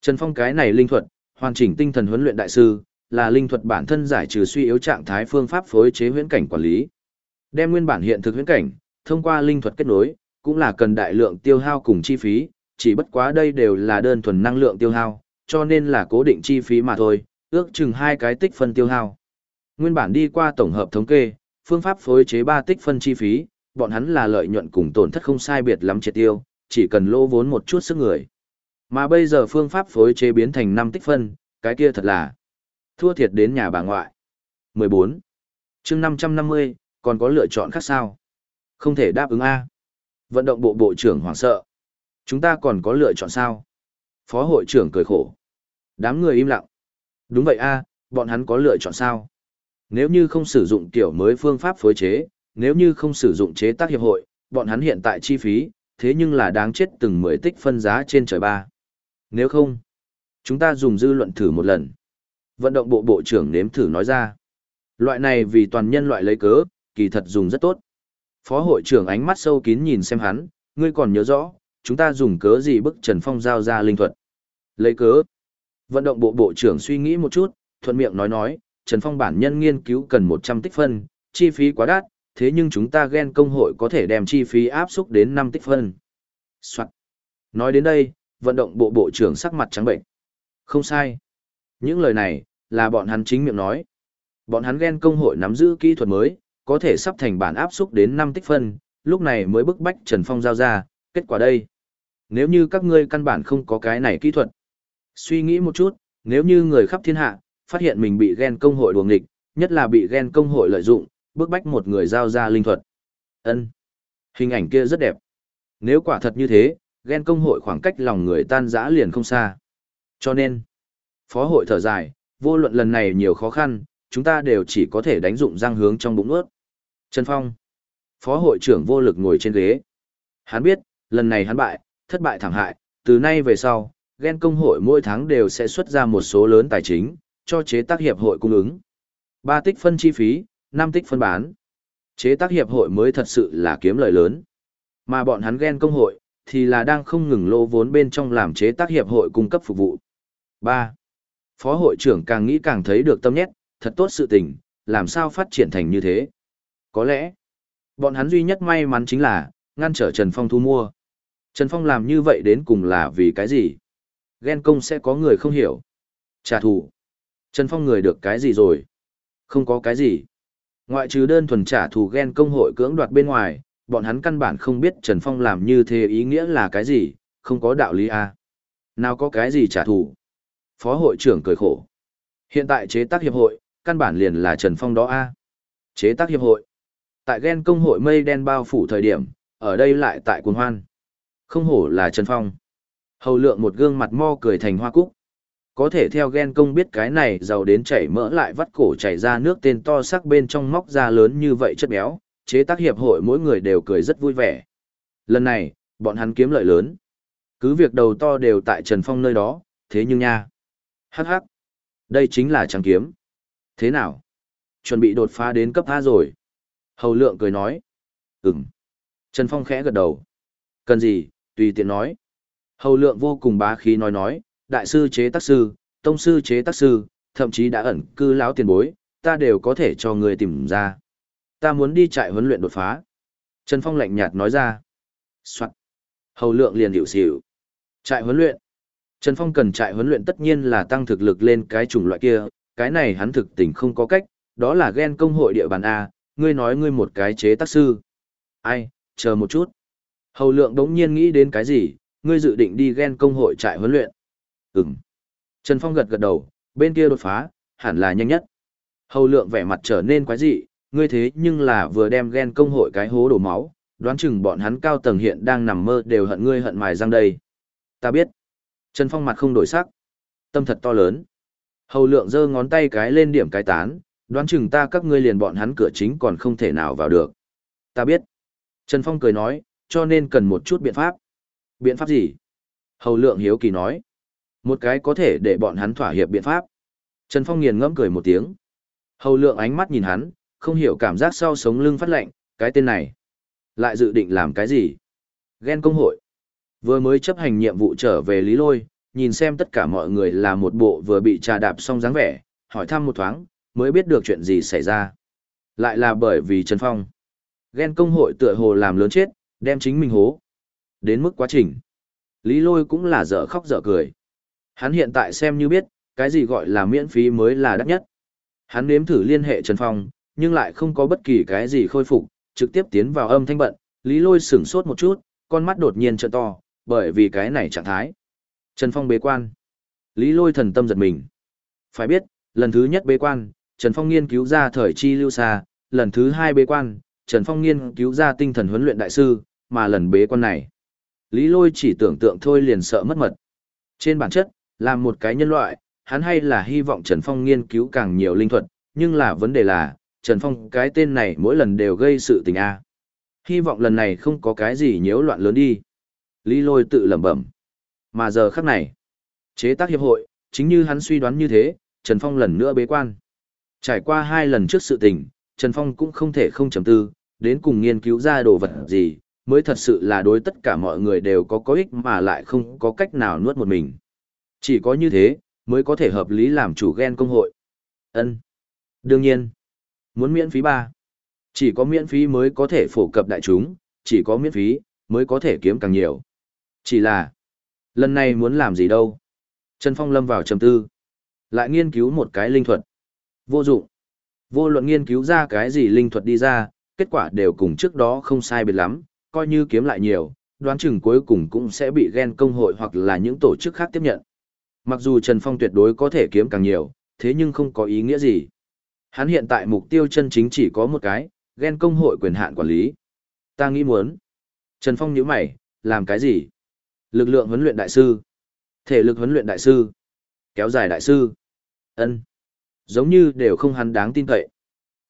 Trần Phong cái này linh thuật, hoàn chỉnh tinh thần huấn luyện đại sư, là linh thuật bản thân giải trừ suy yếu trạng thái phương pháp phối chế huyễn cảnh quản lý. Đem nguyên bản hiện thực huyễn cảnh, thông qua linh thuật kết nối, cũng là cần đại lượng tiêu hao cùng chi phí, Chỉ bất quá đây đều là đơn thuần năng lượng tiêu hao, cho nên là cố định chi phí mà thôi, ước chừng hai cái tích phân tiêu hao. Nguyên bản đi qua tổng hợp thống kê, phương pháp phối chế 3 tích phân chi phí, bọn hắn là lợi nhuận cùng tổn thất không sai biệt lắm triệt tiêu, chỉ cần lỗ vốn một chút sức người. Mà bây giờ phương pháp phối chế biến thành 5 tích phân, cái kia thật là thua thiệt đến nhà bà ngoại. 14. chương 550, còn có lựa chọn khác sao? Không thể đáp ứng A. Vận động bộ bộ trưởng hoảng sợ. Chúng ta còn có lựa chọn sao? Phó hội trưởng cười khổ. Đám người im lặng. Đúng vậy A, bọn hắn có lựa chọn sao? Nếu như không sử dụng kiểu mới phương pháp phối chế, nếu như không sử dụng chế tác hiệp hội, bọn hắn hiện tại chi phí, thế nhưng là đáng chết từng 10 tích phân giá trên trời ba. Nếu không, chúng ta dùng dư luận thử một lần. Vận động bộ bộ trưởng nếm thử nói ra. Loại này vì toàn nhân loại lấy cớ, kỳ thật dùng rất tốt. Phó hội trưởng ánh mắt sâu kín nhìn xem hắn, ngươi còn nhớ rõ, chúng ta dùng cớ gì bức Trần Phong giao ra linh thuật. Lấy cớ. Vận động bộ bộ trưởng suy nghĩ một chút, thuận miệng nói nói, Trần Phong bản nhân nghiên cứu cần 100 tích phân, chi phí quá đắt, thế nhưng chúng ta ghen công hội có thể đem chi phí áp xúc đến 5 tích phân. Soạn. Nói đến đây, vận động bộ bộ trưởng sắc mặt trắng bệnh. Không sai. Những lời này, là bọn hắn chính miệng nói. Bọn hắn ghen công hội nắm giữ kỹ thuật mới, có thể sắp thành bản áp xúc đến 5 tích phân, lúc này mới bức bách Trần Phong giao ra, kết quả đây. Nếu như các ngươi căn bản không có cái này kỹ thuật, suy nghĩ một chút, nếu như người khắp thiên hạ, phát hiện mình bị ghen công hội đuồng nghịch, nhất là bị ghen công hội lợi dụng, bức bách một người giao ra linh thuật. Ân, Hình ảnh kia rất đẹp. Nếu quả thật như thế, ghen công hội khoảng cách lòng người tan rã liền không xa. Cho nên, phó hội thở dài, vô luận lần này nhiều khó khăn, chúng ta đều chỉ có thể đánh dụng răng hướng trong bụng ướt. Trần Phong, phó hội trưởng vô lực ngồi trên ghế. Hắn biết, lần này hắn bại, thất bại thảm hại, từ nay về sau, ghen công hội mỗi tháng đều sẽ xuất ra một số lớn tài chính, cho chế tác hiệp hội cung ứng. Ba tích phân chi phí, năm tích phân bán. Chế tác hiệp hội mới thật sự là kiếm lợi lớn. Mà bọn hắn ghen công hội, thì là đang không ngừng lô vốn bên trong làm chế tác hiệp hội cung cấp phục vụ. 3. Phó hội trưởng càng nghĩ càng thấy được tâm nhét, thật tốt sự tình, làm sao phát triển thành như thế. Có lẽ, bọn hắn duy nhất may mắn chính là, ngăn trở Trần Phong thu mua. Trần Phong làm như vậy đến cùng là vì cái gì? Ghen công sẽ có người không hiểu. Trả thù. Trần Phong người được cái gì rồi? Không có cái gì. Ngoại trừ đơn thuần trả thù ghen công hội cưỡng đoạt bên ngoài, bọn hắn căn bản không biết Trần Phong làm như thế ý nghĩa là cái gì, không có đạo lý à. Nào có cái gì trả thù? Phó hội trưởng cười khổ. Hiện tại chế tác hiệp hội, căn bản liền là Trần Phong đó a. Chế tác hiệp hội. Tại ghen công hội mây đen bao phủ thời điểm, ở đây lại tại cuồng hoan. Không hổ là Trần Phong. Hầu lượng một gương mặt mo cười thành hoa cúc. Có thể theo ghen công biết cái này giàu đến chảy mỡ lại vắt cổ chảy ra nước tên to sắc bên trong móc ra lớn như vậy chất béo, chế tác hiệp hội mỗi người đều cười rất vui vẻ. Lần này, bọn hắn kiếm lợi lớn. Cứ việc đầu to đều tại Trần Phong nơi đó, thế nhưng nha. Hắc hắc. Đây chính là trắng kiếm. Thế nào? Chuẩn bị đột phá đến cấp A rồi. Hầu lượng cười nói. Ừm. Trần Phong khẽ gật đầu. Cần gì, tùy tiện nói. Hầu lượng vô cùng bá khí nói nói, đại sư chế tác sư, tông sư chế tác sư, thậm chí đã ẩn cư lão tiền bối, ta đều có thể cho người tìm ra. Ta muốn đi trại huấn luyện đột phá. Trần Phong lạnh nhạt nói ra. Soạn. Hầu lượng liền hiểu xỉu. Trại huấn luyện. Trần Phong cần trại huấn luyện tất nhiên là tăng thực lực lên cái chủng loại kia, cái này hắn thực tình không có cách, đó là ghen công hội địa bàn A, ngươi nói ngươi một cái chế tác sư. Ai, chờ một chút. Hầu lượng đống nhiên nghĩ đến cái gì, ngươi dự định đi ghen công hội trại huấn luyện. Ừm. Trần Phong gật gật đầu, bên kia đột phá, hẳn là nhanh nhất. Hầu lượng vẻ mặt trở nên quái dị, ngươi thế nhưng là vừa đem ghen công hội cái hố đổ máu, đoán chừng bọn hắn cao tầng hiện đang nằm mơ đều hận ngươi hận mài răng đây. Ta biết. Trần Phong mặt không đổi sắc. Tâm thật to lớn. Hầu lượng giơ ngón tay cái lên điểm cái tán, đoán chừng ta các ngươi liền bọn hắn cửa chính còn không thể nào vào được. Ta biết. Trần Phong cười nói, cho nên cần một chút biện pháp. Biện pháp gì? Hầu lượng hiếu kỳ nói. Một cái có thể để bọn hắn thỏa hiệp biện pháp. Trần Phong nghiền ngẫm cười một tiếng. Hầu lượng ánh mắt nhìn hắn, không hiểu cảm giác sau sống lưng phát lạnh, cái tên này. Lại dự định làm cái gì? Ghen công hội. Vừa mới chấp hành nhiệm vụ trở về Lý Lôi, nhìn xem tất cả mọi người là một bộ vừa bị trà đạp xong dáng vẻ, hỏi thăm một thoáng, mới biết được chuyện gì xảy ra. Lại là bởi vì Trần Phong. Ghen công hội tựa hồ làm lớn chết, đem chính mình hố. Đến mức quá trình. Lý lôi cũng là dở khóc dở cười. Hắn hiện tại xem như biết, cái gì gọi là miễn phí mới là đắt nhất. Hắn nếm thử liên hệ Trần Phong, nhưng lại không có bất kỳ cái gì khôi phục, trực tiếp tiến vào âm thanh bận, Lý lôi sửng sốt một chút, con mắt đột nhiên trợn to, bởi vì cái này trạng thái. Trần Phong bế quan. Lý lôi thần tâm giật mình. Phải biết, lần thứ nhất bế quan, Trần Phong nghiên cứu ra thời chi lưu xa, lần thứ hai bế quan, Trần Phong nghiên cứu ra tinh thần huấn luyện đại sư, mà lần bế quan này. Lý lôi chỉ tưởng tượng thôi liền sợ mất mật. Trên bản chất, làm một cái nhân loại, hắn hay là hy vọng Trần Phong nghiên cứu càng nhiều linh thuật, nhưng là vấn đề là, Trần Phong cái tên này mỗi lần đều gây sự tình A. Hy vọng lần này không có cái gì nhiễu loạn lớn đi. Lý lôi tự lẩm bẩm. Mà giờ khắc này, chế tác hiệp hội, chính như hắn suy đoán như thế, Trần Phong lần nữa bế quan. Trải qua hai lần trước sự tình, Trần Phong cũng không thể không chấm tư, đến cùng nghiên cứu ra đồ vật gì, mới thật sự là đối tất cả mọi người đều có có ích mà lại không có cách nào nuốt một mình. Chỉ có như thế, mới có thể hợp lý làm chủ ghen công hội. Ân. Đương nhiên, muốn miễn phí ba. Chỉ có miễn phí mới có thể phổ cập đại chúng, chỉ có miễn phí mới có thể kiếm càng nhiều. Chỉ là, lần này muốn làm gì đâu. Trần Phong lâm vào trầm tư. Lại nghiên cứu một cái linh thuật. Vô dụng. Vô luận nghiên cứu ra cái gì linh thuật đi ra, kết quả đều cùng trước đó không sai biệt lắm, coi như kiếm lại nhiều, đoán chừng cuối cùng cũng sẽ bị ghen công hội hoặc là những tổ chức khác tiếp nhận. Mặc dù Trần Phong tuyệt đối có thể kiếm càng nhiều, thế nhưng không có ý nghĩa gì. Hắn hiện tại mục tiêu chân chính chỉ có một cái, ghen công hội quyền hạn quản lý. Ta nghĩ muốn. Trần Phong nhíu mày, làm cái gì? Lực lượng huấn luyện đại sư. Thể lực huấn luyện đại sư. Kéo dài đại sư. ân Giống như đều không hắn đáng tin cậy.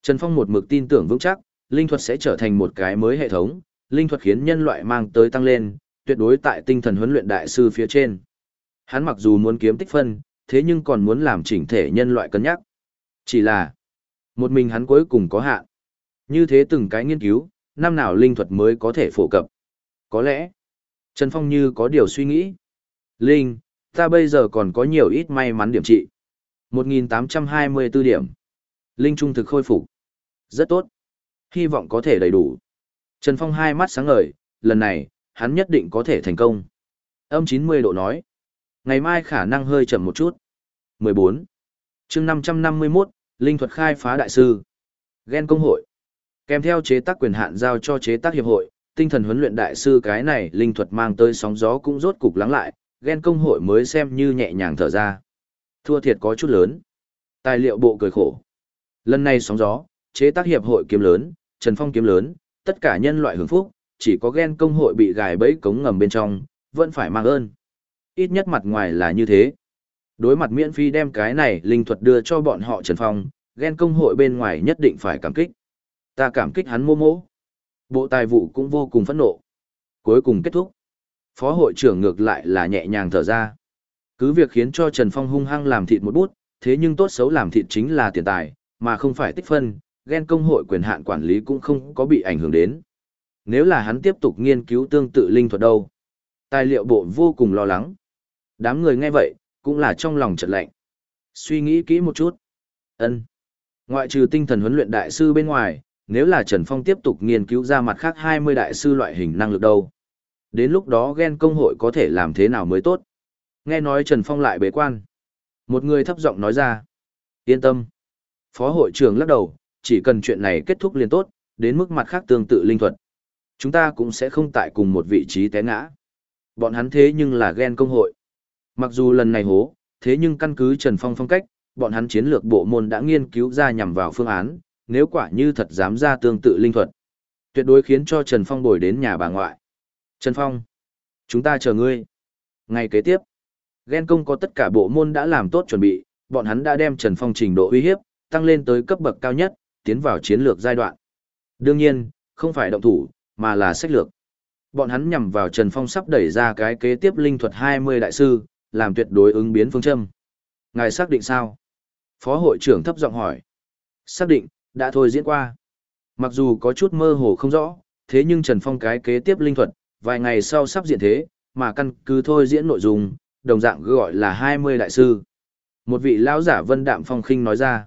Trần Phong một mực tin tưởng vững chắc, linh thuật sẽ trở thành một cái mới hệ thống, linh thuật khiến nhân loại mang tới tăng lên, tuyệt đối tại tinh thần huấn luyện đại sư phía trên. Hắn mặc dù muốn kiếm tích phân, thế nhưng còn muốn làm chỉnh thể nhân loại cân nhắc. Chỉ là, một mình hắn cuối cùng có hạn. Như thế từng cái nghiên cứu, năm nào linh thuật mới có thể phổ cập. Có lẽ, Trần Phong như có điều suy nghĩ. Linh, ta bây giờ còn có nhiều ít may mắn điểm trị. 1824 điểm. Linh trung thực khôi phục. Rất tốt. Hy vọng có thể đầy đủ. Trần Phong hai mắt sáng ngời, lần này, hắn nhất định có thể thành công. Âm 90 độ nói. Ngày mai khả năng hơi chậm một chút. 14. chương 551, Linh thuật khai phá đại sư. Gen công hội. Kèm theo chế tác quyền hạn giao cho chế tác hiệp hội, tinh thần huấn luyện đại sư cái này linh thuật mang tới sóng gió cũng rốt cục lắng lại, Gen công hội mới xem như nhẹ nhàng thở ra. Thua thiệt có chút lớn. Tài liệu bộ cười khổ. Lần này sóng gió, chế tác hiệp hội kiếm lớn, Trần Phong kiếm lớn, tất cả nhân loại hưởng phúc, chỉ có ghen công hội bị gài bẫy cống ngầm bên trong, vẫn phải mang ơn. Ít nhất mặt ngoài là như thế. Đối mặt miễn phí đem cái này linh thuật đưa cho bọn họ Trần Phong, ghen công hội bên ngoài nhất định phải cảm kích. Ta cảm kích hắn mô mô. Bộ tài vụ cũng vô cùng phẫn nộ. Cuối cùng kết thúc. Phó hội trưởng ngược lại là nhẹ nhàng thở ra. Cứ việc khiến cho Trần Phong hung hăng làm thịt một bút, thế nhưng tốt xấu làm thịt chính là tiền tài, mà không phải tích phân, ghen công hội quyền hạn quản lý cũng không có bị ảnh hưởng đến. Nếu là hắn tiếp tục nghiên cứu tương tự linh thuật đâu? Tài liệu bộ vô cùng lo lắng. Đám người nghe vậy, cũng là trong lòng chợt lạnh. Suy nghĩ kỹ một chút. ân Ngoại trừ tinh thần huấn luyện đại sư bên ngoài, nếu là Trần Phong tiếp tục nghiên cứu ra mặt khác 20 đại sư loại hình năng lực đâu. Đến lúc đó ghen công hội có thể làm thế nào mới tốt. Nghe nói Trần Phong lại bế quan. Một người thấp giọng nói ra. Yên tâm. Phó hội trưởng lắc đầu, chỉ cần chuyện này kết thúc liền tốt, đến mức mặt khác tương tự linh thuật. Chúng ta cũng sẽ không tại cùng một vị trí té ngã. Bọn hắn thế nhưng là ghen công hội. Mặc dù lần này hố, thế nhưng căn cứ Trần Phong phong cách, bọn hắn chiến lược bộ môn đã nghiên cứu ra nhằm vào phương án, nếu quả như thật dám ra tương tự linh thuật. Tuyệt đối khiến cho Trần Phong bồi đến nhà bà ngoại. Trần Phong, chúng ta chờ ngươi. Ngày kế tiếp, ghen công có tất cả bộ môn đã làm tốt chuẩn bị, bọn hắn đã đem Trần Phong trình độ uy hiếp, tăng lên tới cấp bậc cao nhất, tiến vào chiến lược giai đoạn. Đương nhiên, không phải động thủ, mà là sách lược. Bọn hắn nhằm vào Trần Phong sắp đẩy ra cái kế tiếp linh thuật 20 đại sư, làm tuyệt đối ứng biến phương châm. Ngài xác định sao? Phó hội trưởng thấp giọng hỏi. Xác định, đã thôi diễn qua. Mặc dù có chút mơ hồ không rõ, thế nhưng Trần Phong cái kế tiếp linh thuật, vài ngày sau sắp diễn thế, mà căn cứ thôi diễn nội dung, đồng dạng gọi là 20 đại sư. Một vị lão giả vân đạm phong khinh nói ra.